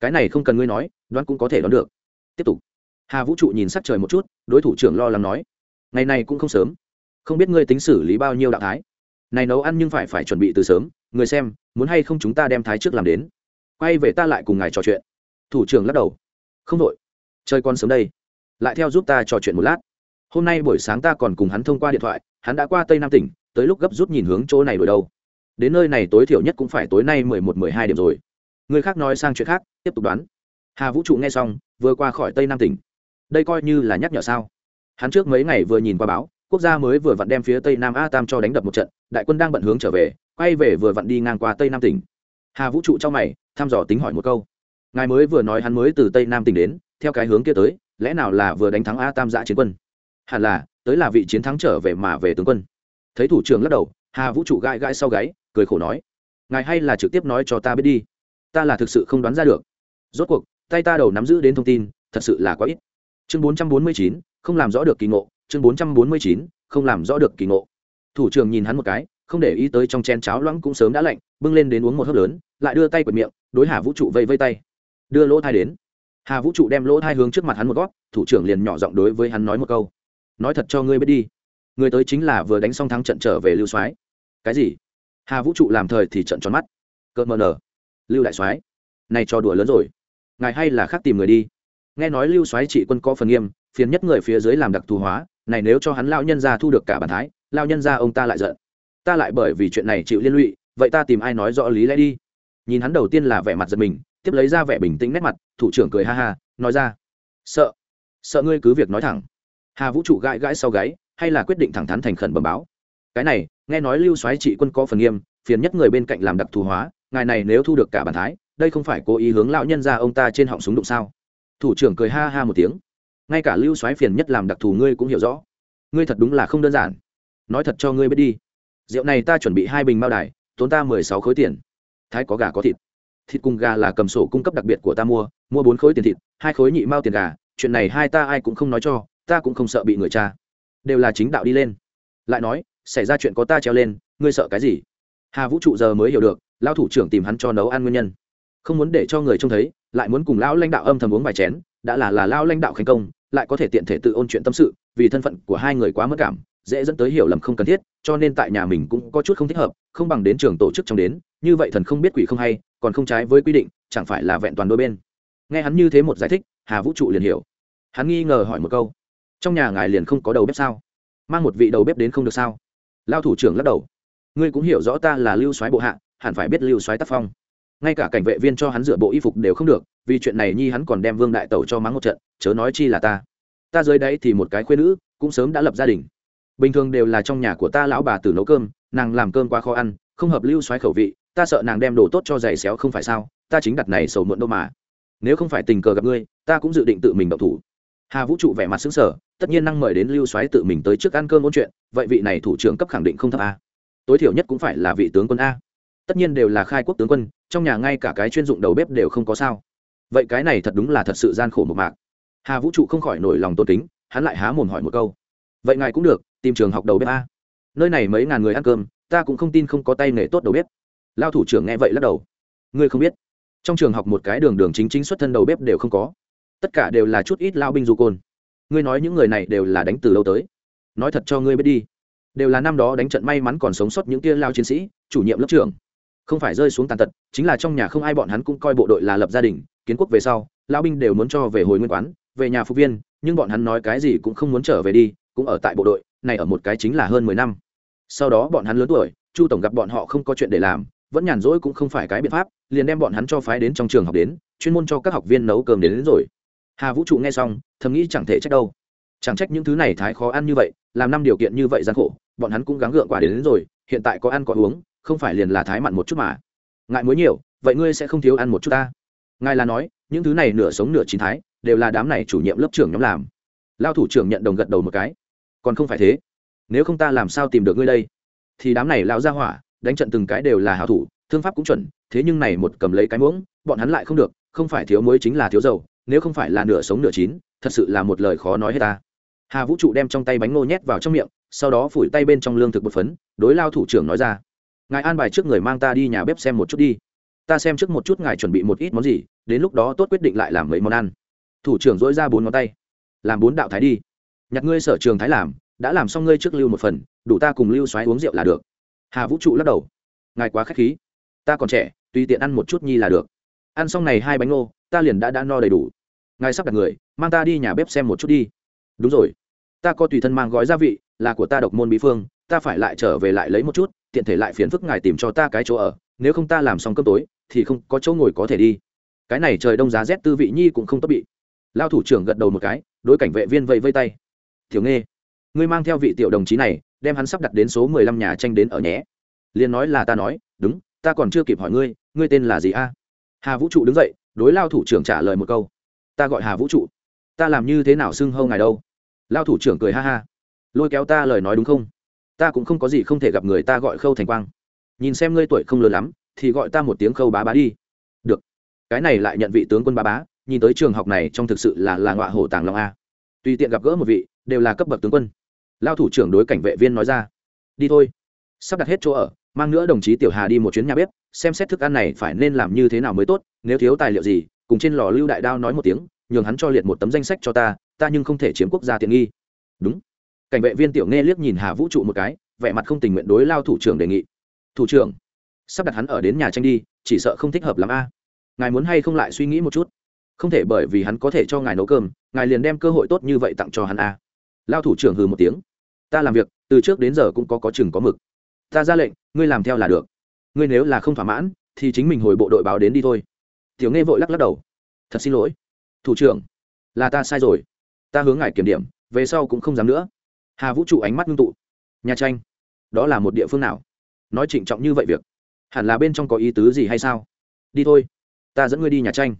Cái này không cần ngươi nói, đoán cũng có thể đoán được. Tiếp tục. Hà vũ trụ nhìn sắc trời một chút, đối thủ trưởng lo lắng nói. Ngày này cũng không sớm. Không biết ngươi tính xử lý bao nhiêu đạo thái. Này nấu ăn nhưng phải phải chuẩn bị từ sớm, người xem, muốn hay không chúng ta đem thái trước làm đến. Quay về ta lại cùng ngài trò chuyện. Thủ trưởng lắc đầu. Không đội chơi con sớm đây. Lại theo giúp ta trò chuyện một lát hôm nay buổi sáng ta còn cùng hắn thông qua điện thoại, hắn đã qua tây nam tỉnh, tới lúc gấp rút nhìn hướng chỗ này đổi đâu. Đến nơi này tối thiểu nhất cũng phải tối nay mười một, mười hai điểm rồi. Người khác nói sang chuyện khác, tiếp tục đoán. Hà vũ trụ nghe xong, vừa qua khỏi tây nam tỉnh. Đây coi như là nhắc nhở sao? Hắn trước mấy ngày vừa nhìn qua báo, quốc gia mới vừa vặn đem phía tây nam a tam cho đánh đập một trận, đại quân đang bận hướng trở về, quay về vừa vặn đi ngang qua tây nam tỉnh. Hà vũ trụ trong mày, thăm dò tính hỏi một câu. Ngài mới vừa nói hắn mới từ tây nam tỉnh đến, theo cái hướng kia tới, lẽ nào là vừa đánh thắng a tam giã chiến quân? Hẳn là, tới là vị chiến thắng trở về mà về tướng quân. Thấy thủ trưởng lắc đầu, hà vũ trụ gãi gãi sau gáy, cười khổ nói, ngài hay là trực tiếp nói cho ta biết đi. Ta là thực sự không đoán ra được. Rốt cuộc, tay ta đầu nắm giữ đến thông tin, thật sự là quá ít. Chương bốn trăm bốn mươi chín, không làm rõ được kỳ ngộ. Chương bốn trăm bốn mươi chín, không làm rõ được kỳ ngộ. Thủ trưởng nhìn hắn một cái, không để ý tới trong chén cháo loãng cũng sớm đã lạnh, bưng lên đến uống một hớp lớn, lại đưa tay quệt miệng, đối hà vũ trụ vây vây tay. Đưa lỗ thai đến. Hà vũ trụ đem lỗ thai hướng trước mặt hắn một gót, thủ trưởng liền nhỏ giọng đối với hắn nói một câu nói thật cho ngươi biết đi. Người tới chính là vừa đánh xong thắng trận trở về lưu soái. Cái gì? Hà vũ trụ làm thời thì trận tròn mắt. Cợt mờ nở. Lưu đại soái, này cho đùa lớn rồi. Ngài hay là khác tìm người đi. Nghe nói lưu soái trị quân có phần nghiêm, phiền nhất người phía dưới làm đặc thù hóa. Này nếu cho hắn lao nhân ra thu được cả bản thái lao nhân ra ông ta lại giận. Ta lại bởi vì chuyện này chịu liên lụy, vậy ta tìm ai nói rõ lý lẽ đi? Nhìn hắn đầu tiên là vẻ mặt giật mình, tiếp lấy ra vẻ bình tĩnh nét mặt, thủ trưởng cười ha ha, nói ra. Sợ. Sợ ngươi cứ việc nói thẳng hà vũ trụ gãi gãi sau gáy, hay là quyết định thẳng thắn thành khẩn bẩm báo. Cái này, nghe nói lưu soái trị quân có phần nghiêm, phiền nhất người bên cạnh làm đặc thù hóa, ngài này nếu thu được cả bản thái, đây không phải cố ý hướng lão nhân ra ông ta trên họng súng đụng sao? Thủ trưởng cười ha ha một tiếng. Ngay cả lưu soái phiền nhất làm đặc thù ngươi cũng hiểu rõ. Ngươi thật đúng là không đơn giản. Nói thật cho ngươi biết đi. Rượu này ta chuẩn bị hai bình mao đài, tốn ta mười sáu khối tiền. Thái có gà có thịt. Thịt cùng gà là cầm sổ cung cấp đặc biệt của ta mua mua bốn khối tiền thịt, hai khối nhị mao tiền gà, chuyện này hai ta ai cũng không nói cho ta cũng không sợ bị người cha. Đều là chính đạo đi lên. Lại nói, xảy ra chuyện có ta treo lên, ngươi sợ cái gì? Hà vũ trụ giờ mới hiểu được lao thủ trưởng tìm hắn cho nấu ăn nguyên nhân. Không muốn để cho người trông thấy, lại muốn cùng lão lãnh đạo âm thầm uống vài chén, đã là là lao lãnh đạo khánh công, lại có thể tiện thể tự ôn chuyện tâm sự, vì thân phận của hai người quá mất cảm, dễ dẫn tới hiểu lầm không cần thiết, cho nên tại nhà mình cũng có chút không thích hợp, không bằng đến trường tổ chức trong đến, như vậy thần không biết quỷ không hay, còn không trái với quy định, chẳng phải là vẹn toàn đôi bên. Nghe hắn như thế một giải thích, hà vũ trụ liền hiểu. Hắn nghi ngờ hỏi một câu trong nhà ngài liền không có đầu bếp sao? Mang một vị đầu bếp đến không được sao? Lao thủ trưởng lắc đầu. Ngươi cũng hiểu rõ ta là lưu soái bộ hạ, hẳn phải biết lưu soái tác phong. Ngay cả cảnh vệ viên cho hắn dựa bộ y phục đều không được, vì chuyện này nhi hắn còn đem vương đại tẩu cho mắng một trận, chớ nói chi là ta. Ta dưới đấy thì một cái khuyên nữ, cũng sớm đã lập gia đình. Bình thường đều là trong nhà của ta lão bà tử nấu cơm, nàng làm cơm quá khó ăn, không hợp lưu xoáy khẩu vị, ta sợ nàng đem đồ tốt cho giày xéo không phải sao, ta chính đặt này sầu muộn đâu mà. Nếu không phải tình cờ gặp ngươi, ta cũng dự định tự mình động thủ. Hà vũ trụ vẻ mặt xứng sở tất nhiên năng mời đến lưu soái tự mình tới trước ăn cơm ôn chuyện, vậy vị này thủ trưởng cấp khẳng định không thấp a. Tối thiểu nhất cũng phải là vị tướng quân a. Tất nhiên đều là khai quốc tướng quân, trong nhà ngay cả cái chuyên dụng đầu bếp đều không có sao. Vậy cái này thật đúng là thật sự gian khổ một mạc. Hà vũ trụ không khỏi nổi lòng tôn kính, hắn lại há mồm hỏi một câu. Vậy ngài cũng được, tìm trường học đầu bếp a. Nơi này mấy ngàn người ăn cơm, ta cũng không tin không có tay nghề tốt đầu bếp. Lao thủ trưởng nghe vậy lắc đầu. Ngươi không biết, trong trường học một cái đường đường chính chính xuất thân đầu bếp đều không có. Tất cả đều là chút ít lao binh du côn ngươi nói những người này đều là đánh từ lâu tới. Nói thật cho ngươi biết đi. Đều là năm đó đánh trận may mắn còn sống sót những kia lao chiến sĩ chủ nhiệm lớp trưởng. Không phải rơi xuống tàn tật chính là trong nhà không ai bọn hắn cũng coi bộ đội là lập gia đình kiến quốc về sau lao binh đều muốn cho về hồi nguyên quán về nhà phục viên nhưng bọn hắn nói cái gì cũng không muốn trở về đi cũng ở tại bộ đội này ở một cái chính là hơn mười năm. Sau đó bọn hắn lớn tuổi chu tổng gặp bọn họ không có chuyện để làm vẫn nhàn rỗi cũng không phải cái biện pháp liền đem bọn hắn cho phái đến trong trường học đến chuyên môn cho các học viên nấu cơm đến, đến rồi hà vũ trụ nghe xong thầm nghĩ chẳng thể trách đâu. Chẳng trách những thứ này thái khó ăn như vậy làm năm điều kiện như vậy gian khổ bọn hắn cũng gắng gượng quả đến, đến rồi hiện tại có ăn có uống không phải liền là thái mặn một chút mà. Ngại muối nhiều vậy ngươi sẽ không thiếu ăn một chút ta. Ngài là nói những thứ này nửa sống nửa chín thái đều là đám này chủ nhiệm lớp trưởng nhóm làm. Lao thủ trưởng nhận đồng gật đầu một cái. Còn không phải thế. Nếu không ta làm sao tìm được ngươi đây? Thì đám này lão ra hỏa đánh trận từng cái đều là hảo thủ thương pháp cũng chuẩn thế nhưng này một cầm lấy cái muỗng bọn hắn lại không được không phải thiếu muối chính là thiếu dầu nếu không phải là nửa sống nửa chín, thật sự là một lời khó nói hết ta. Hà vũ trụ đem trong tay bánh ngô nhét vào trong miệng, sau đó phủi tay bên trong lương thực bột phấn, đối lao thủ trưởng nói ra, ngài an bài trước người mang ta đi nhà bếp xem một chút đi. Ta xem trước một chút ngài chuẩn bị một ít món gì, đến lúc đó tốt quyết định lại làm mấy món ăn. Thủ trưởng dỗi ra bốn ngón tay, làm bốn đạo thái đi. Nhặt ngươi sở trường thái làm, đã làm xong ngươi trước lưu một phần, đủ ta cùng lưu xoáy uống rượu là được. Hà vũ trụ lắc đầu, ngài quá k h á c h khí. Ta còn trẻ, tùy tiện ăn một chút nhi là được. Ăn xong này hai bánh ngô, ta liền đã đã no đầy đủ ngài sắp đặt người, mang ta đi nhà bếp xem một chút đi. Đúng rồi. Ta có tùy thân mang gói gia vị, là của ta độc môn bí phương, ta phải lại trở về lại lấy một chút, tiện thể lại phiền phức ngài tìm cho ta cái chỗ ở, nếu không ta làm xong cơm tối, thì không có chỗ ngồi có thể đi. Cái này trời đông giá rét tư vị nhi cũng không tốt bị. Lao thủ trưởng gật đầu một cái, đối cảnh vệ viên vây vây tay. Thiếu nghe ngươi mang theo vị tiểu đồng chí này, đem hắn sắp đặt đến số mười lăm nhà tranh đến ở nhé. Liền nói là ta nói, đúng, ta còn chưa kịp hỏi ngươi ngươi tên là gì a? Hà vũ trụ đứng dậy, đối lao thủ trưởng trả lời một câu ta gọi hà vũ trụ ta làm như thế nào xưng hâu ngài đâu lao thủ trưởng cười ha ha lôi kéo ta lời nói đúng không ta cũng không có gì không thể gặp người ta gọi khâu thành quang nhìn xem ngươi tuổi không lớn lắm thì gọi ta một tiếng khâu bá bá đi được cái này lại nhận vị tướng quân bá bá nhìn tới trường học này trong thực sự là là ngọa hổ tàng long a tùy tiện gặp gỡ một vị đều là cấp bậc tướng quân lao thủ trưởng đối cảnh vệ viên nói ra đi thôi sắp đặt hết chỗ ở mang nữa đồng chí tiểu hà đi một chuyến nhà bếp xem xét thức ăn này phải nên làm như thế nào mới tốt nếu thiếu tài liệu gì cùng trên lò lưu đại đao nói một tiếng, nhường hắn cho liệt một tấm danh sách cho ta ta nhưng không thể chiếm quốc gia tiện nghi. Đúng. Cảnh vệ viên tiểu nghe liếc nhìn hà vũ trụ một cái, vẻ mặt không tình nguyện đối lao thủ trưởng đề nghị. Thủ trưởng, sắp đặt hắn ở đến nhà tranh đi, chỉ sợ không thích hợp lắm a. Ngài muốn hay không lại suy nghĩ một chút? Không thể bởi vì hắn có thể cho ngài nấu cơm, ngài liền đem cơ hội tốt như vậy tặng cho hắn a. Lao thủ trưởng hừ một tiếng. Ta làm việc, từ trước đến giờ cũng có có chừng có mực. Ta ra lệnh, ngươi làm theo là được. Ngươi nếu là không thỏa mãn, thì chính mình hồi bộ đội báo đến đi thôi tiểu nghe vội lắc lắc đầu. Thật xin lỗi. Thủ trưởng, là ta sai rồi. Ta hướng ngài kiểm điểm, về sau cũng không dám nữa. Hà vũ trụ ánh mắt ngưng tụ. Nhà tranh, đó là một địa phương nào? Nói trịnh trọng như vậy việc, hẳn là bên trong có ý tứ gì hay sao? Đi thôi, ta dẫn ngươi đi nhà tranh.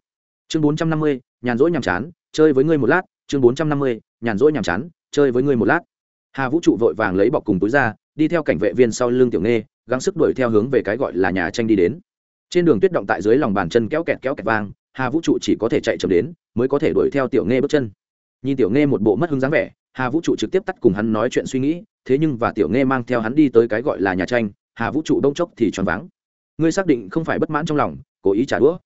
Chương bốn trăm năm mươi, nhàn rỗi nhàm chán, chơi với ngươi một lát. Chương bốn trăm năm mươi, nhàn rỗi nhàm chán, chơi với ngươi một lát. Hà vũ trụ vội vàng lấy bọc cùng túi ra, đi theo cảnh vệ viên sau lưng tiểu nghê gắng sức đuổi theo hướng về cái gọi là nhà tranh đi đến trên đường tuyết động tại dưới lòng bàn chân kéo kẹt kéo kẹt vang, hà vũ trụ chỉ có thể chạy chậm đến, mới có thể đuổi theo tiểu nghe bước chân. Nhìn tiểu nghe một bộ mất hứng dáng vẻ, hà vũ trụ trực tiếp tắt cùng hắn nói chuyện suy nghĩ, thế nhưng và tiểu nghe mang theo hắn đi tới cái gọi là nhà tranh, hà vũ trụ đông chốc thì choáng váng. Ngươi xác định không phải bất mãn trong lòng, cố ý trả đũa.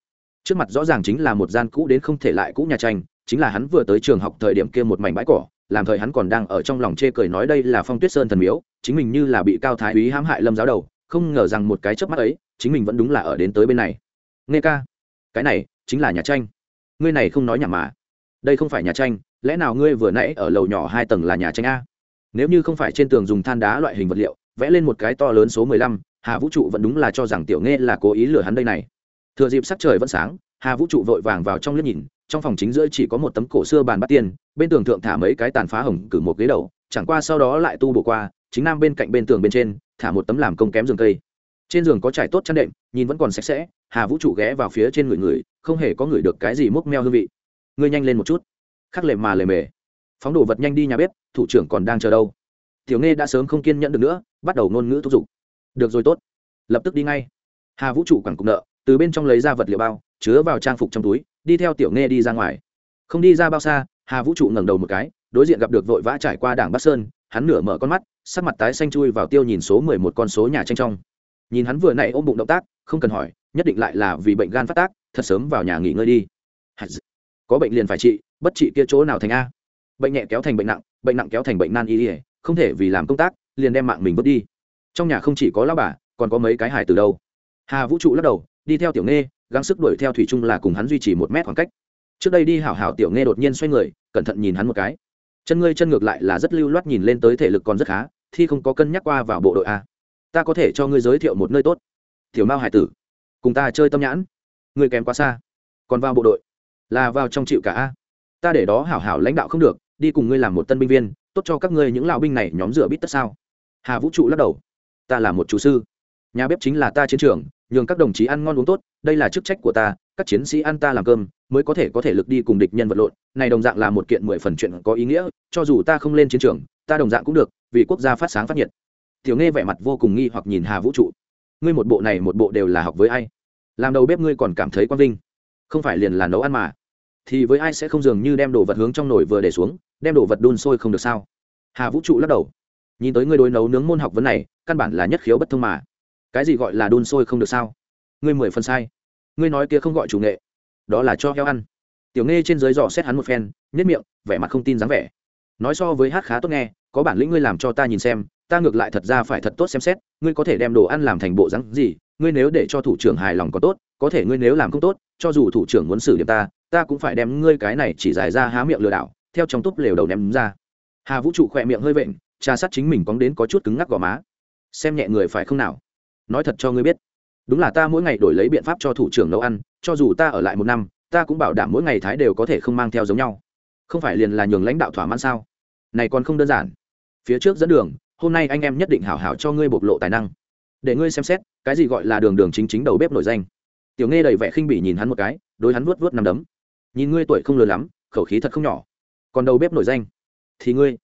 Trước mặt rõ ràng chính là một gian cũ đến không thể lại cũ nhà tranh, chính là hắn vừa tới trường học thời điểm kia một mảnh bãi cỏ, làm thời hắn còn đang ở trong lòng chê cười nói đây là phong tuyết sơn thần miếu, chính mình như là bị cao thái úy hãm hại lâm giáo đầu không ngờ rằng một cái chớp mắt ấy, chính mình vẫn đúng là ở đến tới bên này. Nghe ca, cái này chính là nhà tranh. Ngươi này không nói nhà mà. Đây không phải nhà tranh, lẽ nào ngươi vừa nãy ở lầu nhỏ hai tầng là nhà tranh a? Nếu như không phải trên tường dùng than đá loại hình vật liệu, vẽ lên một cái to lớn số mười lăm, hà vũ trụ vẫn đúng là cho rằng tiểu nghe là cố ý lừa hắn đây này. Thừa dịp sắc trời vẫn sáng, hà vũ trụ vội vàng vào trong liếc nhìn, trong phòng chính giữa chỉ có một tấm cổ xưa bàn bát tiền bên tường thượng thả mấy cái tàn phá hồng cử một ghế đầu, chẳng qua sau đó lại tu bổ qua, chính nam bên cạnh bên tường bên trên thả một tấm làm công kém giường cây. Trên giường có trải tốt chăn đệm, nhìn vẫn còn sạch sẽ, hà vũ trụ ghé vào phía trên người người, không hề có người được cái gì mốc meo hương vị. Ngươi nhanh lên một chút. Khắc lệ mà lề mề. Phóng đồ vật nhanh đi nhà bếp, thủ trưởng còn đang chờ đâu. Tiểu nghe đã sớm không kiên nhẫn được nữa, bắt đầu ngôn ngữ thúc giục. Được rồi tốt. Lập tức đi ngay. Hà vũ trụ quẳng cục nợ, từ bên trong lấy ra vật liệu bao, chứa vào trang phục trong túi, đi theo tiểu nghe đi ra ngoài. Không đi ra bao xa, hà vũ trụ ngẩng đầu một cái đối diện gặp được vội vã trải qua đảng bắc sơn, hắn nửa mở con mắt, sắc mặt tái xanh chui vào tiêu nhìn số mười một con số nhà tranh trong. Nhìn hắn vừa nãy ôm bụng động tác, không cần hỏi, nhất định lại là vì bệnh gan phát tác, thật sớm vào nhà nghỉ ngơi đi. Có bệnh liền phải trị, bất trị kia chỗ nào thành a? Bệnh nhẹ kéo thành bệnh nặng bệnh nặng kéo thành bệnh nan y ỉa không thể vì làm công tác, liền đem mạng mình vứt đi. Trong nhà không chỉ có lao bà, còn có mấy cái hải từ đâu. Hà vũ trụ lắc đầu, đi theo tiểu nghe gắng sức đuổi theo thủy trung là cùng hắn duy trì một mét khoảng cách. Trước đây đi hảo hảo tiểu nghe đột nhiên xoay người, cẩn thận nhìn hắn một cái chân ngươi chân ngược lại là rất lưu loát nhìn lên tới thể lực còn rất khá, thi không có cân nhắc qua vào bộ đội a. Ta có thể cho ngươi giới thiệu một nơi tốt. Thiểu mao hải tử, cùng ta chơi tâm nhãn. Ngươi kém quá xa. Còn vào bộ đội, là vào trong chịu cả a. Ta để đó hảo hảo lãnh đạo không được, đi cùng ngươi làm một tân binh viên, tốt cho các ngươi những lão binh này nhóm rửa bít tất sao. Hà vũ trụ lắc đầu. Ta là một chủ sư. Nhà bếp chính là ta chiến trường, nhường các đồng chí ăn ngon uống tốt, đây là chức trách của ta, các chiến sĩ ăn ta làm cơm mới có thể có thể lực đi cùng địch nhân vật lộn, này đồng dạng là một kiện mười phần chuyện có ý nghĩa, cho dù ta không lên chiến trường, ta đồng dạng cũng được, vì quốc gia phát sáng phát nhiệt. Tiểu nghe vẻ mặt vô cùng nghi hoặc nhìn hà vũ trụ. Ngươi một bộ này một bộ đều là học với ai? Làm đầu bếp ngươi còn cảm thấy quang vinh. Không phải liền là nấu ăn mà. Thì với ai sẽ không dường như đem đồ vật hướng trong nồi vừa để xuống, đem đồ vật đun sôi không được sao? Hà vũ trụ lắc đầu. Nhìn tới ngươi đối nấu nướng môn học vấn này, căn bản là nhất khiếu bất thông mà. Cái gì gọi là đun sôi không được sao? Ngươi mười phần sai. Ngươi nói kia không gọi chủ nghệ đó là cho heo ăn. Tiểu nghe trên dưới dò xét hắn một phen nhất miệng, vẻ mặt không tin dáng vẻ. Nói so với hát khá tốt nghe, có bản lĩnh ngươi làm cho ta nhìn xem, ta ngược lại thật ra phải thật tốt xem xét, ngươi có thể đem đồ ăn làm thành bộ rắn gì, ngươi nếu để cho thủ trưởng hài lòng có tốt, có thể ngươi nếu làm không tốt, cho dù thủ trưởng muốn xử điểm ta ta cũng phải đem ngươi cái này chỉ dài ra há miệng lừa đảo, theo trong túp lều đầu ném ra. Hà vũ trụ khỏe miệng hơi vện, trà sát chính mình cóng đến có chút cứng ngắc gò má. Xem nhẹ người phải không nào? Nói thật cho ngươi biết, đúng là ta mỗi ngày đổi lấy biện pháp cho thủ trưởng nấu ăn cho dù ta ở lại một năm, ta cũng bảo đảm mỗi ngày thái đều có thể không mang theo giống nhau. Không phải liền là nhường lãnh đạo thỏa mãn sao? Này còn không đơn giản. Phía trước dẫn đường, hôm nay anh em nhất định hảo hảo cho ngươi bộc lộ tài năng. Để ngươi xem xét, cái gì gọi là đường đường chính chính đầu bếp nổi danh. Tiểu nghe đầy vẻ khinh bỉ nhìn hắn một cái, đối hắn vuốt vuốt nằm đấm. Nhìn ngươi tuổi không lớn lắm, khẩu khí thật không nhỏ. Còn đầu bếp nổi danh, thì ngươi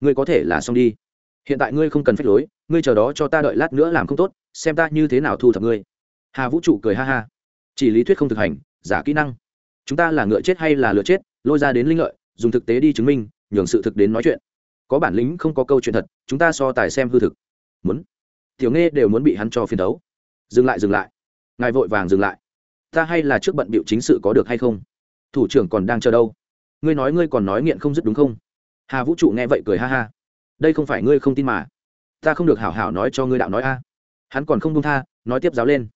ngươi có thể là xong đi. Hiện tại ngươi không cần phép lối, ngươi chờ đó cho ta đợi lát nữa làm không tốt, xem ta như thế nào thu thập ngươi. Hà vũ trụ cười ha ha chỉ lý thuyết không thực hành, giả kỹ năng. Chúng ta là ngựa chết hay là lựa chết, lôi ra đến linh lợi, dùng thực tế đi chứng minh, nhường sự thực đến nói chuyện. Có bản lĩnh không có câu chuyện thật, chúng ta so tài xem hư thực. Muốn. Tiểu nghe đều muốn bị hắn cho phiền đấu. Dừng lại dừng lại. Ngài vội vàng dừng lại. Ta hay là trước bận bịu chính sự có được hay không? Thủ trưởng còn đang chờ đâu? Ngươi nói ngươi còn nói nghiện không dứt đúng không? Hà vũ trụ nghe vậy cười ha ha. Đây không phải ngươi không tin mà. Ta không được hảo hảo nói cho ngươi đạo nói a. Hắn còn không đông tha, nói tiếp giáo lên.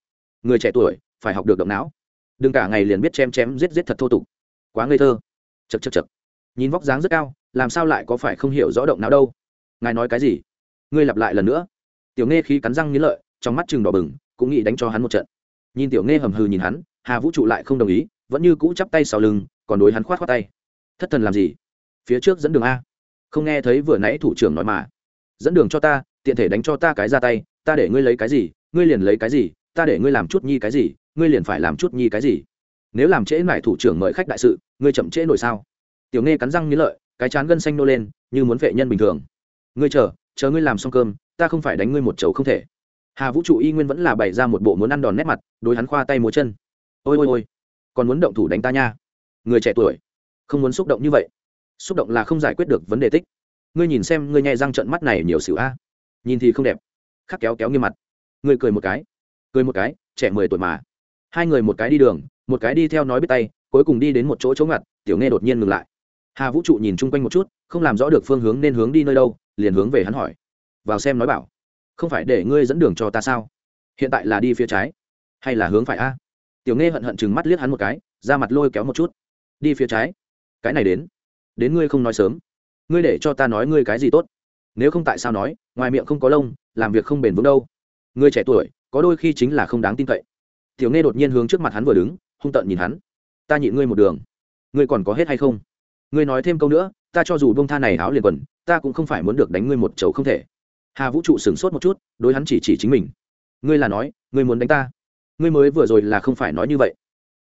Người trẻ tuổi phải học được động não. Đừng cả ngày liền biết chém chém giết giết thật thô tục. Quá ngây thơ. Chật chật chật nhìn vóc dáng rất cao, làm sao lại có phải không hiểu rõ động não đâu? Ngài nói cái gì? Ngươi lặp lại lần nữa. Tiểu nghe khi cắn răng nghĩ lợi, trong mắt chừng đỏ bừng, cũng nghĩ đánh cho hắn một trận. Nhìn tiểu nghe hầm hừ nhìn hắn, hà vũ trụ lại không đồng ý, vẫn như cũ chắp tay sau lưng, còn đối hắn khoát khoát tay. Thất thần làm gì? Phía trước dẫn đường a. Không nghe thấy vừa nãy thủ trưởng nói mà. Dẫn đường cho ta, tiện thể đánh cho ta cái ra tay, ta để ngươi lấy cái gì, ngươi liền lấy cái gì, ta để ngươi làm chút nhi cái gì ngươi liền phải làm chút nhi cái gì? Nếu làm trễ mải thủ trưởng mời khách đại sự, ngươi chậm trễ nổi sao? Tiểu nghe cắn răng nghĩ lợi, cái chán gân xanh nô lên, như muốn vệ nhân bình thường. Ngươi chờ chờ ngươi làm xong cơm, ta không phải đánh ngươi một chầu không thể. Hà vũ trụ y nguyên vẫn là bày ra một bộ muốn ăn đòn nét mặt, đối hắn khoa tay múa chân. Ôi ôi ôi, còn muốn động thủ đánh ta nha. Người trẻ tuổi, không muốn xúc động như vậy. Xúc động là không giải quyết được vấn đề tích. Ngươi nhìn xem, ngươi nhai răng trận mắt này nhiều xỉu a. Nhìn thì không đẹp. Khắc kéo kéo nghiêm mặt. Ngươi cười một cái, cười một cái, trẻ mười tuổi mà hai người một cái đi đường, một cái đi theo nói biết tay, cuối cùng đi đến một chỗ chỗ ngặt, tiểu nghe đột nhiên ngừng lại. Hà vũ trụ nhìn chung quanh một chút, không làm rõ được phương hướng nên hướng đi nơi đâu, liền hướng về hắn hỏi. Vào xem nói bảo, không phải để ngươi dẫn đường cho ta sao? Hiện tại là đi phía trái hay là hướng phải a? Tiểu nghe hận hận chừng mắt liếc hắn một cái ra mặt lôi kéo một chút. Đi phía trái. Cái này đến. Đến ngươi không nói sớm. Ngươi để cho ta nói ngươi cái gì tốt. Nếu không tại sao nói, ngoài miệng không có lông, làm việc không bền vững đâu. Ngươi trẻ tuổi, có đôi khi chính là không đáng tin cậy tiểu nghe đột nhiên hướng trước mặt hắn vừa đứng, hung tợn nhìn hắn. Ta nhịn ngươi một đường. Ngươi còn có hết hay không? Ngươi nói thêm câu nữa, ta cho dù bông tha này áo liền quần, ta cũng không phải muốn được đánh ngươi một chầu không thể. Hà vũ trụ sửng sốt một chút, đối hắn chỉ chỉ chính mình. Ngươi là nói, ngươi muốn đánh ta? Ngươi mới vừa rồi là không phải nói như vậy.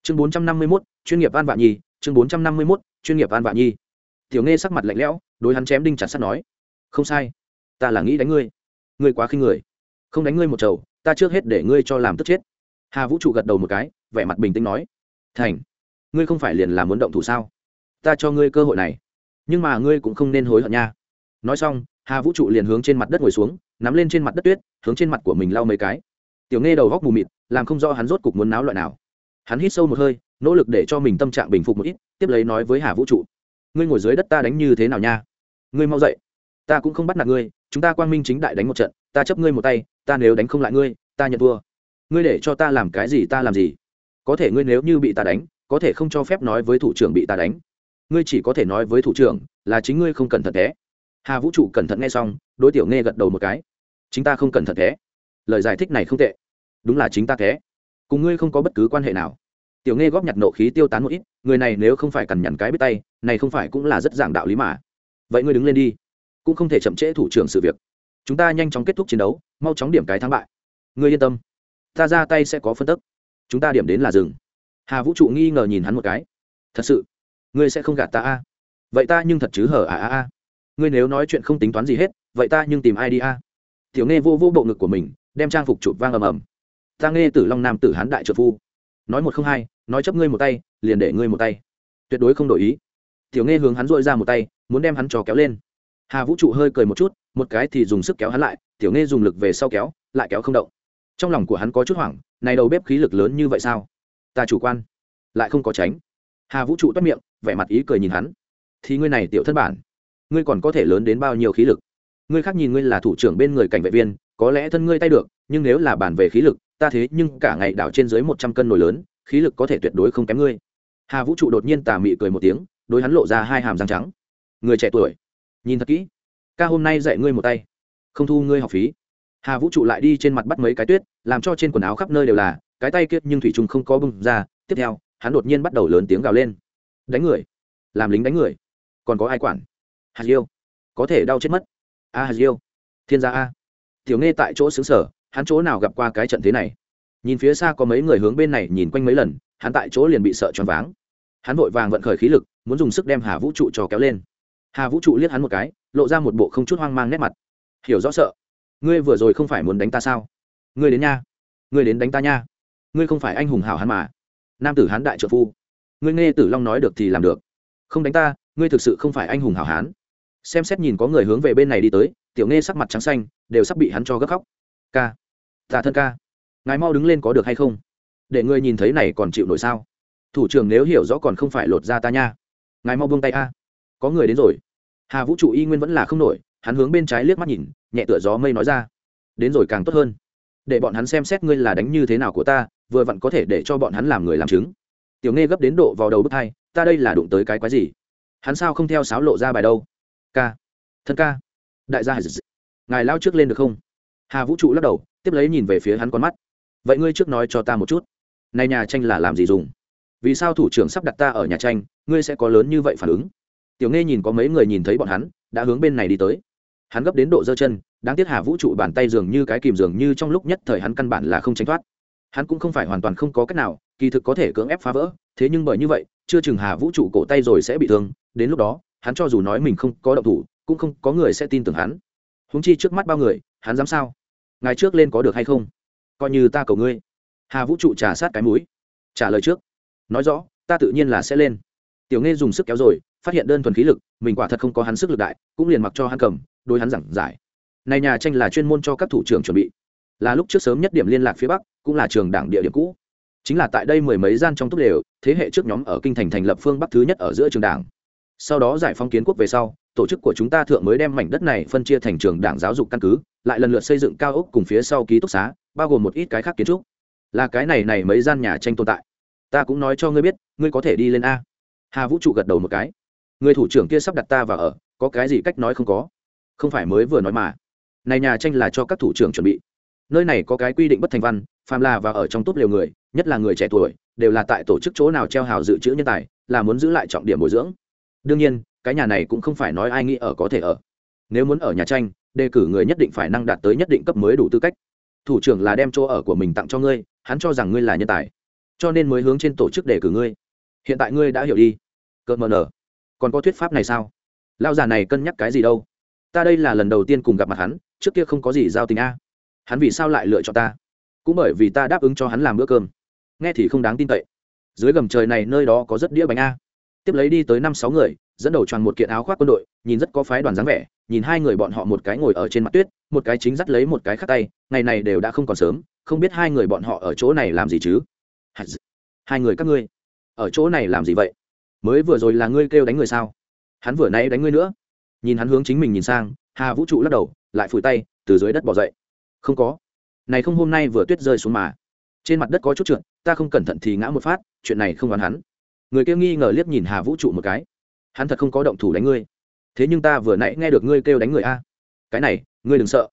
Chương bốn trăm năm mươi mốt, chuyên nghiệp an vạn nhi, chương bốn trăm năm mươi mốt, chuyên nghiệp an vạn nhi. Tiểu nghe sắc mặt lạnh lẽo, đối hắn chém đinh chặt sắt nói, không sai, ta là nghĩ đánh ngươi. Ngươi quá khinh người. Không đánh ngươi một chầu, ta trước hết để ngươi cho làm tức chết hà vũ trụ gật đầu một cái, vẻ mặt bình tĩnh nói, thành, ngươi không phải liền là muốn động thủ sao? Ta cho ngươi cơ hội này, nhưng mà ngươi cũng không nên hối hận nha. Nói xong, hà vũ trụ liền hướng trên mặt đất ngồi xuống, nắm lên trên mặt đất tuyết, hướng trên mặt của mình lau mấy cái. Tiểu nghe đầu góc mù mịt, làm không rõ hắn rốt cục muốn náo loại nào. Hắn hít sâu một hơi, nỗ lực để cho mình tâm trạng bình phục một ít, tiếp lấy nói với hà vũ trụ, ngươi ngồi dưới đất ta đánh như thế nào nha? Ngươi mau dậy. Ta cũng không bắt nạt ngươi, chúng ta quang minh chính đại đánh một trận, ta chấp ngươi một tay, ta nếu đánh không lại ngươi, ta nhận thua ngươi để cho ta làm cái gì ta làm gì? Có thể ngươi nếu như bị ta đánh, có thể không cho phép nói với thủ trưởng bị ta đánh. Ngươi chỉ có thể nói với thủ trưởng là chính ngươi không cẩn thận thế hà vũ trụ cẩn thận nghe xong, đối tiểu nghe gật đầu một cái. Chính ta không cẩn thận thế lời giải thích này không tệ. Đúng là chính ta thế cùng ngươi không có bất cứ quan hệ nào. Tiểu nghe góp nhặt nộ khí tiêu tán một ít, người này nếu không phải cằn nhằn cái biết tay, này không phải cũng là rất giảng đạo lý mà. Vậy ngươi đứng lên đi. Cũng không thể chậm trễ thủ trưởng sự việc. Chúng ta nhanh chóng kết thúc chiến đấu, mau chóng điểm cái thắng bại. Ngươi yên tâm ta ra tay sẽ có phân tức. Chúng ta điểm đến là rừng hà vũ trụ nghi ngờ nhìn hắn một cái. Thật sự, ngươi sẽ không gạt ta a? Vậy ta nhưng thật chứ hở à a a. Ngươi nếu nói chuyện không tính toán gì hết, vậy ta nhưng tìm ai đi a? Tiểu nghe vô vô bộ ngực của mình, đem trang phục chụp vang ầm ầm. Ta nghe tử long nam tử hán đại trợ phu. Nói một không hai, nói chấp ngươi một tay, liền để ngươi một tay. Tuyệt đối không đổi ý. Tiểu nghe hướng hắn dội ra một tay, muốn đem hắn trò kéo lên. Hà vũ trụ hơi cười một chút, một cái thì dùng sức kéo hắn lại, tiểu nghe dùng lực về sau kéo, lại kéo không động trong lòng của hắn có chút hoảng, này đầu bếp khí lực lớn như vậy sao? Ta chủ quan, lại không có tránh. Hà vũ trụ toát miệng, vẻ mặt ý cười nhìn hắn. Thì ngươi này tiểu thân bản, ngươi còn có thể lớn đến bao nhiêu khí lực? Ngươi khác nhìn ngươi là thủ trưởng bên người cảnh vệ viên, có lẽ thân ngươi tay được, nhưng nếu là bản về khí lực, ta thế nhưng cả ngày đảo trên dưới một trăm cân nồi lớn, khí lực có thể tuyệt đối không kém ngươi. Hà vũ trụ đột nhiên tà mị cười một tiếng, đối hắn lộ ra hai hàm răng trắng. Người trẻ tuổi, nhìn thật kỹ. Ca hôm nay dạy ngươi một tay, không thu ngươi học phí hà vũ trụ lại đi trên mặt bắt mấy cái tuyết làm cho trên quần áo khắp nơi đều là cái tay kia nhưng thủy trung không có bưng ra. Tiếp theo hắn đột nhiên bắt đầu lớn tiếng gào lên. Đánh người. Làm lính đánh người. Còn có ai quản? Hạt diêu. Có thể đau chết mất. A à, hạt diêu. Thiên gia a. Tiểu nghe tại chỗ xứng sở hắn chỗ nào gặp qua cái trận thế này? Nhìn phía xa có mấy người hướng bên này nhìn quanh mấy lần hắn tại chỗ liền bị sợ choáng váng. Hắn vội vàng vận khởi khí lực muốn dùng sức đem hà vũ trụ cho kéo lên. Hà vũ trụ liếc hắn một cái lộ ra một bộ không chút hoang mang nét mặt. Hiểu rõ sợ ngươi vừa rồi không phải muốn đánh ta sao? Ngươi đến nha. Ngươi đến đánh ta nha. Ngươi không phải anh hùng hảo hắn mà. Nam tử hán đại trợ phu. Ngươi nghe tử long nói được thì làm được. Không đánh ta, ngươi thực sự không phải anh hùng hảo hán. Xem xét nhìn có người hướng về bên này đi tới, tiểu nghe sắc mặt trắng xanh, đều sắp bị hắn cho gấp khóc. Ca. Tà thân ca. Ngài mau đứng lên có được hay không? Để ngươi nhìn thấy này còn chịu nổi sao? Thủ trưởng nếu hiểu rõ còn không phải lột ra ta nha. Ngài mau buông tay a. Có người đến rồi. Hà vũ trụ y nguyên vẫn là không nổi, hắn hướng bên trái liếc mắt nhìn nhẹ tựa gió mây nói ra. Đến rồi càng tốt hơn. Để bọn hắn xem xét ngươi là đánh như thế nào của ta, vừa vặn có thể để cho bọn hắn làm người làm chứng. Tiểu nghe gấp đến độ vào đầu bức thai ta đây là đụng tới cái quái gì? Hắn sao không theo sáo lộ ra bài đâu? Ca. Thân ca. Đại gia ngài lao trước lên được không? Hà vũ trụ lắc đầu, tiếp lấy nhìn về phía hắn con mắt. Vậy ngươi trước nói cho ta một chút. Này nhà tranh là làm gì dùng? Vì sao thủ trưởng sắp đặt ta ở nhà tranh, ngươi sẽ có lớn như vậy phản ứng? Tiểu nghe nhìn có mấy người nhìn thấy bọn hắn, đã hướng bên này đi tới hắn gấp đến độ giơ chân, đáng tiếc hà vũ trụ bàn tay dường như cái kìm dường như trong lúc nhất thời hắn căn bản là không tránh thoát. Hắn cũng không phải hoàn toàn không có cách nào, kỳ thực có thể cưỡng ép phá vỡ, thế nhưng bởi như vậy, chưa chừng hà vũ trụ cổ tay rồi sẽ bị thương, đến lúc đó, hắn cho dù nói mình không có động thủ, cũng không có người sẽ tin tưởng hắn. Húng chi trước mắt bao người, hắn dám sao? Ngày trước lên có được hay không? Coi như ta cầu ngươi. Hà vũ trụ trả sát cái mũi. Trả lời trước. Nói rõ, ta tự nhiên là sẽ lên. Tiểu nghe dùng sức kéo rồi, phát hiện đơn thuần khí lực, mình quả thật không có hắn sức lực đại, cũng liền mặc cho hắn cầm đôi hắn giảng giải. Này nhà tranh là chuyên môn cho các thủ trưởng chuẩn bị. Là lúc trước sớm nhất điểm liên lạc phía bắc, cũng là trường đảng địa điểm cũ. Chính là tại đây mười mấy gian trong túc đều, thế hệ trước nhóm ở kinh thành thành lập phương bắc thứ nhất ở giữa trường đảng. Sau đó giải phóng kiến quốc về sau, tổ chức của chúng ta thượng mới đem mảnh đất này phân chia thành trường đảng giáo dục căn cứ, lại lần lượt xây dựng cao ốc cùng phía sau ký túc xá, bao gồm một ít cái khác kiến trúc. Là cái này này mấy gian nhà tranh tồn tại. Ta cũng nói cho ngươi biết, ngươi có thể đi lên a. Hà vũ trụ gật đầu một cái. Người thủ trưởng kia sắp đặt ta vào ở, có cái gì cách nói không có không phải mới vừa nói mà. Này nhà tranh là cho các thủ trưởng chuẩn bị. Nơi này có cái quy định bất thành văn, phàm là và ở trong tốt liều người, nhất là người trẻ tuổi, đều là tại tổ chức chỗ nào treo hào dự trữ nhân tài, là muốn giữ lại trọng điểm bồi dưỡng. Đương nhiên, cái nhà này cũng không phải nói ai nghĩ ở có thể ở. Nếu muốn ở nhà tranh, đề cử người nhất định phải năng đạt tới nhất định cấp mới đủ tư cách. Thủ trưởng là đem chỗ ở của mình tặng cho ngươi, hắn cho rằng ngươi là nhân tài. Cho nên mới hướng trên tổ chức đề cử ngươi. Hiện tại ngươi đã hiểu đi. Cợt mờ nở. Còn có thuyết pháp này sao? Lao già này cân nhắc cái gì đâu? Ta đây là lần đầu tiên cùng gặp mặt hắn, trước kia không có gì giao tình a. Hắn vì sao lại lựa chọn ta? Cũng bởi vì ta đáp ứng cho hắn làm bữa cơm. Nghe thì không đáng tin cậy. Dưới gầm trời này nơi đó có rất đĩa bánh a. Tiếp lấy đi tới năm sáu người, dẫn đầu tròn một kiện áo khoác quân đội, nhìn rất có phái đoàn dáng vẻ, nhìn hai người bọn họ một cái ngồi ở trên mặt tuyết, một cái chính dắt lấy một cái khắc tay, ngày này đều đã không còn sớm, không biết hai người bọn họ ở chỗ này làm gì chứ? Hai người các ngươi, ở chỗ này làm gì vậy? Mới vừa rồi là ngươi kêu đánh người sao? Hắn vừa nãy đánh ngươi nữa nhìn hắn hướng chính mình nhìn sang, hà vũ trụ lắc đầu, lại phủi tay, từ dưới đất bỏ dậy. Không có. Này không hôm nay vừa tuyết rơi xuống mà. Trên mặt đất có chút trượt, ta không cẩn thận thì ngã một phát, chuyện này không đoán hắn. Người kia nghi ngờ liếc nhìn hà vũ trụ một cái. Hắn thật không có động thủ đánh ngươi. Thế nhưng ta vừa nãy nghe được ngươi kêu đánh người a. Cái này, ngươi đừng sợ.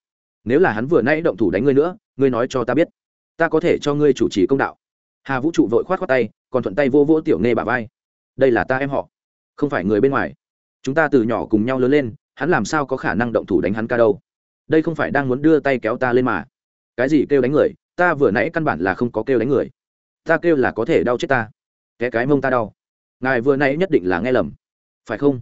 Nếu là hắn vừa nãy động thủ đánh ngươi nữa, ngươi nói cho ta biết. Ta có thể cho ngươi chủ trì công đạo. Hà vũ trụ vội khoát khoát tay, còn thuận tay vô vỗ tiểu nghe bà vai. Đây là ta em họ. Không phải người bên ngoài chúng ta từ nhỏ cùng nhau lớn lên, hắn làm sao có khả năng động thủ đánh hắn ca đâu? Đây không phải đang muốn đưa tay kéo ta lên mà. Cái gì kêu đánh người? Ta vừa nãy căn bản là không có kêu đánh người. Ta kêu là có thể đau chết ta. Cái cái mông ta đau. Ngài vừa nãy nhất định là nghe lầm. Phải không?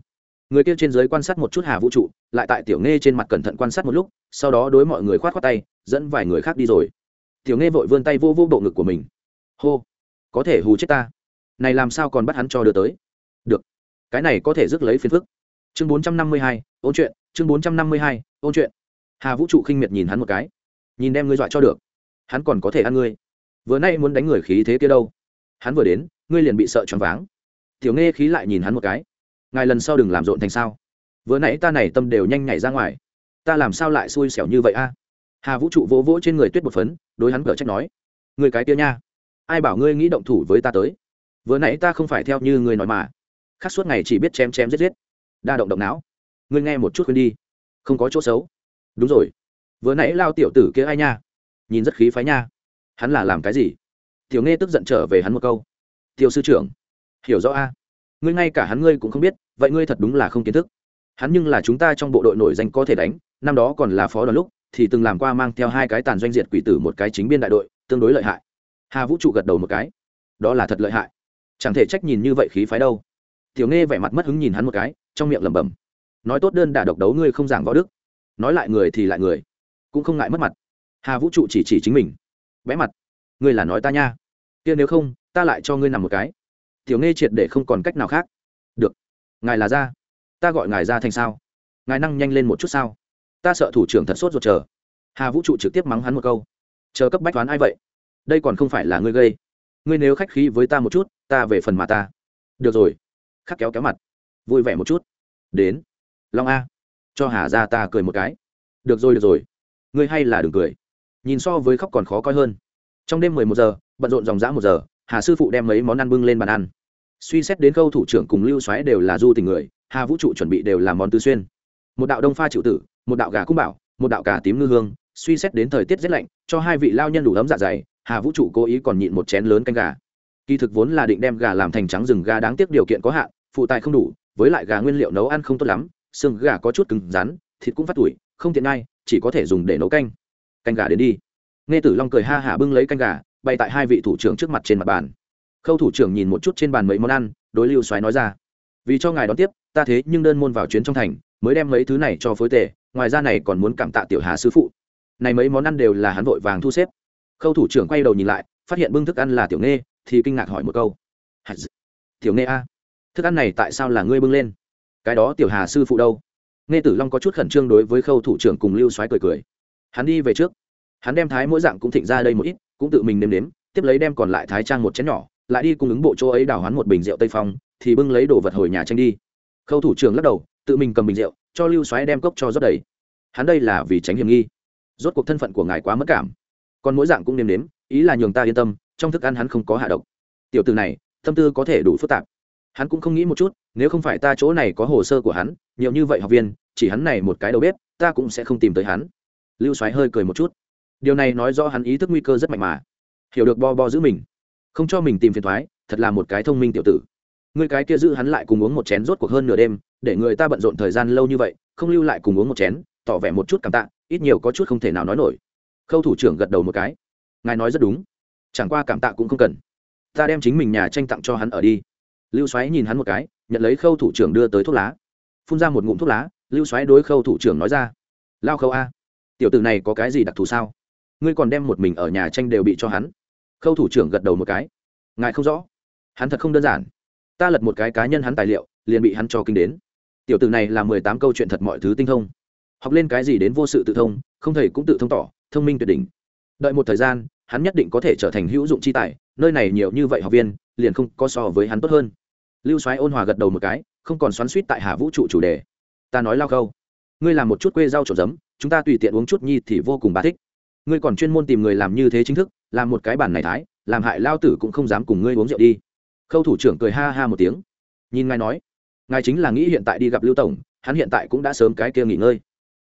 Người kia trên giới quan sát một chút hà vũ trụ, lại tại tiểu nghe trên mặt cẩn thận quan sát một lúc, sau đó đối mọi người khoát khoát tay, dẫn vài người khác đi rồi. Tiểu nghe vội vươn tay vô vô bộ ngực của mình. Hô! Có thể hù chết ta. Này làm sao còn bắt hắn cho đưa tới? Được. Cái này có thể rước lấy phiền phức chương bốn trăm năm mươi hai, ôn chuyện, chương bốn trăm năm mươi hai, ôn chuyện. Hà vũ trụ khinh miệt nhìn hắn một cái. Nhìn đem ngươi dọa cho được. Hắn còn có thể ăn ngươi. Vừa nay muốn đánh người khí thế kia đâu? Hắn vừa đến, ngươi liền bị sợ choáng váng. Tiểu nghe khí lại nhìn hắn một cái. Ngài lần sau đừng làm rộn thành sao. Vừa nãy ta này tâm đều nhanh nhảy ra ngoài. Ta làm sao lại xui xẻo như vậy a? Hà vũ trụ vỗ vỗ trên người tuyết một phấn, đối hắn cở trách nói. Người cái kia nha. Ai bảo ngươi nghĩ động thủ với ta tới? Vừa nãy ta không phải theo như ngươi nói mà. Khác suốt ngày chỉ biết chém chém giết giết đa động động não. Ngươi nghe một chút khuyên đi. Không có chỗ xấu. Đúng rồi. Vừa nãy lao tiểu tử kia ai nha? Nhìn rất khí phái nha. Hắn là làm cái gì? Tiểu nghe tức giận trở về hắn một câu. Tiểu sư trưởng, hiểu rõ a. Ngươi ngay cả hắn ngươi cũng không biết, vậy ngươi thật đúng là không kiến thức. Hắn nhưng là chúng ta trong bộ đội nổi danh có thể đánh, năm đó còn là phó đoàn lúc, thì từng làm qua mang theo hai cái tàn doanh diệt quỷ tử một cái chính biên đại đội, tương đối lợi hại. Hà vũ trụ gật đầu một cái. Đó là thật lợi hại. Chẳng thể trách nhìn như vậy khí phái đâu. Tiểu nghe vẻ mặt mất hứng nhìn hắn một cái trong miệng lẩm bẩm. Nói tốt đơn đả độc đấu ngươi không giảng võ đức. Nói lại người thì lại người, cũng không ngại mất mặt. Hà vũ trụ chỉ chỉ chính mình. Vẽ mặt, ngươi là nói ta nha. Kia nếu không, ta lại cho ngươi nằm một cái. Tiểu nghe triệt để không còn cách nào khác. Được, ngài là ra. Ta gọi ngài ra thành sao? Ngài năng nhanh lên một chút sao? Ta sợ thủ trưởng thật sốt ruột chờ. Hà vũ trụ trực tiếp mắng hắn một câu. Chờ cấp bách toán ai vậy? Đây còn không phải là ngươi gây. Ngươi nếu khách khí với ta một chút, ta về phần mà ta. Được rồi. Khắc kéo kéo mặt vui vẻ một chút. Đến. Long a. Cho hà ra ta cười một cái. Được rồi được rồi. Ngươi hay là đừng cười. Nhìn so với khóc còn khó coi hơn. Trong đêm mười một giờ, bận rộn dòng dã một giờ, hà sư phụ đem mấy món ăn bưng lên bàn ăn. Suy xét đến khâu thủ trưởng cùng lưu xoáy đều là du tình người, hà vũ trụ chuẩn bị đều là món tư xuyên. Một đạo đông pha chịu tử, một đạo gà cung bảo một đạo cà tím ngư hương, suy xét đến thời tiết rét lạnh, cho hai vị lao nhân đủ ấm dạ dày, hà vũ trụ cố ý còn nhịn một chén lớn canh gà. Kỳ thực vốn là định đem gà làm thành trắng rừng gà đáng tiếc điều kiện có hạn, phụ tài không đủ với lại gà nguyên liệu nấu ăn không tốt lắm, xương gà có chút cứng rắn, thịt cũng phát tủi không tiện ngay, chỉ có thể dùng để nấu canh. Canh gà đến đi. Nghe tử long cười ha hả bưng lấy canh gà bay tại hai vị thủ trưởng trước mặt trên mặt bàn. Khâu thủ trưởng nhìn một chút trên bàn mấy món ăn, đối lưu xoáy nói ra, vì cho ngài đón tiếp, ta thế nhưng đơn môn vào chuyến trong thành, mới đem mấy thứ này cho phối tề, ngoài ra này còn muốn cảm tạ tiểu hà sư phụ. Này mấy món ăn đều là hắn vội vàng thu xếp. Khâu thủ trưởng quay đầu nhìn lại, phát hiện bưng thức ăn là tiểu nghe thì kinh ngạc hỏi một câu. Tiểu nghe a? Thức ăn này tại sao là ngươi bưng lên? Cái đó tiểu hà sư phụ đâu? Nghe tử long có chút khẩn trương đối với khâu thủ trưởng cùng lưu xoáy cười cười. Hắn đi về trước. Hắn đem thái mỗi dạng cũng thịnh ra đây một ít, cũng tự mình nếm nếm, tiếp lấy đem còn lại thái trang một chén nhỏ, lại đi cung ứng bộ chỗ ấy đào hắn một bình rượu tây phong, thì bưng lấy đồ vật hồi nhà tranh đi. Khâu thủ trưởng lắc đầu, tự mình cầm bình rượu, cho lưu xoáy đem cốc cho rót đầy. Hắn đây là vì tránh hiểm nghi. Rốt cuộc thân phận của ngài quá mất cảm. Còn mỗi dạng cũng nếm nếm, ý là nhường ta yên tâm, trong thức ăn hắn không có hạ độc. Tiểu từ này, tâm tư có thể đủ phức tạp hắn cũng không nghĩ một chút, nếu không phải ta chỗ này có hồ sơ của hắn, nhiều như vậy học viên, chỉ hắn này một cái đầu bếp, ta cũng sẽ không tìm tới hắn. Lưu xoáy hơi cười một chút. Điều này nói rõ hắn ý thức nguy cơ rất mạnh mà. Hiểu được bo bo giữ mình. Không cho mình tìm phiền thoái, thật là một cái thông minh tiểu tử. Người cái kia giữ hắn lại cùng uống một chén rốt cuộc hơn nửa đêm, để người ta bận rộn thời gian lâu như vậy, không lưu lại cùng uống một chén, tỏ vẻ một chút cảm tạ, ít nhiều có chút không thể nào nói nổi. Khâu thủ trưởng gật đầu một cái. Ngài nói rất đúng. Chẳng qua cảm tạ cũng không cần. Ta đem chính mình nhà tranh tặng cho hắn ở đi lưu xoáy nhìn hắn một cái, nhận lấy khâu thủ trưởng đưa tới thuốc lá. Phun ra một ngụm thuốc lá, lưu xoáy đối khâu thủ trưởng nói ra, lao khâu a, tiểu t ử này có cái gì đặc thù sao? Ngươi còn đem một mình ở nhà tranh đều bị cho hắn. Khâu thủ trưởng gật đầu một cái, ngài không rõ. Hắn thật không đơn giản. Ta lật một cái cá nhân hắn tài liệu, liền bị hắn cho kinh đến. Tiểu tử này là mười tám câu chuyện thật mọi thứ tinh thông. Học lên cái gì đến vô sự tự thông, không thầy cũng tự thông tỏ, thông minh tuyệt đỉnh. Đợi một thời gian, hắn nhất định có thể trở thành hữu dụng chi tài, nơi này nhiều như vậy học viên, liền không có so với hắn tốt hơn lưu soái ôn hòa gật đầu một cái, không còn xoắn suýt tại hà vũ trụ chủ đề. Ta nói lao câu ngươi làm một chút quê rau trộn giấm, chúng ta tùy tiện uống chút nhi thì vô cùng bà thích. Ngươi còn chuyên môn tìm người làm như thế chính thức, làm một cái bản này thái, làm hại lao tử cũng không dám cùng ngươi uống rượu đi. Khâu thủ trưởng cười ha ha một tiếng. Nhìn ngài nói, ngài chính là nghĩ hiện tại đi gặp lưu tổng, hắn hiện tại cũng đã sớm cái kia nghỉ ngơi.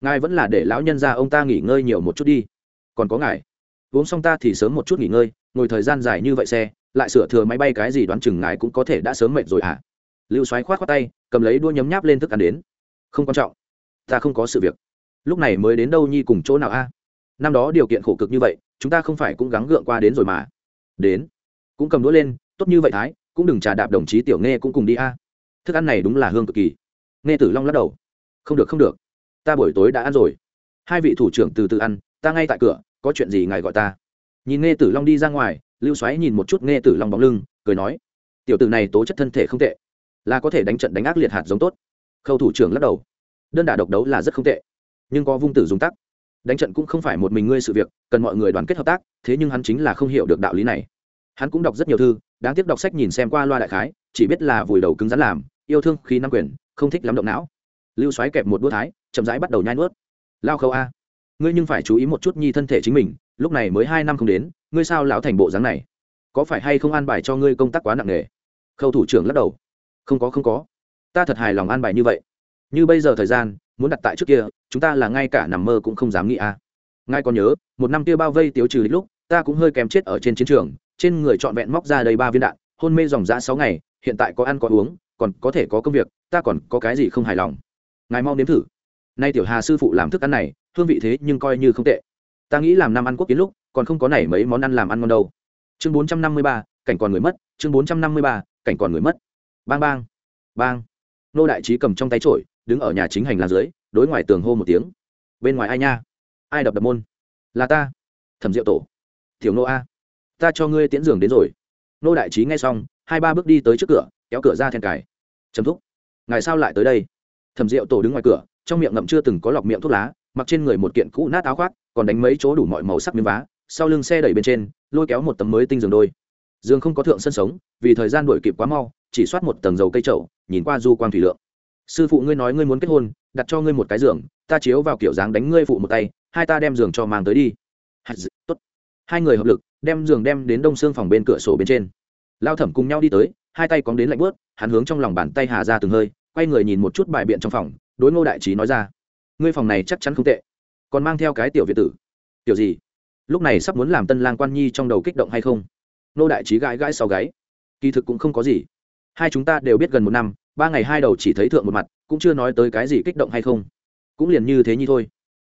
Ngài vẫn là để lão nhân ra ông ta nghỉ ngơi nhiều một chút đi. Còn có ngài, uống xong ta thì sớm một chút nghỉ ngơi, ngồi thời gian dài như vậy xe lại sửa thừa máy bay cái gì đoán chừng ngài cũng có thể đã sớm mệt rồi à lưu xoáy khoát khoát tay, cầm lấy đua nhấm nháp lên thức ăn đến. Không quan trọng. Ta không có sự việc. Lúc này mới đến đâu nhi cùng chỗ nào a? Năm đó điều kiện khổ cực như vậy, chúng ta không phải cũng gắng gượng qua đến rồi mà. Đến. Cũng cầm đũa lên, tốt như vậy thái, cũng đừng trà đạp đồng chí tiểu nghe cũng cùng đi a. Thức ăn này đúng là hương cực kỳ. Nghe tử long lắc đầu. Không được không được. Ta buổi tối đã ăn rồi. Hai vị thủ trưởng từ từ ăn, ta ngay tại cửa, có chuyện gì ngài gọi ta nhìn nghe tử long đi ra ngoài, lưu xoáy nhìn một chút nghe tử long bóng lưng, cười nói, tiểu tử này tố chất thân thể không tệ, là có thể đánh trận đánh ác liệt hạt giống tốt. Khâu thủ trưởng lắc đầu, đơn đả độc đấu là rất không tệ, nhưng có vung tử dùng tắc. Đánh trận cũng không phải một mình ngươi sự việc, cần mọi người đoàn kết hợp tác, thế nhưng hắn chính là không hiểu được đạo lý này. Hắn cũng đọc rất nhiều thư, đáng tiếc đọc sách nhìn xem qua loa đại khái, chỉ biết là vùi đầu cứng rắn làm, yêu thương khi năm quyền, không thích lắm động não. Lưu xoáy kẹp một đũa thái, chậm rãi bắt đầu nhai nuốt. Lao khâu a, ngươi nhưng phải chú ý một chút nhi thân thể chính mình lúc này mới hai năm không đến, ngươi sao lão thành bộ dáng này? Có phải hay không an bài cho ngươi công tác quá nặng nề? Khâu thủ trưởng lắc đầu. Không có không có. Ta thật hài lòng an bài như vậy. Như bây giờ thời gian, muốn đặt tại trước kia, chúng ta là ngay cả nằm mơ cũng không dám nghĩ à. a ngay còn nhớ, một năm kia bao vây tiêu trừ đích lúc, ta cũng hơi kém chết ở trên chiến trường, trên người trọn vẹn móc ra đầy ba viên đạn, hôn mê dòng dã sáu ngày, hiện tại có ăn có uống, còn có thể có công việc, ta còn có cái gì không hài lòng? Ngài mau nếm thử. Nay tiểu hà sư phụ làm thức ăn này, hương vị thế nhưng coi như không tệ ta nghĩ làm năm ăn quốc kiến lúc, còn không có nảy mấy món ăn làm ăn ngon đâu. Chương bốn trăm năm mươi ba, cảnh còn người mất. Chương bốn trăm năm mươi ba, cảnh còn người mất. Bang bang bang. Nô đại trí cầm trong tay trổi đứng ở nhà chính hành lang dưới, đối ngoài tường hô một tiếng. Bên ngoài ai nha? Ai đập đập môn? Là ta. Thẩm diệu tổ. Tiểu nô a. Ta cho ngươi tiễn giường đến rồi. Nô đại trí nghe xong, hai ba bước đi tới trước cửa, kéo cửa ra then cài. Chấm thúc, ngài sao lại tới đây? Thẩm diệu tổ đứng ngoài cửa, trong miệng ngậm chưa từng có lọc miệng thuốc lá mặc trên người một kiện cũ nát áo khoác, còn đánh mấy chỗ đủ mọi màu sắc miếng vá, sau lưng xe đẩy bên trên, lôi kéo một tấm mới tinh giường đôi. Giường không có thượng sân sống, vì thời gian đuổi kịp quá mau, chỉ soát một tầng dầu cây trậu nhìn qua du quang thủy lượng. Sư phụ ngươi nói ngươi muốn kết hôn, đặt cho ngươi một cái giường, ta chiếu vào kiểu dáng đánh ngươi phụ một tay, hai ta đem giường cho mang tới đi. Tốt. Hai người hợp lực, đem giường đem đến đông xương phòng bên cửa sổ bên trên. Lao thẩm cùng nhau đi tới, hai tay cóng đến lạnh bớt hắn hướng trong lòng bàn tay hà ra từng hơi, quay người nhìn một chút bài biện trong phòng, đối ngô đại trí nói ra ngươi phòng này chắc chắn không tệ. Còn mang theo cái tiểu việt tử. Tiểu gì? Lúc này sắp muốn làm tân lang quan nhi trong đầu kích động hay không? Nô đại trí gãi gãi sau gáy. Kỳ thực cũng không có gì. Hai chúng ta đều biết gần một năm, ba ngày hai đầu chỉ thấy thượng một mặt, cũng chưa nói tới cái gì kích động hay không. Cũng liền như thế nhi thôi.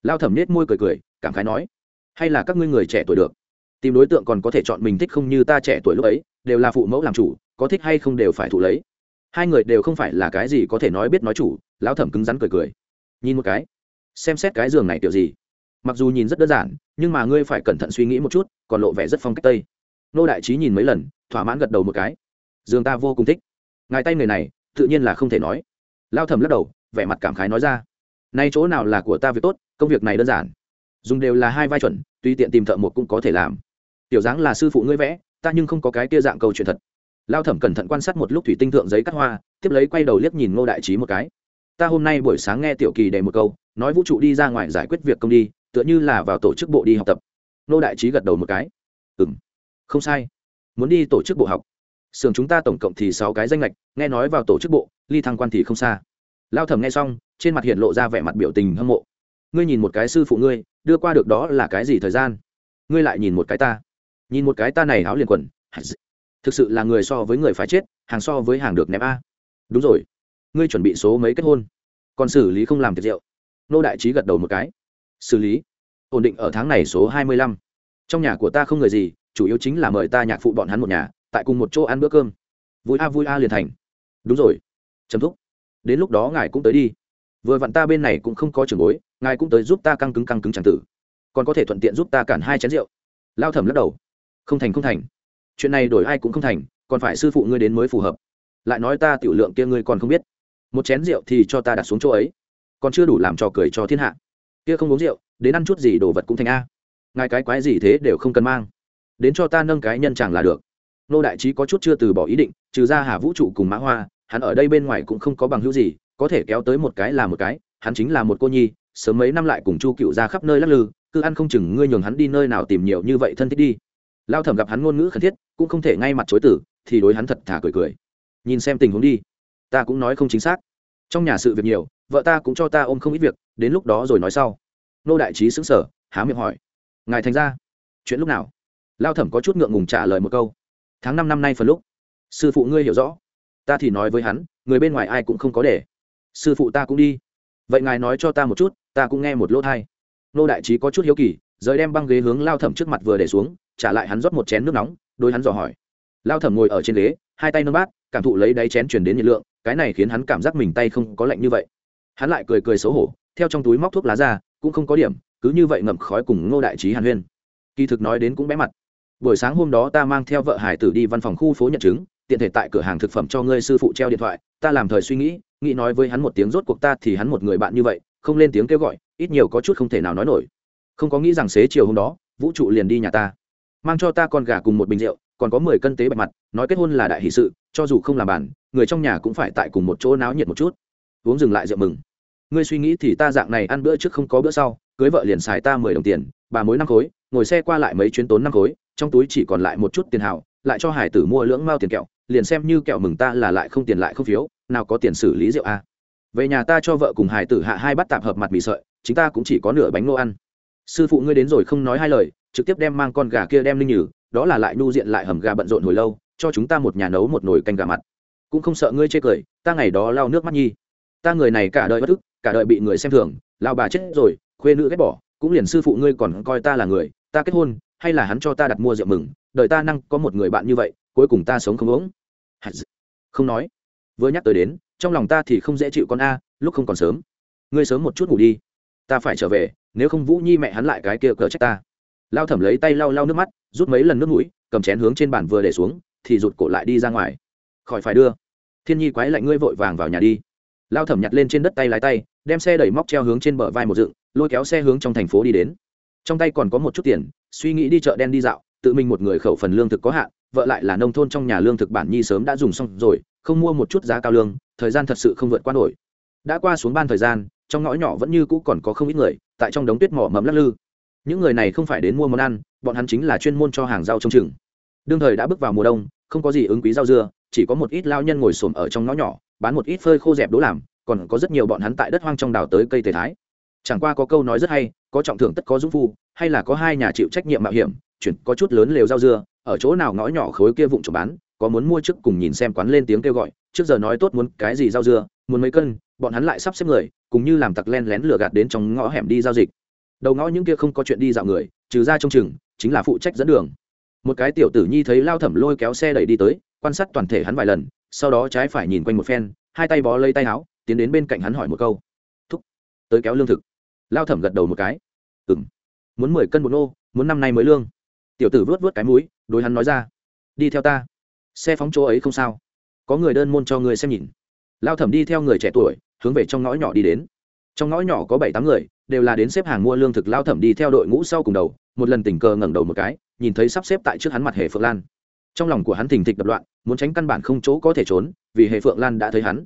Lao thẩm nết môi cười cười, cảm khái nói, hay là các ngươi người trẻ tuổi được. Tìm đối tượng còn có thể chọn mình thích không như ta trẻ tuổi lúc ấy, đều là phụ mẫu làm chủ, có thích hay không đều phải thụ lấy. Hai người đều không phải là cái gì có thể nói biết nói chủ. Lão thẩm cứng rắn cười cười nhìn một cái, xem xét cái giường này kiểu gì. Mặc dù nhìn rất đơn giản, nhưng mà ngươi phải cẩn thận suy nghĩ một chút, còn lộ vẻ rất phong cách tây. Nô đại trí nhìn mấy lần, thỏa mãn gật đầu một cái. Giường ta vô cùng thích. Ngài tay người này, tự nhiên là không thể nói. Lao thẩm lắc đầu, vẻ mặt cảm khái nói ra. Nay chỗ nào là của ta việc tốt, công việc này đơn giản. Dùng đều là hai vai chuẩn tùy tiện tìm thợ một cũng có thể làm. Tiểu dáng là sư phụ ngươi vẽ, ta nhưng không có cái kia dạng câu chuyện thật. Lao thẩm cẩn thận quan sát một lúc thủy tinh thượng giấy cắt hoa, tiếp lấy quay đầu liếc nhìn ngô đại trí một cái ta hôm nay buổi sáng nghe tiểu kỳ đề một câu, nói vũ trụ đi ra ngoài giải quyết việc công đi, tựa như là vào tổ chức bộ đi học tập. Nô đại trí gật đầu một cái. Ừ m không sai. Muốn đi tổ chức bộ học. Sưởng chúng ta tổng cộng thì sáu cái danh lệch nghe nói vào tổ chức bộ, ly thăng quan thì không xa. Lao thẩm nghe xong, trên mặt hiện lộ ra vẻ mặt biểu tình hâm mộ. Ngươi nhìn một cái sư phụ ngươi, đưa qua được đó là cái gì thời gian? Ngươi lại nhìn một cái ta. Nhìn một cái ta này áo liền quần. Thực sự là người so với người phải chết, hàng so với hàng được ném a. Đúng rồi ngươi chuẩn bị số mấy kết hôn? Còn xử lý không làm tiệc rượu. Nô đại trí gật đầu một cái. Xử lý. Ổn định ở tháng này số hai mươi lăm. Trong nhà của ta không người gì, chủ yếu chính là mời ta nhạc phụ bọn hắn một nhà, tại cùng một chỗ ăn bữa cơm. Vui a vui a liền thành. Đúng rồi. Chấm thúc. Đến lúc đó ngài cũng tới đi. Vừa vặn ta bên này cũng không có trường bối, ngài cũng tới giúp ta căng cứng căng cứng c tử. Còn có thể thuận tiện giúp ta cản hai chén rượu. Lao thẩm lắc đầu. Không thành không thành. Chuyện này đổi ai cũng không thành, còn phải sư phụ ngươi đến mới phù hợp. Lại nói ta tiểu lượng kia ngươi còn không biết một chén rượu thì cho ta đặt xuống chỗ ấy. Còn chưa đủ làm trò cười cho thiên hạ. Kia không uống rượu, đến ăn chút gì đồ vật cũng thành a. Ngài cái quái gì thế đều không cần mang. Đến cho ta nâng cái nhân chàng là được. Nô đại trí có chút chưa từ bỏ ý định, trừ ra hà vũ trụ cùng mã hoa, hắn ở đây bên ngoài cũng không có bằng hữu gì, có thể kéo tới một cái là một cái, hắn chính là một cô nhi, sớm mấy năm lại cùng chu cựu ra khắp nơi lắc lư, cứ ăn không chừng ngươi nhường hắn đi nơi nào tìm nhiều như vậy thân thích đi. Lao thẩm gặp hắn ngôn ngữ khẩn thiết, cũng không thể ngay mặt chối tử, thì đối hắn thật thả cười cười. Nhìn xem tình huống đi ta cũng nói không chính xác. Trong nhà sự việc nhiều, vợ ta cũng cho ta ôm không ít việc, đến lúc đó rồi nói sau. Nô đại trí xứng sở há miệng hỏi. Ngài thành ra? Chuyện lúc nào? Lao thẩm có chút ngượng ngùng trả lời một câu. Tháng năm năm nay phần lúc. Sư phụ ngươi hiểu rõ. Ta thì nói với hắn, người bên ngoài ai cũng không có để. Sư phụ ta cũng đi. Vậy ngài nói cho ta một chút, ta cũng nghe một lỗ thai. Nô đại trí có chút hiếu kỳ, rời đem băng ghế hướng lao thẩm trước mặt vừa để xuống, trả lại hắn rót một chén nước nóng đôi hắn dò hỏi. Lao thẩm ngồi ở trên ghế, hai tay nâng bát, cảm thụ lấy đáy chén chuyển đến nhiệt lượng cái này khiến hắn cảm giác mình tay không có lạnh như vậy. Hắn lại cười cười xấu hổ, theo trong túi móc thuốc lá ra, cũng không có điểm, cứ như vậy ngậm khói cùng ngô đại trí hàn huyên. Kỳ thực nói đến cũng bé mặt. Buổi sáng hôm đó ta mang theo vợ hải tử đi văn phòng khu phố nhận chứng, tiện thể tại cửa hàng thực phẩm cho ngươi sư phụ treo điện thoại, ta làm thời suy nghĩ nghĩ nói với hắn một tiếng rốt cuộc ta thì hắn một người bạn như vậy, không lên tiếng kêu gọi, ít nhiều có chút không thể nào nói nổi. Không có nghĩ rằng xế chiều hôm đó, vũ trụ liền đi nhà ta. Mang cho ta con gà cùng một bình rượu, còn có mười cân tế bạch mặt, nói kết hôn là đại hỷ sự, cho dù không làm bản người trong nhà cũng phải tại cùng một chỗ náo nhiệt một chút. Uống dừng lại rượu mừng. Ngươi suy nghĩ thì ta dạng này ăn bữa trước không có bữa sau, cưới vợ liền xài ta mười đồng tiền, bà mối năm khối, ngồi xe qua lại mấy chuyến tốn năm khối, trong túi chỉ còn lại một chút tiền hào, lại cho hải tử mua lưỡng mao tiền kẹo, liền xem như kẹo mừng ta là lại không tiền lại không phiếu, nào có tiền xử lý rượu a về nhà ta cho vợ cùng hải tử hạ hai bát tạp hợp mặt mì sợi, Chính ta cũng chỉ có nửa bánh nô ăn. Sư phụ ngươi đến rồi không nói hai lời, trực tiếp đem mang con gà kia đem linh nhử đó là lại nhu diện lại hầm gà bận rộn hồi lâu, cho chúng ta một nhà nấu một nồi canh gà mặt cũng không sợ ngươi chê cười, ta ngày đó lao nước mắt nhi. Ta người này cả đời bất thức cả đời bị người xem thường lao bà chết rồi, khuê nữ ghét bỏ, cũng liền sư phụ ngươi còn coi ta là người, ta kết hôn, hay là hắn cho ta đặt mua rượu mừng, đời ta năng có một người bạn như vậy, cuối cùng ta sống không uống không nói. Vừa nhắc tới đến, trong lòng ta thì không dễ chịu con a, lúc không còn sớm. Ngươi sớm một chút ngủ đi. Ta phải trở về, nếu không vũ nhi mẹ hắn lại cái kia cỡ trách ta. Lao thẩm lấy tay lau lau nước mắt, rút mấy lần nước mũi, cầm chén hướng trên bàn vừa để xuống, thì rụt cổ lại đi ra ngoài khỏi phải đưa. Thiên nhi quái lạnh ngươi vội vàng vào nhà đi. Lao thẩm nhặt lên trên đất tay lái tay, đem xe đẩy móc treo hướng trên bờ vai một dựng, lôi kéo xe hướng trong thành phố đi đến. Trong tay còn có một chút tiền, suy nghĩ đi chợ đen đi dạo, tự mình một người khẩu phần lương thực có hạn, vợ lại là nông thôn trong nhà lương thực bản nhi sớm đã dùng xong rồi, không mua một chút giá cao lương, thời gian thật sự không vượt qua nổi. Đã qua xuống ban thời gian, trong ngõ nhỏ vẫn như cũ còn có không ít người, tại trong đống tuyết mỏ mầm lắc lư. Những người này không phải đến mua món ăn, bọn hắn chính là chuyên môn cho hàng rau trong chừng. Đương thời đã bước vào mùa đông, không có gì ứng quý rau dưa chỉ có một ít lao nhân ngồi xổm ở trong ngõ nhỏ, bán một ít phơi khô dẹp đố làm, còn có rất nhiều bọn hắn tại đất hoang trong đào tới cây tề thái. Chẳng qua có câu nói rất hay, có trọng thưởng tất có dũng phu, hay là có hai nhà chịu trách nhiệm mạo hiểm, chuyển có chút lớn lều rau dưa, ở chỗ nào ngõ nhỏ khối kia vụng trộm bán, có muốn mua trước cùng nhìn xem quán lên tiếng kêu gọi, trước giờ nói tốt muốn cái gì rau dưa, muốn mấy cân, bọn hắn lại sắp xếp người, cùng như làm tặc len lén lừa gạt đến trong ngõ hẻm đi giao dịch. Đầu ngõ những kia không có chuyện đi dạo người, trừ ra trong chừng, chính là phụ trách dẫn đường. Một cái tiểu tử nhi thấy lao thẩm lôi kéo xe đẩy đi tới quan sát toàn thể hắn vài lần, sau đó trái phải nhìn quanh một phen, hai tay bó lấy tay áo, tiến đến bên cạnh hắn hỏi một câu. Thúc, tới kéo lương thực. Lao thẩm gật đầu một cái. Ừ m muốn mười cân một nô, muốn năm nay mới lương. Tiểu tử vớt vớt cái mũi, đối hắn nói ra. Đi theo ta. Xe phóng chỗ ấy không sao. Có người đơn môn cho người xem nhìn. Lao thẩm đi theo người trẻ tuổi, hướng về trong ngõ nhỏ đi đến. Trong ngõ nhỏ có bảy tám người, đều là đến xếp hàng mua lương thực. Lao thẩm đi theo đội ngũ sau cùng đầu, một lần tình cờ ngẩng đầu một cái, nhìn thấy sắp xếp tại trước hắn mặt hề phượng lan trong lòng của hắn thình thịch đập loạn, muốn tránh căn bản không chỗ có thể trốn, vì hề phượng lan đã thấy hắn.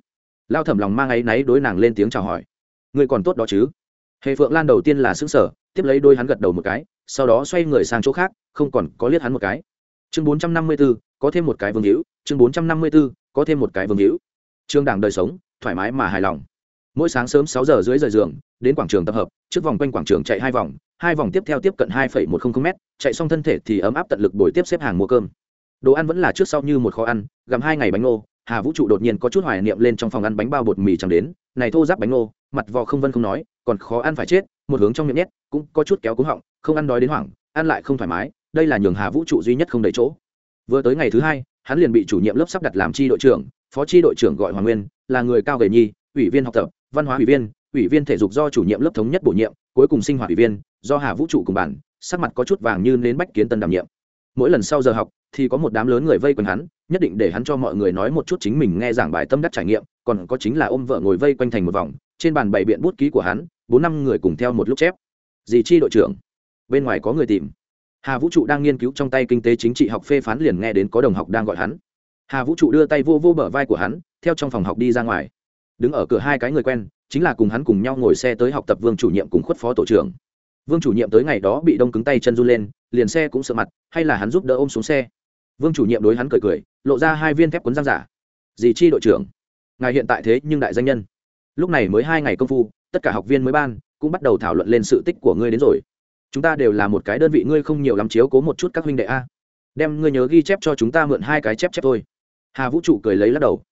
Lao thẩm lòng mang áy náy đối nàng lên tiếng chào hỏi. Người còn tốt đó chứ? Hề phượng lan đầu tiên là xứng sở tiếp lấy đôi hắn gật đầu một cái, sau đó xoay người sang chỗ khác, không còn có liếc hắn một cái. Chương bốn trăm năm mươi b ố có thêm một cái vương hữu. Chương bốn trăm năm mươi b ố có thêm một cái vương hữu. Chương đảng đời sống, thoải mái mà hài lòng. Mỗi sáng sớm sáu giờ dưới rời giường, đến quảng trường tập hợp, trước vòng quanh quảng trường chạy hai vòng hai vòng tiếp theo tiếp cận hai một trăm linh m chạy xong thân thể thì ấm áp tận lực bồi tiếp xếp hàng mua cơm đồ ăn vẫn là trước sau như một khó ăn, gặm hai ngày bánh ngô, hà vũ trụ đột nhiên có chút hoài niệm lên trong phòng ăn bánh bao bột mì chẳng đến, này thô giáp bánh ngô, mặt vò không vân không nói, còn khó ăn phải chết, một hướng trong miệng nhét, cũng có chút kéo cúng họng, không ăn đói đến hoảng, ăn lại không thoải mái, đây là nhường hà vũ trụ duy nhất không đầy chỗ. Vừa tới ngày thứ hai, hắn liền bị chủ nhiệm lớp sắp đặt làm tri đội trưởng, phó tri đội trưởng gọi hoàng nguyên, là người cao gầy nhi, ủy viên học tập, văn hóa ủy viên ủy viên thể dục do chủ nhiệm lớp thống nhất bổ nhiệm, cuối cùng sinh hoạt ủy viên, do hà vũ trụ cùng bản sắc mặt có chút vàng như nến bách kiến tân đảm nhiệm mỗi lần sau giờ học thì có một đám lớn người vây quanh hắn, nhất định để hắn cho mọi người nói một chút chính mình nghe giảng bài tâm đắc trải nghiệm, còn có chính là ôm vợ ngồi vây quanh thành một vòng, trên bàn bày biện bút ký của hắn, bốn năm người cùng theo một lúc chép. Dì chi đội trưởng, bên ngoài có người tìm. Hà vũ trụ đang nghiên cứu trong tay kinh tế chính trị học phê phán liền nghe đến có đồng học đang gọi hắn. Hà vũ trụ đưa tay vô vô bờ vai của hắn, theo trong phòng học đi ra ngoài. Đứng ở cửa hai cái người quen, chính là cùng hắn cùng nhau ngồi xe tới học tập vương chủ nhiệm cùng khuất phó tổ trưởng vương chủ nhiệm tới ngày đó bị đông cứng tay chân run lên, liền xe cũng sợ mặt, hay là hắn giúp đỡ ôm xuống xe. Vương chủ nhiệm đối hắn cười cười, lộ ra hai viên thép cuốn giang giả. Dì chi đội trưởng, ngài hiện tại thế nhưng đại danh nhân. Lúc này mới hai ngày công phu, tất cả học viên mới ban, cũng bắt đầu thảo luận lên sự tích của ngươi đến rồi. Chúng ta đều là một cái đơn vị, ngươi không nhiều lắm chiếu cố một chút các huynh đệ a. Đem ngươi nhớ ghi chép cho chúng ta mượn hai cái chép chép thôi. Hà vũ trụ cười lấy lắc đầu.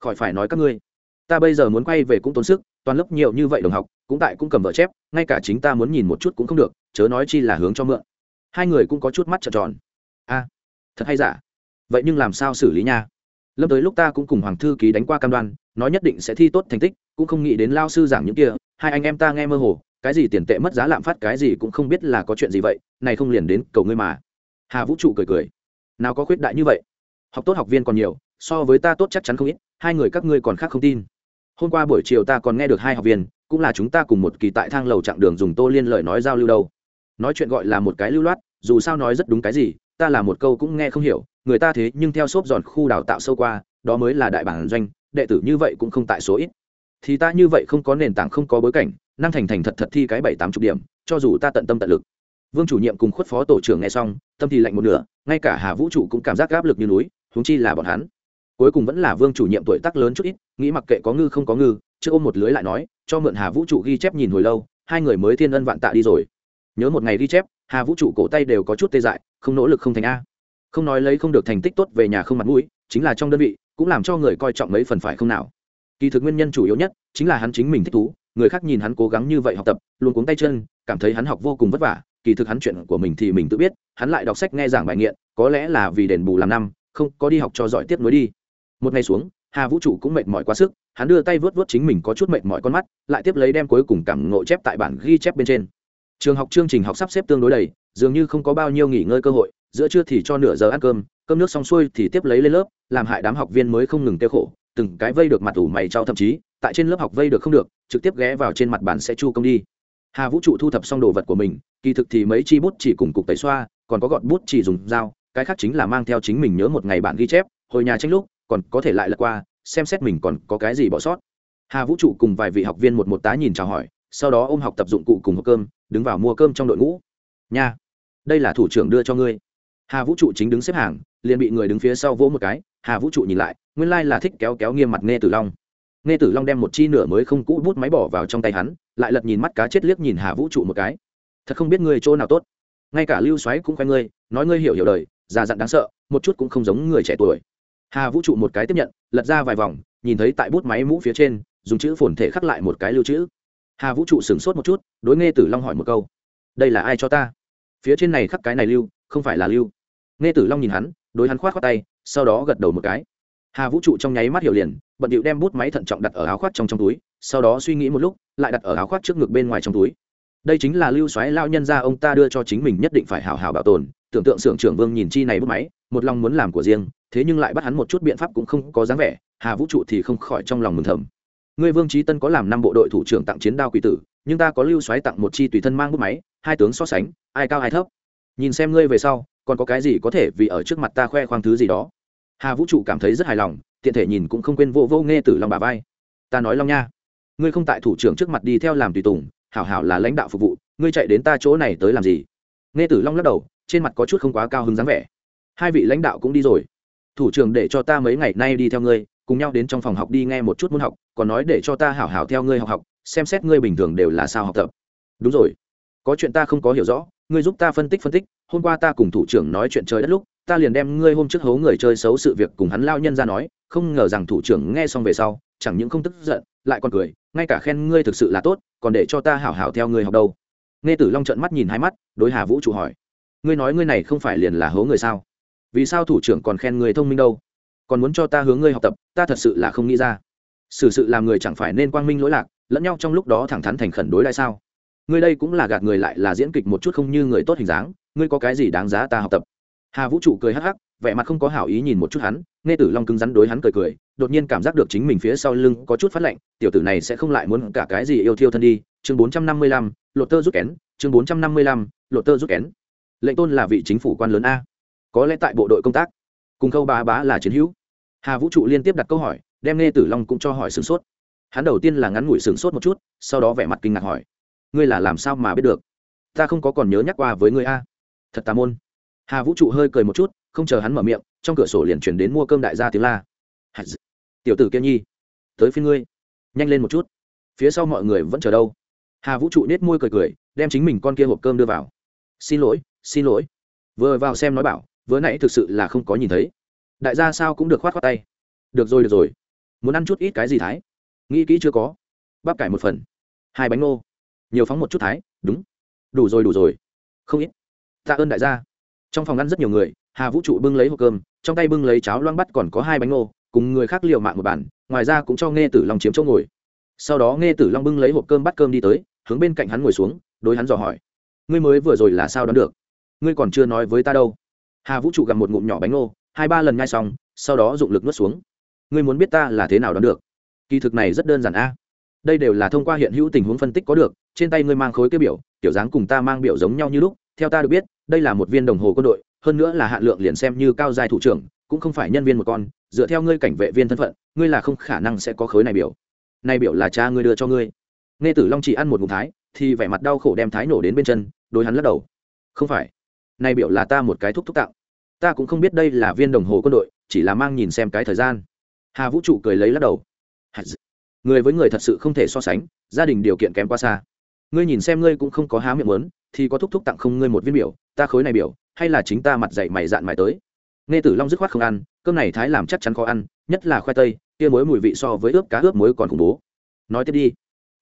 Khỏi phải nói các ngươi. Ta bây giờ muốn quay về cũng tốn sức, toàn lớp nhiều như vậy đồng học cũng tại cũng cầm vợ chép, ngay cả chính ta muốn nhìn một chút cũng không được, chớ nói chi là hướng cho mượn. Hai người cũng có chút mắt trợn tròn. A, thật hay giả? Vậy nhưng làm sao xử lý nha? Lâm tới lúc ta cũng cùng hoàng thư ký đánh qua cam đoan, nói nhất định sẽ thi tốt thành tích, cũng không nghĩ đến lao sư giảng những kia, hai anh em ta nghe mơ hồ, cái gì tiền tệ mất giá lạm phát, cái gì cũng không biết là có chuyện gì vậy, này không liền đến cầu ngươi mà. Hà vũ trụ cười cười. Nào có khuyết đại như vậy? Học tốt học viên còn nhiều, so với ta tốt chắc chắn không ít, hai người các ngươi còn khác không tin. Hôm qua buổi chiều ta còn nghe được hai học viên cũng là chúng ta cùng một kỳ tại thang lầu chặng đường dùng tô liên lời nói giao lưu đâu. Nói chuyện gọi là một cái lưu loát, dù sao nói rất đúng cái gì, ta là một câu cũng nghe không hiểu, người ta thế nhưng theo xốp giòn khu đào tạo sâu qua, đó mới là đại bản doanh, đệ tử như vậy cũng không tại số ít. Thì ta như vậy không có nền tảng, không có bối cảnh, năng thành thành thật thật thi cái bảy tám chục điểm, cho dù ta tận tâm tận lực. Vương chủ nhiệm cùng khuất phó tổ trưởng nghe xong, tâm thì lạnh một nửa, ngay cả hà vũ trụ cũng cảm giác áp lực như núi, huống chi là bọn hắn. Cuối cùng vẫn là vương chủ nhiệm tuổi tác lớn chút ít, nghĩ mặc kệ có ngư không có ngư chưa ôm một lưới lại nói, cho mượn hà vũ trụ ghi chép nhìn hồi lâu, hai người mới thiên ân vạn tạ đi rồi. Nhớ một ngày ghi chép, hà vũ trụ cổ tay đều có chút tê dại, không nỗ lực không thành a. Không nói lấy không được thành tích tốt về nhà không mặt mũi, chính là trong đơn vị, cũng làm cho người coi trọng mấy phần phải không nào. Kỳ thực nguyên nhân chủ yếu nhất, chính là hắn chính mình thích thú, người khác nhìn hắn cố gắng như vậy học tập, luôn cuống tay chân, cảm thấy hắn học vô cùng vất vả, kỳ thực hắn chuyện của mình thì mình tự biết, hắn lại đọc sách nghe giảng bài nghiện, có lẽ là vì đền bù làm năm, không, có đi học cho giỏi tiếp nối đi. Một ngày xuống hà vũ trụ cũng mệt mỏi quá sức, hắn đưa tay vớt vớt chính mình có chút mệt mỏi con mắt, lại tiếp lấy đem cuối cùng cảm ngộ chép tại bản ghi chép bên trên. Trường học chương trình học sắp xếp tương đối đầy, dường như không có bao nhiêu nghỉ ngơi cơ hội, giữa trưa thì cho nửa giờ ăn cơm cơm nước xong xuôi thì tiếp lấy lên lớp, làm hại đám học viên mới không ngừng tiêu khổ, từng cái vây được mặt ủ mày trao thậm chí, tại trên lớp học vây được không được, trực tiếp ghé vào trên mặt bàn sẽ chu công đi. Hà vũ trụ thu thập xong đồ vật của mình, kỳ thực thì mấy chi bút chỉ cùng cục tẩy xoa, còn có gọt bút chỉ dùng dao, cái khác chính là mang theo chính mình nhớ một ngày bạn ghi chép, hồi nhà tranh lúc còn có thể lại lật qua, xem xét mình còn có cái gì bỏ sót. Hà vũ trụ cùng vài vị học viên một một tá nhìn chào hỏi, sau đó ôm học tập dụng cụ cùng hộp cơm, đứng vào mua cơm trong đội ngũ. Nha, đây là thủ trưởng đưa cho ngươi. Hà vũ trụ chính đứng xếp hàng, liền bị người đứng phía sau vỗ một cái. Hà vũ trụ nhìn lại, nguyên lai là thích kéo kéo nghiêm mặt nghe tử long. Nghe tử long đem một chi nửa mới không cũ bút máy bỏ vào trong tay hắn, lại lật nhìn mắt cá chết liếc nhìn hà vũ trụ một cái. Thật không biết ngươi chỗ nào tốt. Ngay cả lưu xoáy cũng khoe ngươi, nói ngươi hiểu hiểu đời, già dặn đáng sợ, một chút cũng không giống người trẻ tuổi hà vũ trụ một cái tiếp nhận, lật ra vài vòng, nhìn thấy tại bút máy mũ phía trên, dùng chữ phồn thể khắc lại một cái lưu trữ. hà vũ trụ sửng sốt một chút, đối nghe tử long hỏi một câu, đây là ai cho ta? Phía trên này khắc cái này lưu, không phải là lưu. Nghe tử long nhìn hắn, đối hắn khoát khoát tay, sau đó gật đầu một cái. Hà vũ trụ trong nháy mắt hiểu liền, bận điệu đem bút máy thận trọng đặt ở áo khoác trong trong túi, sau đó suy nghĩ một lúc, lại đặt ở áo khoác trước ngực bên ngoài trong túi. Đây chính là lưu xoáy lao nhân ra ông ta đưa cho chính mình nhất định phải hào hào bảo tồn, tưởng tượng xưởng trưởng vương nhìn chi này bút máy, một lòng muốn làm của riêng thế nhưng lại bắt hắn một chút biện pháp cũng không có dáng vẻ, hà vũ trụ thì không khỏi trong lòng mừng thầm. Ngươi vương trí tân có làm năm bộ đội thủ trưởng tặng chiến đao quỷ tử, nhưng ta có lưu xoáy tặng một chi tùy thân mang bút máy, hai tướng so sánh, ai cao ai thấp. Nhìn xem ngươi về sau, còn có cái gì có thể vì ở trước mặt ta khoe khoang thứ gì đó? Hà vũ trụ cảm thấy rất hài lòng, tiện thể nhìn cũng không quên vô vô nghe từ lòng bà vai. Ta nói long nha, ngươi không tại thủ trưởng trước mặt đi theo làm tùy tùng, hảo hảo là lãnh đạo phục vụ, ngươi chạy đến ta chỗ này tới làm gì? Nghe tử long lắc đầu, trên mặt có chút không quá cao hứng dáng vẻ. Hai vị lãnh đạo cũng đi rồi thủ trưởng để cho ta mấy ngày nay đi theo ngươi, cùng nhau đến trong phòng học đi nghe một chút môn học, còn nói để cho ta hảo hảo theo ngươi học học, xem xét ngươi bình thường đều là sao học tập. Đúng rồi. Có chuyện ta không có hiểu rõ, ngươi giúp ta phân tích phân tích, hôm qua ta cùng thủ trưởng nói chuyện trời đất lúc, ta liền đem ngươi hôm trước hố người chơi xấu sự việc cùng hắn lao nhân ra nói, không ngờ rằng thủ trưởng nghe xong về sau, chẳng những không tức giận, lại còn cười, ngay cả khen ngươi thực sự là tốt, còn để cho ta hảo hảo theo ngươi học đâu. Nghe tử long trợn mắt nhìn hai mắt, đối hà vũ trụ hỏi, ngươi nói ngươi này không phải liền là hố người sao? Vì sao thủ trưởng còn khen người thông minh đâu? Còn muốn cho ta hướng ngươi học tập, ta thật sự là không nghĩ ra. Xử sự làm người chẳng phải nên quang minh lỗi lạc, lẫn nhau trong lúc đó thẳng thắn thành khẩn đối lại sao? Ngươi đây cũng là gạt người lại là diễn kịch một chút không như người tốt hình dáng, ngươi có cái gì đáng giá ta học tập? Hà vũ trụ cười hắc hắc, vẻ mặt không có hảo ý nhìn một chút hắn, nghe tử long cứng rắn đối hắn cười cười, đột nhiên cảm giác được chính mình phía sau lưng có chút phát lạnh, tiểu tử này sẽ không lại muốn cả cái gì yêu thiêu thân đi. Chương bốn trăm năm mươi lăm, lột tơ rút kén, chương bốn trăm năm mươi lăm, lột tơ rút kén. Lệnh tôn là vị chính phủ quan lớn a có lẽ tại bộ đội công tác. Cùng khâu bá bá là chiến hữu. Hà vũ trụ liên tiếp đặt câu hỏi, đem nghe tử long cũng cho hỏi sửng sốt. Hắn đầu tiên là ngắn ngủi sửng sốt một chút, sau đó vẻ mặt kinh ngạc hỏi, ngươi là làm sao mà biết được? Ta không có còn nhớ nhắc qua với ngươi a. Thật tà môn. Hà vũ trụ hơi cười một chút, không chờ hắn mở miệng, trong cửa sổ liền chuyển đến mua cơm đại gia tiếng la. Tiểu tử kia nhi, tới phía ngươi, nhanh lên một chút, phía sau mọi người vẫn chờ đâu. Hà vũ trụ nết môi cười cười, đem chính mình con kia hộp cơm đưa vào. Xin lỗi xin lỗi. Vừa vào xem nói bảo vừa nãy thực sự là không có nhìn thấy. Đại gia sao cũng được khoát khoát tay. Được rồi được rồi. Muốn ăn chút ít cái gì thái? Nghĩ kỹ chưa có. Bắp cải một phần. Hai bánh ngô. Nhiều phóng một chút thái. Đúng. Đủ rồi đủ rồi. Không ít. Tạ ơn đại gia. Trong phòng ăn rất nhiều người, hà vũ trụ bưng lấy hộp cơm, trong tay bưng lấy cháo loang bắt còn có hai bánh ngô, cùng người khác liều mạng một bản ngoài ra cũng cho nghe tử long chiếm chỗ ngồi. Sau đó nghe tử long bưng lấy hộp cơm bắt cơm đi tới, hướng bên cạnh hắn ngồi xuống, đối hắn dò hỏi. Ngươi mới vừa rồi là sao đoán được? Ngươi còn chưa nói với ta đâu hà vũ trụ gặp một ngụm nhỏ bánh ngô, hai ba lần ngay xong, sau đó dụng lực nuốt xuống. Ngươi muốn biết ta là thế nào đoán được? Kỳ thực này rất đơn giản a. Đây đều là thông qua hiện hữu tình huống phân tích có được, trên tay ngươi mang khối cái biểu, kiểu dáng cùng ta mang biểu giống nhau như lúc, theo ta được biết, đây là một viên đồng hồ quân đội, hơn nữa là hạn lượng liền xem như cao dài thủ trưởng, cũng không phải nhân viên một con, dựa theo ngươi cảnh vệ viên thân phận, ngươi là không khả năng sẽ có khối này biểu. Này biểu là cha ngươi đưa cho ngươi. Nghe tử long chỉ ăn một ngụm thái, thì vẻ mặt đau khổ đem thái nổ đến bên chân, đối hắn lắc đầu. Không phải nay biểu là ta một cái thúc thúc tạo. Ta cũng không biết đây là viên đồng hồ quân đội, chỉ là mang nhìn xem cái thời gian. Hà vũ trụ cười lấy lắc đầu. Người với người thật sự không thể so sánh, gia đình điều kiện kém quá xa. Ngươi nhìn xem ngươi cũng không có há miệng muốn, thì có thúc thúc tặng không ngươi một viên biểu, ta khối này biểu, hay là chính ta mặt dạy mày dạn mày tới? Nghe tử long dứt khoát không ăn, cơm này thái làm chắc chắn khó ăn, nhất là khoai tây, kia muối mùi vị so với ướp cá ướp muối còn khủng bố. Nói tiếp đi.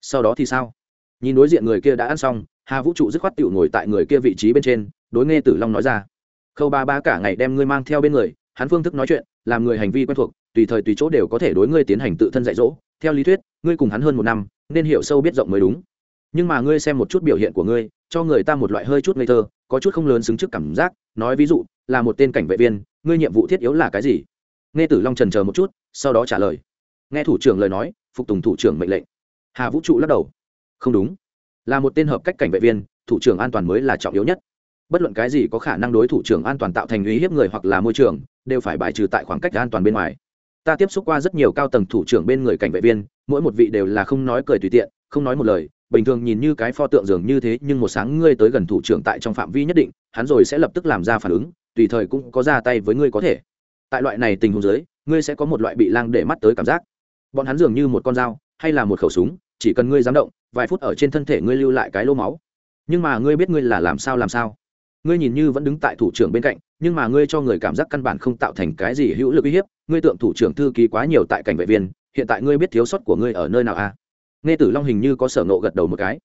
Sau đó thì sao? Nhìn đối diện người kia đã ăn xong, hà vũ trụ dứt khoát tựu ngồi tại người kia vị trí bên trên đối nghe tử long nói ra. Khâu ba ba cả ngày đem ngươi mang theo bên người, hắn phương thức nói chuyện, làm người hành vi quen thuộc, tùy thời tùy chỗ đều có thể đối ngươi tiến hành tự thân dạy dỗ. Theo lý thuyết, ngươi cùng hắn hơn một năm, nên hiểu sâu biết rộng mới đúng. Nhưng mà ngươi xem một chút biểu hiện của ngươi, cho người ta một loại hơi chút ngây thơ, có chút không lớn xứng trước cảm giác. Nói ví dụ, là một tên cảnh vệ viên, ngươi nhiệm vụ thiết yếu là cái gì? Nghe tử long trần chờ một chút, sau đó trả lời. Nghe thủ trưởng lời nói, phục tùng thủ trưởng mệnh lệnh. Hà vũ trụ lắc đầu. Không đúng. Là một tên hợp cách cảnh vệ viên, thủ trưởng an toàn mới là trọng yếu nhất bất luận cái gì có khả năng đối thủ trưởng an toàn tạo thành uy hiếp người hoặc là môi trường, đều phải bài trừ tại khoảng cách an toàn bên ngoài. Ta tiếp xúc qua rất nhiều cao tầng thủ trưởng bên người cảnh vệ viên, mỗi một vị đều là không nói cười tùy tiện, không nói một lời, bình thường nhìn như cái pho tượng dường như thế, nhưng một sáng ngươi tới gần thủ trưởng tại trong phạm vi nhất định, hắn rồi sẽ lập tức làm ra phản ứng, tùy thời cũng có ra tay với ngươi có thể. Tại loại này tình huống dưới, ngươi sẽ có một loại bị lang để mắt tới cảm giác. Bọn hắn dường như một con dao, hay là một khẩu súng, chỉ cần ngươi dám động, vài phút ở trên thân thể ngươi lưu lại cái lô máu. Nhưng mà ngươi biết ngươi là làm sao làm sao? Ngươi nhìn như vẫn đứng tại thủ trưởng bên cạnh, nhưng mà ngươi cho người cảm giác căn bản không tạo thành cái gì hữu lực uy hiếp, ngươi tượng thủ trưởng thư ký quá nhiều tại cảnh vệ viên, hiện tại ngươi biết thiếu sót của ngươi ở nơi nào à? Nghe tử long hình như có sở nộ gật đầu một cái.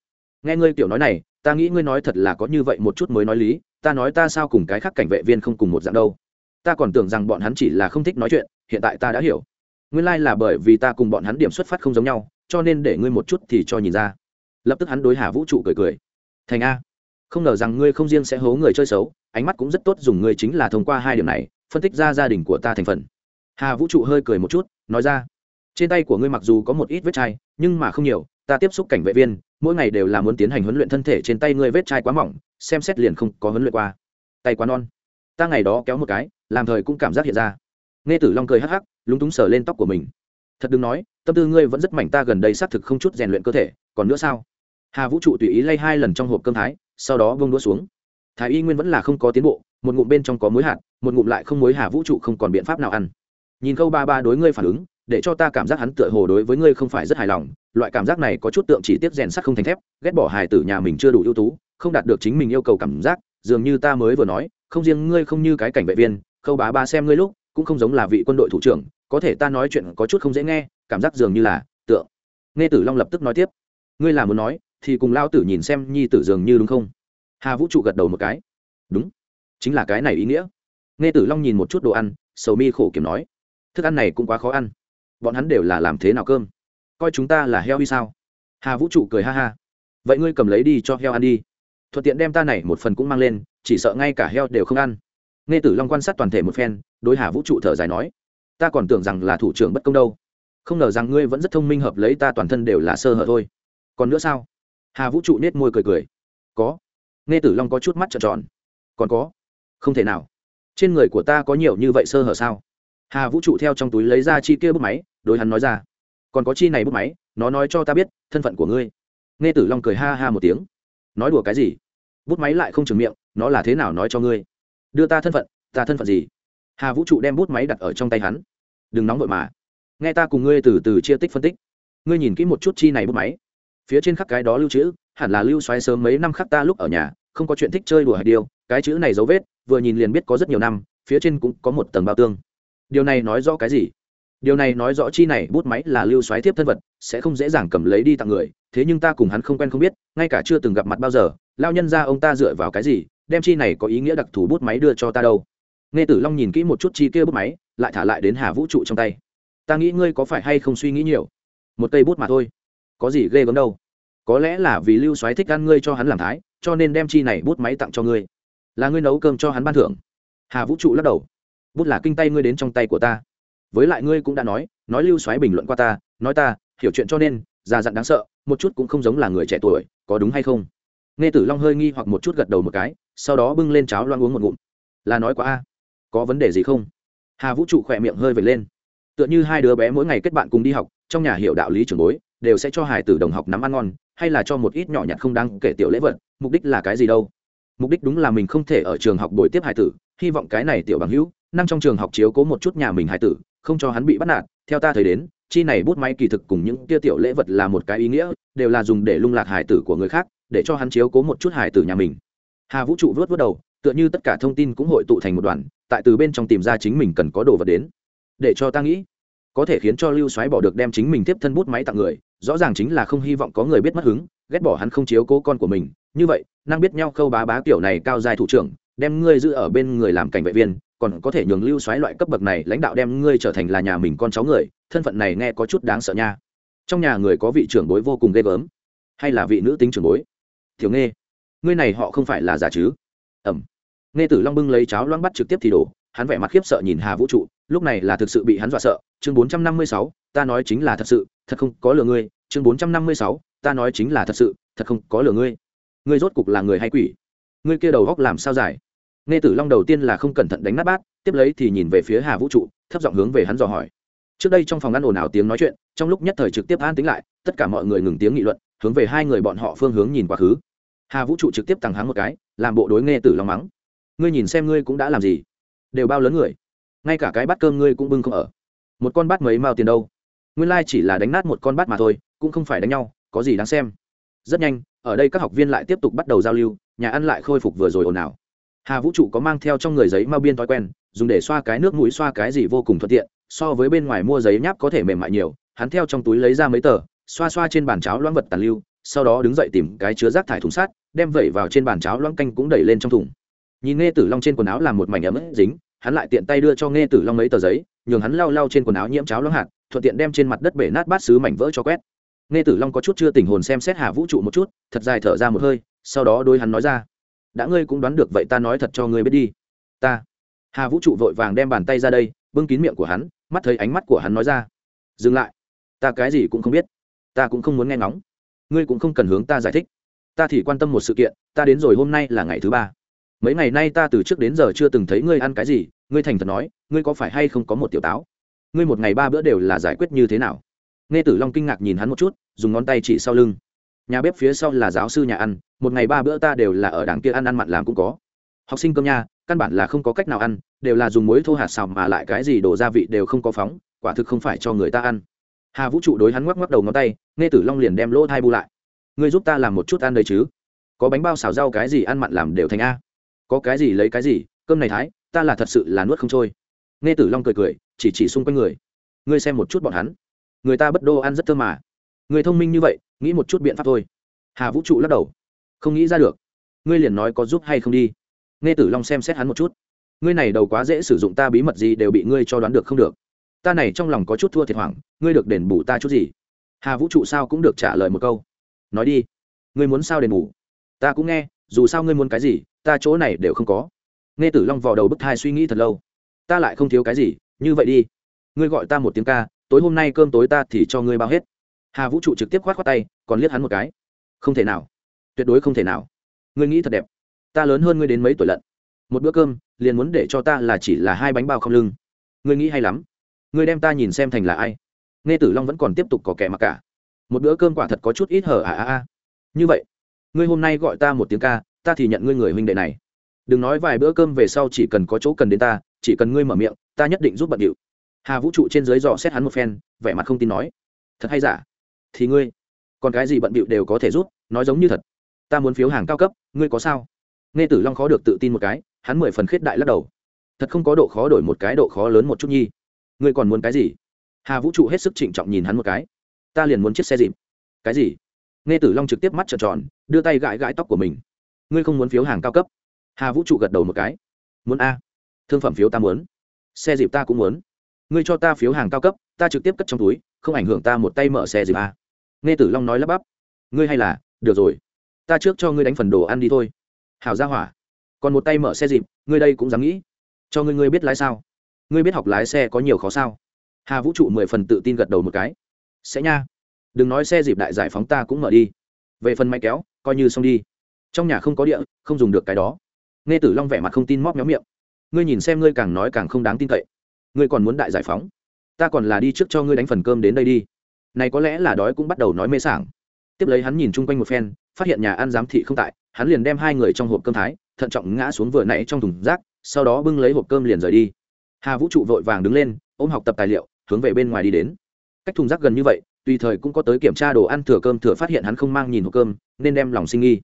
Nghe ngươi kiểu nói này, ta nghĩ ngươi nói thật là có như vậy một chút mới nói lý, ta nói ta sao cùng cái khác cảnh vệ viên không cùng một dạng đâu. Ta còn tưởng rằng bọn hắn chỉ là không thích nói chuyện, hiện tại ta đã hiểu. Nguyên lai、like、là bởi vì ta cùng bọn hắn điểm xuất phát không giống nhau, cho nên để ngươi một chút thì cho nhìn ra. Lập tức hắn đối hà vũ trụ cười cười. Thành a không ngờ rằng ngươi không riêng sẽ hố người chơi xấu, ánh mắt cũng rất tốt dùng ngươi chính là thông qua hai điểm này, phân tích ra gia đình của ta thành phần. Hà vũ trụ hơi cười một chút, nói ra, trên tay của ngươi mặc dù có một ít vết chai, nhưng mà không nhiều, ta tiếp xúc cảnh vệ viên, mỗi ngày đều là muốn tiến hành huấn luyện thân thể trên tay ngươi vết chai quá mỏng, xem xét liền không có huấn luyện qua. Tay quá non. Ta ngày đó kéo một cái, làm thời cũng cảm giác hiện ra. Nghe tử long cười hắc hắc, lúng túng sờ lên tóc của mình. Thật đừng nói, tâm tư ngươi vẫn rất mảnh, ta gần đây xác thực không chút rèn luyện cơ thể, còn nữa sao? Hà vũ trụ tùy ý lay hai lần trong hộp cơm thái sau đó vung đũa xuống. Thái y nguyên vẫn là không có tiến bộ, một ngụm bên trong có muối hạt, một ngụm lại không muối hà vũ trụ không còn biện pháp nào ăn. Nhìn câu ba ba đối ngươi phản ứng, để cho ta cảm giác hắn tựa hồ đối với ngươi không phải rất hài lòng, loại cảm giác này có chút tượng chỉ tiếp rèn sắt không thành thép, ghét bỏ hài tử nhà mình chưa đủ ưu tú, không đạt được chính mình yêu cầu cảm giác, dường như ta mới vừa nói, không riêng ngươi không như cái cảnh vệ viên, khâu bá ba xem ngươi lúc, cũng không giống là vị quân đội thủ trưởng, có thể ta nói chuyện có chút không dễ nghe, cảm giác dường như là tượng. Nghe tử long lập tức nói tiếp, ngươi là muốn nói thì cùng lao tử nhìn xem nhi tử dường như đúng không? Hà vũ trụ gật đầu một cái. Đúng, chính là cái này ý nghĩa. Nghe tử long nhìn một chút đồ ăn, sầu mi khổ kiểm nói. Thức ăn này cũng quá khó ăn. Bọn hắn đều là làm thế nào cơm? Coi chúng ta là heo đi sao? Hà vũ trụ cười ha ha. Vậy ngươi cầm lấy đi cho heo ăn đi. Thuận tiện đem ta này một phần cũng mang lên, chỉ sợ ngay cả heo đều không ăn. Nghe tử long quan sát toàn thể một phen, đối hà vũ trụ thở dài nói. Ta còn tưởng rằng là thủ trưởng bất công đâu. Không ngờ rằng ngươi vẫn rất thông minh hợp lấy ta toàn thân đều là sơ hở thôi. Còn nữa sao? Hà vũ trụ nết môi cười cười. Có. Nghe tử long có chút mắt trợn tròn. Còn có. Không thể nào. Trên người của ta có nhiều như vậy sơ hở sao? Hà vũ trụ theo trong túi lấy ra chi kia bút máy, đối hắn nói ra. Còn có chi này bút máy, nó nói cho ta biết, thân phận của ngươi. Nghe tử long cười ha ha một tiếng. Nói đùa cái gì? Bút máy lại không chừng miệng, nó là thế nào nói cho ngươi? Đưa ta thân phận, ta thân phận gì? Hà vũ trụ đem bút máy đặt ở trong tay hắn. Đừng nóng vội mà. Nghe ta cùng ngươi từ từ chia tích phân tích. Ngươi nhìn kỹ một chút chi này bút máy phía trên khắc cái đó lưu trữ, hẳn là lưu xoáy sớm mấy năm khắc ta lúc ở nhà, không có chuyện thích chơi đùa hay điều, cái chữ này dấu vết, vừa nhìn liền biết có rất nhiều năm, phía trên cũng có một tầng bao tương. Điều này nói rõ cái gì? Điều này nói rõ chi này bút máy là lưu xoáy tiếp thân vật, sẽ không dễ dàng cầm lấy đi tặng người, thế nhưng ta cùng hắn không quen không biết, ngay cả chưa từng gặp mặt bao giờ lao nhân ra ông ta dựa vào cái gì, đem chi này có ý nghĩa đặc thù bút máy đưa cho ta đâu? Nghe tử long nhìn kỹ một chút chi kia bút máy, lại thả lại đến hà vũ trụ trong tay. Ta nghĩ ngươi có phải hay không suy nghĩ nhiều? Một cây bút mà thôi có gì ghê gớm đâu. Có lẽ là vì lưu Soái thích ăn ngươi cho hắn làm thái, cho nên đem chi này bút máy tặng cho ngươi. Là ngươi nấu cơm cho hắn ban thưởng. Hà vũ trụ lắc đầu. Bút là kinh tay ngươi đến trong tay của ta. Với lại ngươi cũng đã nói nói lưu Soái bình luận qua ta, nói ta, hiểu chuyện cho nên, già dặn đáng sợ, một chút cũng không giống là người trẻ tuổi, có đúng hay không? Nghe tử long hơi nghi hoặc một chút gật đầu một cái, sau đó bưng lên cháo loang uống một ngụm. Là nói quá a. Có vấn đề gì không? Hà vũ trụ khỏe miệng hơi vệt lên. Tựa như hai đứa bé mỗi ngày kết bạn cùng đi học, trong nhà hiểu đạo lý trường bối đều sẽ cho hải tử đồng học nắm ăn ngon, hay là cho một ít nhỏ nhặt không đáng kể tiểu lễ vật, mục đích là cái gì đâu? Mục đích đúng là mình không thể ở trường học bồi tiếp hải tử, hy vọng cái này tiểu bằng hữu, năng trong trường học chiếu cố một chút nhà mình hải tử, không cho hắn bị bắt nạt. Theo ta thấy đến, chi này bút máy kỳ thực cùng những kia tiểu lễ vật là một cái ý nghĩa, đều là dùng để lung lạc hải tử của người khác, để cho hắn chiếu cố một chút hải tử nhà mình. Hà vũ trụ vớt vớt đầu, tựa như tất cả thông tin cũng hội tụ thành một đoàn, tại từ bên trong tìm ra chính mình cần có đồ vật đến. Để cho ta nghĩ, có thể khiến cho lưu xoáy bỏ được đem chính mình tiếp thân bút máy tặng người rõ ràng chính là không hy vọng có người biết mất hứng, ghét bỏ hắn không chiếu cố con của mình. Như vậy năng biết nhau khâu bá bá kiểu này cao dài thủ trưởng, đem ngươi giữ ở bên người làm cảnh vệ viên, còn có thể nhường lưu xoáy loại cấp bậc này lãnh đạo đem ngươi trở thành là nhà mình con cháu người, thân phận này nghe có chút đáng sợ nha. Trong nhà người có vị trưởng bối vô cùng ghê gớm. Hay là vị nữ tính trưởng bối? Thiếu nghe ngươi này họ không phải là giả chứ? Ẩm. Nghe tử long bưng lấy cháo loang bắt trực tiếp thì đổ, hắn vẻ mặt khiếp sợ nhìn hà vũ trụ lúc này là thực sự bị hắn dọa sợ. Chương bốn trăm năm mươi sáu, ta nói chính là thật sự, thật không có lừa ngươi. Chương bốn trăm năm mươi sáu, ta nói chính là thật sự, thật không có lừa ngươi. Ngươi rốt cục là người hay quỷ? Ngươi kia đầu góc làm sao dài nghe tử long đầu tiên là không cẩn thận đánh nát bát, tiếp lấy thì nhìn về phía hà vũ trụ, thấp giọng hướng về hắn dò hỏi. Trước đây trong phòng ăn ồn ào tiếng nói chuyện, trong lúc nhất thời trực tiếp an tính lại, tất cả mọi người ngừng tiếng nghị luận, hướng về hai người bọn họ phương hướng nhìn quá khứ. Hà vũ trụ trực tiếp tằng hắn một cái, làm bộ đối nghe tử long mắng. Ngươi nhìn xem ngươi cũng đã làm gì? Đều bao lớn người? Ngay cả cái bát cơm ngươi cũng bưng không ở. Một con bát mấy mao tiền đâu? Nguyên lai chỉ là đánh nát một con bát mà thôi, cũng không phải đánh nhau, có gì đáng xem. Rất nhanh, ở đây các học viên lại tiếp tục bắt đầu giao lưu, nhà ăn lại khôi phục vừa rồi ồn ào. Hà vũ trụ có mang theo trong người giấy mao biên thói quen, dùng để xoa cái nước mũi xoa cái gì vô cùng thuận tiện, so với bên ngoài mua giấy nháp có thể mềm mại nhiều, hắn theo trong túi lấy ra mấy tờ, xoa xoa trên bàn cháo loãng vật tàn lưu, sau đó đứng dậy tìm cái chứa rác thải thùng sắt, đem vẩy vào trên bàn cháo loãng canh cũng đẩy lên trong thùng. Nhìn nghe tử long trên quần áo làm một mảnh ấm dính hắn lại tiện tay đưa cho nghe tử long mấy tờ giấy, nhường hắn lau lau trên quần áo nhiễm cháo loãng hạt, thuận tiện đem trên mặt đất bể nát bát xứ mảnh vỡ cho quét. Nghe tử long có chút chưa tình hồn xem xét hà vũ trụ một chút, thật dài thở ra một hơi, sau đó đôi hắn nói ra, đã ngươi cũng đoán được vậy ta nói thật cho ngươi biết đi. Ta. Hà vũ trụ vội vàng đem bàn tay ra đây, bưng kín miệng của hắn, mắt thấy ánh mắt của hắn nói ra, dừng lại. Ta cái gì cũng không biết. Ta cũng không muốn nghe ngóng. Ngươi cũng không cần hướng ta giải thích. Ta thì quan tâm một sự kiện, ta đến rồi hôm nay là ngày thứ ba. Mấy ngày nay ta từ trước đến giờ chưa từng thấy ngươi ăn cái gì ngươi thành thật nói, ngươi có phải hay không có một tiểu táo? Ngươi một ngày ba bữa đều là giải quyết như thế nào? Nghe tử long kinh ngạc nhìn hắn một chút, dùng ngón tay chỉ sau lưng. Nhà bếp phía sau là giáo sư nhà ăn, một ngày ba bữa ta đều là ở đảng kia ăn ăn mặn làm cũng có. Học sinh cơm nha, căn bản là không có cách nào ăn, đều là dùng muối thô hạt xào mà lại cái gì đồ gia vị đều không có phóng, quả thực không phải cho người ta ăn. Hà vũ trụ đối hắn ngoắc ngoắc đầu ngón tay, nghe tử long liền đem lỗ thai bu lại. Ngươi giúp ta làm một chút ăn đây chứ? Có bánh bao xào rau cái gì ăn mặn làm đều thành a. Có cái gì lấy cái gì, cơm này thái ta là thật sự là nuốt không trôi. Nghe tử long cười cười, chỉ chỉ xung quanh người. Ngươi xem một chút bọn hắn. Người ta bất đô ăn rất thơm mà. Người thông minh như vậy, nghĩ một chút biện pháp thôi. Hà vũ trụ lắc đầu. Không nghĩ ra được. Ngươi liền nói có giúp hay không đi. Nghe tử long xem xét hắn một chút. Ngươi này đầu quá dễ sử dụng ta bí mật gì đều bị ngươi cho đoán được không được. Ta này trong lòng có chút thua thiệt hoảng, ngươi được đền bù ta chút gì? Hà vũ trụ sao cũng được trả lời một câu. Nói đi. Ngươi muốn sao đền bù? Ta cũng nghe, dù sao ngươi muốn cái gì, ta chỗ này đều không có nghe tử long vò đầu bức thai suy nghĩ thật lâu. Ta lại không thiếu cái gì, như vậy đi. Ngươi gọi ta một tiếng ca, tối hôm nay cơm tối ta thì cho ngươi bao hết. Hà vũ trụ trực tiếp khoát khoát tay, còn liếc hắn một cái. Không thể nào. Tuyệt đối không thể nào. Ngươi nghĩ thật đẹp. Ta lớn hơn ngươi đến mấy tuổi lận. Một bữa cơm, liền muốn để cho ta là chỉ là hai bánh bao không lưng. Ngươi nghĩ hay lắm. Ngươi đem ta nhìn xem thành là ai. Nghe tử long vẫn còn tiếp tục có kẻ mặc cả. Một bữa cơm quả thật có chút ít hở à à à. Như vậy, ngươi hôm nay gọi ta một tiếng ca, ta thì nhận ngươi người huynh đệ này đừng nói vài bữa cơm về sau chỉ cần có chỗ cần đến ta, chỉ cần ngươi mở miệng, ta nhất định giúp bận điệu. Hà vũ trụ trên dưới dò xét hắn một phen, vẻ mặt không tin nói. Thật hay giả? Thì ngươi, còn cái gì bận bịu đều có thể rút nói giống như thật. Ta muốn phiếu hàng cao cấp, ngươi có sao? Nghe tử long khó được tự tin một cái, hắn mười phần khết đại lắc đầu. Thật không có độ khó đổi một cái độ khó lớn một chút nhi. Ngươi còn muốn cái gì? Hà vũ trụ hết sức trịnh trọng nhìn hắn một cái. Ta liền muốn chiếc xe dịp. Cái gì? Nghe tử long trực tiếp mắt trợn tròn, đưa tay gãi gãi tóc của mình. Ngươi không muốn phiếu hàng cao cấp hà vũ trụ gật đầu một cái. Muốn a. Thương phẩm phiếu ta muốn. Xe dịp ta cũng muốn. Ngươi cho ta phiếu hàng cao cấp, ta trực tiếp cất trong túi, không ảnh hưởng ta một tay mở xe dịp a. Nghe tử long nói lắp bắp. Ngươi hay là, được rồi. Ta trước cho ngươi đánh phần đồ ăn đi thôi. Hảo ra hỏa. Còn một tay mở xe dịp, ngươi đây cũng dám nghĩ. Cho ngươi ngươi biết lái sao. Ngươi biết học lái xe có nhiều khó sao. Hà vũ trụ mười phần tự tin gật đầu một cái. Sẽ nha. Đừng nói xe dịp đại giải phóng ta cũng mở đi. Về phần máy kéo, coi như xong đi. Trong nhà không có địa, không dùng được cái đó nghe tử long vẻ mặt không tin móc méo miệng. Ngươi nhìn xem ngươi càng nói càng không đáng tin cậy. Ngươi còn muốn đại giải phóng. Ta còn là đi trước cho ngươi đánh phần cơm đến đây đi. Này có lẽ là đói cũng bắt đầu nói mê sảng. Tiếp lấy hắn nhìn chung quanh một phen, phát hiện nhà ăn giám thị không tại, hắn liền đem hai người trong hộp cơm thái, thận trọng ngã xuống vừa nãy trong thùng rác, sau đó bưng lấy hộp cơm liền rời đi. Hà vũ trụ vội vàng đứng lên, ôm học tập tài liệu, hướng về bên ngoài đi đến. Cách thùng rác gần như vậy, tùy thời cũng có tới kiểm tra đồ ăn thừa cơm thừa phát hiện hắn không mang nhìn hộp cơm, nên đem lòng sinh nghi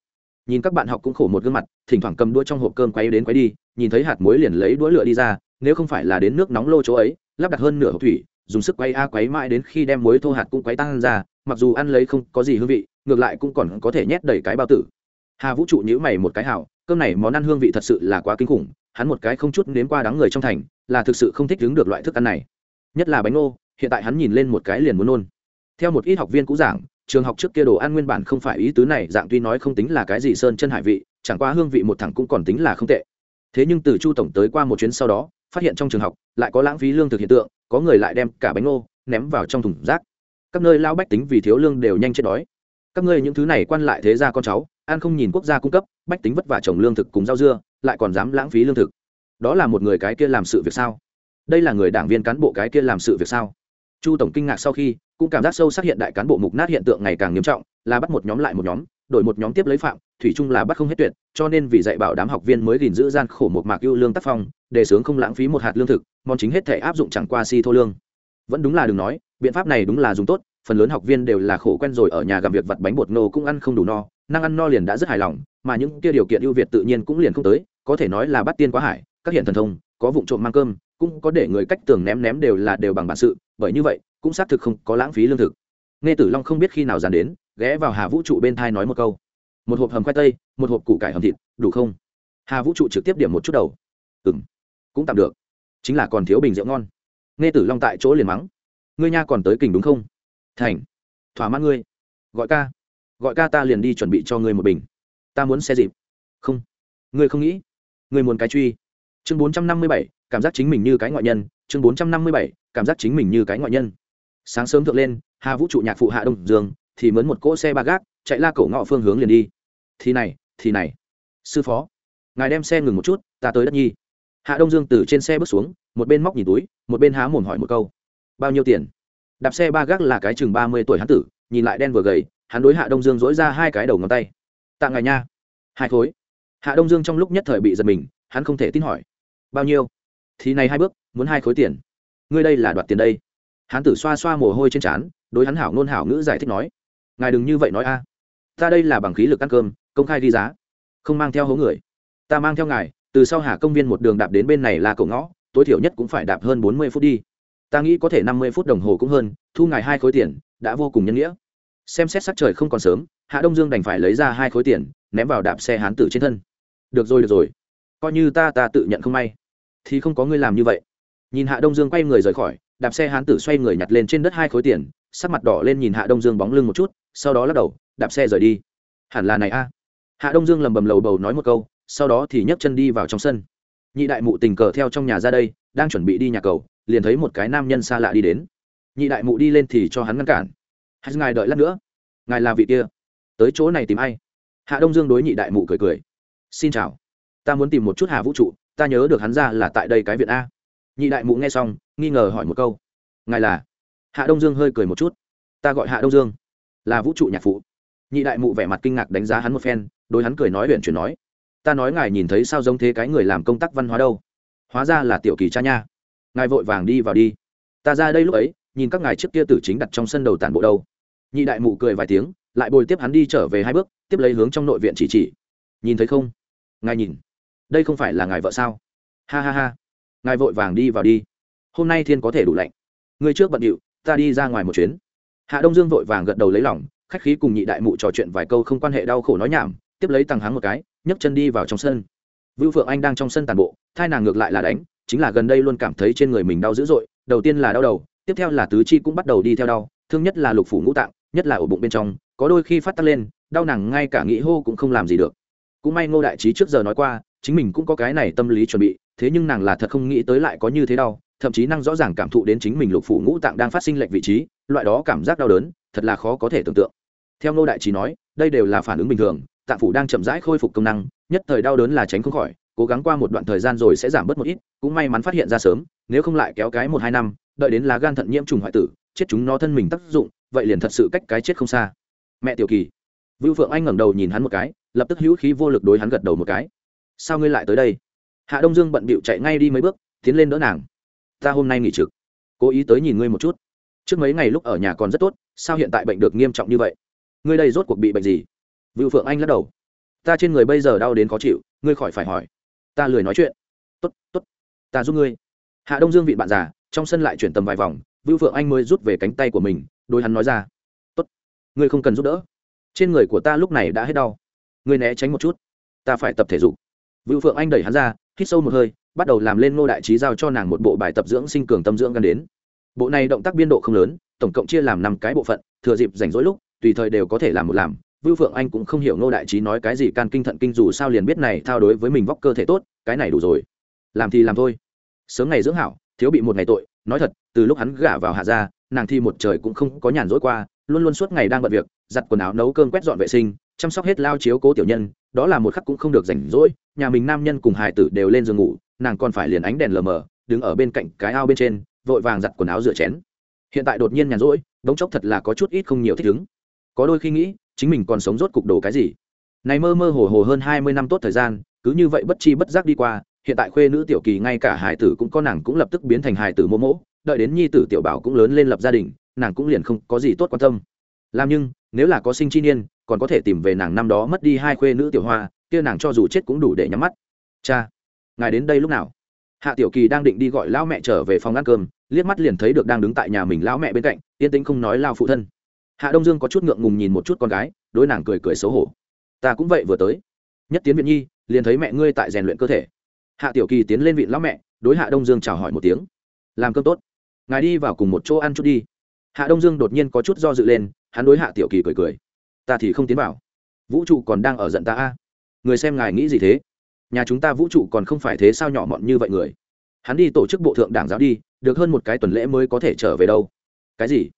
nhìn các bạn học cũng khổ một gương mặt, thỉnh thoảng cầm đũa trong hộp cơm quay đến quay đi, nhìn thấy hạt muối liền lấy đũa lửa đi ra, nếu không phải là đến nước nóng lô chỗ ấy, lắp đặt hơn nửa hộp thủy, dùng sức quay a quấy mãi đến khi đem muối thô hạt cũng quấy tăng ra, mặc dù ăn lấy không có gì hương vị, ngược lại cũng còn có thể nhét đầy cái bao tử. Hà vũ trụ nhữ mày một cái hảo, cơm này món ăn hương vị thật sự là quá kinh khủng, hắn một cái không chút nếm qua đắng người trong thành, là thực sự không thích đứng được loại thức ăn này. Nhất là bánh ngô, hiện tại hắn nhìn lên một cái liền muốn nôn. Theo một ít học viên cũ giảng trường học trước kia đồ ăn nguyên bản không phải ý tứ này, dạng tuy nói không tính là cái gì sơn chân hải vị, chẳng qua hương vị một thẳng cũng còn tính là không tệ. Thế nhưng từ chu tổng tới qua một chuyến sau đó, phát hiện trong trường học lại có lãng phí lương thực hiện tượng, có người lại đem cả bánh ngô ném vào trong thùng rác. Các nơi lao bách tính vì thiếu lương đều nhanh chết đói. Các ngươi những thứ này quan lại thế ra con cháu, ăn không nhìn quốc gia cung cấp, bách tính vất vả trồng lương thực cùng rau dưa, lại còn dám lãng phí lương thực. Đó là một người cái kia làm sự việc sao? Đây là người đảng viên cán bộ cái kia làm sự việc sao? Chu tổng kinh ngạc sau khi cũng cảm giác sâu sắc hiện đại cán bộ mục nát hiện tượng ngày càng nghiêm trọng, là bắt một nhóm lại một nhóm, đổi một nhóm tiếp lấy phạm, thủy chung là bắt không hết tuyệt, cho nên vì dạy bảo đám học viên mới gìn giữ gian khổ một mạc ưu lương tác phong, đề xướng không lãng phí một hạt lương thực, món chính hết thể áp dụng chẳng qua si thô lương. Vẫn đúng là đừng nói, biện pháp này đúng là dùng tốt, phần lớn học viên đều là khổ quen rồi ở nhà gặm việc vặt bánh bột nô cũng ăn không đủ no, năng ăn no liền đã rất hài lòng, mà những kia điều kiện ưu việt tự nhiên cũng liền không tới, có thể nói là bắt tiên quá hải, các hiện thần thông, có vụ trộm mang cơm, cũng có để người cách tường ném ném đều là đều bằng bản sự, bởi như vậy cũng xác thực không có lãng phí lương thực. Nghe tử long không biết khi nào dàn đến, ghé vào hà vũ trụ bên thai nói một câu. Một hộp hầm khoai tây, một hộp củ cải hầm thịt, đủ không? Hà vũ trụ trực tiếp điểm một chút đầu. Ừ m cũng tạm được. Chính là còn thiếu bình rượu ngon. Nghe tử long tại chỗ liền mắng. Ngươi nha còn tới kình đúng không? Thành, thỏa mãn ngươi. Gọi ca. Gọi ca ta liền đi chuẩn bị cho ngươi một bình. Ta muốn xe dịp. Không. Ngươi không nghĩ. Ngươi muốn cái truy. Chương bốn trăm năm mươi bảy, cảm giác chính mình như cái ngoại nhân. Chương bốn trăm năm mươi bảy, cảm giác chính mình như cái ngoại nhân sáng sớm thượng lên, hà vũ trụ nhạc phụ hạ đông dương thì mướn một cỗ xe ba gác, chạy la cổ ngõ phương hướng liền đi. Thì này thì này. Sư phó, ngài đem xe ngừng một chút, ta tới đất nhi. Hạ đông dương từ trên xe bước xuống, một bên móc nhìn túi, một bên há mồm hỏi một câu. Bao nhiêu tiền? Đạp xe ba gác là cái chừng ba mươi tuổi hắn tử, nhìn lại đen vừa gầy, hắn đối hạ đông dương dỗi ra hai cái đầu ngón tay. Tạ ngài nha. Hai khối. Hạ đông dương trong lúc nhất thời bị giật mình, hắn không thể tin hỏi. Bao nhiêu? Thì này hai bước, muốn hai khối tiền. Ngươi đây là đoạt tiền đây. Hán tử xoa xoa mồ hôi trên trán, đối hắn hảo ngôn hảo ngữ giải thích nói, ngài đừng như vậy nói a. Ta đây là bằng khí lực ăn cơm, công khai đi giá, không mang theo hố người. Ta mang theo ngài, từ sau hà công viên một đường đạp đến bên này là cổng ngõ, tối thiểu nhất cũng phải đạp hơn bốn mươi phút đi. Ta nghĩ có thể năm mươi phút đồng hồ cũng hơn, thu ngài hai khối tiền, đã vô cùng nhân nghĩa. Xem xét sắc trời không còn sớm, hạ đông dương đành phải lấy ra hai khối tiền, ném vào đạp xe hán tử trên thân. Được rồi được rồi. Coi như ta ta tự nhận không may, thì không có ngươi làm như vậy. Nhìn hạ đông dương quay người rời khỏi đạp xe hán tử xoay người nhặt lên trên đất hai khối tiền, sắc mặt đỏ lên nhìn hạ đông dương bóng lưng một chút, sau đó lắc đầu, đạp xe rời đi. Hẳn là này a. Hạ đông dương lầm bầm lầu bầu nói một câu, sau đó thì nhấc chân đi vào trong sân. Nhị đại mụ tình cờ theo trong nhà ra đây, đang chuẩn bị đi nhà cầu, liền thấy một cái nam nhân xa lạ đi đến. Nhị đại mụ đi lên thì cho hắn ngăn cản. Hay ngài đợi lát nữa. Ngài là vị kia. Tới chỗ này tìm ai? Hạ đông dương đối nhị đại mụ cười cười. Xin chào. Ta muốn tìm một chút hà vũ trụ, ta nhớ được hắn ra là tại đây cái viện a nhị đại mụ nghe xong, nghi ngờ hỏi một câu. Ngài là? Hạ đông dương hơi cười một chút. Ta gọi hạ đông dương, là vũ trụ nhạc phụ. Nhị đại mụ vẻ mặt kinh ngạc đánh giá hắn một phen, đối hắn cười nói huyện chuyển nói. Ta nói ngài nhìn thấy sao giống thế cái người làm công tác văn hóa đâu? Hóa ra là tiểu kỳ cha nha. Ngài vội vàng đi vào đi. Ta ra đây lúc ấy, nhìn các ngài trước kia tử chính đặt trong sân đầu tản bộ đâu. Nhị đại mụ cười vài tiếng, lại bồi tiếp hắn đi trở về hai bước, tiếp lấy hướng trong nội viện chỉ chỉ. Nhìn thấy không? Ngài nhìn. Đây không phải là ngài vợ sao? Ha ha ha ngài vội vàng đi vào đi. Hôm nay thiên có thể đủ lạnh. Ngươi trước bận điệu, ta đi ra ngoài một chuyến. Hạ đông dương vội vàng gật đầu lấy lòng, khách khí cùng nhị đại mụ trò chuyện vài câu không quan hệ đau khổ nói nhảm, tiếp lấy tăng háng một cái, nhấc chân đi vào trong sân. Vưu phượng anh đang trong sân tàn bộ, thai nàng ngược lại là đánh, chính là gần đây luôn cảm thấy trên người mình đau dữ dội, đầu tiên là đau đầu, tiếp theo là tứ chi cũng bắt đầu đi theo đau, thương nhất là lục phủ ngũ tạng, nhất là ổ bụng bên trong, có đôi khi phát tắc lên, đau nàng ngay cả nghĩ hô cũng không làm gì được. Cũng may ngô đại trí trước giờ nói qua, chính mình cũng có cái này tâm lý chuẩn bị thế nhưng nàng là thật không nghĩ tới lại có như thế đau, thậm chí năng rõ ràng cảm thụ đến chính mình lục phủ ngũ tạng đang phát sinh lệch vị trí, loại đó cảm giác đau đớn, thật là khó có thể tưởng tượng. Theo ngô đại trí nói, đây đều là phản ứng bình thường, tạng phủ đang chậm rãi khôi phục công năng, nhất thời đau đớn là tránh không khỏi, cố gắng qua một đoạn thời gian rồi sẽ giảm bớt một ít, cũng may mắn phát hiện ra sớm, nếu không lại kéo cái một hai năm, đợi đến lá gan thận nhiễm trùng hoại tử, chết chúng nó thân mình tác dụng, vậy liền thật sự cách cái chết không xa. Mẹ tiểu kỳ, vưu phượng anh ngẩng đầu nhìn hắn một cái, lập tức hữu khí vô lực đối hắn gật đầu một cái. Sao ngươi lại tới đây? Hạ đông dương bận bịu chạy ngay đi mấy bước, tiến lên đỡ nàng. Ta hôm nay nghỉ trực, cố ý tới nhìn ngươi một chút. Trước mấy ngày lúc ở nhà còn rất tốt, sao hiện tại bệnh được nghiêm trọng như vậy? Ngươi đây rốt cuộc bị bệnh gì? Vưu phượng anh lắc đầu. Ta trên người bây giờ đau đến khó chịu, ngươi khỏi phải hỏi. Ta lười nói chuyện. Tốt tốt, ta giúp ngươi. Hạ đông dương vị bạn già, trong sân lại chuyển tầm vài vòng, vưu phượng anh mới rút về cánh tay của mình đôi hắn nói ra. Tốt, ngươi không cần giúp đỡ. Trên người của ta lúc này đã hết đau. Ngươi né tránh một chút. Ta phải tập thể dục. Vưu phượng anh đẩy hắn ra hít sâu một hơi, bắt đầu làm lên ngô đại trí giao cho nàng một bộ bài tập dưỡng sinh cường tâm dưỡng gần đến. Bộ này động tác biên độ không lớn, tổng cộng chia làm năm cái bộ phận, thừa dịp rảnh rỗi lúc, tùy thời đều có thể làm một làm. Vưu phượng anh cũng không hiểu ngô đại trí nói cái gì, can kinh thận kinh dù sao liền biết này thao đối với mình vóc cơ thể tốt, cái này đủ rồi. Làm thì làm thôi. Sớm ngày dưỡng hảo, thiếu bị một ngày tội, nói thật, từ lúc hắn gả vào hạ gia, nàng thi một trời cũng không có nhàn rỗi qua, luôn luôn suốt ngày đang bận việc, giặt quần áo nấu cơm quét dọn vệ sinh, chăm sóc hết lao chiếu cố tiểu nhân đó là một khắc cũng không được rảnh rỗi, nhà mình nam nhân cùng hài tử đều lên giường ngủ, nàng còn phải liền ánh đèn lờ mờ, đứng ở bên cạnh cái ao bên trên, vội vàng giặt quần áo rửa chén. Hiện tại đột nhiên nhàn rỗi, đống chốc thật là có chút ít không nhiều thích ứng. Có đôi khi nghĩ, chính mình còn sống rốt cục đồ cái gì? Này mơ mơ hồ hồ hơn hai mươi năm tốt thời gian, cứ như vậy bất chi bất giác đi qua, hiện tại khuê nữ tiểu kỳ ngay cả hải tử cũng có nàng cũng lập tức biến thành hải tử mô mỗ đợi đến nhi tử tiểu bảo cũng lớn lên lập gia đình, nàng cũng liền không có gì tốt quan tâm. Làm nhưng, nếu là có sinh chi niên còn có thể tìm về nàng năm đó mất đi hai khuê nữ tiểu hoa, kia nàng cho dù chết cũng đủ để nhắm mắt. Cha, ngài đến đây lúc nào? Hạ tiểu kỳ đang định đi gọi lão mẹ trở về phòng ăn cơm, liếc mắt liền thấy được đang đứng tại nhà mình lão mẹ bên cạnh, yên tĩnh không nói lao phụ thân. Hạ đông dương có chút ngượng ngùng nhìn một chút con gái, đối nàng cười cười xấu hổ. Ta cũng vậy vừa tới. Nhất tiến viện nhi, liền thấy mẹ ngươi tại rèn luyện cơ thể. Hạ tiểu kỳ tiến lên vị lão mẹ, đối hạ đông dương chào hỏi một tiếng. Làm cơm tốt. Ngài đi vào cùng một chỗ ăn chút đi. Hạ đông dương đột nhiên có chút do dự lên, hắn đối hạ tiểu kỳ cười cười ta thì không tiến vào. Vũ trụ còn đang ở giận ta a. Người xem ngài nghĩ gì thế? Nhà chúng ta vũ trụ còn không phải thế sao nhỏ mọn như vậy người? Hắn đi tổ chức bộ thượng đảng giáo đi, được hơn một cái tuần lễ mới có thể trở về đâu. Cái gì?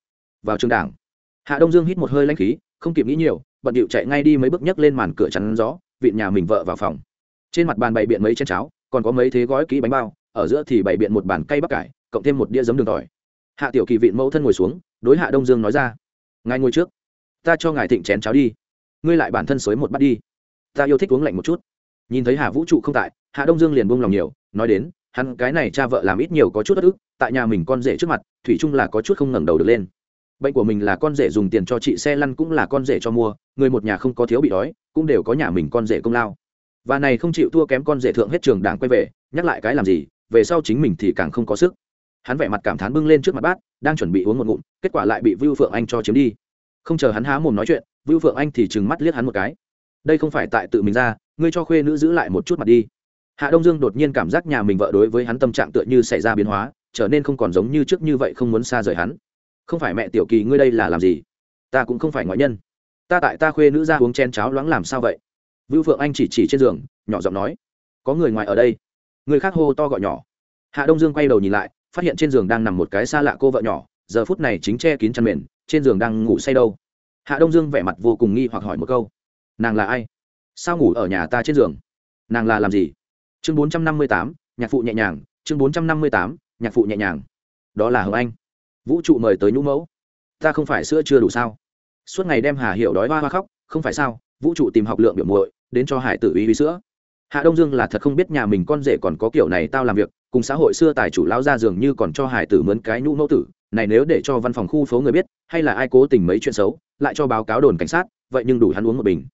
Vào trường đảng. Hạ đông dương hít một hơi lanh khí, không kịp nghĩ nhiều, bận điệu chạy ngay đi mấy bước nhấc lên màn cửa chắn gió, vịn nhà mình vợ vào phòng. Trên mặt bàn bày biện mấy chén cháo, còn có mấy thế gói kỹ bánh bao, ở giữa thì bày biện một bàn cây bắp cải, cộng thêm một đĩa giấm đường tỏi. Hạ tiểu kỳ vịn mẫu thân ngồi xuống, đối hạ đông dương nói ra, ngài ngồi trước ta cho ngài thịnh chén cháo đi. Ngươi lại bản thân xới một bát đi. Ta yêu thích uống lạnh một chút. Nhìn thấy hà vũ trụ không tại, hạ đông dương liền buông lòng nhiều, nói đến, hắn cái này cha vợ làm ít nhiều có chút ất ức, tại nhà mình con rể trước mặt, thủy chung là có chút không ngẩng đầu được lên. Bệnh của mình là con rể dùng tiền cho chị xe lăn cũng là con rể cho mua, người một nhà không có thiếu bị đói, cũng đều có nhà mình con rể công lao. Và này không chịu thua kém con rể thượng hết trường đảng quay về, nhắc lại cái làm gì, về sau chính mình thì càng không có sức. Hắn vẻ mặt cảm thán bưng lên trước mặt bát đang chuẩn bị uống một ngụm, kết quả lại bị vưu phượng anh cho chiếm đi không chờ hắn há mồm nói chuyện, vưu phượng anh thì trừng mắt liếc hắn một cái. Đây không phải tại tự mình ra, ngươi cho khuê nữ giữ lại một chút mặt đi. Hạ đông dương đột nhiên cảm giác nhà mình vợ đối với hắn tâm trạng tựa như xảy ra biến hóa, trở nên không còn giống như trước như vậy không muốn xa rời hắn. Không phải mẹ tiểu kỳ ngươi đây là làm gì? Ta cũng không phải ngoại nhân. Ta tại ta khuê nữ ra uống chen cháo loãng làm sao vậy? Vưu phượng anh chỉ chỉ trên giường, nhỏ giọng nói. Có người ngoài ở đây. Người khác hô to gọi nhỏ. Hạ đông dương quay đầu nhìn lại, phát hiện trên giường đang nằm một cái xa lạ cô vợ nhỏ, giờ phút này chính che kín chăn mền trên giường đang ngủ say đâu. Hạ đông dương vẻ mặt vô cùng nghi hoặc hỏi một câu. Nàng là ai? Sao ngủ ở nhà ta trên giường? Nàng là làm gì? Chương bốn trăm năm mươi tám, nhạc phụ nhẹ nhàng. Chương bốn trăm năm mươi tám, nhạc phụ nhẹ nhàng. Đó là hồng anh. Vũ trụ mời tới nhũ mẫu. Ta không phải sữa chưa đủ sao? Suốt ngày đem hà hiểu đói hoa hoa khóc, không phải sao? Vũ trụ tìm học lượng biểu muội, đến cho hải tử uy uy sữa. Hạ đông dương là thật không biết nhà mình con rể còn có kiểu này tao làm việc, cùng xã hội xưa tài chủ lao ra dường như còn cho hải tử mướn cái nhũ mẫu tử. Này nếu để cho văn phòng khu phố người biết hay là ai cố tình mấy chuyện xấu, lại cho báo cáo đồn cảnh sát, vậy nhưng đủ hắn uống một bình.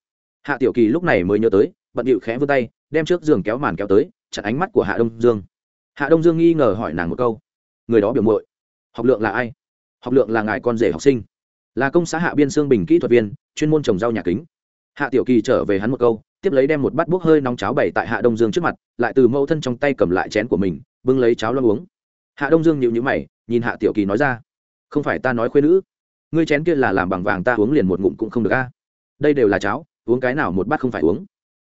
Hạ tiểu kỳ lúc này mới nhớ tới, bận điệu khẽ vươn tay, đem trước giường kéo màn kéo tới, chặn ánh mắt của hạ đông dương. Hạ đông dương nghi ngờ hỏi nàng một câu, người đó biểu mội học lượng là ai? Học lượng là ngài con rể học sinh. Là công xã hạ biên xương bình kỹ thuật viên, chuyên môn trồng rau nhà kính. Hạ tiểu kỳ trở về hắn một câu, tiếp lấy đem một bát bốc hơi nóng cháo bày tại hạ đông dương trước mặt, lại từ mẫu thân trong tay cầm lại chén của mình, bưng lấy cháo lo uống. Hạ đông dương nhịu nhữ mày, nhìn hạ tiểu kỳ nói ra, không phải ta nói khuyên nữ ngươi chén kia là làm bằng vàng ta uống liền một ngụm cũng không được a. Đây đều là cháo, uống cái nào một bát không phải uống.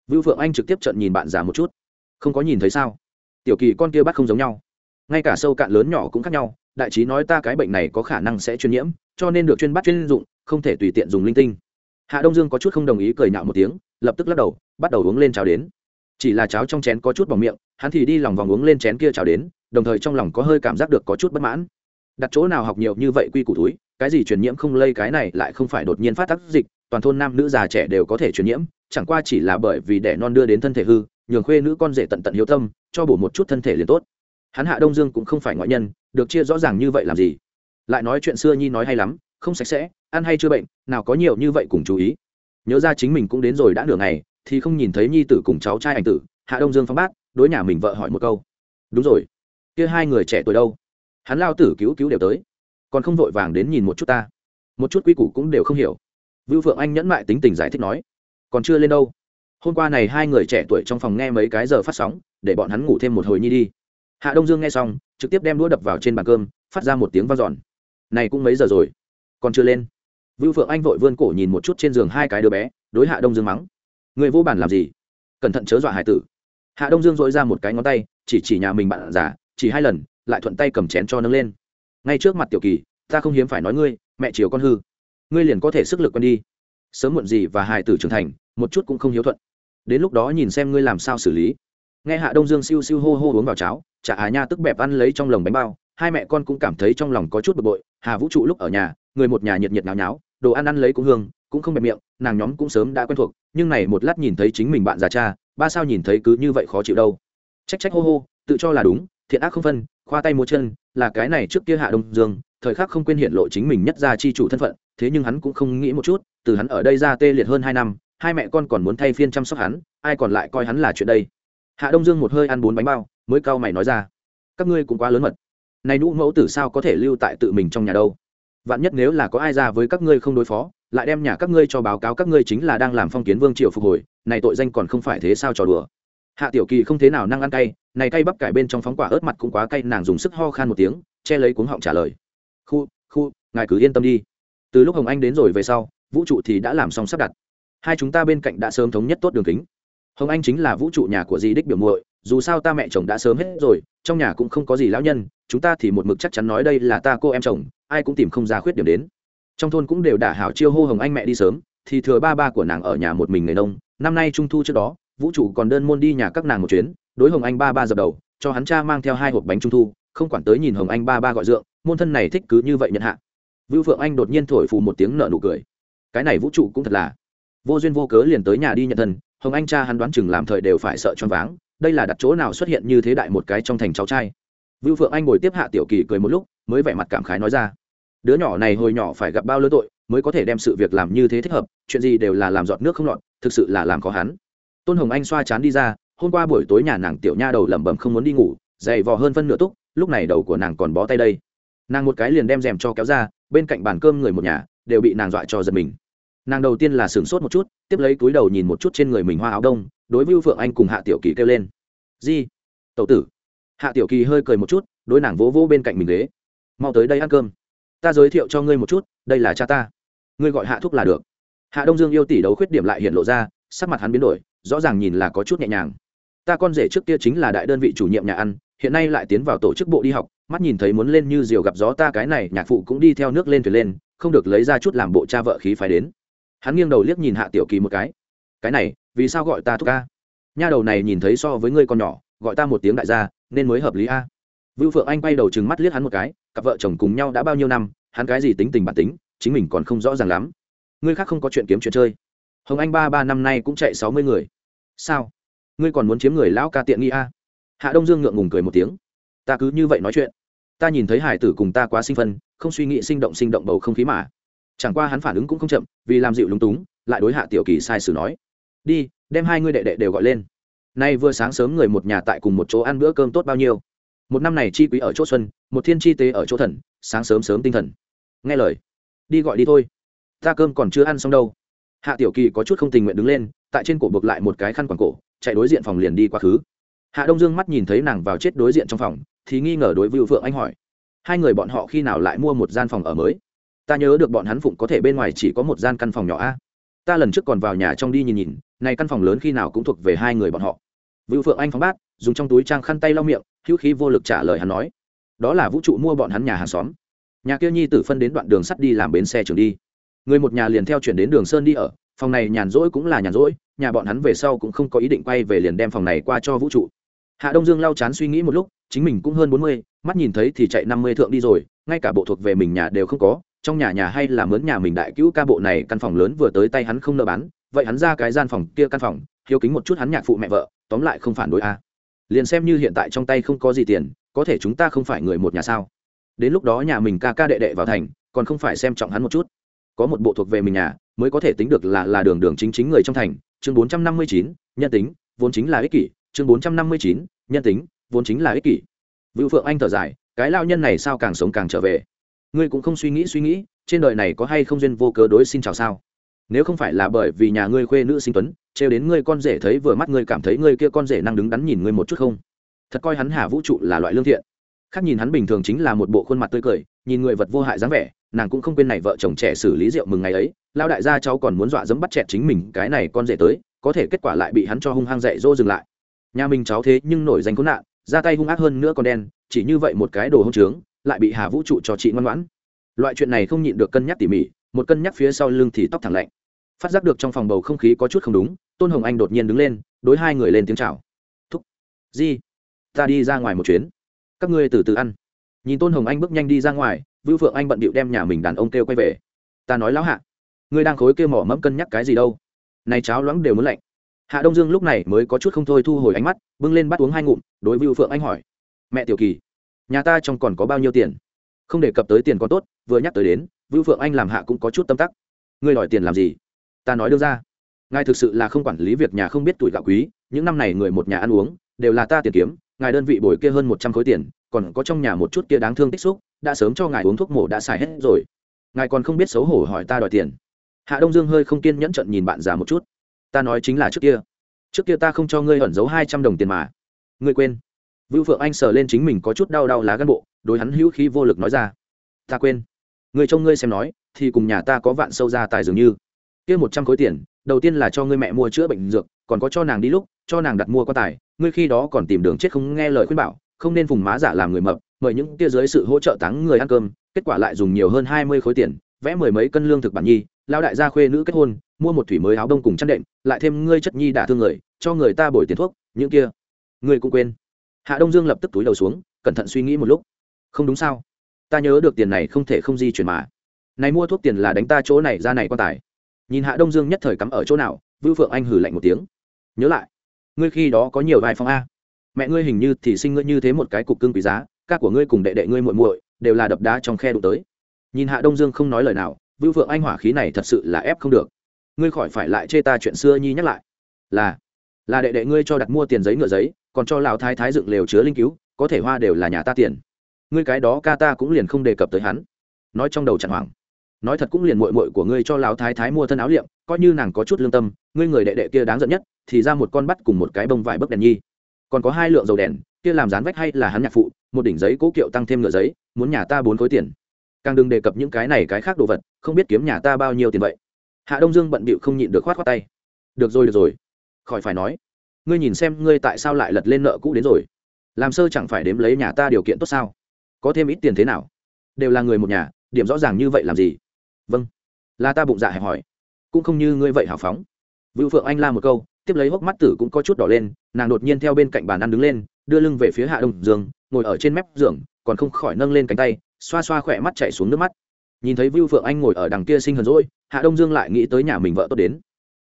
Vưu phượng anh trực tiếp trận nhìn bạn già một chút. Không có nhìn thấy sao? Tiểu kỳ con kia bắt không giống nhau. Ngay cả sâu cạn lớn nhỏ cũng khác nhau, đại trí nói ta cái bệnh này có khả năng sẽ truyền nhiễm, cho nên được chuyên bắt chuyên dụng, không thể tùy tiện dùng linh tinh. Hạ đông dương có chút không đồng ý cười nhạo một tiếng, lập tức lắc đầu, bắt đầu uống lên cháo đến. Chỉ là cháo trong chén có chút bỏng miệng, hắn thì đi lòng vòng uống lên chén kia cháo đến, đồng thời trong lòng có hơi cảm giác được có chút bất mãn. Đặt chỗ nào học nhiều như vậy quy củ túi cái gì truyền nhiễm không lây cái này lại không phải đột nhiên phát tác dịch, toàn thôn nam nữ già trẻ đều có thể truyền nhiễm, chẳng qua chỉ là bởi vì đẻ non đưa đến thân thể hư, nhường khuê nữ con rể tận tận hiếu tâm, cho bổ một chút thân thể liền tốt. Hắn hạ đông dương cũng không phải ngoại nhân, được chia rõ ràng như vậy làm gì? Lại nói chuyện xưa nhi nói hay lắm, không sạch sẽ, ăn hay chưa bệnh, nào có nhiều như vậy cùng chú ý. Nhớ ra chính mình cũng đến rồi đã nửa ngày, thì không nhìn thấy nhi tử cùng cháu trai ảnh tử, hạ đông dương phong bát, đối nhà mình vợ hỏi một câu. Đúng rồi, kia hai người trẻ tuổi đâu? Hắn lao tử cứu cứu đều tới còn không vội vàng đến nhìn một chút ta. Một chút quy củ cũng đều không hiểu. Vưu phượng anh nhẫn mại tính tình giải thích nói, còn chưa lên đâu. Hôm qua này hai người trẻ tuổi trong phòng nghe mấy cái giờ phát sóng, để bọn hắn ngủ thêm một hồi nhi đi. Hạ đông dương nghe xong, trực tiếp đem đũa đập vào trên bàn cơm, phát ra một tiếng v a n giòn này cũng mấy giờ rồi? Còn chưa lên. Vưu phượng anh vội vươn cổ nhìn một chút trên giường hai cái đứa bé, đối hạ đông dương mắng. Người vô bản làm gì? Cẩn thận chớ dọa hải tử. Hạ đông dương dội ra một cái ngón tay, chỉ chỉ nhà mình bạn già, chỉ hai lần, lại thuận tay cầm chén cho nâng lên ngay trước mặt tiểu kỳ, ta không hiếm phải nói ngươi, mẹ chiều con hư. Ngươi liền có thể sức lực quen đi. Sớm muộn gì và hài tử trưởng thành, một chút cũng không hiếu thuận. Đến lúc đó nhìn xem ngươi làm sao xử lý. Nghe hạ đông dương siêu siêu hô hô uống vào cháo, chả hà nha tức bẹp ăn lấy trong lồng bánh bao, hai mẹ con cũng cảm thấy trong lòng có chút bực bội. Hà vũ trụ lúc ở nhà, người một nhà nhiệt nhiệt náo nháo, đồ ăn ăn lấy cũng hương, cũng không bẹp miệng, nàng nhóm cũng sớm đã quen thuộc, nhưng này một lát nhìn thấy chính mình bạn già cha, ba sao nhìn thấy cứ như vậy khó chịu đâu. Trách trách hô hô, tự cho là đúng thiện ác không phân, khoa tay múa chân, là cái này trước kia hạ đông dương, thời khắc không quên hiện lộ chính mình nhất ra chi chủ thân phận, thế nhưng hắn cũng không nghĩ một chút, từ hắn ở đây ra tê liệt hơn hai năm, hai mẹ con còn muốn thay phiên chăm sóc hắn, ai còn lại coi hắn là chuyện đây? Hạ đông dương một hơi ăn bốn bánh bao, mới cau mày nói ra, các ngươi cũng quá lớn mật. Này nũ mẫu tử sao có thể lưu tại tự mình trong nhà đâu? Vạn nhất nếu là có ai ra với các ngươi không đối phó, lại đem nhà các ngươi cho báo cáo các ngươi chính là đang làm phong kiến vương triều phục hồi, này tội danh còn không phải thế sao trò đùa? Hạ tiểu kỳ không thế nào năng ăn cay này cay bắp cải bên trong phóng quả ớt mặt cũng quá cay, nàng dùng sức ho khan một tiếng, che lấy cuống họng trả lời. Khu khu, ngài cứ yên tâm đi. Từ lúc hồng anh đến rồi về sau, vũ trụ thì đã làm xong sắp đặt. Hai chúng ta bên cạnh đã sớm thống nhất tốt đường kính. Hồng anh chính là vũ trụ nhà của di đích biểu muội, dù sao ta mẹ chồng đã sớm hết rồi, trong nhà cũng không có gì lão nhân, chúng ta thì một mực chắc chắn nói đây là ta cô em chồng, ai cũng tìm không ra khuyết điểm đến. Trong thôn cũng đều đả hảo chiêu hô hồng anh mẹ đi sớm, thì thừa ba ba của nàng ở nhà một mình người nông, năm nay trung thu trước đó, vũ trụ còn đơn môn đi nhà các nàng một chuyến đối hồng anh ba ba dập đầu, cho hắn cha mang theo hai hộp bánh trung thu, không quản tới nhìn hồng anh ba ba gọi dượng, môn thân này thích cứ như vậy nhận hạ. Vưu phượng anh đột nhiên thổi phù một tiếng nợ nụ cười. Cái này vũ trụ cũng thật là vô duyên vô cớ liền tới nhà đi nhận thân, hồng anh cha hắn đoán chừng làm thời đều phải sợ choáng váng, đây là đặt chỗ nào xuất hiện như thế đại một cái trong thành cháu trai. Vưu phượng anh ngồi tiếp hạ tiểu kỳ cười một lúc, mới vẻ mặt cảm khái nói ra. Đứa nhỏ này hồi nhỏ phải gặp bao lứa tội, mới có thể đem sự việc làm như thế thích hợp, chuyện gì đều là làm giọt nước không lọt, thực sự là làm khó hắn. Tôn hồng anh xoa chán đi ra hôm qua buổi tối nhà nàng tiểu nha đầu lẩm bẩm không muốn đi ngủ, dày vò hơn phân nửa túc, lúc này đầu của nàng còn bó tay đây. Nàng một cái liền đem rèm cho kéo ra, bên cạnh bàn cơm người một nhà đều bị nàng dọa cho giật mình. Nàng đầu tiên là sửng sốt một chút, tiếp lấy túi đầu nhìn một chút trên người mình hoa áo đông, đối với phượng anh cùng hạ tiểu kỳ kêu lên. Di tậu tử. Hạ tiểu kỳ hơi cười một chút, đối nàng vỗ vỗ bên cạnh mình ghế. Mau tới đây ăn cơm. Ta giới thiệu cho ngươi một chút, đây là cha ta. Ngươi gọi hạ thúc là được. Hạ đông dương yêu tỷ đấu khuyết điểm lại hiện lộ ra, sắc mặt hắn biến đổi, rõ ràng nhìn là có chút nhẹ nhàng ta con rể trước kia chính là đại đơn vị chủ nhiệm nhà ăn, hiện nay lại tiến vào tổ chức bộ đi học, mắt nhìn thấy muốn lên như diều gặp gió ta cái này, nhạc phụ cũng đi theo nước lên thuyền lên, không được lấy ra chút làm bộ cha vợ khí phải đến. Hắn nghiêng đầu liếc nhìn hạ tiểu kỳ một cái. Cái này, vì sao gọi ta thúc ca? Nha đầu này nhìn thấy so với ngươi con nhỏ, gọi ta một tiếng đại gia, nên mới hợp lý a. Vưu phượng anh quay đầu chừng mắt liếc hắn một cái, cặp vợ chồng cùng nhau đã bao nhiêu năm, hắn cái gì tính tình bản tính, chính mình còn không rõ ràng lắm. Ngươi khác không có chuyện kiếm chuyện chơi. Hồng anh ba ba năm nay cũng chạy sáu mươi người. Sao? Ngươi còn muốn chiếm người lão ca tiện nghi a? Hạ đông dương ngượng ngùng cười một tiếng. Ta cứ như vậy nói chuyện. Ta nhìn thấy hải tử cùng ta quá sinh phân, không suy nghĩ sinh động sinh động bầu không khí mà. Chẳng qua hắn phản ứng cũng không chậm, vì làm dịu lúng túng, lại đối hạ tiểu kỳ sai sử nói. Đi, đem hai ngươi đệ đệ đều gọi lên. Nay vừa sáng sớm người một nhà tại cùng một chỗ ăn bữa cơm tốt bao nhiêu? Một năm này chi quý ở chỗ xuân, một thiên chi tế ở chỗ thần, sáng sớm sớm tinh thần. Nghe lời. Đi gọi đi thôi. Ta cơm còn chưa ăn xong đâu. Hạ tiểu kỳ có chút không tình nguyện đứng lên, tại trên cổ buộc lại một cái khăn quàng cổ chạy đối diện phòng liền đi quá khứ. Hạ đông dương mắt nhìn thấy nàng vào chết đối diện trong phòng, thì nghi ngờ đối vưu phượng anh hỏi, hai người bọn họ khi nào lại mua một gian phòng ở mới? Ta nhớ được bọn hắn phụng có thể bên ngoài chỉ có một gian căn phòng nhỏ a. Ta lần trước còn vào nhà trong đi nhìn nhìn, này căn phòng lớn khi nào cũng thuộc về hai người bọn họ. Vưu phượng anh phóng bát, dùng trong túi trang khăn tay lau miệng, hữu khí vô lực trả lời hắn nói, đó là vũ trụ mua bọn hắn nhà hàng xóm. Nhà kia nhi tử phân đến đoạn đường sắt đi làm bến xe trường đi. Người một nhà liền theo chuyển đến đường sơn đi ở phòng này nhàn rỗi cũng là nhàn rỗi, nhà bọn hắn về sau cũng không có ý định quay về liền đem phòng này qua cho vũ trụ. Hạ đông dương lau chán suy nghĩ một lúc, chính mình cũng hơn bốn mươi, mắt nhìn thấy thì chạy năm mươi thượng đi rồi, ngay cả bộ thuộc về mình nhà đều không có, trong nhà nhà hay là mướn nhà mình đại cứu ca bộ này căn phòng lớn vừa tới tay hắn không nợ bán, vậy hắn ra cái gian phòng kia căn phòng, hiếu kính một chút hắn nhạc phụ mẹ vợ, tóm lại không phản đối a. Liền xem như hiện tại trong tay không có gì tiền, có thể chúng ta không phải người một nhà sao? Đến lúc đó nhà mình ca ca đệ đệ vào thành, còn không phải xem trọng hắn một chút. Có một bộ thuộc về mình nhà mới có thể tính được là là đường đường chính chính người trong thành. Chương bốn trăm năm mươi chín, nhân tính, vốn chính là ích kỷ. Chương bốn trăm năm mươi chín, nhân tính, vốn chính là ích kỷ. Vựu phượng anh thở dài, cái lao nhân này sao càng sống càng trở về? Ngươi cũng không suy nghĩ suy nghĩ, trên đời này có hay không duyên vô cớ đối xin chào sao? Nếu không phải là bởi vì nhà ngươi khuê nữ sinh tuấn, trêu đến ngươi con rể thấy vừa mắt ngươi cảm thấy ngươi kia con rể năng đứng đắn nhìn ngươi một chút không? Thật coi hắn hà vũ trụ là loại lương thiện. Khác nhìn hắn bình thường chính là một bộ khuôn mặt tươi cười nhìn người vật vô hại dáng vẻ, nàng cũng không quên này vợ chồng trẻ xử lý rượu mừng ngày ấy lao đại gia cháu còn muốn dọa dẫm bắt chẹt chính mình, cái này con rể tới, có thể kết quả lại bị hắn cho hung hăng dạy dỗ dừng lại. Nhà mình cháu thế nhưng nổi danh khốn nạn, ra tay hung ác hơn nữa còn đen, chỉ như vậy một cái đồ hông trướng, lại bị hà vũ trụ cho chị ngoan ngoãn. Loại chuyện này không nhịn được cân nhắc tỉ mỉ, một cân nhắc phía sau lưng thì tóc thẳng lạnh. Phát giác được trong phòng bầu không khí có chút không đúng, tôn hồng anh đột nhiên đứng lên, đối hai người lên tiếng chào. Thúc, di, ta đi ra ngoài một chuyến. Các ngươi từ từ ăn nhìn tôn hồng anh bước nhanh đi ra ngoài, vưu phượng anh bận bịu đem nhà mình đàn ông kêu quay về. Ta nói lão hạ, ngươi đang khối kêu mỏ mẫm cân nhắc cái gì đâu? Này cháo loãng đều muốn lạnh. Hạ đông dương lúc này mới có chút không thôi thu hồi ánh mắt, bưng lên bắt uống hai ngụm, đối vưu phượng anh hỏi. Mẹ tiểu kỳ, nhà ta trong còn có bao nhiêu tiền? Không đề cập tới tiền còn tốt, vừa nhắc tới đến, vưu phượng anh làm hạ cũng có chút tâm tắc. Ngươi đòi tiền làm gì? Ta nói đưa ra. Ngài thực sự là không quản lý việc nhà không biết tuổi gạo quý, những năm này người một nhà ăn uống, đều là ta tiền kiếm ngài đơn vị bồi kia hơn một trăm khối tiền, còn có trong nhà một chút kia đáng thương tích xúc, đã sớm cho ngài uống thuốc mổ đã xài hết rồi. Ngài còn không biết xấu hổ hỏi ta đòi tiền. Hạ đông dương hơi không kiên nhẫn trận nhìn bạn già một chút. Ta nói chính là trước kia. Trước kia ta không cho ngươi ẩn giấu hai trăm đồng tiền mà. Ngươi quên. Vưu phượng anh sờ lên chính mình có chút đau đau lá gân bộ, đối hắn hữu khí vô lực nói ra. Ta quên. Người trông ngươi xem nói, thì cùng nhà ta có vạn sâu ra tài dường như kia một trăm khối tiền, đầu tiên là cho ngươi mẹ mua chữa bệnh dược, còn có cho nàng đi lúc, cho nàng đặt mua quan tài, ngươi khi đó còn tìm đường chết không nghe lời khuyên bảo, không nên vùng má giả làm người mập, mời những kia dưới sự hỗ trợ táng người ăn cơm, kết quả lại dùng nhiều hơn hai mươi khối tiền, vẽ mười mấy cân lương thực bản nhi lao đại gia khuê nữ kết hôn, mua một thủy mới áo đông cùng chăn đệm, lại thêm ngươi chất nhi đả thương người, cho người ta bồi tiền thuốc, những kia. Ngươi cũng quên. Hạ đông dương lập tức túi đầu xuống, cẩn thận suy nghĩ một lúc. Không đúng sao? Ta nhớ được tiền này không thể không di chuyển mà. Này mua thuốc tiền là đánh ta chỗ này ra này quan tài nhìn hạ đông dương nhất thời cắm ở chỗ nào, vưu phượng anh hử lạnh một tiếng. Nhớ lại, ngươi khi đó có nhiều vài phong a. Mẹ ngươi hình như thì sinh ngươi như thế một cái cục cưng quý giá, ca của ngươi cùng đệ đệ ngươi muội muội đều là đập đá trong khe đụng tới. Nhìn hạ đông dương không nói lời nào, vưu phượng anh hỏa khí này thật sự là ép không được. Ngươi khỏi phải lại chê ta chuyện xưa nhi nhắc lại. Là là đệ đệ ngươi cho đặt mua tiền giấy ngựa giấy, còn cho lão thái thái dựng lều chứa linh cứu, có thể hoa đều là nhà ta tiền. Ngươi cái đó ca ta cũng liền không đề cập tới hắn. Nói trong đầu chặn hoảng nói thật cũng liền mội mội của ngươi cho lão thái thái mua thân áo liệm, coi như nàng có chút lương tâm, ngươi người đệ đệ kia đáng giận nhất, thì ra một con bắt cùng một cái bông vải bấc đèn nhi. Còn có hai lượng dầu đèn, kia làm dán vách hay là hắn nhạc phụ, một đỉnh giấy cố kiệu tăng thêm ngựa giấy, muốn nhà ta bốn khối tiền. Càng đừng đề cập những cái này cái khác đồ vật, không biết kiếm nhà ta bao nhiêu tiền vậy. Hạ đông dương bận bịu không nhịn được khoát khoát tay. Được rồi được rồi. Khỏi phải nói, ngươi nhìn xem ngươi tại sao lại lật lên nợ cũ đến rồi. Làm sơ chẳng phải đếm lấy nhà ta điều kiện tốt sao? Có thêm ít tiền thế nào? Đều là người một nhà, điểm rõ ràng như vậy làm gì? Vâng. Là ta bụng dạ hẹp hỏi cũng không như ngươi vậy hào phóng. Vưu phượng anh la một câu, tiếp lấy hốc mắt tử cũng có chút đỏ lên, nàng đột nhiên theo bên cạnh bàn ăn đứng lên, đưa lưng về phía hạ đông dương, ngồi ở trên mép giường, còn không khỏi nâng lên cánh tay, xoa xoa khỏe mắt chạy xuống nước mắt. Nhìn thấy vưu phượng anh ngồi ở đằng kia sinh hờn rỗi hạ đông dương lại nghĩ tới nhà mình vợ tốt đến.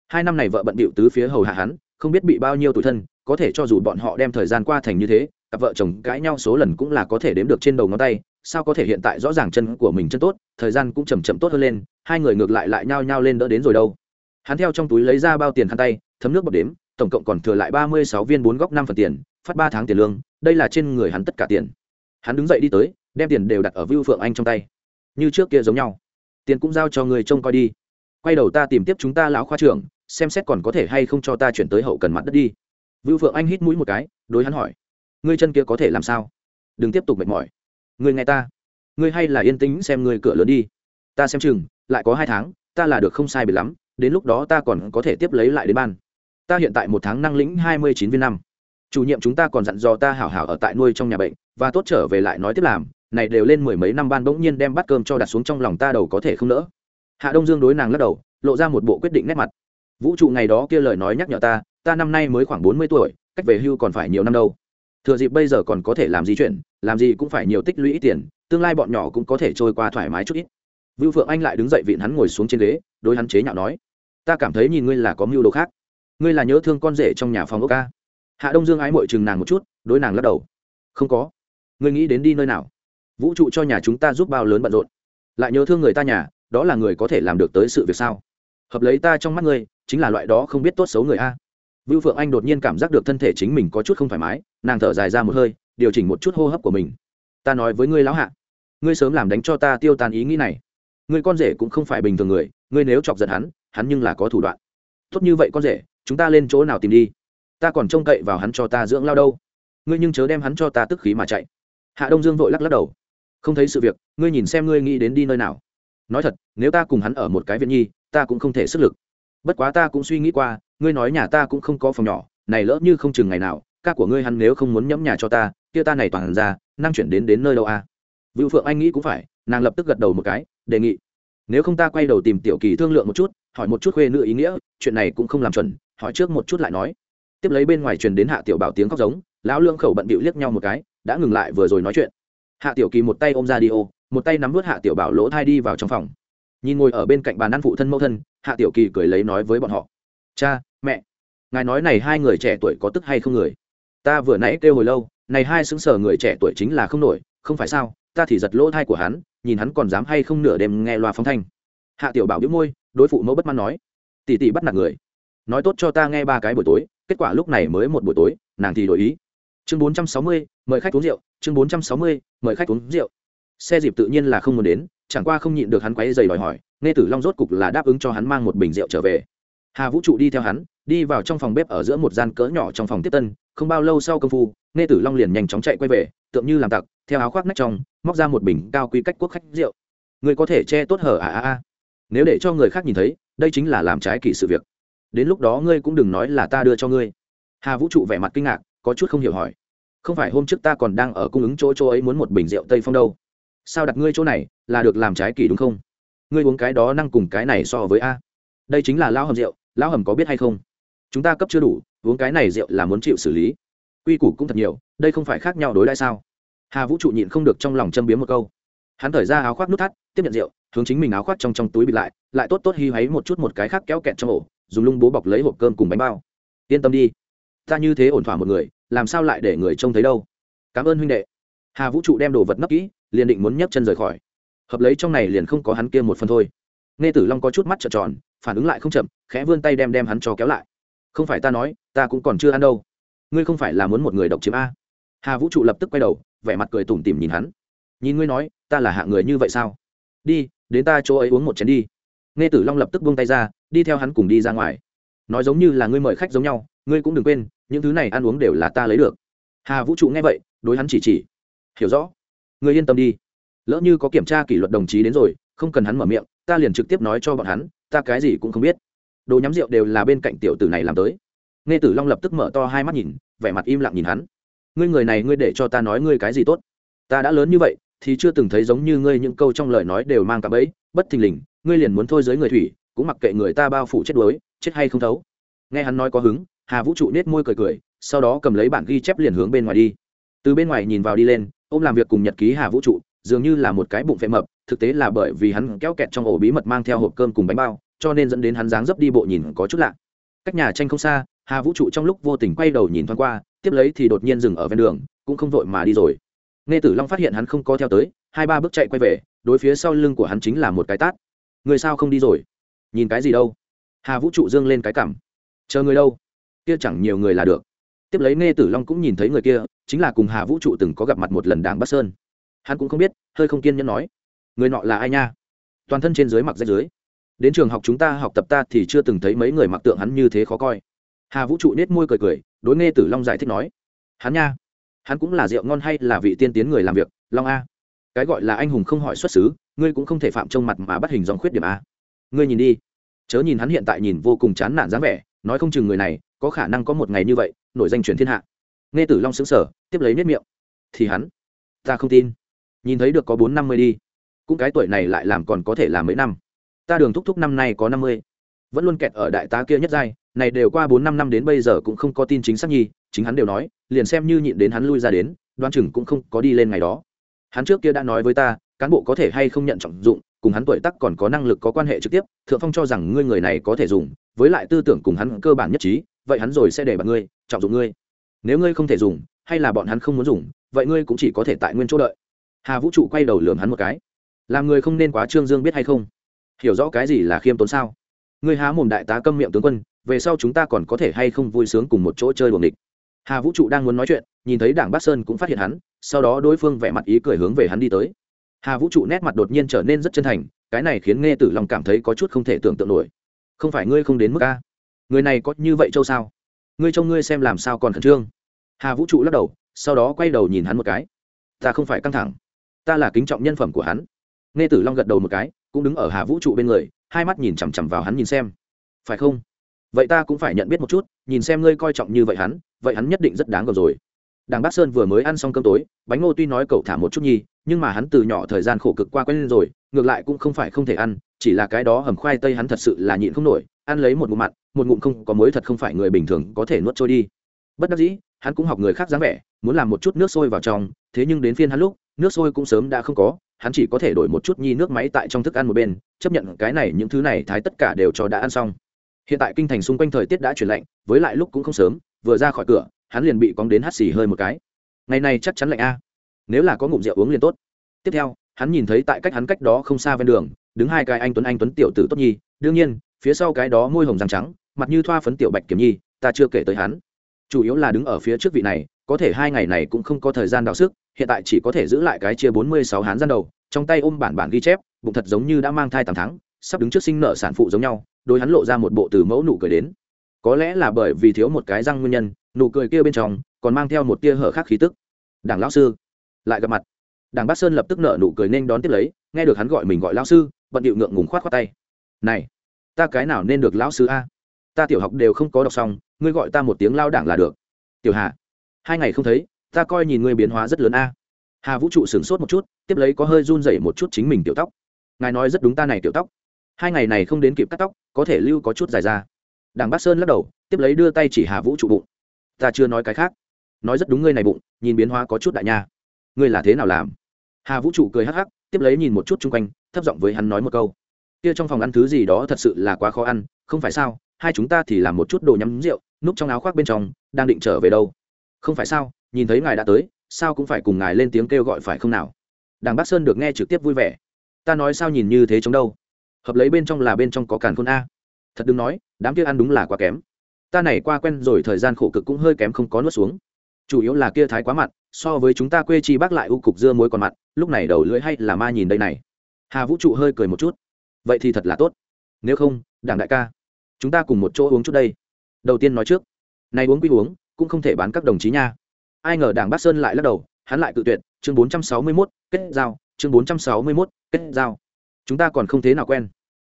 Hai năm này vợ bận bịu tứ phía hầu hạ hắn, không biết bị bao nhiêu tuổi thân, có thể cho dù bọn họ đem thời gian qua thành như thế, cặp vợ chồng cãi nhau số lần cũng là có thể đếm được trên đầu ngón tay sao có thể hiện tại rõ ràng chân của mình chân tốt, thời gian cũng chầm chậm tốt hơn lên, hai người ngược lại lại nhao nhao lên đỡ đến rồi đâu. Hắn theo trong túi lấy ra bao tiền khăn tay, thấm nước bọc đếm, tổng cộng còn thừa lại ba mươi sáu viên bốn góc năm phần tiền, phát ba tháng tiền lương, đây là trên người hắn tất cả tiền. Hắn đứng dậy đi tới, đem tiền đều đặt ở vưu phượng anh trong tay. Như trước kia giống nhau. Tiền cũng giao cho người trông coi đi. Quay đầu ta tìm tiếp chúng ta lão khoa trưởng, xem xét còn có thể hay không cho ta chuyển tới hậu cần mặt đất đi. Vưu phượng anh hít mũi một cái, đối hắn hỏi. Ngươi chân kia có thể làm sao? Đừng tiếp tục mệt mỏi ngươi nghe ta. Ngươi hay là yên tĩnh xem ngươi cửa lớn đi. Ta xem chừng, lại có hai tháng, ta là được không sai biệt lắm, đến lúc đó ta còn có thể tiếp lấy lại đến ban. Ta hiện tại một tháng năng lĩnh hai mươi chín viên năm. Chủ nhiệm chúng ta còn dặn dò ta hảo hảo ở tại nuôi trong nhà bệnh, và tốt trở về lại nói tiếp làm, này đều lên mười mấy năm ban bỗng nhiên đem bát cơm cho đặt xuống trong lòng ta đầu có thể không nỡ. Hạ đông dương đối nàng lắc đầu, lộ ra một bộ quyết định nét mặt. Vũ trụ ngày đó kia lời nói nhắc nhở ta ta năm nay mới khoảng bốn mươi tuổi, cách về hưu còn phải nhiều năm đâu thừa dịp bây giờ còn có thể làm gì chuyện làm gì cũng phải nhiều tích lũy ít tiền, tương lai bọn nhỏ cũng có thể trôi qua thoải mái chút ít. Vưu phượng anh lại đứng dậy vịn hắn ngồi xuống trên ghế, đối hắn chế nhạo nói, ta cảm thấy nhìn ngươi là có mưu đồ khác. Ngươi là nhớ thương con rể trong nhà phòng ốc ca. Hạ đông dương ái mội chừng nàng một chút, đối nàng lắc đầu, không có. Ngươi nghĩ đến đi nơi nào? Vũ trụ cho nhà chúng ta giúp bao lớn bận rộn. Lại nhớ thương người ta nhà, đó là người có thể làm được tới sự việc sao? Hợp lấy ta trong mắt ngươi, chính là loại đó không biết tốt xấu người a vưu phượng anh đột nhiên cảm giác được thân thể chính mình có chút không thoải mái, nàng thở dài ra một hơi, điều chỉnh một chút hô hấp của mình. Ta nói với ngươi lão hạ, ngươi sớm làm đánh cho ta tiêu tan ý nghĩ này. Ngươi con rể cũng không phải bình thường người, ngươi nếu chọc giận hắn hắn nhưng là có thủ đoạn. Tốt như vậy con rể, chúng ta lên chỗ nào tìm đi? Ta còn trông cậy vào hắn cho ta dưỡng lao đâu. Ngươi nhưng chớ đem hắn cho ta tức khí mà chạy. Hạ đông dương vội lắc lắc đầu. Không thấy sự việc, ngươi nhìn xem ngươi nghĩ đến đi nơi nào. Nói thật, nếu ta cùng hắn ở một cái viện nhi, ta cũng không thể sức lực. Bất quá ta cũng suy nghĩ qua ngươi nói nhà ta cũng không có phòng nhỏ, này lỡ như không chừng ngày nào, ca của ngươi hắn nếu không muốn nhẫm nhà cho ta, kia ta này toàn ra, năng chuyển đến đến nơi đâu a? À? phượng anh nghĩ cũng phải, nàng lập tức gật đầu một cái, đề nghị. Nếu không ta quay đầu tìm tiểu kỳ thương lượng một chút, hỏi một chút khuê nữ ý nghĩa, chuyện này cũng không làm chuẩn, hỏi trước một chút lại nói. Tiếp lấy bên ngoài truyền đến hạ tiểu bảo tiếng khóc giống, lão lương khẩu bận bịu liếc nhau một cái, đã ngừng lại vừa rồi nói chuyện. Hạ tiểu kỳ một tay ôm ra đi ô, một tay nắm vớt hạ tiểu bảo lỗ thai đi vào trong phòng. Nhìn ngồi ở bên cạnh bàn ăn phụ thân mẫu thân, hạ tiểu kỳ cười lấy nói với bọn họ cha, mẹ. Ngài nói này hai người trẻ tuổi có tức hay không người? Ta vừa nãy kêu hồi lâu, này hai xứng sở người trẻ tuổi chính là không nổi, không phải sao? Ta thì giật lỗ thai của hắn, nhìn hắn còn dám hay không nửa đêm nghe loa phóng thanh. Hạ tiểu bảo biếu môi, đối phụ mẫu bất mãn nói. Tỷ tỷ bắt nạt người. Nói tốt cho ta nghe ba cái buổi tối, kết quả lúc này mới một buổi tối, nàng thì đổi ý. Chương bốn trăm sáu mươi, mời khách uống rượu. Chương bốn trăm sáu mươi, mời khách uống rượu. Xe dịp tự nhiên là không muốn đến, chẳng qua không nhịn được hắn quấy dày đòi hỏi, nghe tử long rốt cục là đáp ứng cho hắn mang một bình rượu trở về hà vũ trụ đi theo hắn, đi vào trong phòng bếp ở giữa một gian cỡ nhỏ trong phòng tiếp tân, không bao lâu sau công phu, nghe tử long liền nhanh chóng chạy quay về tượng như làm tặc, theo áo khoác nách trong, móc ra một bình cao quy cách quốc khách rượu. Người có thể che tốt hở à à à. Nếu để cho người khác nhìn thấy, đây chính là làm trái kỷ sự việc. Đến lúc đó ngươi cũng đừng nói là ta đưa cho ngươi. Hà vũ trụ vẻ mặt kinh ngạc, có chút không hiểu hỏi. Không phải hôm trước ta còn đang ở cung ứng chỗ chỗ ấy muốn một bình rượu tây phong đâu. Sao đặt ngươi chỗ này, là được làm trái kỷ đúng không? Ngươi uống cái đó năng cùng cái này so với a. Đây chính là lao hầm rượu lão hầm có biết hay không? Chúng ta cấp chưa đủ, uống cái này rượu là muốn chịu xử lý. Quy củ cũng thật nhiều, đây không phải khác nhau đối đãi sao? Hà vũ trụ nhịn không được trong lòng châm biếm một câu. Hắn thở ra áo khoác nút thắt, tiếp nhận rượu, hướng chính mình áo khoác trong trong túi bịt lại lại tốt tốt hy hoáy một chút một cái khác kéo kẹt trong ổ, dùng lung bố bọc lấy hộp cơm cùng bánh bao. Yên tâm đi. Ta như thế ổn thỏa một người, làm sao lại để người trông thấy đâu? Cảm ơn huynh đệ. Hà vũ trụ đem đồ vật nấp kỹ, liền định muốn nhấc chân rời khỏi. Hợp lấy trong này liền không có hắn kia một phần thôi. Nghe tử long có chút mắt trợn tròn phản ứng lại không chậm, khẽ vươn tay đem đem hắn cho kéo lại. Không phải ta nói, ta cũng còn chưa ăn đâu. Ngươi không phải là muốn một người độc chiếm a. Hà vũ trụ lập tức quay đầu, vẻ mặt cười tủm tỉm nhìn hắn. Nhìn ngươi nói, ta là hạ người như vậy sao? Đi, đến ta chỗ ấy uống một chén đi. Nghe tử long lập tức buông tay ra, đi theo hắn cùng đi ra ngoài. Nói giống như là ngươi mời khách giống nhau, ngươi cũng đừng quên, những thứ này ăn uống đều là ta lấy được. Hà vũ trụ nghe vậy, đối hắn chỉ chỉ. Hiểu rõ. Ngươi yên tâm đi. Lỡ như có kiểm tra kỷ luật đồng chí đến rồi, không cần hắn mở miệng, ta liền trực tiếp nói cho bọn hắn ta cái gì cũng không biết. Đồ nhắm rượu đều là bên cạnh tiểu tử này làm tới. Nghe tử long lập tức mở to hai mắt nhìn, vẻ mặt im lặng nhìn hắn. Ngươi người này ngươi để cho ta nói ngươi cái gì tốt? Ta đã lớn như vậy, thì chưa từng thấy giống như ngươi những câu trong lời nói đều mang cả bẫy, bất thình lình, ngươi liền muốn thôi giới người thủy, cũng mặc kệ người ta bao phủ chết đuối, chết hay không thấu. Nghe hắn nói có hứng, hà vũ trụ nết môi cười cười, sau đó cầm lấy bản ghi chép liền hướng bên ngoài đi. Từ bên ngoài nhìn vào đi lên ô m làm việc cùng nhật ký hà vũ trụ, dường như là một cái bụng phệ mập thực tế là bởi vì hắn kéo kẹt trong ổ bí mật mang theo hộp cơm cùng bánh bao, cho nên dẫn đến hắn dáng dấp đi bộ nhìn có chút lạ. Cách nhà tranh không xa, hà vũ trụ trong lúc vô tình quay đầu nhìn thoáng qua, tiếp lấy thì đột nhiên dừng ở ven đường, cũng không vội mà đi rồi. Nghe tử long phát hiện hắn không có theo tới, hai ba bước chạy quay về, đối phía sau lưng của hắn chính là một cái tát. Người sao không đi rồi? Nhìn cái gì đâu? Hà vũ trụ dương lên cái cảm. Chờ người đâu? Kia chẳng nhiều người là được. Tiếp lấy nghe tử long cũng nhìn thấy người kia, chính là cùng hà vũ trụ từng có gặp mặt một lần đảng bắc sơn. Hắn cũng không biết, hơi không kiên nhẫn nói người nọ là ai nha? Toàn thân trên dưới mặc rách dưới. Đến trường học chúng ta học tập ta thì chưa từng thấy mấy người mặc tượng hắn như thế khó coi. Hà vũ trụ nết môi cười cười, đối nghe tử long giải thích nói, hắn nha, hắn cũng là rượu ngon hay là vị tiên tiến người làm việc, long a? Cái gọi là anh hùng không hỏi xuất xứ, ngươi cũng không thể phạm trông mặt mà bắt hình dòng khuyết điểm a. Ngươi nhìn đi. Chớ nhìn hắn hiện tại nhìn vô cùng chán nản dáng vẻ, nói không chừng người này có khả năng có một ngày như vậy, nổi danh truyền thiên hạ. Nghe tử long xứng sở tiếp lấy nếp miệng, thì hắn, ta không tin. Nhìn thấy được có bốn năm mươi đi cũng cái tuổi này lại làm còn có thể làm mấy năm. Ta đường thúc thúc năm nay có năm mươi. Vẫn luôn kẹt ở đại tá kia nhất giai, này đều qua bốn năm năm đến bây giờ cũng không có tin chính xác nhi, chính hắn đều nói, liền xem như nhịn đến hắn lui ra đến, đoan chừng cũng không có đi lên ngày đó. Hắn trước kia đã nói với ta, cán bộ có thể hay không nhận trọng dụng, cùng hắn tuổi tác còn có năng lực có quan hệ trực tiếp, thượng phong cho rằng ngươi người này có thể dùng, với lại tư tưởng cùng hắn cơ bản nhất trí, vậy hắn rồi sẽ để bạn ngươi, trọng dụng ngươi. Nếu ngươi không thể dùng, hay là bọn hắn không muốn dùng, vậy ngươi cũng chỉ có thể tại nguyên chỗ đợi. Hà vũ trụ quay đầu lườm hắn một cái làm người không nên quá trương dương biết hay không? Hiểu rõ cái gì là khiêm tốn sao? Người há mồm đại tá câm miệng tướng quân, về sau chúng ta còn có thể hay không vui sướng cùng một chỗ chơi buồng địch hà vũ trụ đang muốn nói chuyện, nhìn thấy đảng bắc sơn cũng phát hiện hắn, sau đó đối phương vẻ mặt ý cười hướng về hắn đi tới. Hà vũ trụ nét mặt đột nhiên trở nên rất chân thành, cái này khiến nghe tử long cảm thấy có chút không thể tưởng tượng nổi. Không phải ngươi không đến mức a? Người này có như vậy châu sao? Ngươi trông ngươi xem làm sao còn khẩn trương. Hà vũ trụ lắc đầu, sau đó quay đầu nhìn hắn một cái. Ta không phải căng thẳng. Ta là kính trọng nhân phẩm của hắn nghe tử long gật đầu một cái, cũng đứng ở hà vũ trụ bên người, hai mắt nhìn chằm chằm vào hắn nhìn xem. Phải không? Vậy ta cũng phải nhận biết một chút, nhìn xem ngươi coi trọng như vậy hắn vậy hắn nhất định rất đáng gờm rồi. Đàng bác sơn vừa mới ăn xong cơm tối, bánh ngô tuy nói cậu thả một chút nhi nhưng mà hắn từ nhỏ thời gian khổ cực qua quen lên rồi, ngược lại cũng không phải không thể ăn, chỉ là cái đó hầm khoai tây hắn thật sự là nhịn không nổi, ăn lấy một ngụm mặn, một ngụm không có muối thật không phải người bình thường có thể nuốt trôi đi. Bất đắc dĩ, hắn cũng học người khác dáng vẻ, muốn làm một chút nước sôi vào trong, thế nhưng đến phiên hắn lúc, nước sôi cũng sớm đã không có hắn chỉ có thể đổi một chút nhi nước máy tại trong thức ăn một bên, chấp nhận cái này những thứ này thái tất cả đều cho đã ăn xong. Hiện tại kinh thành xung quanh thời tiết đã chuyển lạnh, với lại lúc cũng không sớm, vừa ra khỏi cửa, hắn liền bị cóng đến hắt xì hơi một cái. Ngày này chắc chắn lạnh a. Nếu là có ngụm rượu uống liền tốt. Tiếp theo, hắn nhìn thấy tại cách hắn cách đó không xa ven đường, đứng hai cái anh tuấn anh tuấn tiểu tử tốt nhi. Đương nhiên, phía sau cái đó môi hồng răng trắng, mặt như thoa phấn tiểu bạch kiểm nhi, ta chưa kể tới hắn. Chủ yếu là đứng ở phía trước vị này, có thể hai ngày này cũng không có thời gian đào sức hiện tại chỉ có thể giữ lại cái chia bốn mươi sáu hán gian đầu, trong tay ôm bản bản ghi chép, bụng thật giống như đã mang thai tám tháng, sắp đứng trước sinh nợ sản phụ giống nhau, đôi hắn lộ ra một bộ từ mẫu nụ cười đến. Có lẽ là bởi vì thiếu một cái răng nguyên nhân, nụ cười kia bên trong còn mang theo một tia hở khác khí tức. Đảng lão sư, lại gặp mặt. Đảng bát sơn lập tức nợ nụ cười nên đón tiếp lấy, nghe được hắn gọi mình gọi lão sư, bận điệu ngượng ngùng khoát khoát tay. Này, ta cái nào nên được lão sư a? Ta tiểu học đều không có đọc xong, ngươi gọi ta một tiếng lao đảng là được. Tiểu hà, hai ngày không thấy ta coi nhìn ngươi biến hóa rất lớn a. Hà vũ trụ sửng sốt một chút, tiếp lấy có hơi run rẩy một chút chính mình tiểu tóc. Ngài nói rất đúng ta này tiểu tóc. Hai ngày này không đến kịp cắt tóc, có thể lưu có chút dài ra. Đảng bát sơn lắc đầu, tiếp lấy đưa tay chỉ hà vũ trụ bụng. Ta chưa nói cái khác. Nói rất đúng ngươi này bụng, nhìn biến hóa có chút đại nha. Ngươi là thế nào làm? Hà vũ trụ cười hắc hắc, tiếp lấy nhìn một chút chung quanh, thấp giọng với hắn nói một câu. Kia trong phòng ăn thứ gì đó thật sự là quá khó ăn, không phải sao? Hai chúng ta thì làm một chút đồ nhắm rượu, núp trong áo khoác bên trong, đang định trở về đâu? Không phải sao? Nhìn thấy ngài đã tới, sao cũng phải cùng ngài lên tiếng kêu gọi phải không nào? Đảng bắc sơn được nghe trực tiếp vui vẻ. Ta nói sao nhìn như thế chống đâu? Hợp lấy bên trong là bên trong có càn khôn a. Thật đừng nói, đám kia ăn đúng là quá kém. Ta này qua quen rồi thời gian khổ cực cũng hơi kém không có nuốt xuống. Chủ yếu là kia thái quá mặn so với chúng ta quê chi bác lại u cục dưa muối còn mặn lúc này đầu lưỡi hay là ma nhìn đây này. Hà vũ trụ hơi cười một chút. Vậy thì thật là tốt. Nếu không, đảng đại ca, chúng ta cùng một chỗ uống chút đây. Đầu tiên nói trước. Nay uống quy uống, cũng không thể bán các đồng chí nha ai ngờ đảng bát sơn lại lắc đầu hắn lại cự tuyệt chương bốn trăm sáu mươi 461, kết giao chương bốn trăm sáu mươi 461, kết giao. Chúng ta còn không thế nào quen.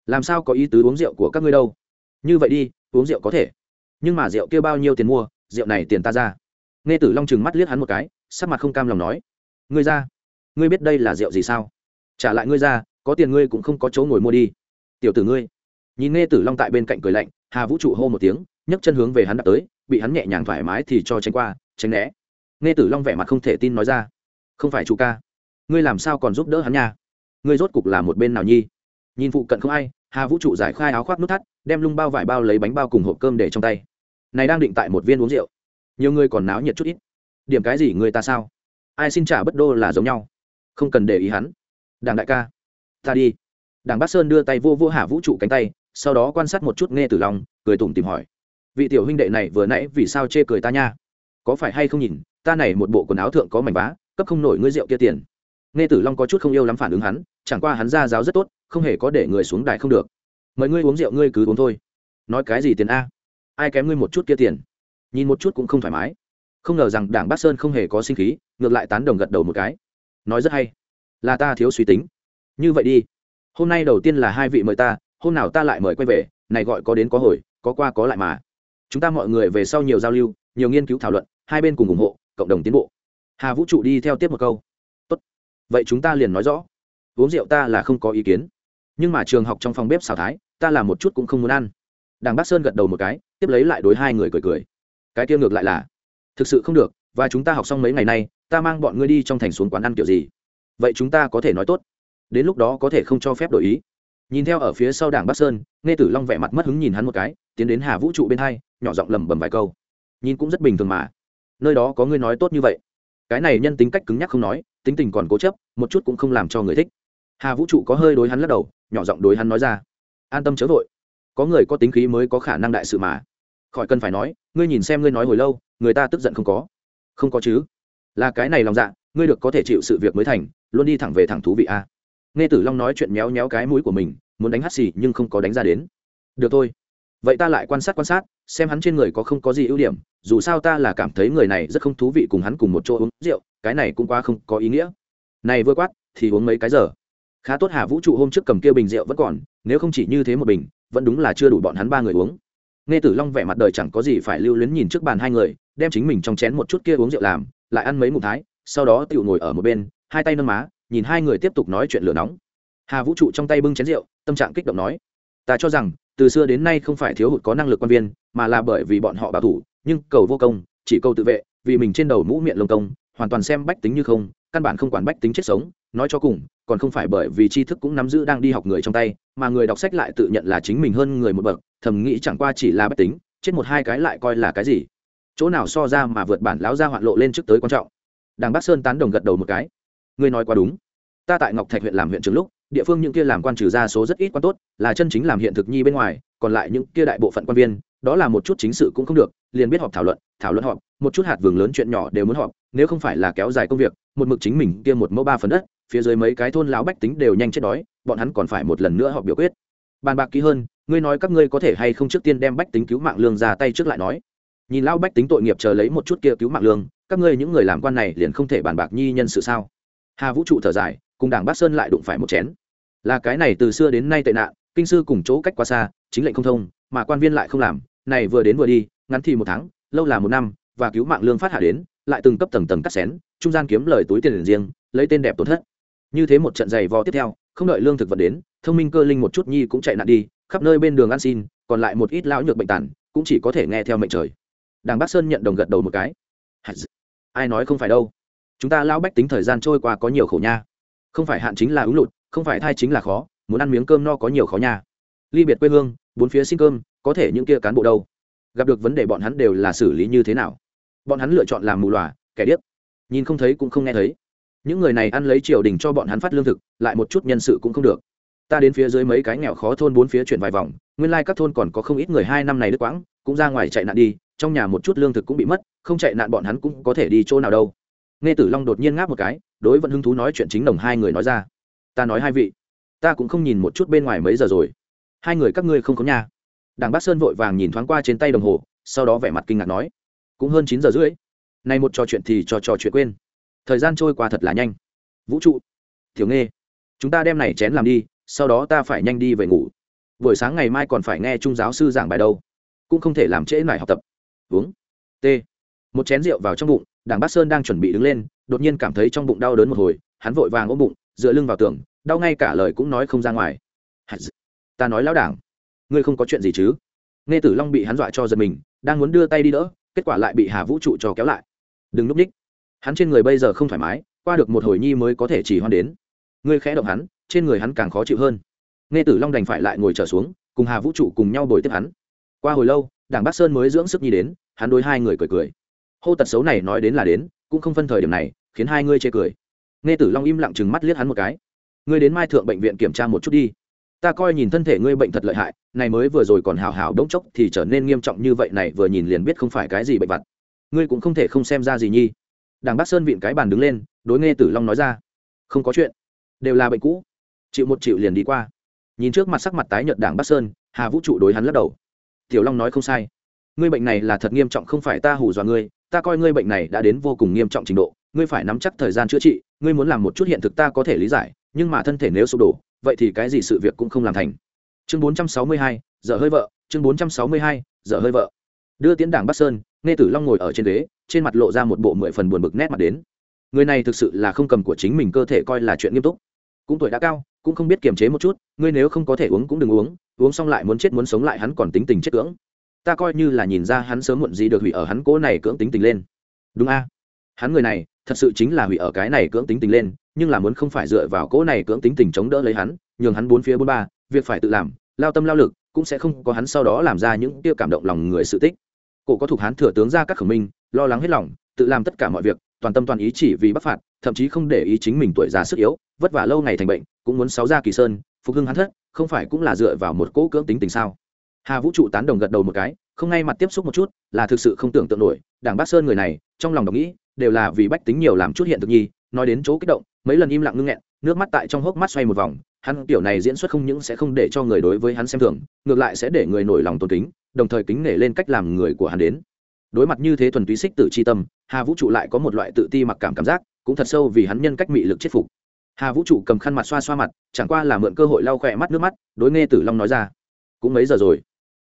Làm sao có ý tứ uống rượu của các ngươi đâu? Như vậy đi uống rượu có thể. Nhưng mà rượu kia bao nhiêu tiền mua rượu này tiền ta ra. Nghe tử long chừng mắt liếc hắn một cái sắc mặt không cam lòng nói. Ngươi ra. Ngươi biết đây là rượu gì sao? Trả lại ngươi ra có tiền ngươi cũng không có chỗ ngồi mua đi. Tiểu tử ngươi. Nhìn nghe tử long tại bên cạnh cười lạnh hà vũ trụ hô một tiếng nhấc chân hướng về hắn đã tới bị hắn nhẹ nhàng thoải mái thì cho tránh qua tránh né nghe tử long vẻ mặt không thể tin nói ra. Không phải chủ ca. Ngươi làm sao còn giúp đỡ hắn nha? Ngươi rốt cục là một bên nào nhi? Nhìn phụ cận không ai, hà vũ trụ giải khai áo khoác nút thắt, đem lung bao vải bao lấy bánh bao cùng hộp cơm để trong tay. Này đang định tại một viên uống rượu. Nhiều người còn náo nhiệt chút ít. Điểm cái gì người ta sao? Ai xin trả bất đô là giống nhau. Không cần để ý hắn. Đảng đại ca. Ta đi. Đảng bát sơn đưa tay vô vô hà vũ trụ cánh tay, sau đó quan sát một chút nghe tử long, cười tủm tìm hỏi. Vị tiểu huynh đệ này vừa nãy vì sao chê cười ta nha? Có phải hay không nhìn ta này một bộ quần áo thượng có mảnh vá, cấp không nổi ngươi rượu kia tiền. Nghe tử long có chút không yêu lắm phản ứng hắn, chẳng qua hắn ra giáo rất tốt, không hề có để người xuống đài không được. Mời ngươi uống rượu, ngươi cứ uống thôi. Nói cái gì tiền a? Ai kém ngươi một chút kia tiền? Nhìn một chút cũng không thoải mái. Không ngờ rằng đảng bát sơn không hề có sinh khí, ngược lại tán đồng gật đầu một cái. Nói rất hay. Là ta thiếu suy tính. Như vậy đi. Hôm nay đầu tiên là hai vị mời ta, hôm nào ta lại mời quay về, này gọi có đến có hồi, có qua có lại mà. Chúng ta mọi người về sau nhiều giao lưu, nhiều nghiên cứu thảo luận, hai bên cùng ủng hộ cộng đồng tiến bộ. Hà vũ trụ đi theo tiếp một câu. Tốt, vậy chúng ta liền nói rõ. Uống rượu ta là không có ý kiến. Nhưng mà trường học trong phòng bếp xào thái, ta là một chút cũng không muốn ăn. Đảng bác sơn gật đầu một cái, tiếp lấy lại đối hai người cười cười. Cái kia ngược lại là, thực sự không được, và chúng ta học xong mấy ngày nay, ta mang bọn ngươi đi trong thành xuống quán ăn kiểu gì? Vậy chúng ta có thể nói tốt. Đến lúc đó có thể không cho phép đổi ý. Nhìn theo ở phía sau đảng bắc sơn, nghe tử long vẻ mặt mất hứng nhìn hắn một cái, tiến đến hà vũ trụ bên hai, nhỏ giọng lẩm bẩm vài câu. Nhìn cũng rất bình thường mà nơi đó có ngươi nói tốt như vậy. Cái này nhân tính cách cứng nhắc không nói, tính tình còn cố chấp, một chút cũng không làm cho người thích. Hà vũ trụ có hơi đối hắn lắc đầu, nhỏ giọng đối hắn nói ra. An tâm chớ vội. Có người có tính khí mới có khả năng đại sự mà. Khỏi cần phải nói, ngươi nhìn xem ngươi nói hồi lâu, người ta tức giận không có. Không có chứ. Là cái này lòng dạ ngươi được có thể chịu sự việc mới thành, luôn đi thẳng về thẳng thú vị a. Nghe tử long nói chuyện méo méo cái mũi của mình, muốn đánh hắt xì nhưng không có đánh ra đến. Được thôi vậy ta lại quan sát quan sát, xem hắn trên người có không có gì ưu điểm, dù sao ta là cảm thấy người này rất không thú vị cùng hắn cùng một chỗ uống rượu, cái này cũng quá không có ý nghĩa. Này vừa quát, thì uống mấy cái giờ? Khá tốt hà vũ trụ hôm trước cầm kia bình rượu vẫn còn, nếu không chỉ như thế một bình, vẫn đúng là chưa đủ bọn hắn ba người uống. Nghe tử long vẻ mặt đời chẳng có gì phải lưu luyến nhìn trước bàn hai người, đem chính mình trong chén một chút kia uống rượu làm, lại ăn mấy mụ thái, sau đó tựu ngồi ở một bên, hai tay nâng má, nhìn hai người tiếp tục nói chuyện lửa nóng. Hà vũ trụ trong tay bưng chén rượu, tâm trạng kích động nói, ta cho rằng từ xưa đến nay không phải thiếu hụt có năng lực quan viên, mà là bởi vì bọn họ bảo thủ, nhưng cầu vô công, chỉ cầu tự vệ, vì mình trên đầu mũ miệng lông công, hoàn toàn xem bách tính như không, căn bản không quản bách tính chết sống, nói cho cùng, còn không phải bởi vì tri thức cũng nắm giữ đang đi học người trong tay, mà người đọc sách lại tự nhận là chính mình hơn người một bậc, thầm nghĩ chẳng qua chỉ là bách tính, chết một hai cái lại coi là cái gì. Chỗ nào so ra mà vượt bản lão ra hoạn lộ lên trước tới quan trọng. Đảng bắc sơn tán đồng gật đầu một cái. Ngươi nói quá đúng. Ta tại ngọc thạch huyện làm huyện trường lúc địa phương những kia làm quan trừ ra số rất ít quan tốt, là chân chính làm hiện thực nhi bên ngoài, còn lại những kia đại bộ phận quan viên, đó là một chút chính sự cũng không được, liền biết họp thảo luận thảo luận họp, một chút hạt vườn lớn chuyện nhỏ đều muốn họp, nếu không phải là kéo dài công việc, một mực chính mình kia một mẫu ba phần đất, phía dưới mấy cái thôn lão bách tính đều nhanh chết đói, bọn hắn còn phải một lần nữa họp biểu quyết. Bàn bạc kỹ hơn, ngươi nói các ngươi có thể hay không trước tiên đem bách tính cứu mạng lương ra tay trước lại nói. Nhìn lão bách tính tội nghiệp chờ lấy một chút kia cứu mạng lương, các ngươi những người làm quan này liền không thể bàn bạc nhi nhân sự sao? Hà vũ trụ thở dài cùng đảng bát sơn lại đụng phải một chén. Là cái này từ xưa đến nay tệ nạn, kinh sư cùng chỗ cách quá xa, chính lệnh không thông, mà quan viên lại không làm, này vừa đến vừa đi, ngắn thì một tháng, lâu là một năm, và cứu mạng lương phát hạ đến, lại từng cấp tầng tầng cắt xén, trung gian kiếm lời túi tiền riêng, lấy tên đẹp tổn thất. Như thế một trận giày vò tiếp theo, không đợi lương thực vật đến, thông minh cơ linh một chút nhi cũng chạy nạn đi, khắp nơi bên đường ăn xin, còn lại một ít lão nhược bệnh tàn, cũng chỉ có thể nghe theo mệnh trời. Đảng bắc sơn nhận đồng gật đầu một cái. Ai nói không phải đâu? Chúng ta lão bách tính thời gian trôi qua có nhiều khổ nha không phải hạn chính là úng lụt, không phải thai chính là khó, muốn ăn miếng cơm no có nhiều khó nha. Ly biệt quê hương, bốn phía xin cơm, có thể những kia cán bộ đâu? Gặp được vấn đề bọn hắn đều là xử lý như thế nào? Bọn hắn lựa chọn làm mù loà kẻ điếc. Nhìn không thấy cũng không nghe thấy. Những người này ăn lấy triều đình cho bọn hắn phát lương thực, lại một chút nhân sự cũng không được. Ta đến phía dưới mấy cái nghèo khó thôn bốn phía chuyển vài vòng, nguyên lai、like、các thôn còn có không ít người hai năm này đứt quãng, cũng ra ngoài chạy nạn đi, trong nhà một chút lương thực cũng bị mất, không chạy nạn bọn hắn cũng có thể đi chỗ nào đâu nghe tử long đột nhiên ngáp một cái, đối vẫn hứng thú nói chuyện chính đồng hai người nói ra. Ta nói hai vị, ta cũng không nhìn một chút bên ngoài mấy giờ rồi. Hai người các ngươi không có nhà. Đảng bác sơn vội vàng nhìn thoáng qua trên tay đồng hồ, sau đó vẻ mặt kinh ngạc nói. Cũng hơn chín giờ rưỡi. Nay một trò chuyện thì trò trò chuyện quên. Thời gian trôi qua thật là nhanh. Vũ trụ. Thiếu nghe chúng ta đem này chén làm đi, sau đó ta phải nhanh đi về ngủ. Buổi sáng ngày mai còn phải nghe trung giáo sư giảng bài đâu. Cũng không thể làm trễ nải học tập. Uống. T. Một chén rượu vào trong bụng đảng bát sơn đang chuẩn bị đứng lên, đột nhiên cảm thấy trong bụng đau đớn một hồi, hắn vội vàng ôm bụng, dựa lưng vào tường, đau ngay cả lời cũng nói không ra ngoài. Ta nói lão đảng, ngươi không có chuyện gì chứ? Nghe tử long bị hắn dọa cho giật mình, đang muốn đưa tay đi đỡ, kết quả lại bị hà vũ trụ cho kéo lại. Đừng núp ních. Hắn trên người bây giờ không thoải mái, qua được một hồi nhi mới có thể chỉ hoan đến. Ngươi khẽ động hắn, trên người hắn càng khó chịu hơn. Nghe tử long đành phải lại ngồi trở xuống, cùng hà vũ trụ cùng nhau bồi tiếp hắn. Qua hồi lâu, đảng bắc sơn mới dưỡng sức nhi đến, hắn đối hai người cười cười hô tật xấu này nói đến là đến, cũng không phân thời điểm này, khiến hai ngươi chê cười. Nghe tử long im lặng chừng mắt liếc hắn một cái. Ngươi đến mai thượng bệnh viện kiểm tra một chút đi. Ta coi nhìn thân thể ngươi bệnh thật lợi hại, này mới vừa rồi còn hào hào đống chốc thì trở nên nghiêm trọng như vậy này vừa nhìn liền biết không phải cái gì bệnh vặt. Ngươi cũng không thể không xem ra gì nhi. Đảng bắc sơn vịn cái bàn đứng lên, đối nghe tử long nói ra. Không có chuyện. Đều là bệnh cũ. Chịu một chịu liền đi qua. Nhìn trước mặt sắc mặt tái nhợt đảng bắc sơn, hà vũ trụ đối hắn lắc đầu. Tiểu long nói không sai ngươi bệnh này là thật nghiêm trọng không phải ta hù dọa ngươi ta coi ngươi bệnh này đã đến vô cùng nghiêm trọng trình độ ngươi phải nắm chắc thời gian chữa trị ngươi muốn làm một chút hiện thực ta có thể lý giải nhưng mà thân thể nếu sụp đổ vậy thì cái gì sự việc cũng không làm thành. Chương 462, giờ hơi vợ chương 462, giờ hơi vợ. Đưa tiến đảng bắc sơn nghe tử long ngồi ở trên ghế trên mặt lộ ra một bộ mười phần buồn bực nét mặt đến. Người này thực sự là không cầm của chính mình cơ thể coi là chuyện nghiêm túc. Cũng tuổi đã cao cũng không biết kiềm chế một chút ngươi nếu không có thể uống cũng đừng uống uống xong lại muốn chết muốn sống lại hắn còn tính tình chết cưỡng ta coi như là nhìn ra hắn sớm muộn gì được hủy ở hắn cố này cưỡng tính tình lên. Đúng a? Hắn người này, thật sự chính là hủy ở cái này cưỡng tính tình lên, nhưng là muốn không phải dựa vào cố này cưỡng tính tình chống đỡ lấy hắn, nhường hắn bốn phía bốn ba, việc phải tự làm, lao tâm lao lực, cũng sẽ không có hắn sau đó làm ra những tiêu cảm động lòng người sự tích. Cổ có thuộc hắn thừa tướng ra các khẩu minh, lo lắng hết lòng, tự làm tất cả mọi việc, toàn tâm toàn ý chỉ vì bắc phạt, thậm chí không để ý chính mình tuổi già sức yếu, vất vả lâu ngày thành bệnh, cũng muốn sáu ra kỳ sơn, phục hưng hắn thất, không phải cũng là dựa vào một cỗ cưỡng tính tình sao? Hà vũ trụ tán đồng gật đầu một cái, không ngay mặt tiếp xúc một chút, là thực sự không tưởng tượng nổi, đảng bắc sơn người này, trong lòng đồng nghĩ, đều là vì bách tính nhiều làm chút hiện thực nhi, nói đến chỗ kích động, mấy lần im lặng ngưng nghẹn, nước mắt tại trong hốc mắt xoay một vòng, hắn tiểu này diễn xuất không những sẽ không để cho người đối với hắn xem thường, ngược lại sẽ để người nổi lòng tôn kính, đồng thời kính nể lên cách làm người của hắn đến. Đối mặt như thế thuần túy xích tử c h i tâm, hà vũ trụ lại có một loại tự ti mặc cảm cảm giác, cũng thật sâu vì hắn nhân cách mị lực chết phục. Hà vũ trụ cầm khăn mặt xoa xoa mặt, chẳng qua là mượn cơ hội lau khỏe mắt nước mắt, đối nghe tử long nói ra, cũng mấy giờ rồi?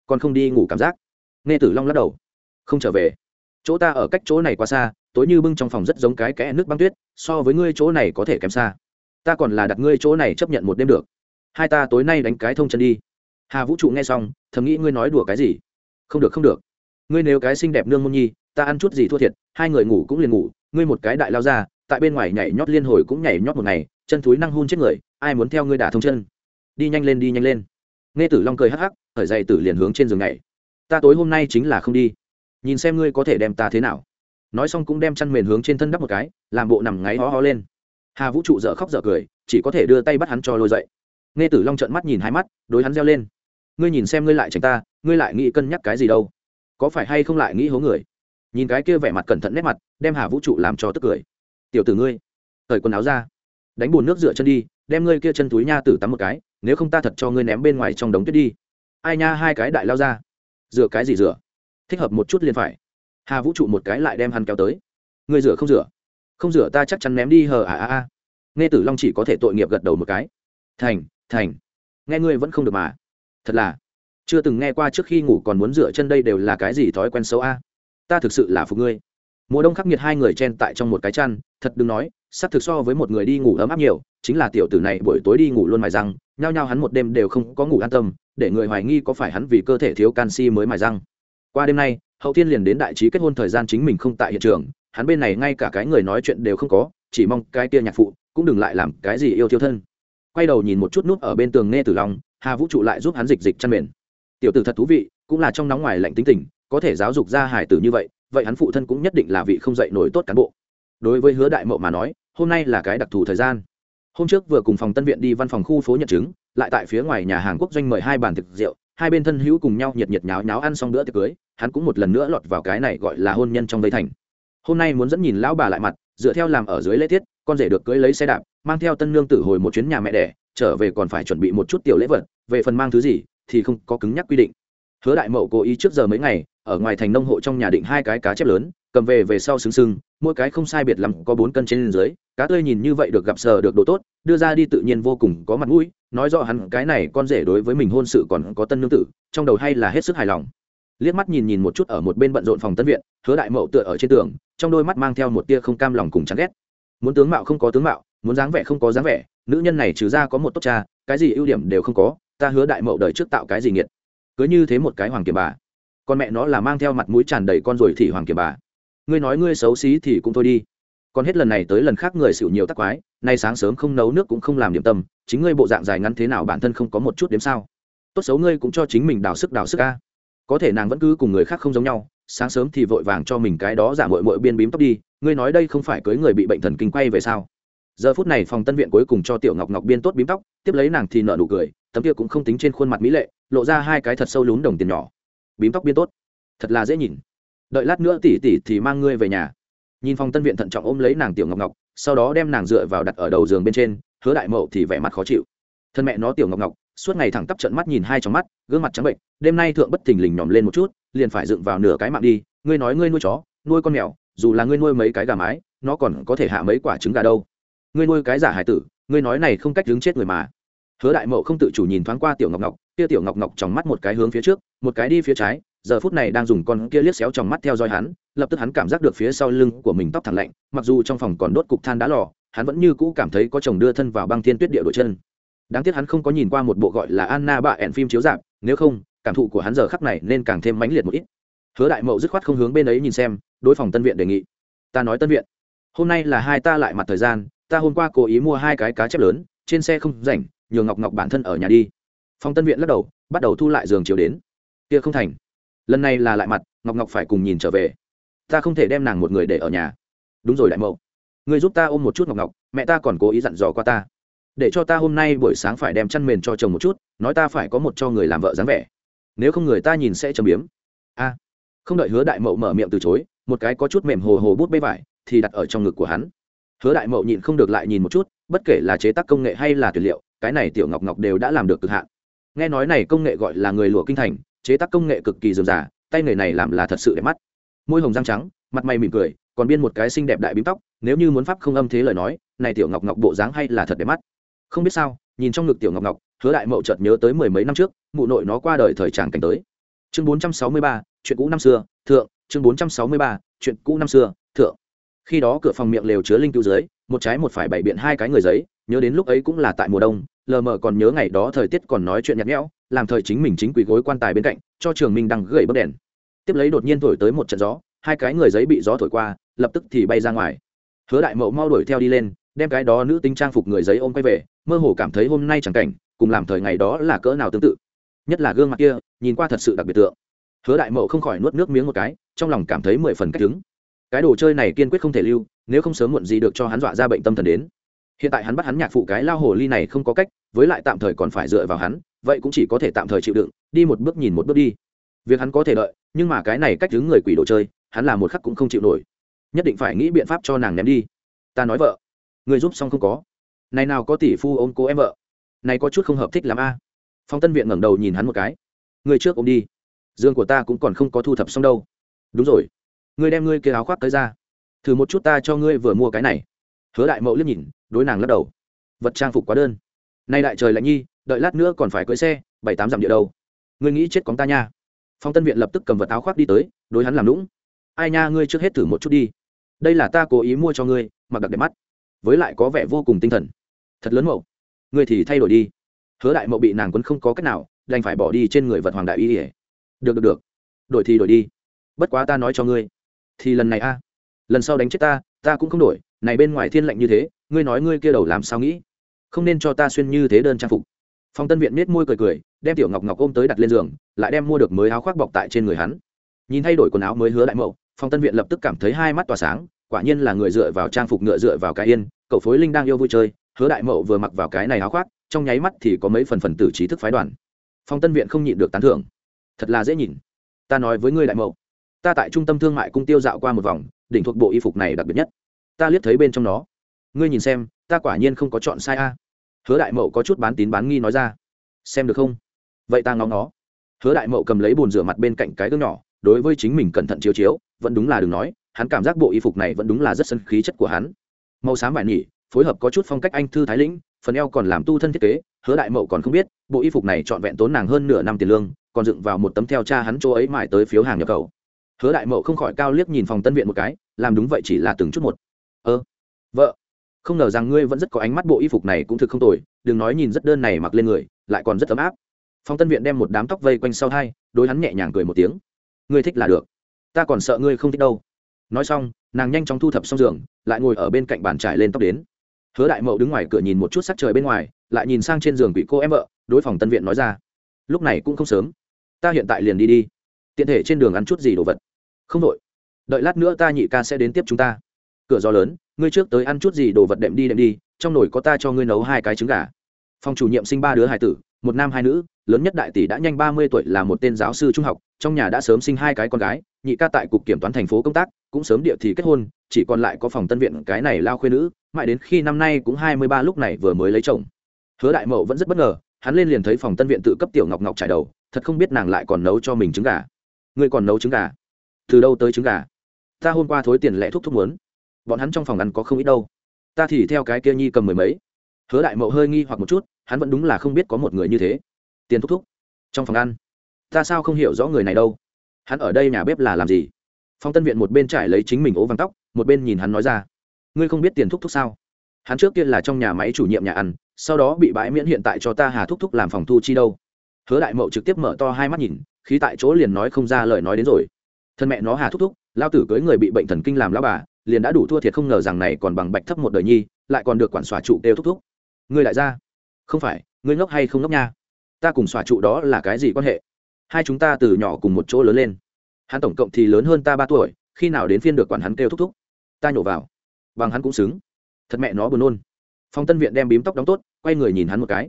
Còn không đi ngủ cảm giác. Nghe tử long lắc đầu. Không trở về. Chỗ ta ở cách chỗ này quá xa, tối như bưng trong phòng rất giống cái kẽ nước băng tuyết, so với ngươi chỗ này có thể kém xa. Ta còn là đặt ngươi chỗ này chấp nhận một đêm được. Hai ta tối nay đánh cái thông chân đi. Hà vũ trụ nghe xong, thầm nghĩ ngươi nói đùa cái gì? Không được không được. Ngươi nếu cái xinh đẹp nương môn nhi, ta ăn chút gì thua thiệt, hai người ngủ cũng liền ngủ, ngươi một cái đại lao ra, tại bên ngoài nhảy nhót liên hồi cũng nhảy nhót một ngày, chân thúi năng hun chết người, ai muốn theo ngươi đả thông chân? Đi nhanh lên, đi nhanh lên nghe tử long cười hắc hắc, thở dậy tử liền hướng trên giường này ta tối hôm nay chính là không đi. Nhìn xem ngươi có thể đem ta thế nào. Nói xong cũng đem chăn mền hướng trên thân đắp một cái, làm bộ nằm ngáy ho ho lên. Hà vũ trụ dở khóc dở cười, chỉ có thể đưa tay bắt hắn cho lôi dậy. Nghe tử long trợn mắt nhìn hai mắt, đối hắn reo lên. Ngươi nhìn xem ngươi lại tránh ta, ngươi lại nghĩ cân nhắc cái gì đâu? Có phải hay không lại nghĩ hố người? Nhìn cái kia vẻ mặt cẩn thận nét mặt, đem hà vũ trụ làm cho tức cười. Tiểu tử ngươi thời quần áo ra, đánh bùn nước dựa chân đi, đem ngươi kia chân túi nha tử tắm một cái nếu không ta thật cho ngươi ném bên ngoài trong đống tuyết đi. Ai nha hai cái đại lao ra. Rửa cái gì rửa, thích hợp một chút liền phải. Hà vũ trụ một cái lại đem hắn kéo tới. Ngươi rửa không rửa? Không rửa ta chắc chắn ném đi hờ à à à. Nghe tử long chỉ có thể tội nghiệp gật đầu một cái. Thành thành. Nghe ngươi vẫn không được mà. Thật là. Chưa từng nghe qua trước khi ngủ còn muốn rửa chân đây đều là cái gì thói quen xấu a. Ta thực sự là phục ngươi. Mùa đông khắc nghiệt hai người chen tại trong một cái chăn. Thật đừng nói sắp thực so với một người đi ngủ ấm áp nhiều chính là tiểu tử này buổi tối đi ngủ luôn mài răng nhao nhao hắn một đêm đều không có ngủ an tâm, để người hoài nghi có phải hắn vì cơ thể thiếu canxi mới mài răng. Qua đêm nay, hậu thiên liền đến đại trí kết hôn thời gian chính mình không tại hiện trường, hắn bên này ngay cả cái người nói chuyện đều không có, chỉ mong cái kia nhạc phụ, cũng đừng lại làm cái gì yêu thiêu thân. Quay đầu nhìn một chút nút ở bên tường nghe tử long, hà vũ trụ lại giúp hắn dịch dịch chăn mền. Tiểu tử thật thú vị, cũng là trong nóng ngoài lạnh tính tình, có thể giáo dục ra hải tử như vậy vậy hắn phụ thân cũng nhất định là vị không dạy nổi tốt cán bộ. Đối với hứa đại mậu mà nói, hôm nay là cái đặc thù thời gian hôm trước vừa cùng phòng tân viện đi văn phòng khu phố nhận chứng, lại tại phía ngoài nhà hàng quốc doanh mời hai bàn thực rượu, hai bên thân hữu cùng nhau nhiệt nhiệt nháo nháo ăn xong bữa tiệc cưới, hắn cũng một lần nữa lọt vào cái này gọi là hôn nhân trong vây thành. Hôm nay muốn dẫn nhìn lão bà lại mặt, dựa theo làm ở dưới lễ tiết, con rể được cưới lấy xe đạp, mang theo tân nương tử hồi một chuyến nhà mẹ đẻ, trở về còn phải chuẩn bị một chút tiểu lễ vật, về phần mang thứ gì thì không có cứng nhắc quy định. Hứa đại mậu cố ý trước giờ mấy ngày ở ngoài thành nông hộ trong nhà định hai cái cá chép lớn, cầm về về sau xứng xưng mỗi cái không sai biệt lắm có bốn cân trên dưới, cá tươi nhìn như vậy được gặp sờ được độ tốt, đưa ra đi tự nhiên vô cùng có mặt mũi, nói rõ hắn cái này con rể đối với mình hôn sự còn có tân nương tử, trong đầu hay là hết sức hài lòng. Liếc mắt nhìn nhìn một chút ở một bên bận rộn phòng tân viện, hứa đại mậu tựa ở trên tường, trong đôi mắt mang theo một tia không cam lòng cùng chán ghét. Muốn tướng mạo không có tướng mạo, muốn dáng vẻ không có dáng vẻ, nữ nhân này trừ ra có một tốt cha, cái gì ưu điểm đều không có, ta hứa đại mậu đời trước tạo cái gì nghiệt. Cứ như thế một cái hoàng kiềm bà con mẹ nó là mang theo mặt mũi tràn đầy con rồi thì hoàng kiểm bà. Ngươi nói ngươi xấu xí thì cũng thôi đi. Còn hết lần này tới lần khác người xỉu nhiều tắc quái, nay sáng sớm không nấu nước cũng không làm điểm tâm, chính ngươi bộ dạng dài ngắn thế nào bản thân không có một chút đếm sao? Tốt xấu ngươi cũng cho chính mình đào sức đào sức ca có thể nàng vẫn cứ cùng người khác không giống nhau, sáng sớm thì vội vàng cho mình cái đó giả mội mội biên bím tóc đi, ngươi nói đây không phải cưới người bị bệnh thần kinh quay về sao? Giờ phút này phòng tân viện cuối cùng cho tiểu ngọc ngọc biên tốt bím tóc, tiếp lấy nàng thì nợ nụ cười, tấm kia cũng không tính trên khuôn mặt mỹ lệ, lộ ra hai cái thật sâu lún đồng tiền nhỏ bím tóc biên tốt. Thật là dễ nhìn. Đợi lát nữa tỉ tỉ thì mang ngươi về nhà. Nhìn phòng tân viện thận trọng ôm lấy nàng tiểu ngọc ngọc, sau đó đem nàng dựa vào đặt ở đầu giường bên trên, hứa đại mậu thì vẻ mặt khó chịu. Thân mẹ nó tiểu ngọc ngọc, suốt ngày thẳng tắp trận mắt nhìn hai trong mắt, gương mặt trắng bệnh đêm nay thượng bất thình lình nhòm lên một chút, liền phải dựng vào nửa cái mạng đi, ngươi nói ngươi nuôi chó, nuôi con mèo, dù là ngươi nuôi mấy cái gà mái, nó còn có thể hạ mấy quả trứng gà đâu. Ngươi nuôi cái giả hải tử, ngươi nói này không cách đứng chết người mà hứa đại mậu không tự chủ nhìn thoáng qua tiểu ngọc ngọc, kia tiểu ngọc ngọc trong mắt một cái hướng phía trước, một cái đi phía trái, giờ phút này đang dùng con kia liếc xéo trong mắt theo dõi hắn, lập tức hắn cảm giác được phía sau lưng của mình tóc thẳng lạnh, mặc dù trong phòng còn đốt cục than đá lò, hắn vẫn như cũ cảm thấy có chồng đưa thân vào băng thiên tuyết địa đội chân. Đáng tiếc hắn không có nhìn qua một bộ gọi là anna bạ ẻn phim chiếu dạp nếu không, cảm thụ của hắn giờ khắc này nên càng thêm mãnh liệt một ít. Hứa đại mậu dứt khoát không hướng bên ấy nhìn xem, đối phòng tân viện đề nghị. Ta nói tân viện, hôm nay là hai ta lại mặt thời gian, ta hôm qua cố ý mua hai cái cá chép lớn, trên xe không rảnh nhường ngọc ngọc bản thân ở nhà đi. Phong tân viện lắc đầu, bắt đầu thu lại giường chiều đến. Kia không thành. Lần này là lại mặt, ngọc ngọc phải cùng nhìn trở về. Ta không thể đem nàng một người để ở nhà. Đúng rồi đại mậu. Người giúp ta ôm một chút ngọc ngọc, mẹ ta còn cố ý dặn dò qua ta. Để cho ta hôm nay buổi sáng phải đem chăn mền cho chồng một chút, nói ta phải có một cho người làm vợ dáng vẻ. Nếu không người ta nhìn sẽ châm biếm. A. Không đợi hứa đại mậu mở miệng từ chối, một cái có chút mềm hồ hồ bút bê vải thì đặt ở trong ngực của hắn. Hứa đại mậu nhịn không được lại nhìn một chút, bất kể là chế tác công nghệ hay là tuyệt liệu cái này tiểu ngọc ngọc đều đã làm được cực hạn. Nghe nói này công nghệ gọi là người lụa kinh thành, chế tác công nghệ cực kỳ dườm giả tay nghề này làm là thật sự đẹp mắt. Môi hồng răng trắng, mặt mày mỉm cười, còn biên một cái xinh đẹp đại bím tóc, nếu như muốn pháp không âm thế lời nói, này tiểu ngọc ngọc bộ dáng hay là thật đẹp mắt. Không biết sao, nhìn trong ngực tiểu ngọc ngọc, hứa đại mậu chợt nhớ tới mười mấy năm trước, mụ nội nó qua đời thời tràng cảnh tới. Chương bốn trăm sáu mươi ba, chuyện cũ năm xưa, thượng. Chương bốn trăm sáu mươi ba, chuyện cũ năm xưa, thượng. Khi đó cửa phòng miệng lều chứa linh cứu dưới, một trái một phải bày biện hai cái người giấy nhớ đến lúc ấy cũng là tại mùa đông, lờ mờ còn nhớ ngày đó thời tiết còn nói chuyện nhạt nhẽo, làm thời chính mình chính quỳ gối quan tài bên cạnh, cho trường minh đăng gậy bấc đèn. Tiếp lấy đột nhiên thổi tới một trận gió, hai cái người giấy bị gió thổi qua, lập tức thì bay ra ngoài. Hứa đại mậu mau đuổi theo đi lên, đem cái đó nữ tính trang phục người giấy ôm quay về, mơ hồ cảm thấy hôm nay chẳng cảnh, cùng làm thời ngày đó là cỡ nào tương tự. Nhất là gương mặt kia, nhìn qua thật sự đặc biệt tượng. Hứa đại mậu không khỏi nuốt nước miếng một cái, trong lòng cảm thấy mười phần cách đứng cái đồ chơi này kiên quyết không thể lưu, nếu không sớm muộn gì được cho hắn dọa ra bệnh tâm thần đến hiện tại hắn bắt hắn nhạc phụ cái lao hồ ly này không có cách, với lại tạm thời còn phải dựa vào hắn, vậy cũng chỉ có thể tạm thời chịu đựng, đi một bước nhìn một bước đi. Việc hắn có thể đợi, nhưng mà cái này cách đứng người quỷ đồ chơi, hắn là một khắc cũng không chịu nổi. Nhất định phải nghĩ biện pháp cho nàng ném đi. Ta nói vợ, người giúp xong không có. Này nào có tỷ phu ôm cô em vợ? Này có chút không hợp thích lắm a. Phong tân viện ngẩng đầu nhìn hắn một cái. Người trước ôm đi. Dương của ta cũng còn không có thu thập xong đâu. Đúng rồi. Ngươi đem ngươi kia áo khoác tới ra. Thử một chút ta cho ngươi vừa mua cái này. Hứa đại Mậu liếc nhìn đối nàng lắc đầu. Vật trang phục quá đơn. Nay đại trời lạnh nhi, đợi lát nữa còn phải cưỡi xe, bảy tám dặm địa đâu ngươi nghĩ chết cóng ta nha. Phong tân viện lập tức cầm vật áo khoác đi tới, đối hắn làm lũng ai nha, ngươi trước hết thử một chút đi. Đây là ta cố ý mua cho ngươi, mặc đặc đẹp mắt. Với lại có vẻ vô cùng tinh thần. Thật lớn mậu. Ngươi thì thay đổi đi. Hứa đại mậu bị nàng quấn không có cách nào, đành phải bỏ đi trên người vật hoàng đại y ỉa được được được. Đổi thì đổi đi. Bất quá ta nói cho ngươi. Thì lần này a. Lần sau đánh chết ta ta cũng không đổi này bên ngoài thiên lạnh như thế, ngươi nói ngươi kia đầu làm sao nghĩ? Không nên cho ta xuyên như thế đơn trang phục. Phong tân viện nết môi cười cười, đem tiểu ngọc ngọc ôm tới đặt lên giường, lại đem mua được mới áo khoác bọc tại trên người hắn. Nhìn thay đổi quần áo mới hứa đại mậu, phong tân viện lập tức cảm thấy hai mắt tỏa sáng, quả nhiên là người dựa vào trang phục ngựa dựa vào cái yên, cậu phối linh đang yêu vui chơi, hứa đại mậu vừa mặc vào cái này áo khoác, trong nháy mắt thì có mấy phần phần tử trí thức phái đoàn. Phong tân viện không nhịn được tán thưởng. Thật là dễ nhìn. Ta nói với ngươi đại mậu, ta tại trung tâm thương mại cung tiêu dạo qua một vòng, đỉnh thuộc bộ y phục này đặc biệt nhất ta liếc thấy bên trong nó. Ngươi nhìn xem, ta quả nhiên không có chọn sai a. Hứa đại mậu có chút bán tín bán nghi nói ra. Xem được không? Vậy ta ngóng nó. Hứa đại mậu cầm lấy bồn rửa mặt bên cạnh cái gương nhỏ, đối với chính mình cẩn thận chiếu chiếu, vẫn đúng là đừng nói, hắn cảm giác bộ y phục này vẫn đúng là rất sân khí chất của hắn. Màu xám vải nhỉ phối hợp có chút phong cách anh thư thái lĩnh, phần eo còn làm tu thân thiết kế, hứa đại mậu còn không biết, bộ y phục này trọn vẹn tốn nàng hơn nửa năm tiền lương, còn dựng vào một tấm theo cha hắn chỗ ấy mãi tới phiếu hàng nhập khẩu. Hứa đại mậu không khỏi cao liếc nhìn phòng tân viện một cái, làm đúng vậy chỉ là từng chút một ơ, vợ, không ngờ rằng ngươi vẫn rất có ánh mắt, bộ y phục này cũng thực không tồi, đừng nói nhìn rất đơn này mặc lên người, lại còn rất ấm áp. Phong tân viện đem một đám tóc vây quanh sau hai, đối hắn nhẹ nhàng cười một tiếng. Ngươi thích là được, ta còn sợ ngươi không thích đâu. Nói xong, nàng nhanh chóng thu thập xong giường, lại ngồi ở bên cạnh bàn trải lên tóc đến. Hứa đại mậu đứng ngoài cửa nhìn một chút sắc trời bên ngoài, lại nhìn sang trên giường bị cô em vợ, đối phòng tân viện nói ra, lúc này cũng không sớm, ta hiện tại liền đi đi. Tiện thể trên đường ăn chút gì đồ vật. Không đội đợi lát nữa ta nhị ca sẽ đến tiếp chúng ta cửa gió lớn, ngươi trước tới ăn chút gì đồ vật đệm đi đệm đi, trong nồi có ta cho ngươi nấu hai cái trứng gà. Phòng chủ nhiệm sinh ba đứa hai tử, một nam hai nữ, lớn nhất đại tỷ đã nhanh ba mươi tuổi là một tên giáo sư trung học, trong nhà đã sớm sinh hai cái con gái, nhị ca tại cục kiểm toán thành phố công tác, cũng sớm địa thì kết hôn, chỉ còn lại có phòng tân viện cái này lao khuyên nữ, mãi đến khi năm nay cũng hai mươi ba lúc này vừa mới lấy chồng. Hứa đại mậu vẫn rất bất ngờ, hắn lên liền thấy phòng tân viện tự cấp tiểu ngọc ngọc trải đầu, thật không biết nàng lại còn nấu cho mình trứng gà. Ngươi còn nấu trứng gà? Từ đâu tới trứng gà? Ta hôm qua thối tiền lẻ thuốc thuốc muốn bọn hắn trong phòng ăn có không ít đâu. Ta thì theo cái kia nhi cầm mười mấy. Hứa đại mậu hơi nghi hoặc một chút, hắn vẫn đúng là không biết có một người như thế. Tiền thúc thúc, trong phòng ăn, ta sao không hiểu rõ người này đâu? Hắn ở đây nhà bếp là làm gì? Phong tân viện một bên trải lấy chính mình ố vàng tóc, một bên nhìn hắn nói ra. Ngươi không biết tiền thúc thúc sao? Hắn trước kia là trong nhà máy chủ nhiệm nhà ăn, sau đó bị bãi miễn hiện tại cho ta hà thúc thúc làm phòng thu chi đâu. Hứa đại mậu trực tiếp mở to hai mắt nhìn, khí tại chỗ liền nói không ra lời nói đến rồi. Thân mẹ nó hà thúc thúc, lao tử cưới người bị bệnh thần kinh làm lao bà liền đã đủ thua thiệt không ngờ rằng này còn bằng bạch thấp một đời nhi, lại còn được quản xòa trụ đều thúc thúc. Ngươi lại ra. Không phải, ngươi ngốc hay không ngốc nha? Ta cùng xòa trụ đó là cái gì quan hệ? Hai chúng ta từ nhỏ cùng một chỗ lớn lên. Hắn tổng cộng thì lớn hơn ta ba tuổi, khi nào đến phiên được quản hắn kêu thúc thúc? Ta nhổ vào. Bằng hắn cũng xứng. Thật mẹ nó buồn nôn. Phong tân viện đem bím tóc đóng tốt, quay người nhìn hắn một cái.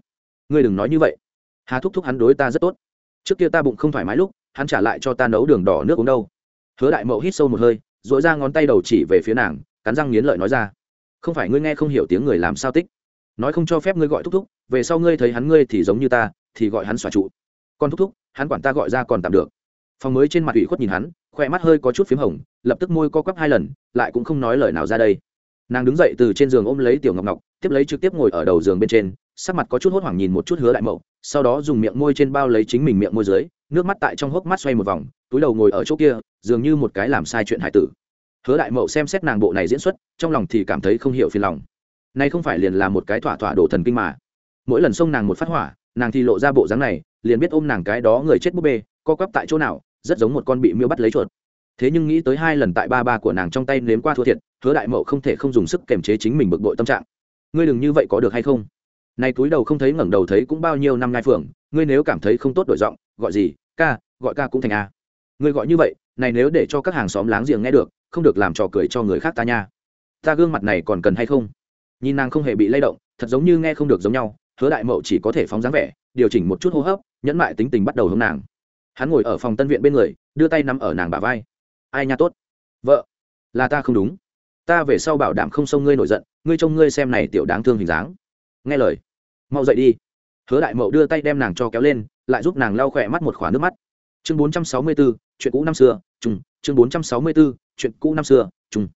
Ngươi đừng nói như vậy. Hà thúc thúc hắn đối ta rất tốt. Trước kia ta bụng không thoải mái lúc, hắn trả lại cho ta nấu đường đỏ nước uống đâu. Hứa đại mậu hít sâu một hơi dội ra ngón tay đầu chỉ về phía nàng, cắn răng nghiến lợi nói ra, không phải ngươi nghe không hiểu tiếng người làm sao tích? Nói không cho phép ngươi gọi thúc thúc, về sau ngươi thấy hắn ngươi thì giống như ta, thì gọi hắn xòa trụ. Con thúc thúc, hắn quản ta gọi ra còn tạm được. Phòng mới trên mặt ủy khuất nhìn hắn khoe mắt hơi có chút p h í m hồng, lập tức môi co quắp hai lần, lại cũng không nói lời nào ra đây. Nàng đứng dậy từ trên giường ôm lấy tiểu ngọc ngọc, tiếp lấy trực tiếp ngồi ở đầu giường bên trên, sắc mặt có chút hốt hoảng nhìn một chút hứa đại mậu, sau đó dùng miệng môi trên bao lấy chính mình miệng môi dưới nước mắt tại trong hốc mắt xoay một vòng, túi đầu ngồi ở chỗ kia, dường như một cái làm sai chuyện hải tử. Hứa đại mậu xem xét nàng bộ này diễn xuất, trong lòng thì cảm thấy không hiểu phiền lòng. Nay không phải liền là một cái thỏa thỏa đổ thần kinh mà. Mỗi lần xông nàng một phát hỏa, nàng thì lộ ra bộ dáng này, liền biết ôm nàng cái đó người chết búp bê, co quắp tại chỗ nào, rất giống một con bị miêu bắt lấy chuột. Thế nhưng nghĩ tới hai lần tại ba ba của nàng trong tay nếm qua thua thiệt, hứa đại mậu không thể không dùng sức kềm chế chính mình bực bội tâm trạng. Ngươi đừng như vậy có được hay không? Nay túi đầu không thấy ngẩng đầu thấy cũng bao nhiêu năm ngai phượng, ngươi nếu cảm thấy không tốt đổi giọng, gọi gì? Ca, gọi ca cũng thành a. Ngươi gọi như vậy, này nếu để cho các hàng xóm láng giềng nghe được, không được làm trò cười cho người khác ta nha. Ta gương mặt này còn cần hay không? Nhìn nàng không hề bị lay động, thật giống như nghe không được giống nhau, hứa đại mậu chỉ có thể phóng dáng vẻ, điều chỉnh một chút hô hấp, nhẫn mại tính tình bắt đầu hướng nàng. Hắn ngồi ở phòng tân viện bên người, đưa tay nắm ở nàng bả vai. Ai nha tốt? Vợ. Là ta không đúng. Ta về sau bảo đảm không xông ngươi nổi giận, ngươi trông ngươi xem này tiểu đáng thương hình dáng. Nghe lời. Mau dậy đi hứa đại mậu đưa tay đem nàng cho kéo lên lại giúp nàng lau khỏe mắt một khóa nước mắt. Chương bốn trăm sáu mươi 464, chuyện cũ năm xưa trùng chương bốn trăm sáu mươi 464, chuyện cũ năm xưa trùng.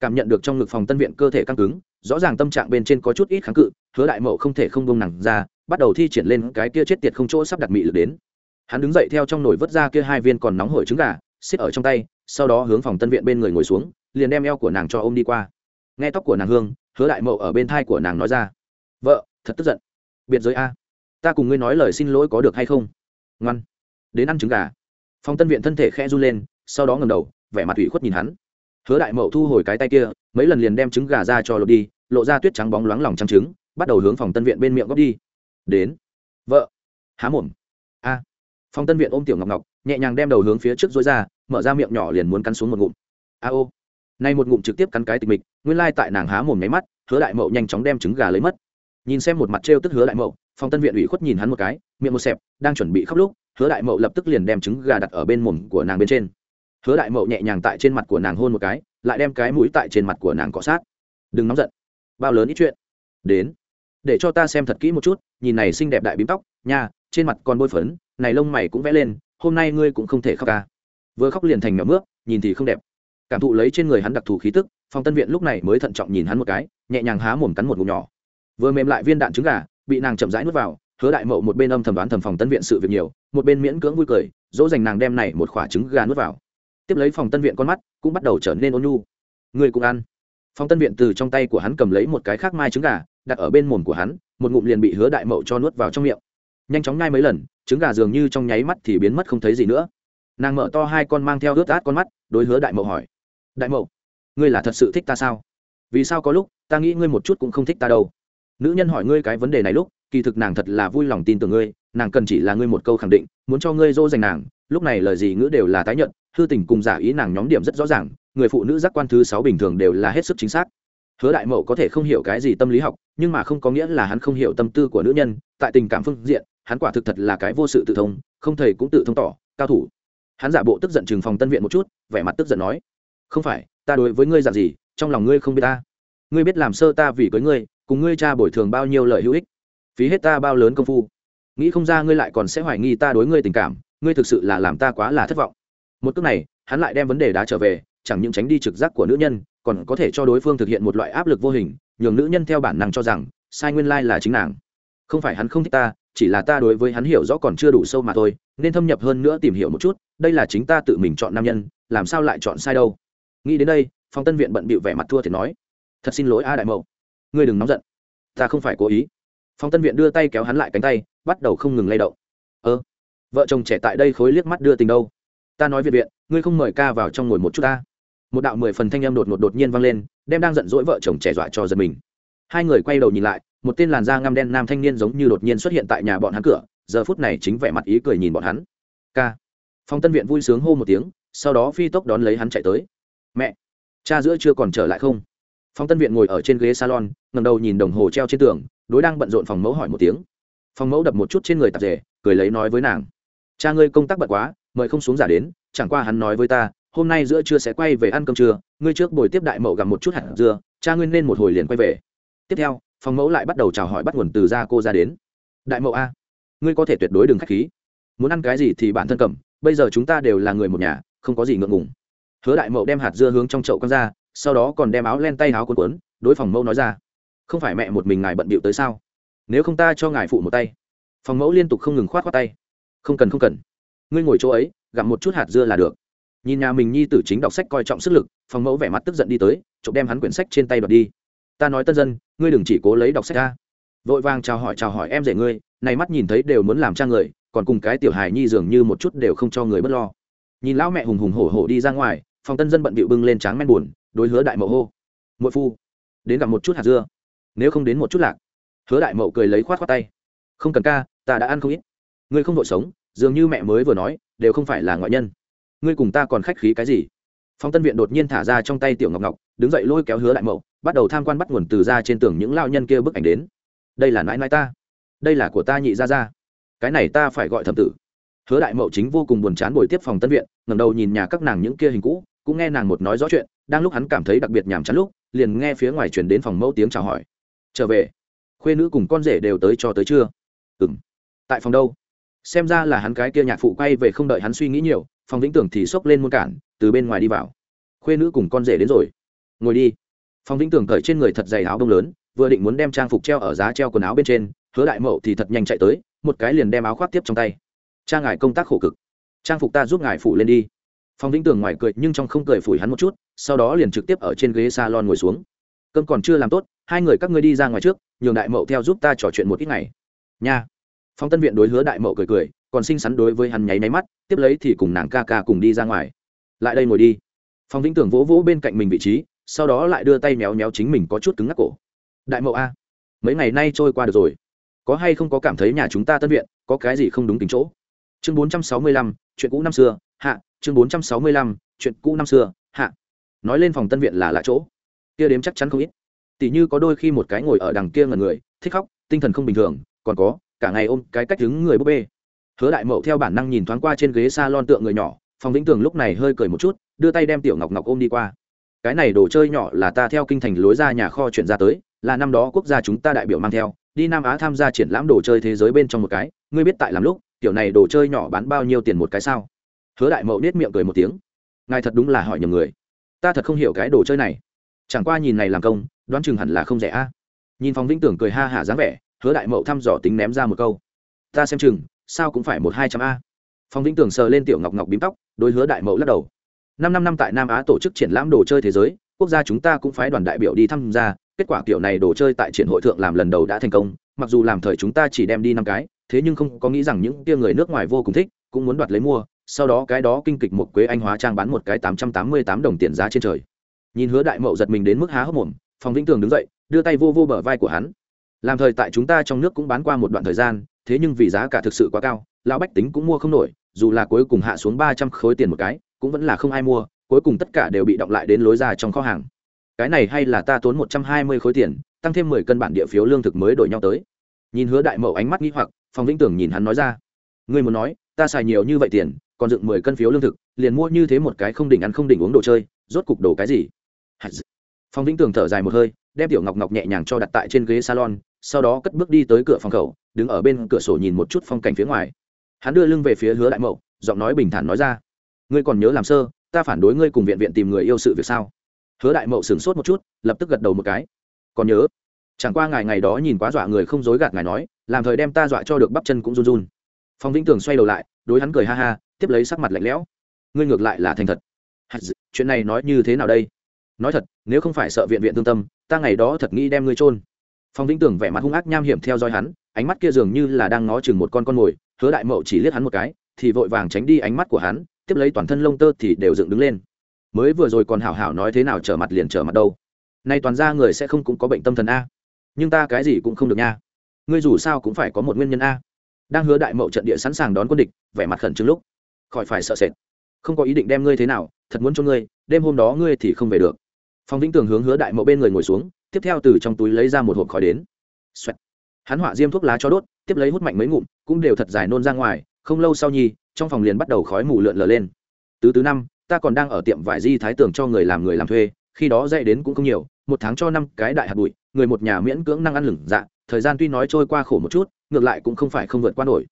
Cảm nhận được trong ngực phòng tân viện cơ thể căng cứng rõ ràng tâm trạng bên trên có chút ít kháng cự hứa đại mậu không thể không bông nàng ra bắt đầu thi triển lên cái kia chết tiệt không chỗ sắp đặt mị lực đến. Hắn đứng dậy theo trong nồi vớt ra kia hai viên còn nóng hổi trứng gà xiết ở trong tay sau đó hướng phòng tân viện bên người ngồi xuống liền đem eo của nàng cho ôm đi qua. Nghe tóc của nàng hương hứa đại mậu ở bên thai của nàng nói ra vợ thật tức giận. Biệt giới a ta cùng ngươi nói lời xin lỗi có được hay không? Ngoan. Đến ăn trứng gà. Phong tân viện thân thể khẽ run lên, sau đó ngầm đầu, vẻ mặt ủy khuất nhìn hắn. Hứa đại mậu thu hồi cái tay kia, mấy lần liền đem trứng gà ra cho lột đi, lộ ra tuyết trắng bóng loáng lòng trắng trứng, bắt đầu hướng phòng tân viện bên miệng góp đi. Đến. Vợ. Há mồm. A. Phòng tân viện ôm tiểu ngọc ngọc, nhẹ nhàng đem đầu hướng phía trước dối ra, mở ra miệng nhỏ liền muốn cắn xuống một ngụm. A ô. Nay một ngụm trực tiếp cắn cái tịch mịch, nguyên lai tại nàng há mồm nháy mắt, hứa đại mậu nhanh chóng đem trứng gà lấy mất. Nhìn xem một mặt trêu tức hứa đại mậu phòng tân viện ủy khuất nhìn hắn một cái, miệng một xẹp, đang chuẩn bị khóc lúc, hứa đại mậu lập tức liền đem trứng gà đặt ở bên mồm của nàng bên trên. Hứa đại mậu nhẹ nhàng tại trên mặt của nàng hôn một cái, lại đem cái mũi tại trên mặt của nàng cọ sát. Đừng nóng giận, bao lớn ít chuyện. Đến, để cho ta xem thật kỹ một chút, nhìn này xinh đẹp đại bím tóc, nha, trên mặt còn bôi phấn, này lông mày cũng vẽ lên, hôm nay ngươi cũng không thể khóc ca vừa khóc liền thành mẹo mướp, nhìn thì không đẹp. Cảm thụ lấy trên người hắn đặc thù khí tức phòng tân viện lúc này mới thận trọng nhìn hắn một cái, nhẹ nhàng há mồm cắn một ngụm nhỏ. Vừa mềm lại viên đạn trứng gà bị nàng chậm rãi nuốt vào, hứa đại mậu một bên âm thầm đoán thầm phòng tân viện sự việc nhiều, một bên miễn cưỡng vui cười, dỗ dành nàng đem này một quả trứng gà nuốt vào. Tiếp lấy phòng tân viện con mắt cũng bắt đầu trở nên ôn nhu. Người cũng ăn. Phòng tân viện từ trong tay của hắn cầm lấy một cái khác mai trứng gà, đặt ở bên mồm của hắn, một ngụm liền bị hứa đại mậu cho nuốt vào trong miệng. Nhanh chóng nhai mấy lần, trứng gà dường như trong nháy mắt thì biến mất không thấy gì nữa. Nàng mở to hai con mang theo ướt át con mắt, đối hứa đại mậu hỏi. Đại mậu, ngươi là thật sự thích ta sao? Vì sao có lúc ta nghĩ ngươi một chút cũng không thích ta đâu? Nữ nhân hỏi ngươi cái vấn đề này lúc, kỳ thực nàng thật là vui lòng tin tưởng ngươi, nàng cần chỉ là ngươi một câu khẳng định, muốn cho ngươi dỗ dành nàng, lúc này lời gì ngữ đều là tái nhận hư tình cùng giả ý nàng nhóm điểm rất rõ ràng, người phụ nữ giác quan thứ sáu bình thường đều là hết sức chính xác. Hứa đại mậu có thể không hiểu cái gì tâm lý học, nhưng mà không có nghĩa là hắn không hiểu tâm tư của nữ nhân, tại tình cảm phương diện, hắn quả thực thật là cái vô sự tự thông, không thầy cũng tự thông tỏ, cao thủ. Hắn giả bộ tức giận chừng phòng tân viện một chút, vẻ mặt tức giận nói, không phải, ta đối với ngươi dạng gì, trong lòng ngươi không biết ta. Ngươi biết làm sơ ta vì cưới ngươi cùng ngươi cha bồi thường bao nhiêu lợi hữu ích, phí hết ta bao lớn công phu. Nghĩ không ra ngươi lại còn sẽ hoài nghi ta đối ngươi tình cảm, ngươi thực sự là làm ta quá là thất vọng. Một cước này, hắn lại đem vấn đề đá trở về, chẳng những tránh đi trực giác của nữ nhân, còn có thể cho đối phương thực hiện một loại áp lực vô hình, nhường nữ nhân theo bản năng cho rằng, sai nguyên lai là chính nàng. Không phải hắn không thích ta, chỉ là ta đối với hắn hiểu rõ còn chưa đủ sâu mà thôi, nên thâm nhập hơn nữa tìm hiểu một chút, đây là chính ta tự mình chọn nam nhân, làm sao lại chọn sai đâu. Nghĩ đến đây, phong tân viện bận bịu vẻ mặt thua thì nói. Thật xin lỗi a đại mậu ngươi đừng nóng giận. Ta không phải cố ý. Phong tân viện đưa tay kéo hắn lại cánh tay, bắt đầu không ngừng lay động. Ơ, vợ chồng trẻ tại đây khối liếc mắt đưa tình đâu? Ta nói viện viện, ngươi không mời ca vào trong ngồi một chút ta. Một đạo mười phần thanh em đột ngột đột nhiên vang lên, đem đang giận dỗi vợ chồng trẻ dọa cho giật mình. Hai người quay đầu nhìn lại, một tên làn da ngăm đen nam thanh niên giống như đột nhiên xuất hiện tại nhà bọn hắn cửa, giờ phút này chính vẻ mặt ý cười nhìn bọn hắn. Ca. Phong tân viện vui sướng hô một tiếng, sau đó phi tốc đón lấy hắn chạy tới. Mẹ, cha giữa chưa còn trở lại không? Phong tân viện ngồi ở trên ghế salon ngầm đầu nhìn đồng hồ treo trên tường, đối đang bận rộn phòng mẫu hỏi một tiếng. Phòng mẫu đập một chút trên người tạp rể cười lấy nói với nàng. Cha ngươi công tác bận quá, mời không xuống giả đến, chẳng qua hắn nói với ta, hôm nay giữa trưa sẽ quay về ăn cơm trưa, ngươi trước buổi tiếp đại mậu gặp một chút hạt dưa, cha ngươi nên một hồi liền quay về. Tiếp theo, phòng mẫu lại bắt đầu chào hỏi bắt nguồn từ gia cô ra đến. Đại mậu a, ngươi có thể tuyệt đối đừng k h á c h khí. Muốn ăn cái gì thì bản thân cầm, bây giờ chúng ta đều là người một nhà, không có gì ngượng ngùng. Hứa đại mậu đem hạt dưa hướng trong chậu con ra, sau đó còn đem áo len tay áo cuốn cuốn, đối phòng mẫu nói ra không phải mẹ một mình ngài bận bịu tới sao? Nếu không ta cho ngài phụ một tay. Phòng mẫu liên tục không ngừng khoát khoát tay. Không cần không cần. Ngươi ngồi chỗ ấy, gặm một chút hạt dưa là được. Nhìn nhà mình nhi tử chính đọc sách coi trọng sức lực, phòng mẫu vẻ mặt tức giận đi tới, chụp đem hắn quyển sách trên tay đoạt đi. Ta nói tân dân, ngươi đừng chỉ cố lấy đọc sách ra vội vàng chào hỏi chào hỏi em rể ngươi, này mắt nhìn thấy đều muốn làm cha người, còn cùng cái tiểu hài nhi dường như một chút đều không cho người b ấ t lo. Nhìn lão mẹ hùng hùng hổ hổ đi ra ngoài, phòng tân dân bận bịu bưng lên tráng men buồn, đối hứa đại mẫu hô. Mỗi phu, đến gặp một chút hạt dưa nếu không đến một chút lạc. Hứa đại mậu cười lấy khoát khoát tay. Không cần ca, ta đã ăn không ít. Ngươi không vội sống, dường như mẹ mới vừa nói, đều không phải là ngoại nhân. Ngươi cùng ta còn khách khí cái gì? Phong tân viện đột nhiên thả ra trong tay tiểu ngọc ngọc, đứng dậy lôi kéo hứa đại mậu, bắt đầu tham quan bắt nguồn từ ra trên tường những lao nhân kia bức ảnh đến. Đây là nãi nãi ta. Đây là của ta nhị ra ra cái này ta phải gọi thẩm tử. Hứa đại mậu chính vô cùng buồn chán buổi tiếp phòng tân viện ngầm đầu nhìn nhà các nàng những kia hình cũ, cũng nghe nàng một nói rõ chuyện, đang lúc hắn cảm thấy đặc biệt nhàm chán lúc, liền nghe phía ngoài chuyển đến phòng mẫu tiếng chào hỏi trở về. Khuê nữ cùng con rể đều tới cho tới chưa ừ m tại phòng đâu? Xem ra là hắn cái kia nhạc phụ quay về không đợi hắn suy nghĩ nhiều, phòng vĩnh tưởng thì xốc lên muôn cản, từ bên ngoài đi vào. Khuê nữ cùng con rể đến rồi. Ngồi đi. Phòng vĩnh tưởng cởi trên người thật dày áo đông lớn, vừa định muốn đem trang phục treo ở giá treo quần áo bên trên, hứa đại mậu thì thật nhanh chạy tới, một cái liền đem áo khoác tiếp trong tay. Cha ngài công tác khổ cực. Trang phục ta giúp ngài phủ lên đi. Phong vĩnh tường ngoài cười, nhưng trong không cười phủi hắn một chút, sau đó liền trực tiếp ở trên ghế salon ngồi xuống. Cơm còn chưa làm tốt hai người các ngươi đi ra ngoài trước, nhường đại mậu theo giúp ta trò chuyện một ít ngày. Nha. Phong tân viện đối hứa đại mậu cười cười, còn xinh xắn đối với hắn nháy nháy mắt, tiếp lấy thì cùng nàng ca ca cùng đi ra ngoài. Lại đây ngồi đi. Phong vĩnh tưởng vỗ vỗ bên cạnh mình vị trí, sau đó lại đưa tay méo méo chính mình có chút cứng ngắc cổ. Đại mậu a, mấy ngày nay trôi qua được rồi. Có hay không có cảm thấy nhà chúng ta tân viện có cái gì không đúng tính chỗ? Chương bốn trăm sáu mươi lăm, chuyện cũ năm xưa, hạ, chương bốn trăm sáu mươi lăm, chuyện cũ năm xưa, hạ. Nói lên phòng tân viện là lạ chỗ. Kia đếm chắc chắn không ít tỉ như có đôi khi một cái ngồi ở đằng kia ngẩn người, thích khóc, tinh thần không bình thường, còn có, cả ngày ôm cái cách đứng người búp bê. Hứa đại mậu theo bản năng nhìn thoáng qua trên ghế s a lon tượng người nhỏ phòng vĩnh tường lúc này hơi cười một chút, đưa tay đem tiểu ngọc ngọc ôm đi qua. Cái này đồ chơi nhỏ là ta theo kinh thành lối ra nhà kho chuyển ra tới, là năm đó quốc gia chúng ta đại biểu mang theo, đi nam á tham gia triển lãm đồ chơi thế giới bên trong một cái, ngươi biết tại làm lúc, tiểu này đồ chơi nhỏ bán bao nhiêu tiền một cái sao? Hứa đại mậu nết miệng cười một tiếng. Ngài thật đúng là hỏi nhầm người. Ta thật không hiểu cái đồ chơi này. Chẳng qua nhìn này làm công đoán chừng hẳn là không rẻ a. Nhìn phòng vĩnh tưởng cười ha hả dáng vẻ, hứa đại mậu thăm dò tính ném ra một câu. Ta xem chừng, sao cũng phải một hai trăm a. Phòng vĩnh tưởng sờ lên tiểu ngọc ngọc bím tóc đôi hứa đại mậu lắc đầu. Năm năm năm tại nam á tổ chức triển lãm đồ chơi thế giới, quốc gia chúng ta cũng phái đoàn đại biểu đi tham gia kết quả kiểu này đồ chơi tại triển hội thượng làm lần đầu đã thành công, mặc dù làm thời chúng ta chỉ đem đi năm cái, thế nhưng không có nghĩ rằng những tia người nước ngoài vô cùng thích, cũng muốn đoạt lấy mua, sau đó cái đó kinh kịch một quế anh hóa trang bán một cái tám trăm tám mươi tám đồng tiền giá trên trời. Nhìn hứa đại mậu giật mình đến mức há hốc mồm phòng vĩnh tường đứng dậy, đưa tay vô vô bờ vai của hắn. Làm thời tại chúng ta trong nước cũng bán qua một đoạn thời gian, thế nhưng vì giá cả thực sự quá cao, lão bách tính cũng mua không nổi, dù là cuối cùng hạ xuống ba trăm khối tiền một cái, cũng vẫn là không ai mua, cuối cùng tất cả đều bị động lại đến lối ra trong kho hàng. Cái này hay là ta tốn một trăm hai mươi khối tiền, tăng thêm mười cân bản địa phiếu lương thực mới đổi nhau tới. Nhìn hứa đại mậu ánh mắt nghĩ hoặc, phòng vĩnh tưởng nhìn hắn nói ra, ngươi muốn nói, ta xài nhiều như vậy tiền, còn dựng mười cân phiếu lương thực, liền mua như thế một cái không đỉnh ăn không đỉnh uống đồ chơi, rốt cục đồ cái gì? Phong vĩnh tường thở dài một hơi, đem tiểu ngọc ngọc nhẹ nhàng cho đặt tại trên ghế salon, sau đó cất bước đi tới cửa phòng khẩu, đứng ở bên cửa sổ nhìn một chút phong cảnh phía ngoài. Hắn đưa lưng về phía hứa đại mậu, giọng nói bình thản nói ra, ngươi còn nhớ làm sơ, ta phản đối ngươi cùng viện viện tìm người yêu sự việc sao? Hứa đại mậu sửng sốt một chút, lập tức gật đầu một cái. Còn nhớ? Chẳng qua ngày ngày đó nhìn quá dọa người không dối gạt ngài nói, làm thời đem ta dọa cho được bắp chân cũng run run. Phong vĩnh tường xoay đầu lại, đối hắn cười ha ha, tiếp lấy sắc mặt lạnh lẽo. Ngươi ngược lại là thành thật. Chuyện này nói như thế nào đây? Nói thật nếu không phải sợ viện viện tương tâm, ta ngày đó thật nghĩ đem ngươi trôn phong vĩnh tưởng vẻ mặt hung ác nham hiểm theo dõi hắn, ánh mắt kia dường như là đang ngó chừng một con con mồi, hứa đại mậu chỉ liếc hắn một cái, thì vội vàng tránh đi ánh mắt của hắn, tiếp lấy toàn thân lông tơ thì đều dựng đứng lên. Mới vừa rồi còn hảo hảo nói thế nào trở mặt liền trở mặt đâu. Nay toàn ra người sẽ không cũng có bệnh tâm thần a. Nhưng ta cái gì cũng không được nha. Ngươi dù sao cũng phải có một nguyên nhân a. Đang hứa đại mậu trận địa sẵn sàng đón quân địch, vẻ mặt khẩn trương lúc. Khỏi phải sợ sệt. Không có ý định đem ngươi thế nào, thật muốn cho ngươi, đêm hôm đó ngươi thì không về được phong vĩnh tường hướng hứa đại mậu bên người ngồi xuống, tiếp theo từ trong túi lấy ra một hộp khói đến. Xoẹt. hắn họa diêm thuốc lá cho đốt, tiếp lấy hút mạnh mấy ngụm, cũng đều thật dài nôn ra ngoài, không lâu sau nhi, trong phòng liền bắt đầu khói mù lượn lờ lên. Tứ tứ năm, ta còn đang ở tiệm vải di thái tường cho người làm người làm thuê, khi đó dạy đến cũng không nhiều, một tháng cho năm cái đại hạt bụi, người một nhà miễn cưỡng năng ăn lửng dạ thời gian tuy nói trôi qua khổ một chút, ngược lại cũng không phải không vượt qua nổi.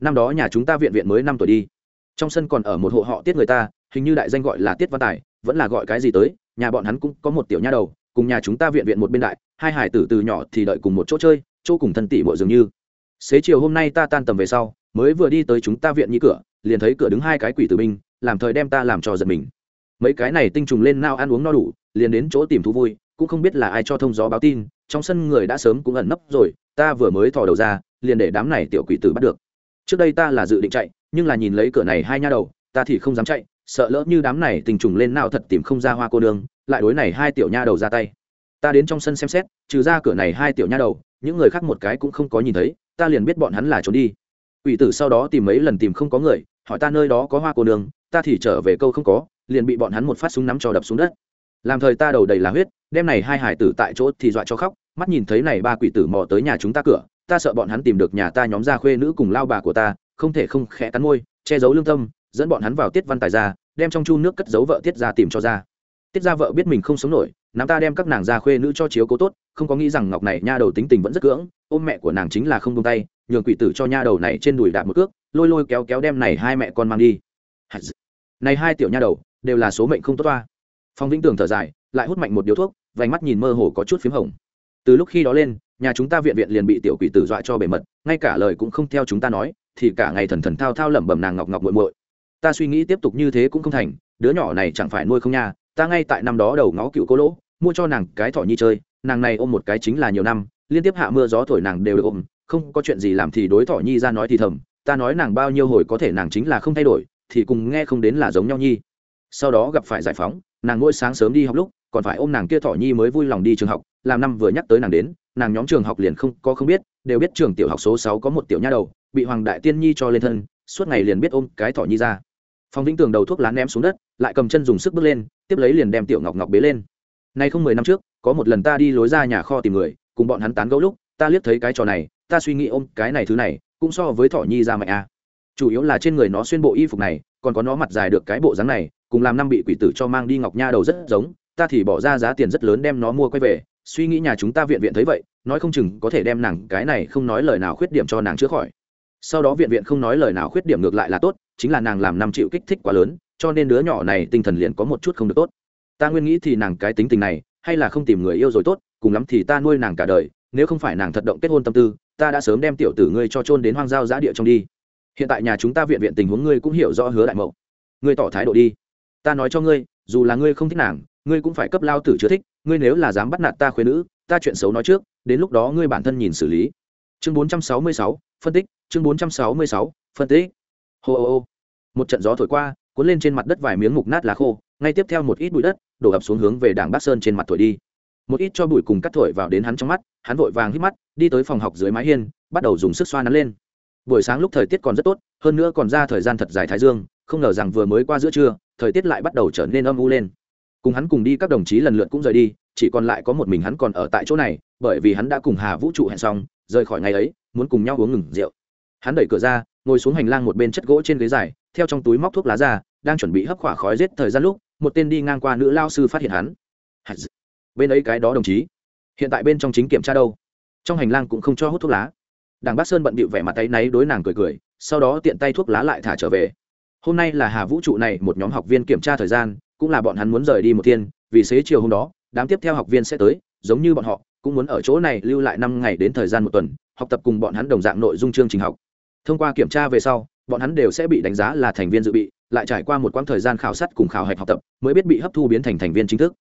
Năm đó nhà chúng ta viện viện mới năm tuổi đi. Trong sân còn ở một hộ họ tiết người ta, hình như đại danh gọi là tiết văn tài, vẫn là gọi cái gì tới nhà bọn hắn cũng có một tiểu nha đầu, cùng nhà chúng ta viện viện một bên đại, hai hải tử từ nhỏ thì đợi cùng một chỗ chơi, chỗ cùng thân tỷ bộ dường như. Xế chiều hôm nay ta tan tầm về sau, mới vừa đi tới chúng ta viện như cửa, liền thấy cửa đứng hai cái quỷ tử binh, làm thời đem ta làm cho giật mình. Mấy cái này tinh trùng lên nao ăn uống no đủ, liền đến chỗ tìm thú vui, cũng không biết là ai cho thông gió báo tin, trong sân người đã sớm cũng ẩn nấp rồi, ta vừa mới thò đầu ra, liền để đám này tiểu quỷ tử bắt được. Trước đây ta là dự định chạy, nhưng là nhìn lấy cửa này hai nha đầu, ta thì không dám chạy sợ lỡ như đám này tình trùng lên nào thật tìm không ra hoa cô đường lại đối này hai tiểu nha đầu ra tay. Ta đến trong sân xem xét trừ ra cửa này hai tiểu nha đầu những người khác một cái cũng không có nhìn thấy ta liền biết bọn hắn là trốn đi. Ủy tử sau đó tìm mấy lần tìm không có người hỏi ta nơi đó có hoa cô đường, ta thì trở về câu không có liền bị bọn hắn một phát súng nắm cho đập xuống đất. Làm thời ta đầu đầy là huyết đêm này hai hải tử tại chỗ thì dọa cho khóc mắt nhìn thấy này ba quỷ tử mò tới nhà chúng ta cửa ta sợ bọn hắn tìm được nhà ta nhóm ra khuê nữ cùng lao bà của ta không thể không khẽ cắn môi che giấu lương tâm dẫn bọn hắn vào tiết văn tài ra đem trong chu nước cất giấu vợ tiết ra tìm cho ra. Tiết ra vợ biết mình không sống nổi, nắm ta đem các nàng gia khuê nữ cho chiếu cố tốt, không có nghĩ rằng ngọc này nha đầu tính tình vẫn rất cưỡng, ôm mẹ của nàng chính là không tung tay, nhường quỷ tử cho nha đầu này trên đùi đạp một cước, lôi lôi kéo kéo đem này hai mẹ con mang đi. Này hai tiểu nha đầu, đều là số mệnh không tốt toa. Phong vĩnh tường thở dài, lại hút mạnh một điếu thuốc, vành mắt nhìn mơ hồ có chút p h í m hồng. Từ lúc khi đó lên, nhà chúng ta viện viện liền bị tiểu quỷ tử dọa cho bề mật, ngay cả lời cũng không theo chúng ta nói, thì cả ngày thần thần thao thao lẩm bẩm nàng ngọc ngọc muội muội ta suy nghĩ tiếp tục như thế cũng không thành, đứa nhỏ này chẳng phải nuôi không nha, ta ngay tại năm đó đầu ngó cựu cô lỗ, mua cho nàng cái thỏ nhi chơi, nàng này ôm một cái chính là nhiều năm, liên tiếp hạ mưa gió thổi nàng đều được ôm, không có chuyện gì làm thì đối thỏ nhi ra nói thì thầm, ta nói nàng bao nhiêu hồi có thể nàng chính là không thay đổi, thì cùng nghe không đến là giống nhau nhi. Sau đó gặp phải giải phóng, nàng mỗi sáng sớm đi học lúc, còn phải ôm nàng kia thỏ nhi mới vui lòng đi trường học, làm năm vừa nhắc tới nàng đến, nàng nhóm trường học liền không có không biết, đều biết trường tiểu học số sáu có một tiểu nha đầu, bị hoàng đại tiên nhi cho lên thân, suốt ngày liền biết ôm cái thỏ nhi ra phong vĩnh tường đầu thuốc lá ném xuống đất, lại cầm chân dùng sức bước lên, tiếp lấy liền đem tiểu ngọc ngọc bế lên. Nay không mười năm trước, có một lần ta đi lối ra nhà kho tìm người, cùng bọn hắn tán gẫu lúc, ta liếc thấy cái trò này, ta suy nghĩ ôm cái này thứ này, cũng so với thỏ nhi ra mạnh a chủ yếu là trên người nó xuyên bộ y phục này, còn có nó mặt dài được cái bộ dáng này, cùng làm năm bị quỷ tử cho mang đi ngọc nha đầu rất giống, ta thì bỏ ra giá tiền rất lớn đem nó mua quay về, suy nghĩ nhà chúng ta viện viện thấy vậy, nói không chừng có thể đem nàng cái này không nói lời nào khuyết điểm cho nàng chữa khỏi. Sau đó viện viện không nói lời nào khuyết điểm ngược lại là tốt chính là nàng làm năm triệu kích thích quá lớn cho nên đứa nhỏ này tinh thần liền có một chút không được tốt. Ta nguyên nghĩ thì nàng cái tính tình này hay là không tìm người yêu rồi tốt cùng lắm thì ta nuôi nàng cả đời nếu không phải nàng thật động kết hôn tâm tư ta đã sớm đem tiểu tử ngươi cho trôn đến hoang giao giã địa trong đi. Hiện tại nhà chúng ta viện viện tình huống ngươi cũng hiểu rõ hứa đại mậu. Ngươi tỏ thái độ đi. Ta nói cho ngươi dù là ngươi không thích nàng ngươi cũng phải cấp lao tử chứa thích ngươi nếu là dám bắt nạt ta khuyên nữ ta chuyện xấu nói trước đến lúc đó ngươi bản thân nhìn xử lý. Chương 466, phân tích chương 466, phân tích hô ô ô một trận gió thổi qua, cuốn lên trên mặt đất vài miếng mục nát lá khô, ngay tiếp theo một ít bụi đất, đổ ập xuống hướng về đảng bắc sơn trên mặt thổi đi. Một ít cho bụi cùng cắt thổi vào đến hắn trong mắt, hắn vội vàng hít mắt, đi tới phòng học dưới mái hiên, bắt đầu dùng sức xoa nắn lên. Buổi sáng lúc thời tiết còn rất tốt, hơn nữa còn ra thời gian thật dài thái dương, không ngờ rằng vừa mới qua giữa trưa, thời tiết lại bắt đầu trở nên âm u lên. Cùng hắn cùng đi các đồng chí lần lượt cũng rời đi, chỉ còn lại có một mình hắn còn ở tại chỗ này, bởi vì hắn đã cùng hà vũ trụ hẹn xong, rời khỏi ngày ấy, muốn cùng nhau uống ngừng rượu. Hắn đẩy cửa ra ngồi xuống hành lang một bên chất gỗ trên ghế dài, theo trong túi móc thuốc lá ra, đang chuẩn bị hấp khỏa khói rết thời gian lúc, một tên đi ngang qua nữ lao sư phát hiện hắn. Bên ấy cái đó đồng chí. Hiện tại bên trong chính kiểm tra đâu? Trong hành lang cũng không cho hút thuốc lá. Đảng bác sơn bận bịu vẻ mặt tay náy đối nàng cười cười, sau đó tiện tay thuốc lá lại thả trở về. Hôm nay là hà vũ trụ này một nhóm học viên kiểm tra thời gian, cũng là bọn hắn muốn rời đi một thiên, vì xế chiều hôm đó, đám tiếp theo học viên sẽ tới, giống như bọn họ, cũng muốn ở chỗ này lưu lại năm ngày đến thời gian một tuần, học tập cùng bọn hắn đồng dạng nội dung chương trình học thông qua kiểm tra về sau, bọn hắn đều sẽ bị đánh giá là thành viên dự bị, lại trải qua một quãng thời gian khảo sát cùng khảo hạch học tập, mới biết bị hấp thu biến thành thành viên chính thức.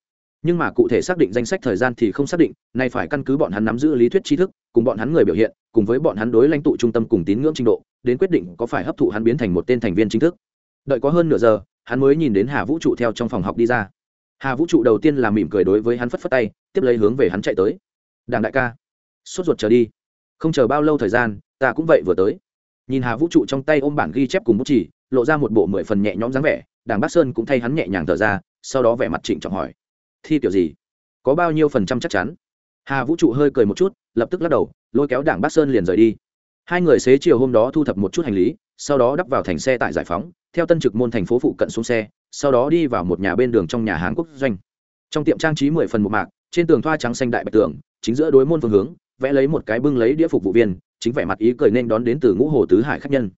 Nhưng mà cụ thể xác định danh sách thời gian thì không xác định, nay phải căn cứ bọn hắn nắm giữ lý thuyết tri thức, cùng bọn hắn người biểu hiện, cùng với bọn hắn đối lãnh tụ trung tâm cùng tín ngưỡng trình độ, đến quyết định có phải hấp thụ hắn biến thành một tên thành viên chính thức. Đợi có hơn nửa giờ, hắn mới nhìn đến hà vũ trụ theo trong phòng học đi ra. Hà vũ trụ đầu tiên là mỉm cười đối với hắn phất phất tay, tiếp lấy hướng về hắn chạy tới. Đảng đại ca, sốt ruột chờ đi. Không chờ bao lâu thời gian, ta cũng vậy vừa tới nhìn hà vũ trụ trong tay ôm bản ghi chép cùng bút chỉ, lộ ra một bộ mười phần nhẹ nhõm dáng vẻ, đảng Bắc sơn cũng thay hắn nhẹ nhàng thở ra, sau đó vẻ mặt trịnh trọng hỏi, thi kiểu gì? Có bao nhiêu phần trăm chắc chắn? Hà vũ trụ hơi cười một chút, lập tức lắc đầu, lôi kéo đảng Bắc sơn liền rời đi. Hai người xế chiều hôm đó thu thập một chút hành lý, sau đó đắp vào thành xe tại giải phóng, theo tân trực môn thành phố phụ cận xuống xe, sau đó đi vào một nhà bên đường trong nhà hàng quốc doanh. Trong tiệm trang trí mười phần một mạc, trên tường thoa trắng xanh đại bạch tường, chính giữa đối môn phương hướng, vẽ lấy một cái bưng lấy đĩa phục vụ viên chính vẻ mặt ý cười nên đón đến từ ngũ hồ tứ hải khách nhân.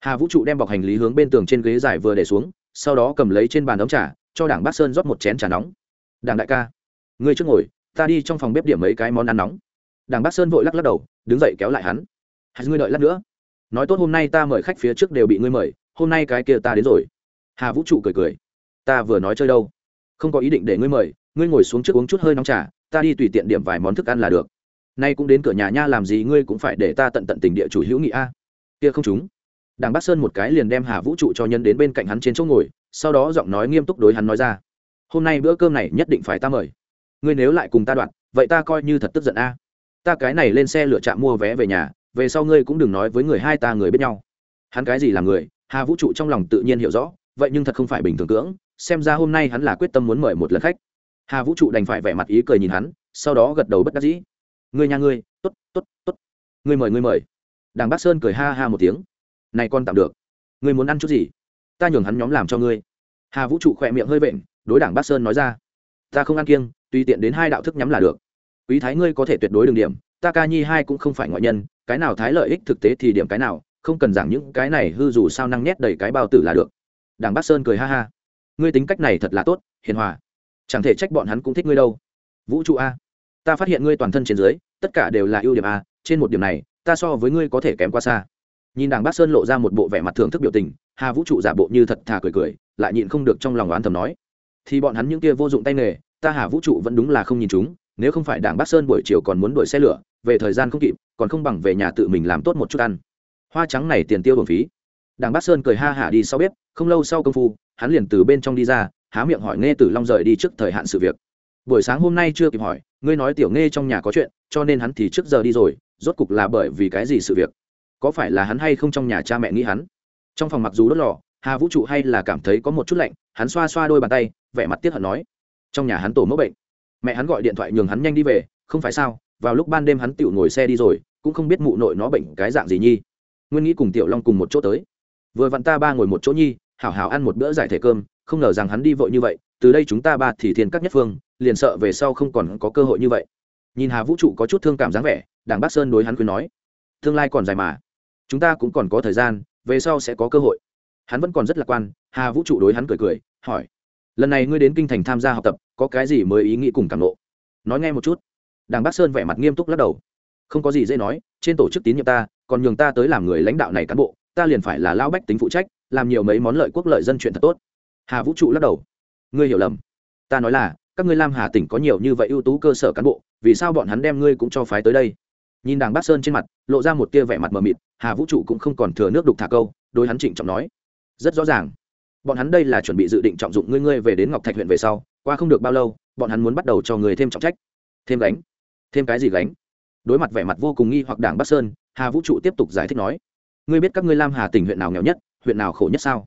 Hà vũ trụ đem bọc hành lý hướng bên tường trên ghế dài vừa để xuống, sau đó cầm lấy trên bàn đóng trà, cho đảng bát sơn rót một chén trà nóng. Đảng đại ca, ngươi trước ngồi, ta đi trong phòng bếp điểm mấy cái món ăn nóng. Đảng bát sơn vội lắc lắc đầu, đứng dậy kéo lại hắn. Hãy ngươi đợi lát nữa. Nói tốt hôm nay ta mời khách phía trước đều bị ngươi mời, hôm nay cái kia ta đến rồi. Hà vũ trụ cười cười. Ta vừa nói chơi đâu? Không có ý định để ngươi mời, ngươi ngồi xuống trước uống chút hơi nóng trà, ta đi tùy tiện điểm vài món thức ăn là được nay cũng đến cửa nhà nha, làm gì ngươi cũng phải để ta tận tận tình địa chủ hữu nghị a. Kia không chúng. Đảng bắc sơn một cái liền đem hà vũ trụ cho nhân đến bên cạnh hắn trên chỗ ngồi, sau đó giọng nói nghiêm túc đối hắn nói ra. Hôm nay bữa cơm này nhất định phải ta mời. Ngươi nếu lại cùng ta đoạn, vậy ta coi như thật tức giận a. Ta cái này lên xe lựa chạm mua vé về nhà, về sau ngươi cũng đừng nói với người hai ta người biết nhau. Hắn cái gì là người, hà vũ trụ trong lòng tự nhiên hiểu rõ, vậy nhưng thật không phải bình thường cưỡng, xem ra hôm nay hắn là quyết tâm muốn mời một lần khách. Hà vũ trụ đành phải vẻ mặt ý cười nhìn hắn, sau đó gật đầu bất đắc dĩ ngươi nhà ngươi t ố t t ố t t ố t ngươi mời ngươi mời. Đảng bắc sơn cười ha ha một tiếng. Này con tạm được. Ngươi muốn ăn chút gì? Ta nhường hắn nhóm làm cho ngươi. Hà vũ trụ khỏe miệng hơi vện, đối đảng bắc sơn nói ra. Ta không ăn kiêng, tùy tiện đến hai đạo thức nhắm là được. Quý thái ngươi có thể tuyệt đối đường điểm, ta ca nhi hai cũng không phải ngoại nhân, cái nào thái lợi ích thực tế thì điểm cái nào, không cần giảng những cái này hư dù sao năng nhét đầy cái bao tử là được. Đảng bắc sơn cười ha ha. Ngươi tính cách này thật là tốt, hiền hòa. Chẳng thể trách bọn hắn cũng thích ngươi đâu. Vũ trụ a ta phát hiện ngươi toàn thân trên dưới, tất cả đều là ưu điểm a, trên một điểm này, ta so với ngươi có thể kém qua xa. Nhìn đảng bác sơn lộ ra một bộ vẻ mặt thưởng thức biểu tình, hà vũ trụ giả bộ như thật thà cười cười, lại nhịn không được trong lòng oán thầm nói. Thì bọn hắn những kia vô dụng tay nghề, ta hà vũ trụ vẫn đúng là không nhìn chúng, nếu không phải đảng bác sơn buổi chiều còn muốn đuổi xe lửa, về thời gian không kịp, còn không bằng về nhà tự mình làm tốt một chút ăn. Hoa trắng này tiền tiêu bổng phí. Đảng bác sơn cười ha hả đi sau bếp, không lâu sau công phu, hắn liền từ bên trong đi ra, há miệng hỏi nghe tử long rời đi trước thời hạn sự việc. Buổi sáng hôm nay chưa kịp hỏi ngươi nói tiểu nghe trong nhà có chuyện, cho nên hắn thì trước giờ đi rồi, rốt cục là bởi vì cái gì sự việc? Có phải là hắn hay không trong nhà cha mẹ nghĩ hắn? Trong phòng mặc dù đốt lò, hà vũ trụ hay là cảm thấy có một chút lạnh, hắn xoa xoa đôi bàn tay, vẻ mặt tiếc hận nói. Trong nhà hắn tổ mẫu bệnh. Mẹ hắn gọi điện thoại nhường hắn nhanh đi về, không phải sao? Vào lúc ban đêm hắn tựu ngồi xe đi rồi, cũng không biết mụ nội nó bệnh cái dạng gì nhi. Nguyên nghĩ cùng tiểu long cùng một chỗ tới. Vừa vặn ta ba ngồi một chỗ nhi, hảo hảo ăn một bữa giải thể cơm, không ngờ rằng hắn đi vội như vậy từ đây chúng ta ba thì thiên các nhất phương, liền sợ về sau không còn có cơ hội như vậy. Nhìn hà vũ trụ có chút thương cảm dáng vẻ, đảng bắc sơn đối hắn khuyên nói, tương lai còn dài mà, chúng ta cũng còn có thời gian, về sau sẽ có cơ hội. Hắn vẫn còn rất lạc quan, hà vũ trụ đối hắn cười cười, hỏi, lần này ngươi đến kinh thành tham gia học tập, có cái gì mới ý nghĩ cùng cảm lộ nói nghe một chút, đảng bắc sơn vẻ mặt nghiêm túc lắc đầu, không có gì dễ nói, trên tổ chức tín nhiệm ta, còn nhường ta tới làm người lãnh đạo này cán bộ, ta liền phải là lao bách tính phụ trách, làm nhiều mấy món lợi quốc lợi dân chuyện thật tốt. Hà vũ trụ lắc đầu ngươi hiểu lầm. Ta nói là, các ngươi lam hà tỉnh có nhiều như vậy ưu tú cơ sở cán bộ, vì sao bọn hắn đem ngươi cũng cho phái tới đây? Nhìn đảng bát sơn trên mặt, lộ ra một tia vẻ mặt mờ mịt, hà vũ trụ cũng không còn thừa nước đục thả câu, đối hắn trịnh trọng nói. Rất rõ ràng. Bọn hắn đây là chuẩn bị dự định trọng dụng ngươi ngươi về đến ngọc thạch huyện về sau, qua không được bao lâu, bọn hắn muốn bắt đầu cho người thêm trọng trách. Thêm gánh. Thêm cái gì gánh? Đối mặt vẻ mặt vô cùng nghi hoặc đảng bắc sơn, hà vũ trụ tiếp tục giải thích nói. Ngươi biết các ngươi lam hà tỉnh huyện nào nghèo nhất, huyện nào khổ nhất sao?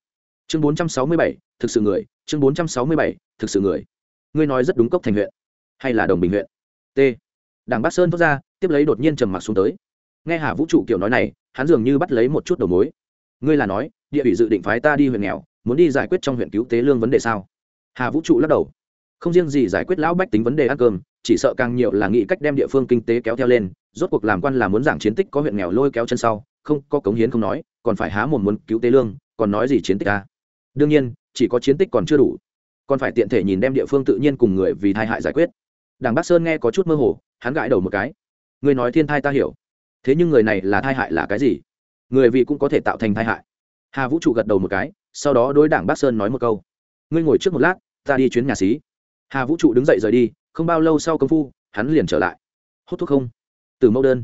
Chương bốn trăm sáu mươi bảy thực sự người, chương bốn trăm sáu mươi bảy, thực sự người. Ngươi nói rất đúng cốc thành huyện, hay là đồng bình huyện? T. Đảng bắc sơn thốt ra, tiếp lấy đột nhiên trầm mặc xuống tới. Nghe hà vũ trụ kiểu nói này, hắn dường như bắt lấy một chút đầu mối. Ngươi là nói, địa ủy dự định phái ta đi huyện nghèo, muốn đi giải quyết trong huyện cứu tế lương vấn đề sao? Hà vũ trụ lắc đầu. Không riêng gì giải quyết lão bách tính vấn đề ăn cơm, chỉ sợ càng nhiều là nghĩ cách đem địa phương kinh tế kéo theo lên, rốt cuộc làm quan là muốn giảng chiến tích có huyện nghèo lôi kéo chân sau, không có cống hiến không nói, còn phải há một muốn cứu tế lương, còn nói gì chiến tích à? đương nhiên chỉ có chiến tích còn chưa đủ. Còn phải tiện thể nhìn đem địa phương tự nhiên cùng người vì tai hại giải quyết. Đảng bắc sơn nghe có chút mơ hồ, hắn gãi đầu một cái. Người nói thiên thai ta hiểu. Thế nhưng người này là thai hại là cái gì? Người vì cũng có thể tạo thành thai hại. Hà vũ trụ gật đầu một cái, sau đó đối đảng bác sơn nói một câu. Ngươi ngồi trước một lát, ta đi chuyến nhà xí. Hà vũ trụ đứng dậy rời đi, không bao lâu sau công phu, hắn liền trở lại. Hút thuốc không? Từ mẫu đơn.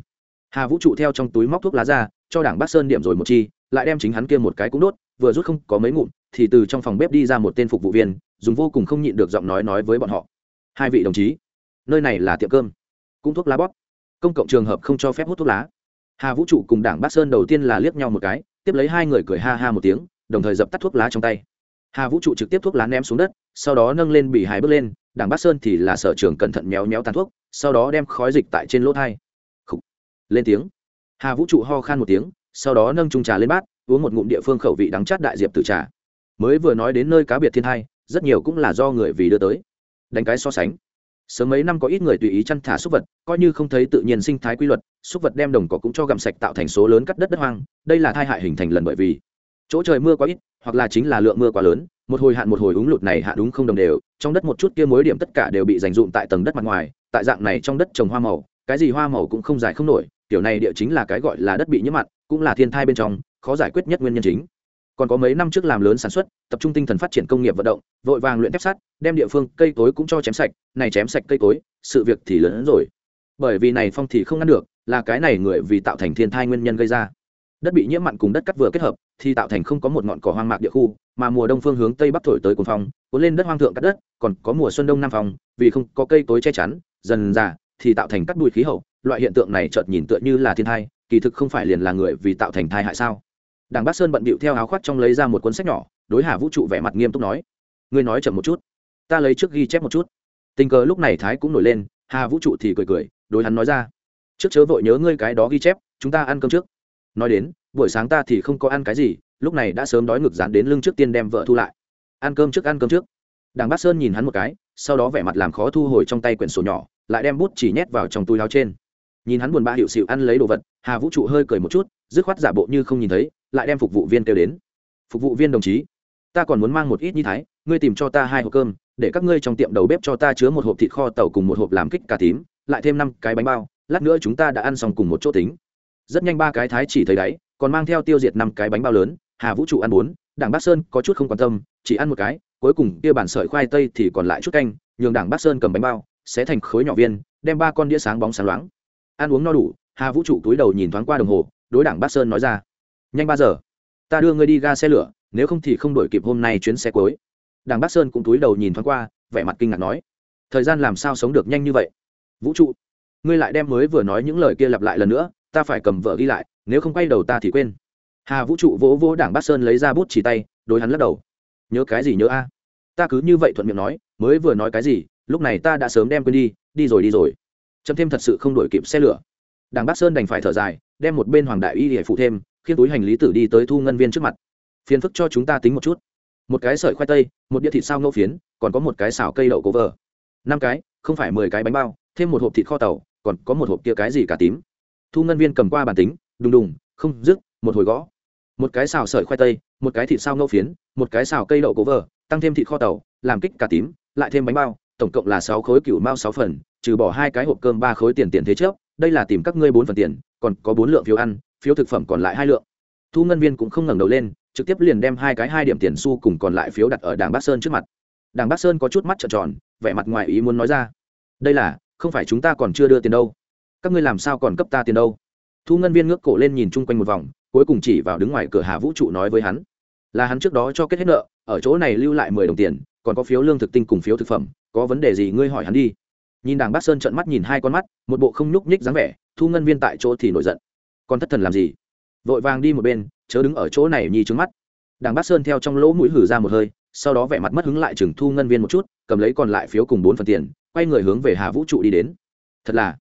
Hà vũ trụ theo trong túi móc thuốc lá ra, cho đảng bác sơn điểm rồi một chi, lại đem chính hắn kia một cái cũng đốt, vừa rút không có mấy ngụm thì từ trong phòng bếp đi ra một tên phục vụ viên, dùng vô cùng không nhịn được giọng nói nói với bọn họ. Hai vị đồng chí, nơi này là tiệm cơm, cũng thuốc lá bóp. Công cộng trường hợp không cho phép hút thuốc lá. Hà vũ trụ cùng đảng Bát sơn đầu tiên là liếc nhau một cái, tiếp lấy hai người cười ha ha một tiếng, đồng thời dập tắt thuốc lá trong tay. Hà vũ trụ trực tiếp thuốc lá ném xuống đất, sau đó nâng lên bị hai bước lên, đảng Bát sơn thì là sở trường cẩn thận méo méo tàn thuốc, sau đó đem khói dịch tại trên lỗ thai. Lên tiếng. Hà vũ trụ ho khan một tiếng, sau đó nâng trung trà lên bát, uống một ngụm địa phương khẩu vị đắng chát đại diệp từ trà mới vừa nói đến nơi cá biệt thiên hai, rất nhiều cũng là do người vì đưa tới. Đánh cái so sánh. Sớm mấy năm có ít người tùy ý chăn thả súc vật, coi như không thấy tự nhiên sinh thái quy luật, súc vật đem đồng cỏ cũng cho gặm sạch tạo thành số lớn cắt đất đất hoang, đây là thai hại hình thành lần bởi vì chỗ trời mưa quá ít, hoặc là chính là lượng mưa quá lớn, một hồi hạn một hồi úng lụt này hạn đúng không đồng đều, trong đất một chút kia mối điểm tất cả đều bị dành dụm tại tầng đất mặt ngoài, tại dạng này trong đất trồng hoa màu, cái gì hoa màu cũng không dài không nổi, kiểu này địa chính là cái gọi là đất bị nhiễm mặn, cũng là thiên thai bên trong, khó giải quyết nhất nguyên nhân chính còn có mấy năm trước làm lớn sản xuất, tập trung tinh thần phát triển công nghiệp vận động, vội vàng luyện thép sắt, đem địa phương cây cối cũng cho chém sạch, này chém sạch cây cối, sự việc thì lớn hơn rồi. Bởi vì này phong thì không ngăn được, là cái này người vì tạo thành thiên thai nguyên nhân gây ra. Đất bị nhiễm mặn cùng đất cắt vừa kết hợp, thì tạo thành không có một ngọn cỏ hoang mạc địa khu, mà mùa đông phương hướng tây bắc thổi tới cồn phong, cuốn lên đất hoang thượng cắt đất, còn có mùa xuân đông nam phong, vì không có cây cối che chắn, dần già, thì tạo thành cắt bụi khí hậu. Loại hiện tượng này chợt nhìn tựa như là thiên thai, kỳ thực không phải liền là người vì tạo thành thai hại sao? Đảng bác sơn bận bịu theo áo khoác trong lấy ra một cuốn sách nhỏ, đối hà vũ trụ vẻ mặt nghiêm túc nói, ngươi nói chậm một chút, ta lấy trước ghi chép một chút. Tình cờ lúc này thái cũng nổi lên, hà vũ trụ thì cười cười, đối hắn nói ra, trước chớ vội nhớ ngươi cái đó ghi chép, chúng ta ăn cơm trước. Nói đến, buổi sáng ta thì không có ăn cái gì, lúc này đã sớm đói ngực dán đến lưng trước tiên đem vợ thu lại. Ăn cơm trước, ăn cơm trước. Đảng bác sơn nhìn hắn một cái, sau đó vẻ mặt làm khó thu hồi trong tay quyển sổ nhỏ, lại đem bút chỉ nhét vào trong túi áo trên. Nhìn hắn buồn bã hiệu xịu ăn lấy đồ vật, hà vũ trụ hơi cười một chút, dứt khoát giả bộ như không nhìn thấy lại đem phục vụ viên kêu đến. Phục vụ viên đồng chí, ta còn muốn mang một ít như thái, ngươi tìm cho ta hai hộp cơm, để các ngươi trong tiệm đầu bếp cho ta chứa một hộp thịt kho tàu cùng một hộp làm kích cà tím, lại thêm năm cái bánh bao, lát nữa chúng ta đã ăn xong cùng một chỗ tính. Rất nhanh ba cái thái chỉ thấy đáy, còn mang theo tiêu diệt năm cái bánh bao lớn, hà vũ trụ ăn bốn, đảng bắc sơn có chút không quan tâm, chỉ ăn một cái, cuối cùng kia bản sợi khoai tây thì còn lại chút canh, nhường đảng bắc sơn cầm bánh bao, sẽ thành khối nhỏ viên, đem ba con đĩa sáng bóng sáng loáng. Ăn uống no đủ, hà vũ trụ túi đầu nhìn thoáng qua đồng hồ, đối đảng bắc sơn nói ra nhanh ba giờ. Ta đưa ngươi đi ga xe lửa, nếu không thì không đổi kịp hôm nay chuyến xe cuối. Đảng bắc sơn cũng túi đầu nhìn thoáng qua, vẻ mặt kinh ngạc nói, thời gian làm sao sống được nhanh như vậy? Vũ trụ, ngươi lại đem mới vừa nói những lời kia lặp lại lần nữa, ta phải cầm vợ ghi lại, nếu không quay đầu ta thì quên. Hà vũ trụ vỗ vỗ đảng bắc sơn lấy ra bút chỉ tay, đối hắn lắc đầu, nhớ cái gì nhớ a? Ta cứ như vậy thuận miệng nói, mới vừa nói cái gì, lúc này ta đã sớm đem quên đi đi rồi đi rồi. Chấm thêm thật sự không đổi kịp xe lửa. Đảng bắc sơn đành phải thở dài, đem một bên hoàng đại y để phụ thêm khiến túi hành lý tử đi tới thu ngân viên trước mặt. Phiền phức cho chúng ta tính một chút. Một cái sợi khoai tây, một đĩa thịt sao ngẫu phiến, còn có một cái xào cây đậu cố vờ. Năm cái, không phải mười cái bánh bao, thêm một hộp thịt kho tàu, còn có một hộp kia cái gì cả tím. Thu ngân viên cầm qua bàn tính, đùng đùng, không dứt một hồi gõ. Một cái xào sợi khoai tây, một cái thịt sao ngẫu phiến, một cái xào cây đậu cố vờ, tăng thêm thịt kho tàu, làm kích cả tím, lại thêm bánh bao, tổng cộng là sáu khối cựu mao sáu phần, trừ bỏ hai cái hộp cơm ba khối tiền tiền thế trước, đây là tìm các ngươi bốn phần tiền, còn có bốn lượng phiếu ăn phiếu thực phẩm còn lại hai lượng. Thu ngân viên cũng không ngẩng đầu lên, trực tiếp liền đem hai cái hai điểm tiền xu cùng còn lại phiếu đặt ở đảng bắc sơn trước mặt. Đảng bắc sơn có chút mắt trợn tròn, vẻ mặt ngoài ý muốn nói ra, đây là, không phải chúng ta còn chưa đưa tiền đâu. Các ngươi làm sao còn cấp ta tiền đâu? Thu ngân viên ngước cổ lên nhìn chung quanh một vòng, cuối cùng chỉ vào đứng ngoài cửa hà vũ trụ nói với hắn, là hắn trước đó cho kết hết nợ, ở chỗ này lưu lại mười đồng tiền, còn có phiếu lương thực tinh cùng phiếu thực phẩm, có vấn đề gì ngươi hỏi hắn đi. Nhìn đảng bắc sơn trợn mắt nhìn hai con mắt, một bộ không nhúc nhích dáng vẻ, thu ngân viên tại chỗ thì nổi giận còn thất thần làm gì? Vội vàng đi một bên, chớ đứng ở chỗ này nhi trứng mắt. Đảng bát sơn theo trong lỗ mũi hử ra một hơi, sau đó vẻ mặt mất hứng lại chừng thu ngân viên một chút, cầm lấy còn lại phiếu cùng bốn phần tiền, quay người hướng về hà vũ trụ đi đến. Thật là,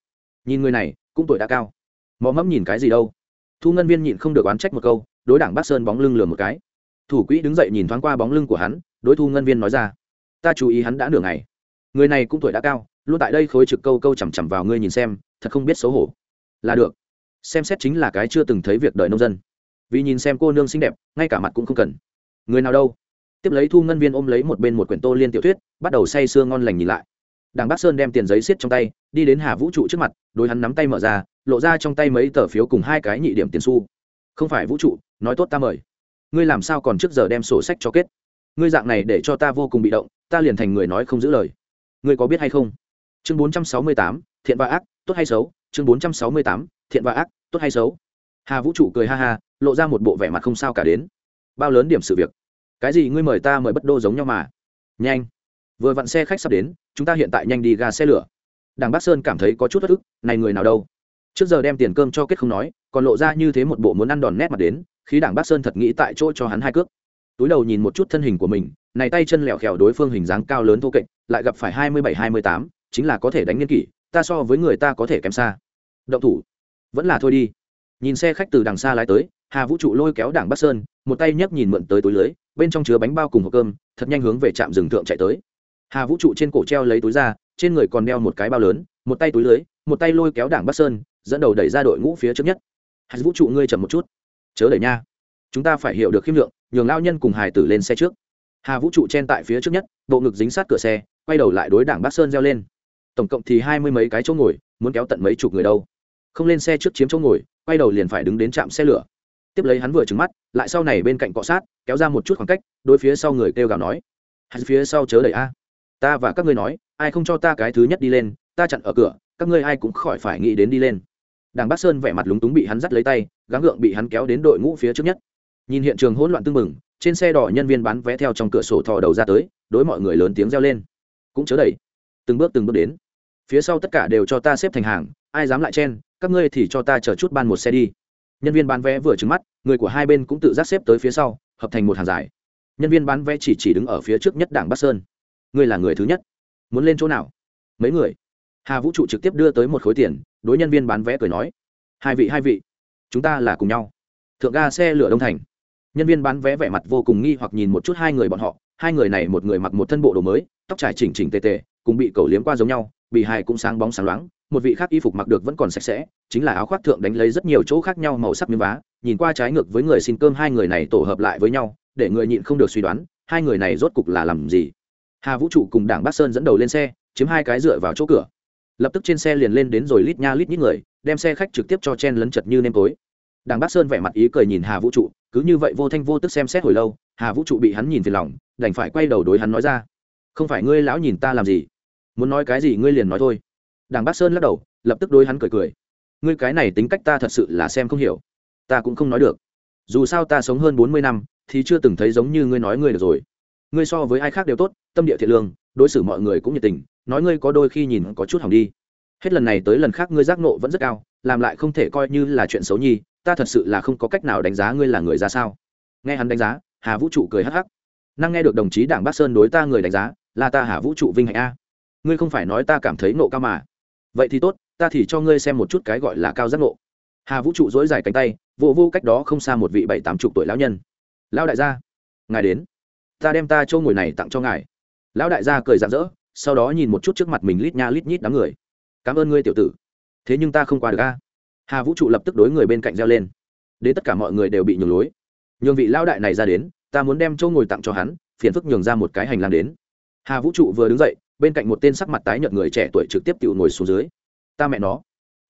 nhìn người này, cũng tuổi đã cao. Mò mẫm nhìn cái gì đâu? Thu ngân viên nhịn không được oán trách một câu, đối đảng bát sơn bóng lưng lừa một cái. Thủ quỹ đứng dậy nhìn thoáng qua bóng lưng của hắn, đối thu ngân viên nói ra, ta chú ý hắn đã nửa ngày. Người này cũng tuổi đã cao, luôn tại đây khối trực câu câu chằm chằm vào ngươi nhìn xem, thật không biết xấu hổ. Là được xem xét chính là cái chưa từng thấy việc đời nông dân. Vì nhìn xem cô nương xinh đẹp, ngay cả mặt cũng không cần. Người nào đâu? Tiếp lấy thu ngân viên ôm lấy một bên một quyển tô liên tiểu thuyết, bắt đầu say sưa ngon lành nhìn lại. Đảng bắc sơn đem tiền giấy xiết trong tay, đi đến hà vũ trụ trước mặt đôi hắn nắm tay mở ra, lộ ra trong tay mấy tờ phiếu cùng hai cái nhị điểm tiền xu. Không phải vũ trụ, nói tốt ta mời. Ngươi làm sao còn trước giờ đem sổ sách cho kết? Ngươi dạng này để cho ta vô cùng bị động, ta liền thành người nói không giữ lời. Ngươi có biết hay không? Chương bốn trăm sáu mươi tám, thiện và ác, tốt hay xấu? Chương bốn trăm sáu mươi tám, thiện và ác, tốt hay xấu? Hà vũ trụ cười ha ha, lộ ra một bộ vẻ mặt không sao cả đến. Bao lớn điểm sự việc? Cái gì ngươi mời ta mời bất đô giống nhau mà? Nhanh. Vừa vặn xe khách sắp đến, chúng ta hiện tại nhanh đi ga xe lửa. Đảng bắc sơn cảm thấy có chút bất ức, này người nào đâu? Trước giờ đem tiền cơm cho kết không nói, còn lộ ra như thế một bộ muốn ăn đòn nét mặt đến, khi đảng bắc sơn thật nghĩ tại chỗ cho hắn hai cước. Túi đầu nhìn một chút thân hình của mình, này tay chân lẹo khèo đối phương hình dáng cao lớn thô kệch, lại gặp phải hai mươi bảy hai mươi tám, chính là có thể đánh nghiên kỷ ta so với người ta có thể kém xa. Động thủ. Vẫn là thôi đi. Nhìn xe khách từ đằng xa lái tới, hà vũ trụ lôi kéo đảng bắc sơn, một tay nhấc nhìn mượn tới túi lưới, bên trong chứa bánh bao cùng hộp cơm, thật nhanh hướng về trạm rừng thượng chạy tới. Hà vũ trụ trên cổ treo lấy túi ra, trên người còn đeo một cái bao lớn, một tay túi lưới, một tay lôi kéo đảng bắc sơn, dẫn đầu đẩy ra đội ngũ phía trước nhất. Hà vũ trụ ngươi chậm một chút. Chớ đẩy nha. Chúng ta phải hiểu được khiêm lượng, nhường lao nhân cùng hải tử lên xe trước. Hà vũ trụ chen tại phía trước nhất, bộ ngực dính sát cửa xe, quay đầu lại đối đảng bắc sơn reo lên tổng cộng thì hai mươi mấy cái chỗ ngồi, muốn kéo tận mấy chục người đâu. Không lên xe trước chiếm chỗ ngồi, quay đầu liền phải đứng đến trạm xe lửa. Tiếp lấy hắn vừa trứng mắt, lại sau này bên cạnh cọ sát, kéo ra một chút khoảng cách đôi phía sau người kêu gào nói, hắn phía sau chớ đẩy a. Ta và các ngươi nói, ai không cho ta cái thứ nhất đi lên, ta chặn ở cửa, các ngươi ai cũng khỏi phải nghĩ đến đi lên. Đảng bắc sơn vẻ mặt lúng túng bị hắn dắt lấy tay, gắng gượng bị hắn kéo đến đội ngũ phía trước nhất. Nhìn hiện trường hỗn loạn tưng bừng, trên xe đỏ nhân viên bán vé theo trong cửa sổ thò đầu ra tới, đối mọi người lớn tiếng reo lên. Cũng chớ đẩy. Từng bước từng bước đến phía sau tất cả đều cho ta xếp thành hàng, ai dám lại chen, các ngươi thì cho ta chờ chút ban một xe đi. Nhân viên bán vé vừa trứng mắt, người của hai bên cũng tự giác xếp tới phía sau, hợp thành một hàng dài. Nhân viên bán vé chỉ chỉ đứng ở phía trước nhất đảng bắc sơn. Ngươi là người thứ nhất. Muốn lên chỗ nào? Mấy người? Hà vũ trụ trực tiếp đưa tới một khối tiền, đối nhân viên bán vé cười nói. Hai vị hai vị. Chúng ta là cùng nhau. Thượng ga xe lửa đông thành. Nhân viên bán vé vẻ mặt vô cùng nghi hoặc nhìn một chút hai người bọn họ. Hai người này một người mặc một thân bộ đồ mới, tóc trải chỉnh chỉnh tề tề, cùng bị cầu liếm qua giống nhau bị hai cũng sáng bóng sáng loáng, một vị khác y phục mặc được vẫn còn sạch sẽ, chính là áo khoác thượng đánh lấy rất nhiều chỗ khác nhau màu sắc miếng vá, nhìn qua trái ngược với người xin cơm hai người này tổ hợp lại với nhau, để người nhịn không được suy đoán, hai người này rốt cục là làm gì. Hà vũ trụ cùng đảng bắc sơn dẫn đầu lên xe, chiếm hai cái dựa vào chỗ cửa. Lập tức trên xe liền lên đến rồi lít nha lít nhít người, đem xe khách trực tiếp cho chen lấn chật như nêm tối. Đảng bắc sơn vẻ mặt ý cười nhìn hà vũ trụ, cứ như vậy vô thanh vô tức xem xét hồi lâu, hà vũ trụ bị hắn nhìn phiền lòng, đành phải quay đầu đối hắn nói ra. Không phải ngươi lão nhìn ta làm gì? Muốn nói cái gì ngươi liền nói thôi. Đảng Bác sơn lắc đầu, lập tức đối hắn cười cười. Ngươi cái này tính cách ta thật sự là xem không hiểu. Ta cũng không nói được. Dù sao ta sống hơn bốn mươi năm, thì chưa từng thấy giống như ngươi nói ngươi được rồi. Ngươi so với ai khác đều tốt, tâm địa thiện lương, đối xử mọi người cũng nhiệt tình, nói ngươi có đôi khi nhìn có chút hỏng đi. Hết lần này tới lần khác ngươi giác nộ vẫn rất cao, làm lại không thể coi như là chuyện xấu nhi, ta thật sự là không có cách nào đánh giá ngươi là người ra sao. Nghe hắn đánh giá, hà vũ trụ cười hắc hắc. Năng nghe được đồng chí đảng bắc sơn đối ta người đánh giá, là ta hà vũ trụ vinh hạnh a ngươi không phải nói ta cảm thấy nộ cao mà. Vậy thì tốt, ta thì cho ngươi xem một chút cái gọi là cao giác nộ hà vũ trụ dối dài cánh tay, vô vô cách đó không xa một vị bảy tám chục tuổi lão nhân. Lão đại gia, ngài đến. Ta đem ta châu ngồi này tặng cho ngài. Lão đại gia cười rạng rỡ, sau đó nhìn một chút trước mặt mình lít nha lít nhít đám người. Cảm ơn ngươi tiểu tử. Thế nhưng ta không qua được a. Hà vũ trụ lập tức đối người bên cạnh reo lên. Đến tất cả mọi người đều bị nhường lối. Nhường vị lão đại này ra đến, ta muốn đem châu ngồi tặng cho hắn, phiền phức nhường ra một cái hành lang đến. Hà vũ trụ vừa đứng dậy bên cạnh một tên sắc mặt tái nhợt người trẻ tuổi trực tiếp tự ngồi xuống dưới. Ta mẹ nó.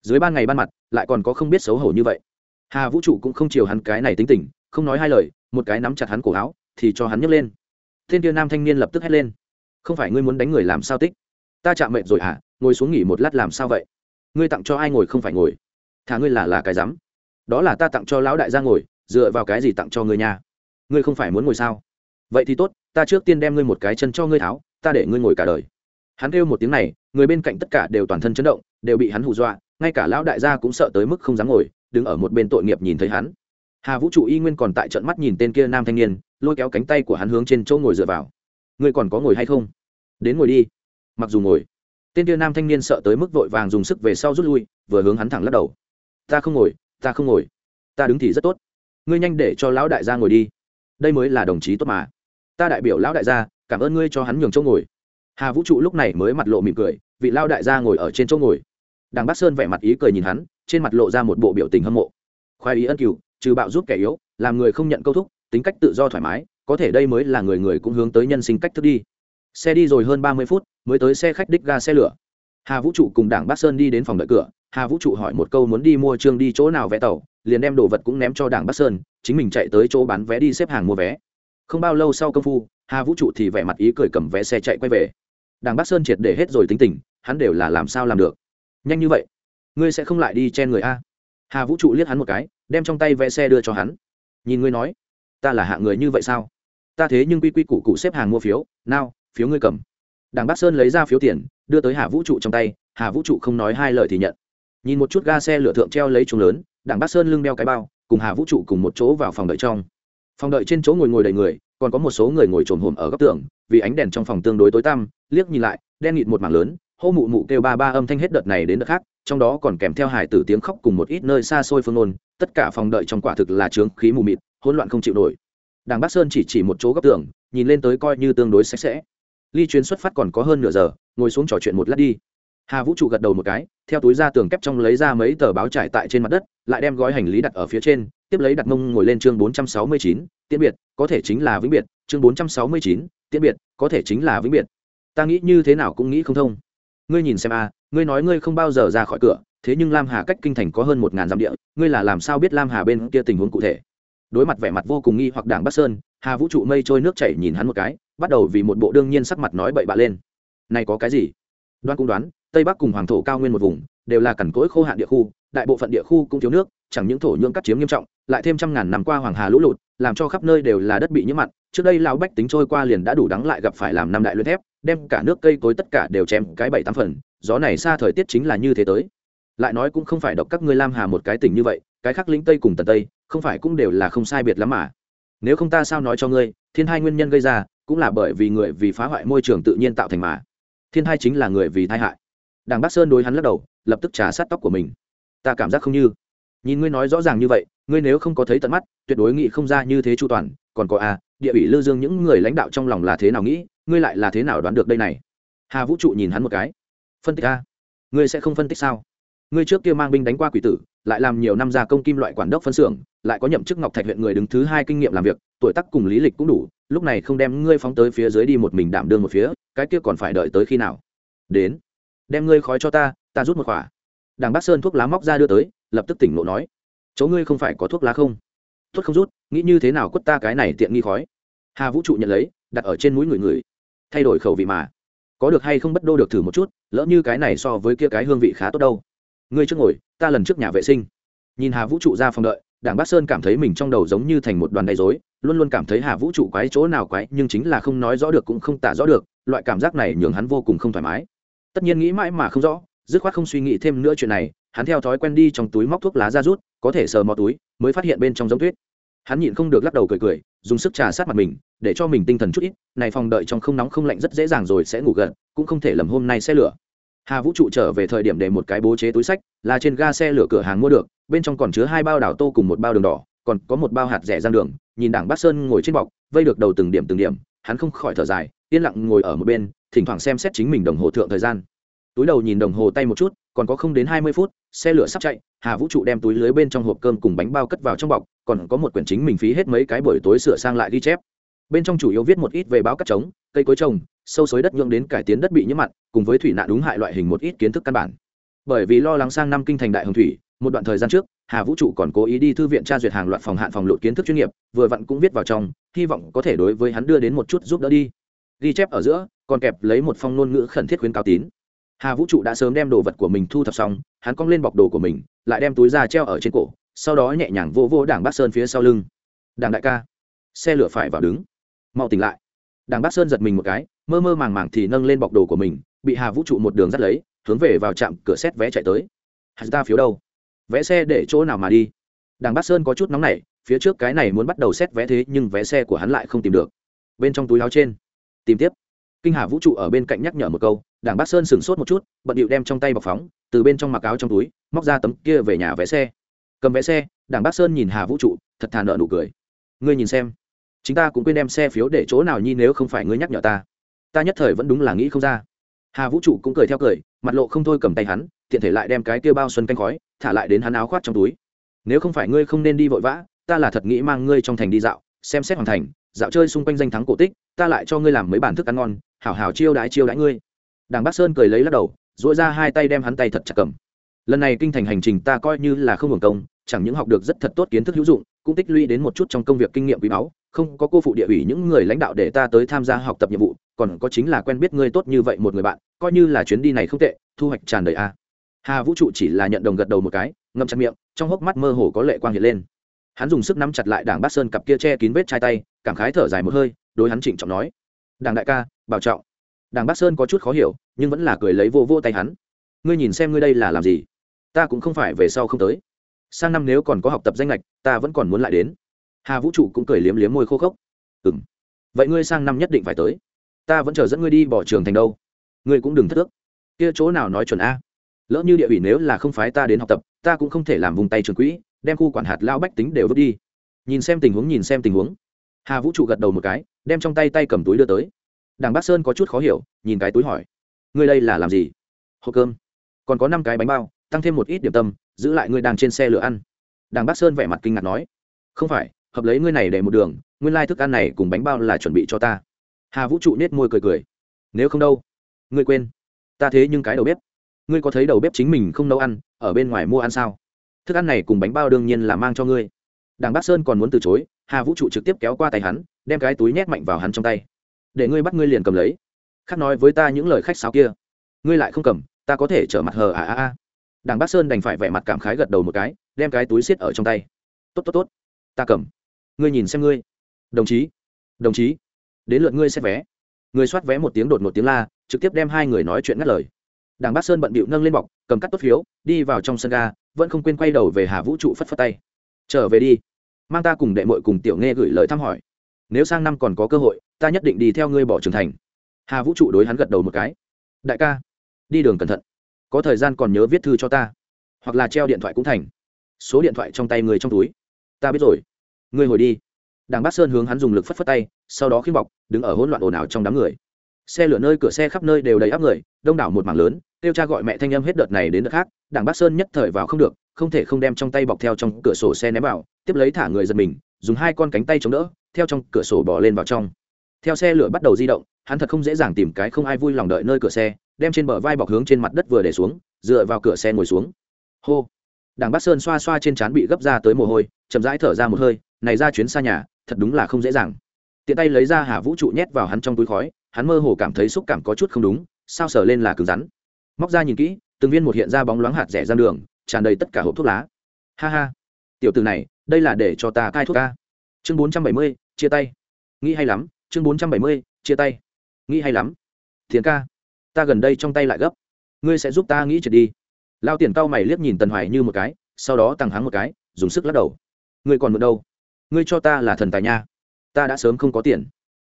Dưới ban ngày ban mặt, lại còn có không biết xấu hổ như vậy. Hà vũ trụ cũng không chiều hắn cái này tính tình, không nói hai lời, một cái nắm chặt hắn cổ áo, thì cho hắn nhấc lên. Thiên kia nam thanh niên lập tức hét lên. Không phải ngươi muốn đánh người làm sao tích? Ta chạm mệnh rồi hả? Ngồi xuống nghỉ một lát làm sao vậy? Ngươi tặng cho ai ngồi không phải ngồi? Thả ngươi là là cái rắm. Đó là ta tặng cho lão đại gia ngồi, dựa vào cái gì tặng cho ngươi nhà ngươi không phải muốn ngồi sao? Vậy thì tốt, ta trước tiên đem ngươi một cái chân cho ngươi tháo, ta để ngươi ngồi cả đời hắn kêu một tiếng này, người bên cạnh tất cả đều toàn thân chấn động, đều bị hắn hù dọa, ngay cả lão đại gia cũng sợ tới mức không dám ngồi, đứng ở một bên tội nghiệp nhìn thấy hắn. Hà vũ trụ y nguyên còn tại trận mắt nhìn tên kia nam thanh niên, lôi kéo cánh tay của hắn hướng trên chỗ ngồi dựa vào. Ngươi còn có ngồi hay không? Đến ngồi đi. Mặc dù ngồi. Tên kia nam thanh niên sợ tới mức vội vàng dùng sức về sau rút lui, vừa hướng hắn thẳng lắc đầu. Ta không ngồi, ta không ngồi. Ta đứng thì rất tốt. Ngươi nhanh để cho lão đại gia ngồi đi. Đây mới là đồng chí tốt mà. Ta đại biểu lão đại gia, cảm ơn ngươi cho hắn nhường chỗ ngồi hà vũ trụ lúc này mới mặt lộ mỉm cười, vị lao đại gia ngồi ở trên chỗ ngồi. Đằng bắc sơn vẻ mặt ý cười nhìn hắn, trên mặt lộ ra một bộ biểu tình hâm mộ. Khoai ý ân cửu trừ bạo giúp kẻ yếu, làm người không nhận câu thúc, tính cách tự do thoải mái, có thể đây mới là người người cũng hướng tới nhân sinh cách thức đi. Xe đi rồi hơn ba mươi phút, mới tới xe khách đích ga xe lửa. Hà vũ trụ cùng đảng bắc sơn đi đến phòng đợi cửa, hà vũ trụ hỏi một câu muốn đi mua trương đi chỗ nào vé tàu, liền đem đồ vật cũng ném cho đảng bắc sơn, chính mình chạy tới chỗ bán vé đi xếp hàng mua vé không bao lâu sau công phu, hà vũ trụ thì vẻ mặt ý cười cầm vé xe chạy quay về. Đảng bắc sơn triệt để hết rồi tính tình, hắn đều là làm sao làm được? Nhanh như vậy, ngươi sẽ không lại đi chen người a? Hà vũ trụ liếc hắn một cái, đem trong tay vé xe đưa cho hắn. Nhìn ngươi nói, ta là hạ người như vậy sao? Ta thế nhưng quy quy củ cụ xếp hàng mua phiếu, nào, phiếu ngươi cầm. Đảng bắc sơn lấy ra phiếu tiền, đưa tới hà vũ trụ trong tay, hà vũ trụ không nói hai lời thì nhận. Nhìn một chút ga xe lửa thượng treo lấy chúng lớn, đảng bắc sơn lưng đeo cái bao, cùng hà vũ trụ cùng một chỗ vào phòng đợi trong phòng đợi trên chỗ ngồi ngồi đầy người, còn có một số người ngồi trồn hồm ở góc tường, vì ánh đèn trong phòng tương đối tối tăm, liếc nhìn lại, đen nghịt một mảng lớn, hô mụ mụ kêu ba ba âm thanh hết đợt này đến đợt khác, trong đó còn kèm theo hải tử tiếng khóc cùng một ít nơi xa xôi phương ôn tất cả phòng đợi trong quả thực là trướng khí mù mịt, hỗn loạn không chịu nổi. Đảng bắc sơn chỉ chỉ một chỗ góc tường, nhìn lên tới coi như tương đối sạch sẽ. Ly chuyến xuất phát còn có hơn nửa giờ, ngồi xuống trò chuyện một lát đi. Hà vũ trụ gật đầu một cái, theo túi ra tường kép trong lấy ra mấy tờ báo trải tại trên mặt đất, lại đem gói hành lý đặt ở phía trên tiếp lấy đặt mông ngồi lên chương bốn trăm sáu mươi chín, tiễn biệt, có thể chính là vĩnh biệt. Chương bốn trăm sáu mươi chín, tiễn biệt, có thể chính là vĩnh biệt. Ta nghĩ như thế nào cũng nghĩ không thông. Ngươi nhìn xem a, ngươi nói ngươi không bao giờ ra khỏi cửa, thế nhưng lam hà cách kinh thành có hơn một ngàn dặm địa, ngươi là làm sao biết lam hà bên kia tình huống cụ thể? Đối mặt vẻ mặt vô cùng nghi hoặc đảng bắc sơn, hà vũ trụ mây trôi nước chảy nhìn hắn một cái, bắt đầu vì một bộ đương nhiên sắc mặt nói bậy bạ lên. Này có cái gì? Đoán cũng đoán, tây bắc cùng hoàng thổ cao nguyên một vùng đều là cằn cỗi khô hạn địa khu, đại bộ phận địa khu cũng thiếu nước, chẳng những thổ nhưỡng cắt chiếm nghiêm trọng, lại thêm trăm ngàn năm qua hoàng hà lũ lụt, làm cho khắp nơi đều là đất bị nhiễm mặn. Trước đây lão bách tính trôi qua liền đã đủ đắng lại gặp phải làm năm đại luyện thép, đem cả nước cây cối tất cả đều chém cái bảy tám phần, gió này xa thời tiết chính là như thế tới. Lại nói cũng không phải độc các ngươi lam hà một cái tỉnh như vậy, cái khác lính tây cùng tần tây, không phải cũng đều là không sai biệt lắm mà. Nếu không ta sao nói cho ngươi, thiên hai nguyên nhân gây ra, cũng là bởi vì người vì phá hoại môi trường tự nhiên tạo thành mà. Thiên hai chính là người vì tai hại đảng bắc sơn đối hắn lắc đầu lập tức trả sát tóc của mình. Ta cảm giác không như. Nhìn ngươi nói rõ ràng như vậy ngươi nếu không có thấy tận mắt tuyệt đối nghĩ không ra như thế chu toàn. Còn có a à, địa ủy lư dương những người lãnh đạo trong lòng là thế nào nghĩ ngươi lại là thế nào đoán được đây này? Hà vũ trụ nhìn hắn một cái. Phân tích a. Ngươi sẽ không phân tích sao? Ngươi trước kia mang binh đánh qua quỷ tử lại làm nhiều năm gia công kim loại quản đốc phân xưởng lại có nhậm chức ngọc thạch huyện người đứng thứ hai kinh nghiệm làm việc tuổi tác cùng lý lịch cũng đủ lúc này không đem ngươi phóng tới phía dưới đi một mình đảm đương một phía cái kia còn phải đợi tới khi nào? Đến đem ngươi khói cho ta ta rút một khỏa. Đảng bác sơn thuốc lá móc ra đưa tới, lập tức tỉnh lộ nói, chỗ ngươi không phải có thuốc lá không? Thuốc không rút, nghĩ như thế nào quất ta cái này tiện nghi khói? Hà vũ trụ nhận lấy, đặt ở trên mũi người người, thay đổi khẩu vị mà. Có được hay không bất đô được thử một chút, lỡ như cái này so với kia cái hương vị khá tốt đâu. Ngươi trước ngồi, ta lần trước nhà vệ sinh. Nhìn hà vũ trụ ra phòng đợi đảng bác sơn cảm thấy mình trong đầu giống như thành một đoàn đầy dối luôn luôn cảm thấy hà vũ trụ quái chỗ nào quái, nhưng chính là không nói rõ được cũng không tả rõ được, loại cảm giác này nhường hắn vô cùng không thoải mái tất nhiên nghĩ mãi mà không rõ, dứt khoát không suy nghĩ thêm nữa chuyện này, hắn theo thói quen đi trong túi móc thuốc lá ra rút, có thể sờ mò túi, mới phát hiện bên trong giống tuyết. Hắn nhịn không được lắc đầu cười cười, dùng sức trà sát mặt mình, để cho mình tinh thần chút ít, này phòng đợi trong không nóng không lạnh rất dễ dàng rồi sẽ ngủ gần cũng không thể lầm hôm nay xe lửa. Hà vũ trụ trở về thời điểm để một cái bố chế túi sách, là trên ga xe lửa cửa hàng mua được, bên trong còn chứa hai bao đảo tô cùng một bao đường đỏ, còn có một bao hạt rẻ giang đường, nhìn đảng bát sơn ngồi trên bọc, vây được đầu từng điểm từng điểm hắn không khỏi thở dài, yên lặng ngồi ở một bên, thỉnh thoảng xem xét chính mình đồng hồ thượng thời gian. Túi đầu nhìn đồng hồ tay một chút, còn có không đến hai mươi phút, xe lửa sắp chạy, hà vũ trụ đem túi lưới bên trong hộp cơm cùng bánh bao cất vào trong bọc, còn có một quyển chính mình phí hết mấy cái buổi tối sửa sang lại ghi chép. Bên trong chủ yếu viết một ít về báo cắt trống, cây cối trồng, sâu xối đất nhượng đến cải tiến đất bị nhiễm mặn, cùng với thủy nạn đúng hại loại hình một ít kiến thức căn bản. Bởi vì lo lắng sang năm kinh thành đại hồng thủy, một đoạn thời gian trước hà vũ trụ còn cố ý đi thư viện tra duyệt hàng loạt phòng hạn phòng lụt kiến thức chuyên nghiệp, vừa vặn cũng viết vào trong, hy vọng có thể đối với hắn đưa đến một chút giúp đỡ đi. Ghi chép ở giữa, còn kẹp lấy một phong ngôn ngữ khẩn thiết khuyến cáo tín. Hà vũ trụ đã sớm đem đồ vật của mình thu thập xong, hắn cong lên bọc đồ của mình, lại đem túi ra treo ở trên cổ, sau đó nhẹ nhàng vô vô đảng Bác sơn phía sau lưng. Đảng đại ca, xe lửa phải vào đứng. Mau tỉnh lại. Đảng Bác sơn giật mình một cái, mơ mơ màng màng thì nâng lên bọc đồ của mình, bị hà vũ trụ một đường dắt lấy, hướng về vào trạm cửa xét vé chạy tới. Hà ta phiếu đâu? Vé xe để chỗ nào mà đi. Đảng bát sơn có chút nóng nảy, phía trước cái này muốn bắt đầu xét vé thế nhưng vé xe của hắn lại không tìm được. Bên trong túi áo trên, tìm tiếp. Kinh hà vũ trụ ở bên cạnh nhắc nhở một câu đảng bát sơn sửng sốt một chút, bận điệu đem trong tay bọc phóng, từ bên trong mặc áo trong túi, móc ra tấm kia về nhà vé xe. Cầm vé xe đảng bát sơn nhìn hà vũ trụ, thật thà nợ nụ cười. Ngươi nhìn xem chúng ta cũng quên đem xe phiếu để chỗ nào nhi nếu không phải ngươi nhắc nhở ta. Ta nhất thời vẫn đúng là nghĩ không ra. Hà vũ trụ cũng cười theo cười, mặt lộ không thôi cầm tay hắn, tiện thể lại đem cái kia bao xuân canh khói thả lại đến hắn áo khoác trong túi. Nếu không phải ngươi không nên đi vội vã, ta là thật nghĩ mang ngươi trong thành đi dạo, xem xét hoàn thành, dạo chơi xung quanh danh thắng cổ tích, ta lại cho ngươi làm mấy bản thức ăn ngon, hảo hảo chiêu đãi chiêu đãi ngươi. Đảng bắc sơn cười lấy lắc đầu, duỗi ra hai tay đem hắn tay thật chặt cầm. Lần này kinh thành hành trình ta coi như là không hưởng công, chẳng những học được rất thật tốt kiến thức hữu dụng, cũng tích lũy đến một chút trong công việc kinh nghiệm quý báu, không có cô phụ địa ủy những người lãnh đạo để ta tới tham gia học tập nhiệm vụ, còn có chính là quen biết ngươi tốt như vậy một người bạn, coi như là chuyến đi này không tệ, thu hoạch tràn đầy a hà vũ trụ chỉ là nhận đồng gật đầu một cái, ngậm chặt miệng, trong hốc mắt mơ hồ có lệ quang hiện lên. Hắn dùng sức nắm chặt lại đảng bát sơn cặp kia che kín vết chai tay, cảm khái thở dài một hơi, đối hắn trịnh trọng nói, đảng đại ca, bảo trọng. Đảng bát sơn có chút khó hiểu, nhưng vẫn là cười lấy vô vô tay hắn. Ngươi nhìn xem ngươi đây là làm gì? Ta cũng không phải về sau không tới. Sang năm nếu còn có học tập danh lệch ta vẫn còn muốn lại đến. Hà vũ trụ cũng cười liếm liếm môi khô khốc. Ừ m vậy ngươi sang năm nhất định phải tới. Ta vẫn chờ dẫn ngươi đi bỏ trường thành đâu. Ngươi cũng đừng thất ước. Kia chỗ nào nói chuẩn a? Lỡ như địa ủy nếu là không phái ta đến học tập, ta cũng không thể làm vùng tay trường quỹ, đem khu quản hạt lao bách tính đều vứt đi. Nhìn xem tình huống, nhìn xem tình huống. Hà vũ trụ gật đầu một cái, đem trong tay tay cầm túi đưa tới. Đảng bắc sơn có chút khó hiểu, nhìn cái túi hỏi, ngươi đây là làm gì? Hộp cơm. Còn có năm cái bánh bao, tăng thêm một ít điểm tâm, giữ lại ngươi đang trên xe lửa ăn. Đảng bắc sơn vẻ mặt kinh ngạc nói, không phải, hợp lấy ngươi này để một đường, nguyên lai thức ăn này cùng bánh bao là chuẩn bị cho ta. Hà vũ trụ nết môi cười cười, nếu không đâu, ngươi quên, ta thế nhưng cái đầu bếp ngươi có thấy đầu bếp chính mình không nấu ăn, ở bên ngoài mua ăn sao? Thức ăn này cùng bánh bao đương nhiên là mang cho ngươi. Đảng bác sơn còn muốn từ chối, hà vũ trụ trực tiếp kéo qua tay hắn, đem cái túi nhét mạnh vào hắn trong tay. Để ngươi bắt ngươi liền cầm lấy. Khắc nói với ta những lời khách sáo kia. Ngươi lại không cầm, ta có thể trở mặt hờ à à à. Đảng bác sơn đành phải vẻ mặt cảm khái gật đầu một cái, đem cái túi xiết ở trong tay. Tốt tốt tốt. Ta cầm. Ngươi nhìn xem ngươi. Đồng chí. Đồng chí. Đến lượt ngươi xét vé. Người soát vé một tiếng đột một tiếng la, trực tiếp đem hai người nói chuyện ngắt lời đảng bác sơn bận bịu nâng lên bọc, cầm cắt tốt phiếu, đi vào trong sân ga, vẫn không quên quay đầu về hà vũ trụ phất phất tay. Trở về đi. Mang ta cùng đệ mội cùng tiểu nghe gửi lời thăm hỏi. Nếu sang năm còn có cơ hội, ta nhất định đi theo ngươi bỏ trưởng thành. Hà vũ trụ đối hắn gật đầu một cái. Đại ca, đi đường cẩn thận. Có thời gian còn nhớ viết thư cho ta, hoặc là treo điện thoại cũng thành. Số điện thoại trong tay người trong túi. Ta biết rồi. Ngươi hồi đi. Đảng bát sơn hướng hắn dùng lực phất phất tay, sau đó khi bọc, đứng ở hỗn loạn ồn ào trong đám người xe lửa nơi cửa xe khắp nơi đều đầy áp người, đông đảo một mảng lớn, kêu cha gọi mẹ thanh âm hết đợt này đến đợt khác, đảng bắc sơn nhất thời vào không được, không thể không đem trong tay bọc theo trong cửa sổ xe ném vào, tiếp lấy thả người giật mình, dùng hai con cánh tay chống đỡ, theo trong cửa sổ bỏ lên vào trong. Theo xe lửa bắt đầu di động, hắn thật không dễ dàng tìm cái không ai vui lòng đợi nơi cửa xe, đem trên bờ vai bọc hướng trên mặt đất vừa để xuống, dựa vào cửa xe ngồi xuống. Hô! Đảng bắc sơn xoa xoa trên trán bị gấp ra tới mồ hôi, chậm rãi thở ra một hơi, này ra chuyến xa nhà, thật đúng là không dễ dàng. Tiện tay lấy ra hà vũ trụ nhét vào hắn trong túi khói hắn mơ hồ cảm thấy xúc cảm có chút không đúng, sao sờ lên là cứng rắn. Móc ra nhìn kỹ, từng viên một hiện ra bóng loáng hạt rẻ ra đường, tràn đầy tất cả hộp thuốc lá. Ha ha. Tiểu từ này, đây là để cho ta cai thuốc ca. Chương bốn trăm bảy mươi, chia tay. Nghĩ hay lắm, chương bốn trăm bảy mươi, chia tay. Nghĩ hay lắm. Thiền ca, ta gần đây trong tay lại gấp. Ngươi sẽ giúp ta nghĩ trượt đi. Lao tiền cao mày liếc nhìn tần hoài như một cái, sau đó tăng hắng một cái, dùng sức lắc đầu. Ngươi còn mượn đâu? Ngươi cho ta là thần tài nha. Ta đã sớm không có tiền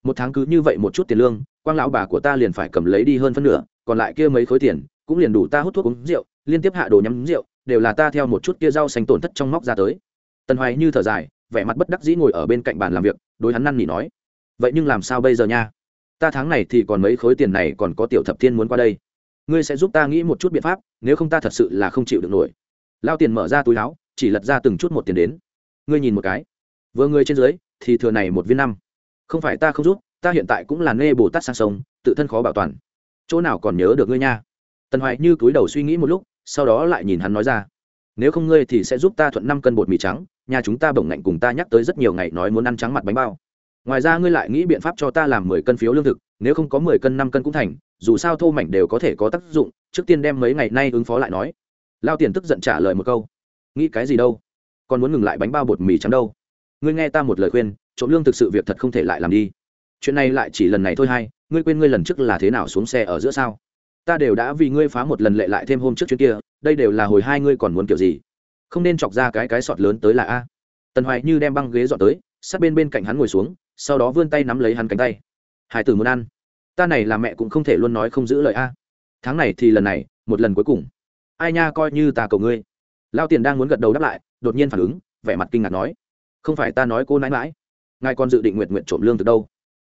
một tháng cứ như vậy một chút tiền lương, quang lão bà của ta liền phải cầm lấy đi hơn phân nửa, còn lại kia mấy khối tiền, cũng liền đủ ta hút thuốc uống rượu, liên tiếp hạ đồ nhắm rượu, đều là ta theo một chút kia rau xanh tổn thất trong móc ra tới. Tần hoài như thở dài, vẻ mặt bất đắc dĩ ngồi ở bên cạnh bàn làm việc, đối hắn năn nỉ nói, vậy nhưng làm sao bây giờ nha? Ta tháng này thì còn mấy khối tiền này còn có tiểu thập thiên muốn qua đây. Ngươi sẽ giúp ta nghĩ một chút biện pháp, nếu không ta thật sự là không chịu được nổi. Lao tiền mở ra túi áo, chỉ lật ra từng chút một tiền đến. Ngươi nhìn một cái. Vừa ngươi trên dưới, thì thừa này một viên năm không phải ta không giúp, ta hiện tại cũng là nê bồ tát sang sông, tự thân khó bảo toàn. Chỗ nào còn nhớ được ngươi nha? Tần hoài như cúi đầu suy nghĩ một lúc, sau đó lại nhìn hắn nói ra. Nếu không ngươi thì sẽ giúp ta thuận năm cân bột mì trắng, nhà chúng ta bổng ngạnh cùng ta nhắc tới rất nhiều ngày nói muốn ăn trắng mặt bánh bao. Ngoài ra ngươi lại nghĩ biện pháp cho ta làm mười cân phiếu lương thực, nếu không có mười cân năm cân cũng thành, dù sao thô mảnh đều có thể có tác dụng, trước tiên đem mấy ngày nay ứng phó lại nói. Lao tiền tức giận trả lời một câu. Nghĩ cái gì đâu? Còn muốn ngừng lại bánh bao bột mì trắng đâu? Ngươi nghe ta một lời khuyên trộm lương thực sự việc thật không thể lại làm đi. Chuyện này lại chỉ lần này thôi hay ngươi quên ngươi lần trước là thế nào xuống xe ở giữa sao? Ta đều đã vì ngươi phá một lần lệ lại thêm hôm trước chuyến kia, đây đều là hồi hai ngươi còn muốn kiểu gì? Không nên chọc ra cái cái sọt lớn tới là a. Tần hoài như đem băng ghế dọn tới, sát bên bên cạnh hắn ngồi xuống, sau đó vươn tay nắm lấy hắn cánh tay. Hải tử muốn ăn. Ta này là mẹ cũng không thể luôn nói không giữ lời a. Tháng này thì lần này, một lần cuối cùng. Ai nha coi như ta cầu ngươi. Lao tiền đang muốn gật đầu đáp lại, đột nhiên phản ứng, vẻ mặt kinh ngạc nói. Không phải ta nói cô nãi mãi ngài còn dự định nguyện nguyện trộm lương từ đâu?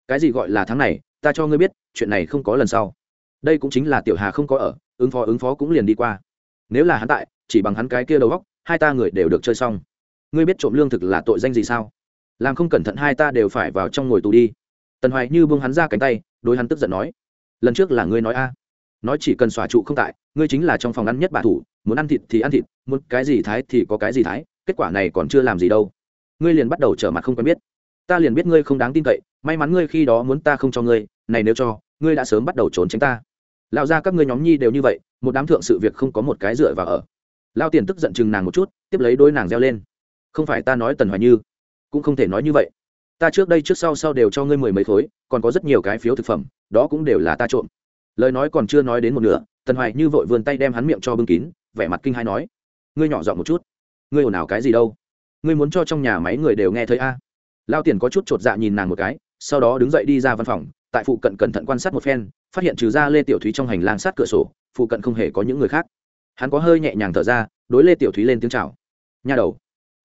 Cái gì gọi là tháng này, ta cho ngươi biết, chuyện này không có lần sau. Đây cũng chính là tiểu hà không có ở, ứng phó ứng phó cũng liền đi qua. Nếu là hắn tại, chỉ bằng hắn cái kia đầu góc hai ta người đều được chơi xong. Ngươi biết trộm lương thực là tội danh gì sao? Làm không cẩn thận hai ta đều phải vào trong ngồi tù đi. Tần hoài như buông hắn ra cánh tay, đối hắn tức giận nói, lần trước là ngươi nói a. Nói chỉ cần xòa trụ không tại, ngươi chính là trong phòng ăn nhất bà thủ, muốn ăn thịt thì ăn thịt, muốn cái gì thái thì có cái gì thái, kết quả này còn chưa làm gì đâu. Ngươi liền bắt đầu trở mặt không quen biết ta liền biết ngươi không đáng tin cậy, may mắn ngươi khi đó muốn ta không cho ngươi, này nếu cho, ngươi đã sớm bắt đầu trốn tránh ta. Lão ra các ngươi nhóm nhi đều như vậy, một đám thượng sự việc không có một cái dựa vào ở. Lao tiền tức giận chừng nàng một chút, tiếp lấy đôi nàng reo lên. Không phải ta nói tần hoài như, cũng không thể nói như vậy. Ta trước đây trước sau sau đều cho ngươi mười mấy khối, còn có rất nhiều cái phiếu thực phẩm, đó cũng đều là ta trộm. Lời nói còn chưa nói đến một nửa, tần hoài như vội vươn tay đem hắn miệng cho bưng kín, vẻ mặt kinh hai nói. Ngươi nhỏ giọng một chút. Ngươi ồn ào cái gì đâu? Ngươi muốn cho trong nhà máy người đều nghe thấy a? Lao tiền có chút chột dạ nhìn nàng một cái, sau đó đứng dậy đi ra văn phòng, tại phụ cận cẩn thận quan sát một phen, phát hiện trừ ra lê tiểu thúy trong hành lang sát cửa sổ, phụ cận không hề có những người khác. Hắn có hơi nhẹ nhàng thở ra, đối lê tiểu thúy lên tiếng chào. Nhà đầu,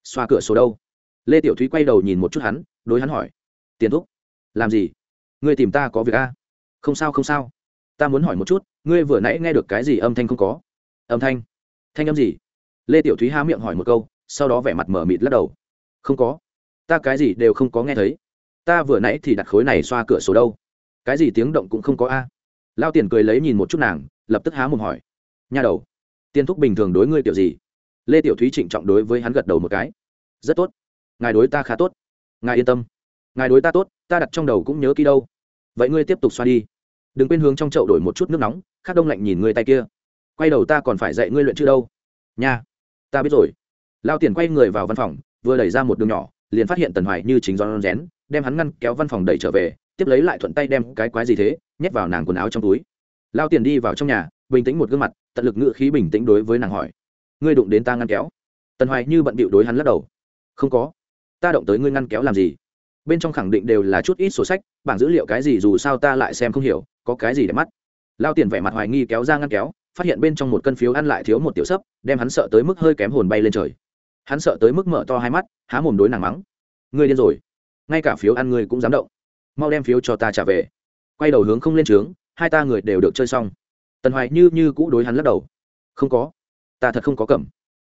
xoa cửa sổ đâu? Lê tiểu thúy quay đầu nhìn một chút hắn, đối hắn hỏi. Tiền thúc, làm gì? Ngươi tìm ta có việc a không sao không sao. Ta muốn hỏi một chút, ngươi vừa nãy nghe được cái gì âm thanh không có? Âm thanh? Thanh âm gì? Lê tiểu thúy há miệng hỏi một câu, sau đó vẻ mặt mở mịt lắc đầu. Không có ta cái gì đều không có nghe thấy. Ta vừa nãy thì đặt khối này xoa cửa sổ đâu. Cái gì tiếng động cũng không có a. Lao tiền cười lấy nhìn một chút nàng, lập tức há mồm hỏi. Nhà đầu, tiên thúc bình thường đối ngươi kiểu gì? Lê tiểu thúy trịnh trọng đối với hắn gật đầu một cái. Rất tốt. Ngài đối ta khá tốt. Ngài yên tâm. Ngài đối ta tốt, ta đặt trong đầu cũng nhớ kỹ đâu. Vậy ngươi tiếp tục xoa đi. Đừng quên hướng trong chậu đổi một chút nước nóng, khát đông lạnh nhìn ngươi tay kia. Quay đầu ta còn phải dạy ngươi luyện chữ đâu. Nha, ta biết rồi. Lao tiền quay người vào văn phòng, vừa đẩy ra một đường nhỏ liền phát hiện tần hoài như chính do rén, đem hắn ngăn kéo văn phòng đẩy trở về, tiếp lấy lại thuận tay đem cái quái gì thế, nhét vào nàng quần áo trong túi. Lao tiền đi vào trong nhà, bình tĩnh một gương mặt, tận lực ngự khí bình tĩnh đối với nàng hỏi, ngươi đụng đến ta ngăn kéo? Tần hoài như bận bịu đối hắn lắc đầu, không có. Ta động tới ngươi ngăn kéo làm gì? Bên trong khẳng định đều là chút ít sổ sách, bảng dữ liệu cái gì dù sao ta lại xem không hiểu, có cái gì để mắt? Lao tiền vẻ mặt hoài nghi kéo ra ngăn kéo, phát hiện bên trong một cân phiếu ăn lại thiếu một tiểu sấp, đem hắn sợ tới mức hơi kém hồn bay lên trời. Hắn sợ tới mức mở to hai mắt há mồm đối nàng mắng. Ngươi điên rồi. Ngay cả phiếu ăn ngươi cũng dám động. Mau đem phiếu cho ta trả về. Quay đầu hướng không lên trướng, hai ta người đều được chơi xong. Tần hoài như như cũ đối hắn lắc đầu. Không có. Ta thật không có cầm.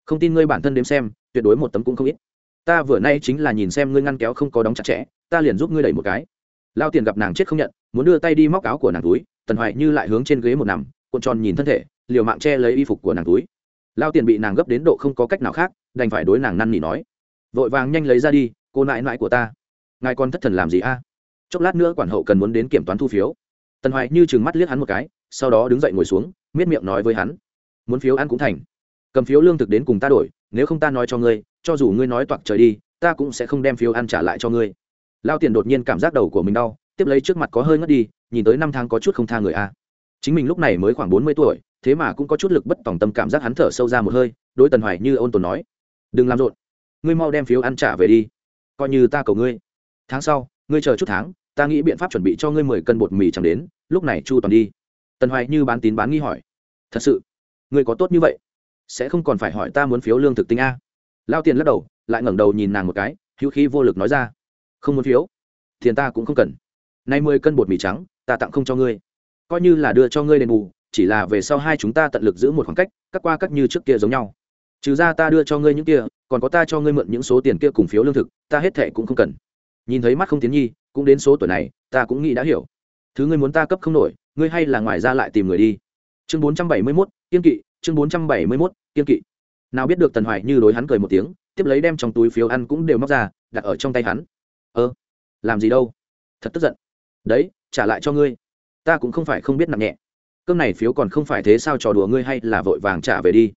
Không tin ngươi bản thân đếm xem, tuyệt đối một tấm cũng không ít. Ta vừa nay chính là nhìn xem ngươi ngăn kéo không có đóng chặt chẽ, ta liền giúp ngươi đẩy một cái. Lao tiền gặp nàng chết không nhận, muốn đưa tay đi móc áo của nàng túi, tần hoài như lại hướng trên ghế một nằm, cuộn tròn nhìn thân thể, liều mạng che lấy y phục của nàng túi. Lao tiền bị nàng gấp đến độ không có cách nào khác, đành phải đối nàng năn nỉ nói vội vàng nhanh lấy ra đi, cô nại nại của ta. Ngài còn thất thần làm gì a? Chốc lát nữa quản hậu cần muốn đến kiểm toán thu phiếu. Tần hoài như chừng mắt liếc hắn một cái, sau đó đứng dậy ngồi xuống, miết miệng nói với hắn. Muốn phiếu ăn cũng thành. Cầm phiếu lương thực đến cùng ta đổi, nếu không ta nói cho ngươi, cho dù ngươi nói toạc trời đi, ta cũng sẽ không đem phiếu ăn trả lại cho ngươi. Lao tiền đột nhiên cảm giác đầu của mình đau, tiếp lấy trước mặt có hơi ngất đi, nhìn tới năm tháng có chút không tha người a. Chính mình lúc này mới khoảng bốn mươi tuổi, thế mà cũng có chút lực bất tòng tâm cảm giác hắn thở sâu ra một hơi, đối tần hoài như ôn tồn nói. Đừng làm rộn ngươi mau đem phiếu ăn trả về đi. Coi như ta cầu ngươi. Tháng sau, ngươi chờ chút tháng, ta nghĩ biện pháp chuẩn bị cho ngươi mười cân bột mì chẳng đến, lúc này chu toàn đi. Tần hoài như bán tín bán nghi hỏi. Thật sự, ngươi có tốt như vậy? Sẽ không còn phải hỏi ta muốn phiếu lương thực tinh a. Lao tiền lắc đầu, lại ngẩng đầu nhìn nàng một cái, hữu khí vô lực nói ra. Không muốn phiếu. Tiền ta cũng không cần. Nay mười cân bột mì trắng, ta tặng không cho ngươi. Coi như là đưa cho ngươi đền bù, chỉ là về sau hai chúng ta tận lực giữ một khoảng cách cắt qua cắt như trước kia giống nhau. Trừ ra ta đưa cho ngươi những kia còn có ta cho ngươi mượn những số tiền kia cùng phiếu lương thực, ta hết thệ cũng không cần. Nhìn thấy mắt không tiến nhi, cũng đến số tuổi này, ta cũng nghĩ đã hiểu. Thứ ngươi muốn ta cấp không nổi, ngươi hay là ngoài ra lại tìm người đi. Chương bốn trăm bảy mươi mốt, kiên kỵ, chương bốn trăm bảy mươi mốt, kiên kỵ. Nào biết được tần hoài như đối hắn cười một tiếng, tiếp lấy đem trong túi phiếu ăn cũng đều móc ra, đặt ở trong tay hắn. Ơ, làm gì đâu? Thật tức giận. Đấy, trả lại cho ngươi. Ta cũng không phải không biết nặng nhẹ. Cơm này phiếu còn không phải thế sao trò đùa ngươi hay là vội vàng trả về đi.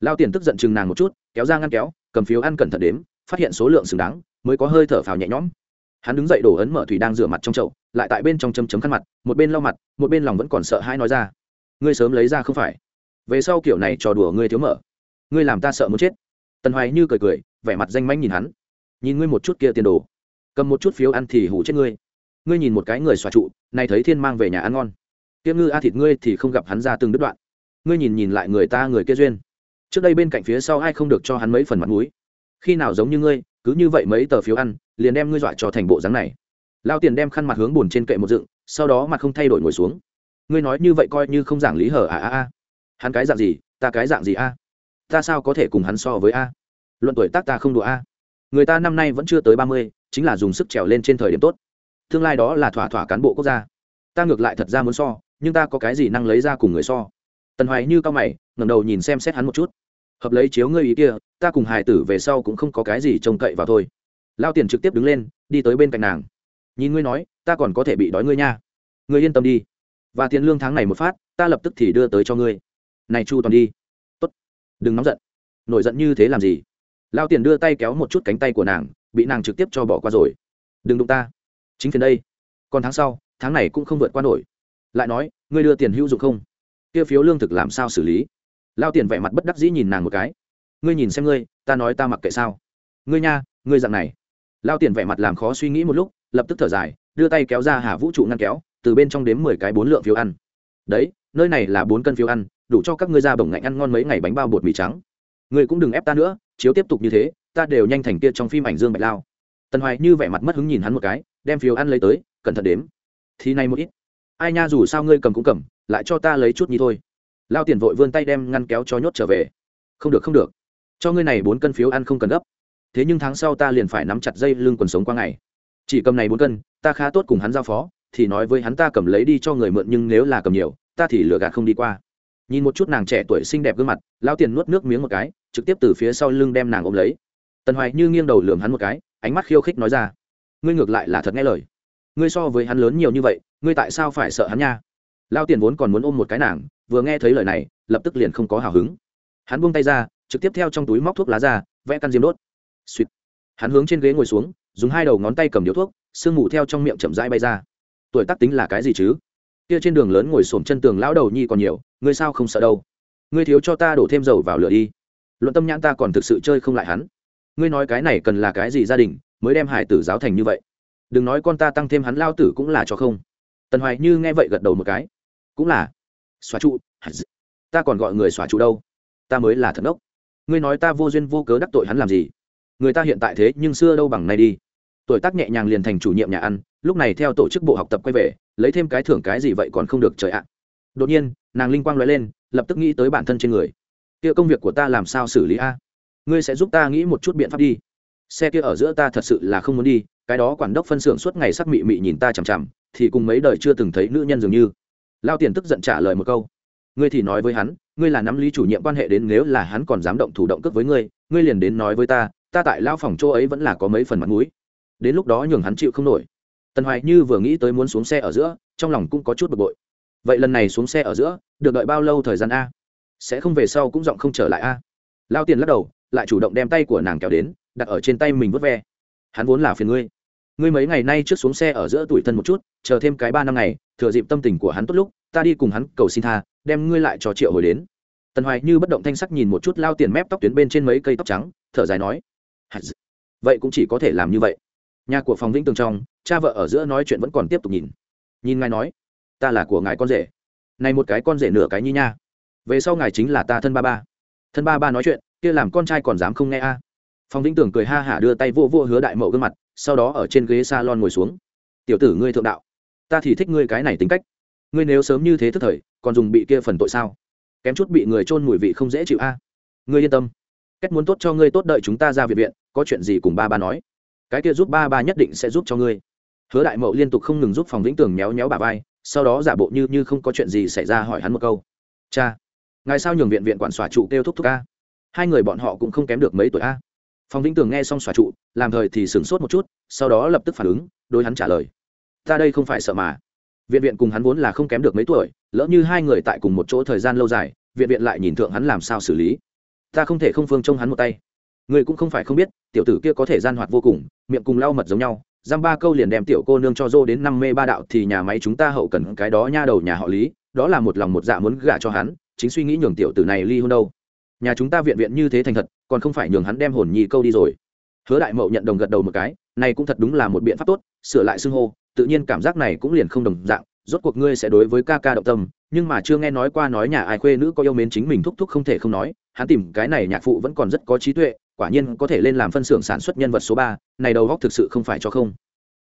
Lao tiền tức giận chừng nàng một chút, kéo ra ngăn kéo cầm phiếu ăn cẩn thận đếm, phát hiện số lượng xứng đáng, mới có hơi thở phào nhẹ nhõm. Hắn đứng dậy đổ ấn mở thủy đang rửa mặt trong chậu, lại tại bên trong chấm chấm khăn mặt, một bên lau mặt, một bên lòng vẫn còn sợ hãi nói ra. Ngươi sớm lấy ra không phải? Về sau kiểu này trò đùa ngươi thiếu mở. Ngươi làm ta sợ muốn chết. Tần hoài như cười cười, vẻ mặt danh manh nhìn hắn. Nhìn ngươi một chút kia tiền đồ. Cầm một chút phiếu ăn thì hủ chết ngươi. Ngươi nhìn một cái người xòa trụ này thấy thiên mang về nhà ăn ngon. Tiêm ngư a thịt ngươi thì không gặp hắn ra từng đứt đoạn. Ngươi nhìn nhìn lại người ta người kia duyên trước đây bên cạnh phía sau ai không được cho hắn mấy phần mặt mũi? Khi nào giống như ngươi, cứ như vậy mấy tờ phiếu ăn, liền đem ngươi dọa cho thành bộ dáng này. Lao tiền đem khăn mặt hướng bùn trên kệ một dựng, sau đó mặt không thay đổi ngồi xuống. Ngươi nói như vậy coi như không giảng lý hở à à à. Hắn cái dạng gì, ta cái dạng gì a? Ta sao có thể cùng hắn so với a? Luận tuổi tác ta không đùa a. Người ta năm nay vẫn chưa tới ba mươi, chính là dùng sức trèo lên trên thời điểm tốt. Tương lai đó là thỏa thỏa cán bộ quốc gia. Ta ngược lại thật ra muốn so, nhưng ta có cái gì năng lấy ra cùng người so? Tần hoài như cao mày, ngẩng đầu nhìn xem xét hắn một chút. Hợp lấy chiếu ngươi ý kia, ta cùng hài tử về sau cũng không có cái gì trông cậy vào thôi. Lao tiền trực tiếp đứng lên, đi tới bên cạnh nàng. Nhìn ngươi nói, ta còn có thể bị đói ngươi nha. Ngươi yên tâm đi. Và tiền lương tháng này một phát, ta lập tức thì đưa tới cho ngươi. Này chu toàn đi. Tốt. Đừng nóng giận. Nổi giận như thế làm gì? Lao tiền đưa tay kéo một chút cánh tay của nàng, bị nàng trực tiếp cho bỏ qua rồi. Đừng đụng ta. Chính phiền đây. Còn tháng sau, tháng này cũng không vượt qua nổi. Lại nói, ngươi đưa tiền hữu dụng không? Kia phiếu lương thực làm sao xử lý? Lao tiền vẻ mặt bất đắc dĩ nhìn nàng một cái. Ngươi nhìn xem ngươi, ta nói ta mặc kệ sao? Ngươi nha, ngươi dặn này. Lao tiền vẻ mặt làm khó suy nghĩ một lúc, lập tức thở dài, đưa tay kéo ra hà vũ trụ ngăn kéo, từ bên trong đếm mười cái bốn lượng phiếu ăn. Đấy, nơi này là bốn cân phiếu ăn, đủ cho các ngươi ra bổng ngạnh ăn ngon mấy ngày bánh bao bột mì trắng. Ngươi cũng đừng ép ta nữa, chiếu tiếp tục như thế, ta đều nhanh thành kia trong phim ảnh dương bạch lao. Tần hoài như vẻ mặt mất hứng nhìn hắn một cái, đem phiếu ăn lấy tới, cẩn thận đếm. Thì này một ít. Ai nha, dù sao ngươi cầm cũng cầm lại cho ta lấy chút nhi thôi. Lao tiền vội vươn tay đem ngăn kéo cho nhốt trở về. Không được không được. Cho ngươi này bốn cân phiếu ăn không cần gấp. Thế nhưng tháng sau ta liền phải nắm chặt dây lưng quần sống qua ngày. Chỉ cầm này bốn cân, ta khá tốt cùng hắn giao phó, thì nói với hắn ta cầm lấy đi cho người mượn nhưng nếu là cầm nhiều, ta thì lừa gạt không đi qua. Nhìn một chút nàng trẻ tuổi xinh đẹp gương mặt, lao tiền nuốt nước miếng một cái, trực tiếp từ phía sau lưng đem nàng ôm lấy. Tần hoài như nghiêng đầu lườm hắn một cái, ánh mắt khiêu khích nói ra, ngươi ngược lại là thật nghe lời. Ngươi so với hắn lớn nhiều như vậy, ngươi tại sao phải sợ hắn nha? Lao tiền vốn còn muốn ôm một cái nàng, vừa nghe thấy lời này, lập tức liền không có hào hứng. Hắn buông tay ra, trực tiếp theo trong túi móc thuốc lá ra, vẽ căn diêm đốt. Suýt hắn hướng trên ghế ngồi xuống, dùng hai đầu ngón tay cầm điếu thuốc, sương mù theo trong miệng chậm rãi bay ra. Tuổi tác tính là cái gì chứ? Kia trên đường lớn ngồi xổm chân tường lão đầu nhi còn nhiều, ngươi sao không sợ đâu? Ngươi thiếu cho ta đổ thêm dầu vào lửa đi. Luận tâm nhãn ta còn thực sự chơi không lại hắn. Ngươi nói cái này cần là cái gì gia đình mới đem hải tử giáo thành như vậy? Đừng nói con ta tăng thêm hắn lao tử cũng là cho không. Tần hoài như nghe vậy gật đầu một cái cũng là. Xóa trụ. Ta còn gọi người xóa trụ đâu? Ta mới là thần ốc ngươi nói ta vô duyên vô cớ đắc tội hắn làm gì? Người ta hiện tại thế nhưng xưa đâu bằng nay đi. Tuổi tác nhẹ nhàng liền thành chủ nhiệm nhà ăn, lúc này theo tổ chức bộ học tập quay về, lấy thêm cái thưởng cái gì vậy còn không được trời ạ. Đột nhiên, nàng linh quang nói lên, lập tức nghĩ tới bản thân trên người. Kia công việc của ta làm sao xử lý a? Ngươi sẽ giúp ta nghĩ một chút biện pháp đi. Xe kia ở giữa ta thật sự là không muốn đi, cái đó quản đốc phân xưởng suốt ngày sắc mị mị nhìn ta chằm chằm, thì cùng mấy đời chưa từng thấy nữ nhân dường như lao tiền tức giận trả lời một câu. Ngươi thì nói với hắn, ngươi là nắm lý chủ nhiệm quan hệ đến nếu là hắn còn dám động thủ động cướp với ngươi ngươi liền đến nói với ta ta tại lao phòng chỗ ấy vẫn là có mấy phần mặt mũi. Đến lúc đó nhường hắn chịu không nổi. Tần hoài như vừa nghĩ tới muốn xuống xe ở giữa, trong lòng cũng có chút bực bội. Vậy lần này xuống xe ở giữa, được đợi bao lâu thời gian a? Sẽ không về sau cũng giọng không trở lại a? Lao tiền lắc đầu, lại chủ động đem tay của nàng kéo đến, đặt ở trên tay mình vớt ve. Hắn vốn là phiền ngươi. Ngươi mấy ngày nay trước xuống xe ở giữa tuổi thân một chút, chờ thêm cái ba năm ngày thừa dịp tâm tình của hắn tốt lúc, ta đi cùng hắn cầu xin tha, đem ngươi lại cho triệu hồi đến. Tần hoài như bất động thanh sắc nhìn một chút lao tiền mép tóc tuyến bên trên mấy cây tóc trắng, thở dài nói vậy cũng chỉ có thể làm như vậy. Nhà của phòng vĩnh tường trong, cha vợ ở giữa nói chuyện vẫn còn tiếp tục nhìn. Nhìn ngài nói, ta là của ngài con rể. Này một cái con rể nửa cái như nha. Về sau ngài chính là ta thân ba ba. Thân ba ba nói chuyện, kia làm con trai còn dám không nghe a? À. phòng vĩnh tường cười ha hả đưa tay vô vô hứa đại mậu gương mặt, sau đó ở trên ghế s a lon ngồi xuống. Tiểu tử ngươi thượng đạo ta thì thích ngươi cái này tính cách. Ngươi nếu sớm như thế thức thời, còn dùng bị kia phần tội sao? Kém chút bị người trôn mùi vị không dễ chịu a. Ngươi yên tâm. Cách muốn tốt cho ngươi tốt đợi chúng ta ra viện viện, có chuyện gì cùng ba ba nói. Cái kia giúp ba ba nhất định sẽ giúp cho ngươi. Hứa đại mậu liên tục không ngừng giúp phòng vĩnh tường méo méo bà vai, sau đó giả bộ như như không có chuyện gì xảy ra hỏi hắn một câu. Cha, ngài sao nhường viện viện quản xòa trụ kêu thúc thúc a? Hai người bọn họ cũng không kém được mấy tuổi a. Phòng vĩnh tường nghe xong xòa trụ, làm thời thì sửng sốt một chút, sau đó lập tức phản ứng, đối hắn trả lời ta đây không phải sợ mà. Viện viện cùng hắn vốn là không kém được mấy tuổi, lỡ như hai người tại cùng một chỗ thời gian lâu dài, viện viện lại nhìn thượng hắn làm sao xử lý. Ta không thể không phương trông hắn một tay. Người cũng không phải không biết, tiểu tử kia có thể gian hoạt vô cùng, miệng cùng lau mật giống nhau. Giam ba câu liền đem tiểu cô nương cho dô đến năm mê ba đạo thì nhà máy chúng ta hậu cần cái đó nha đầu nhà họ lý, đó là một lòng một dạ muốn gả cho hắn, chính suy nghĩ nhường tiểu tử này ly hôn đâu. Nhà chúng ta viện viện như thế thành thật, còn không phải nhường hắn đem hồn nhi câu đi rồi. Hứa đại mậu nhận đồng gật đầu một cái, này cũng thật đúng là một biện pháp tốt, sửa lại xưng hô tự nhiên cảm giác này cũng liền không đồng dạng, rốt cuộc ngươi sẽ đối với ca ca động tâm, nhưng mà chưa nghe nói qua nói nhà ai khuê nữ có yêu mến chính mình thúc thúc không thể không nói, hắn tìm cái này nhạc phụ vẫn còn rất có trí tuệ, quả nhiên có thể lên làm phân xưởng sản xuất nhân vật số ba, này đầu góc thực sự không phải cho không.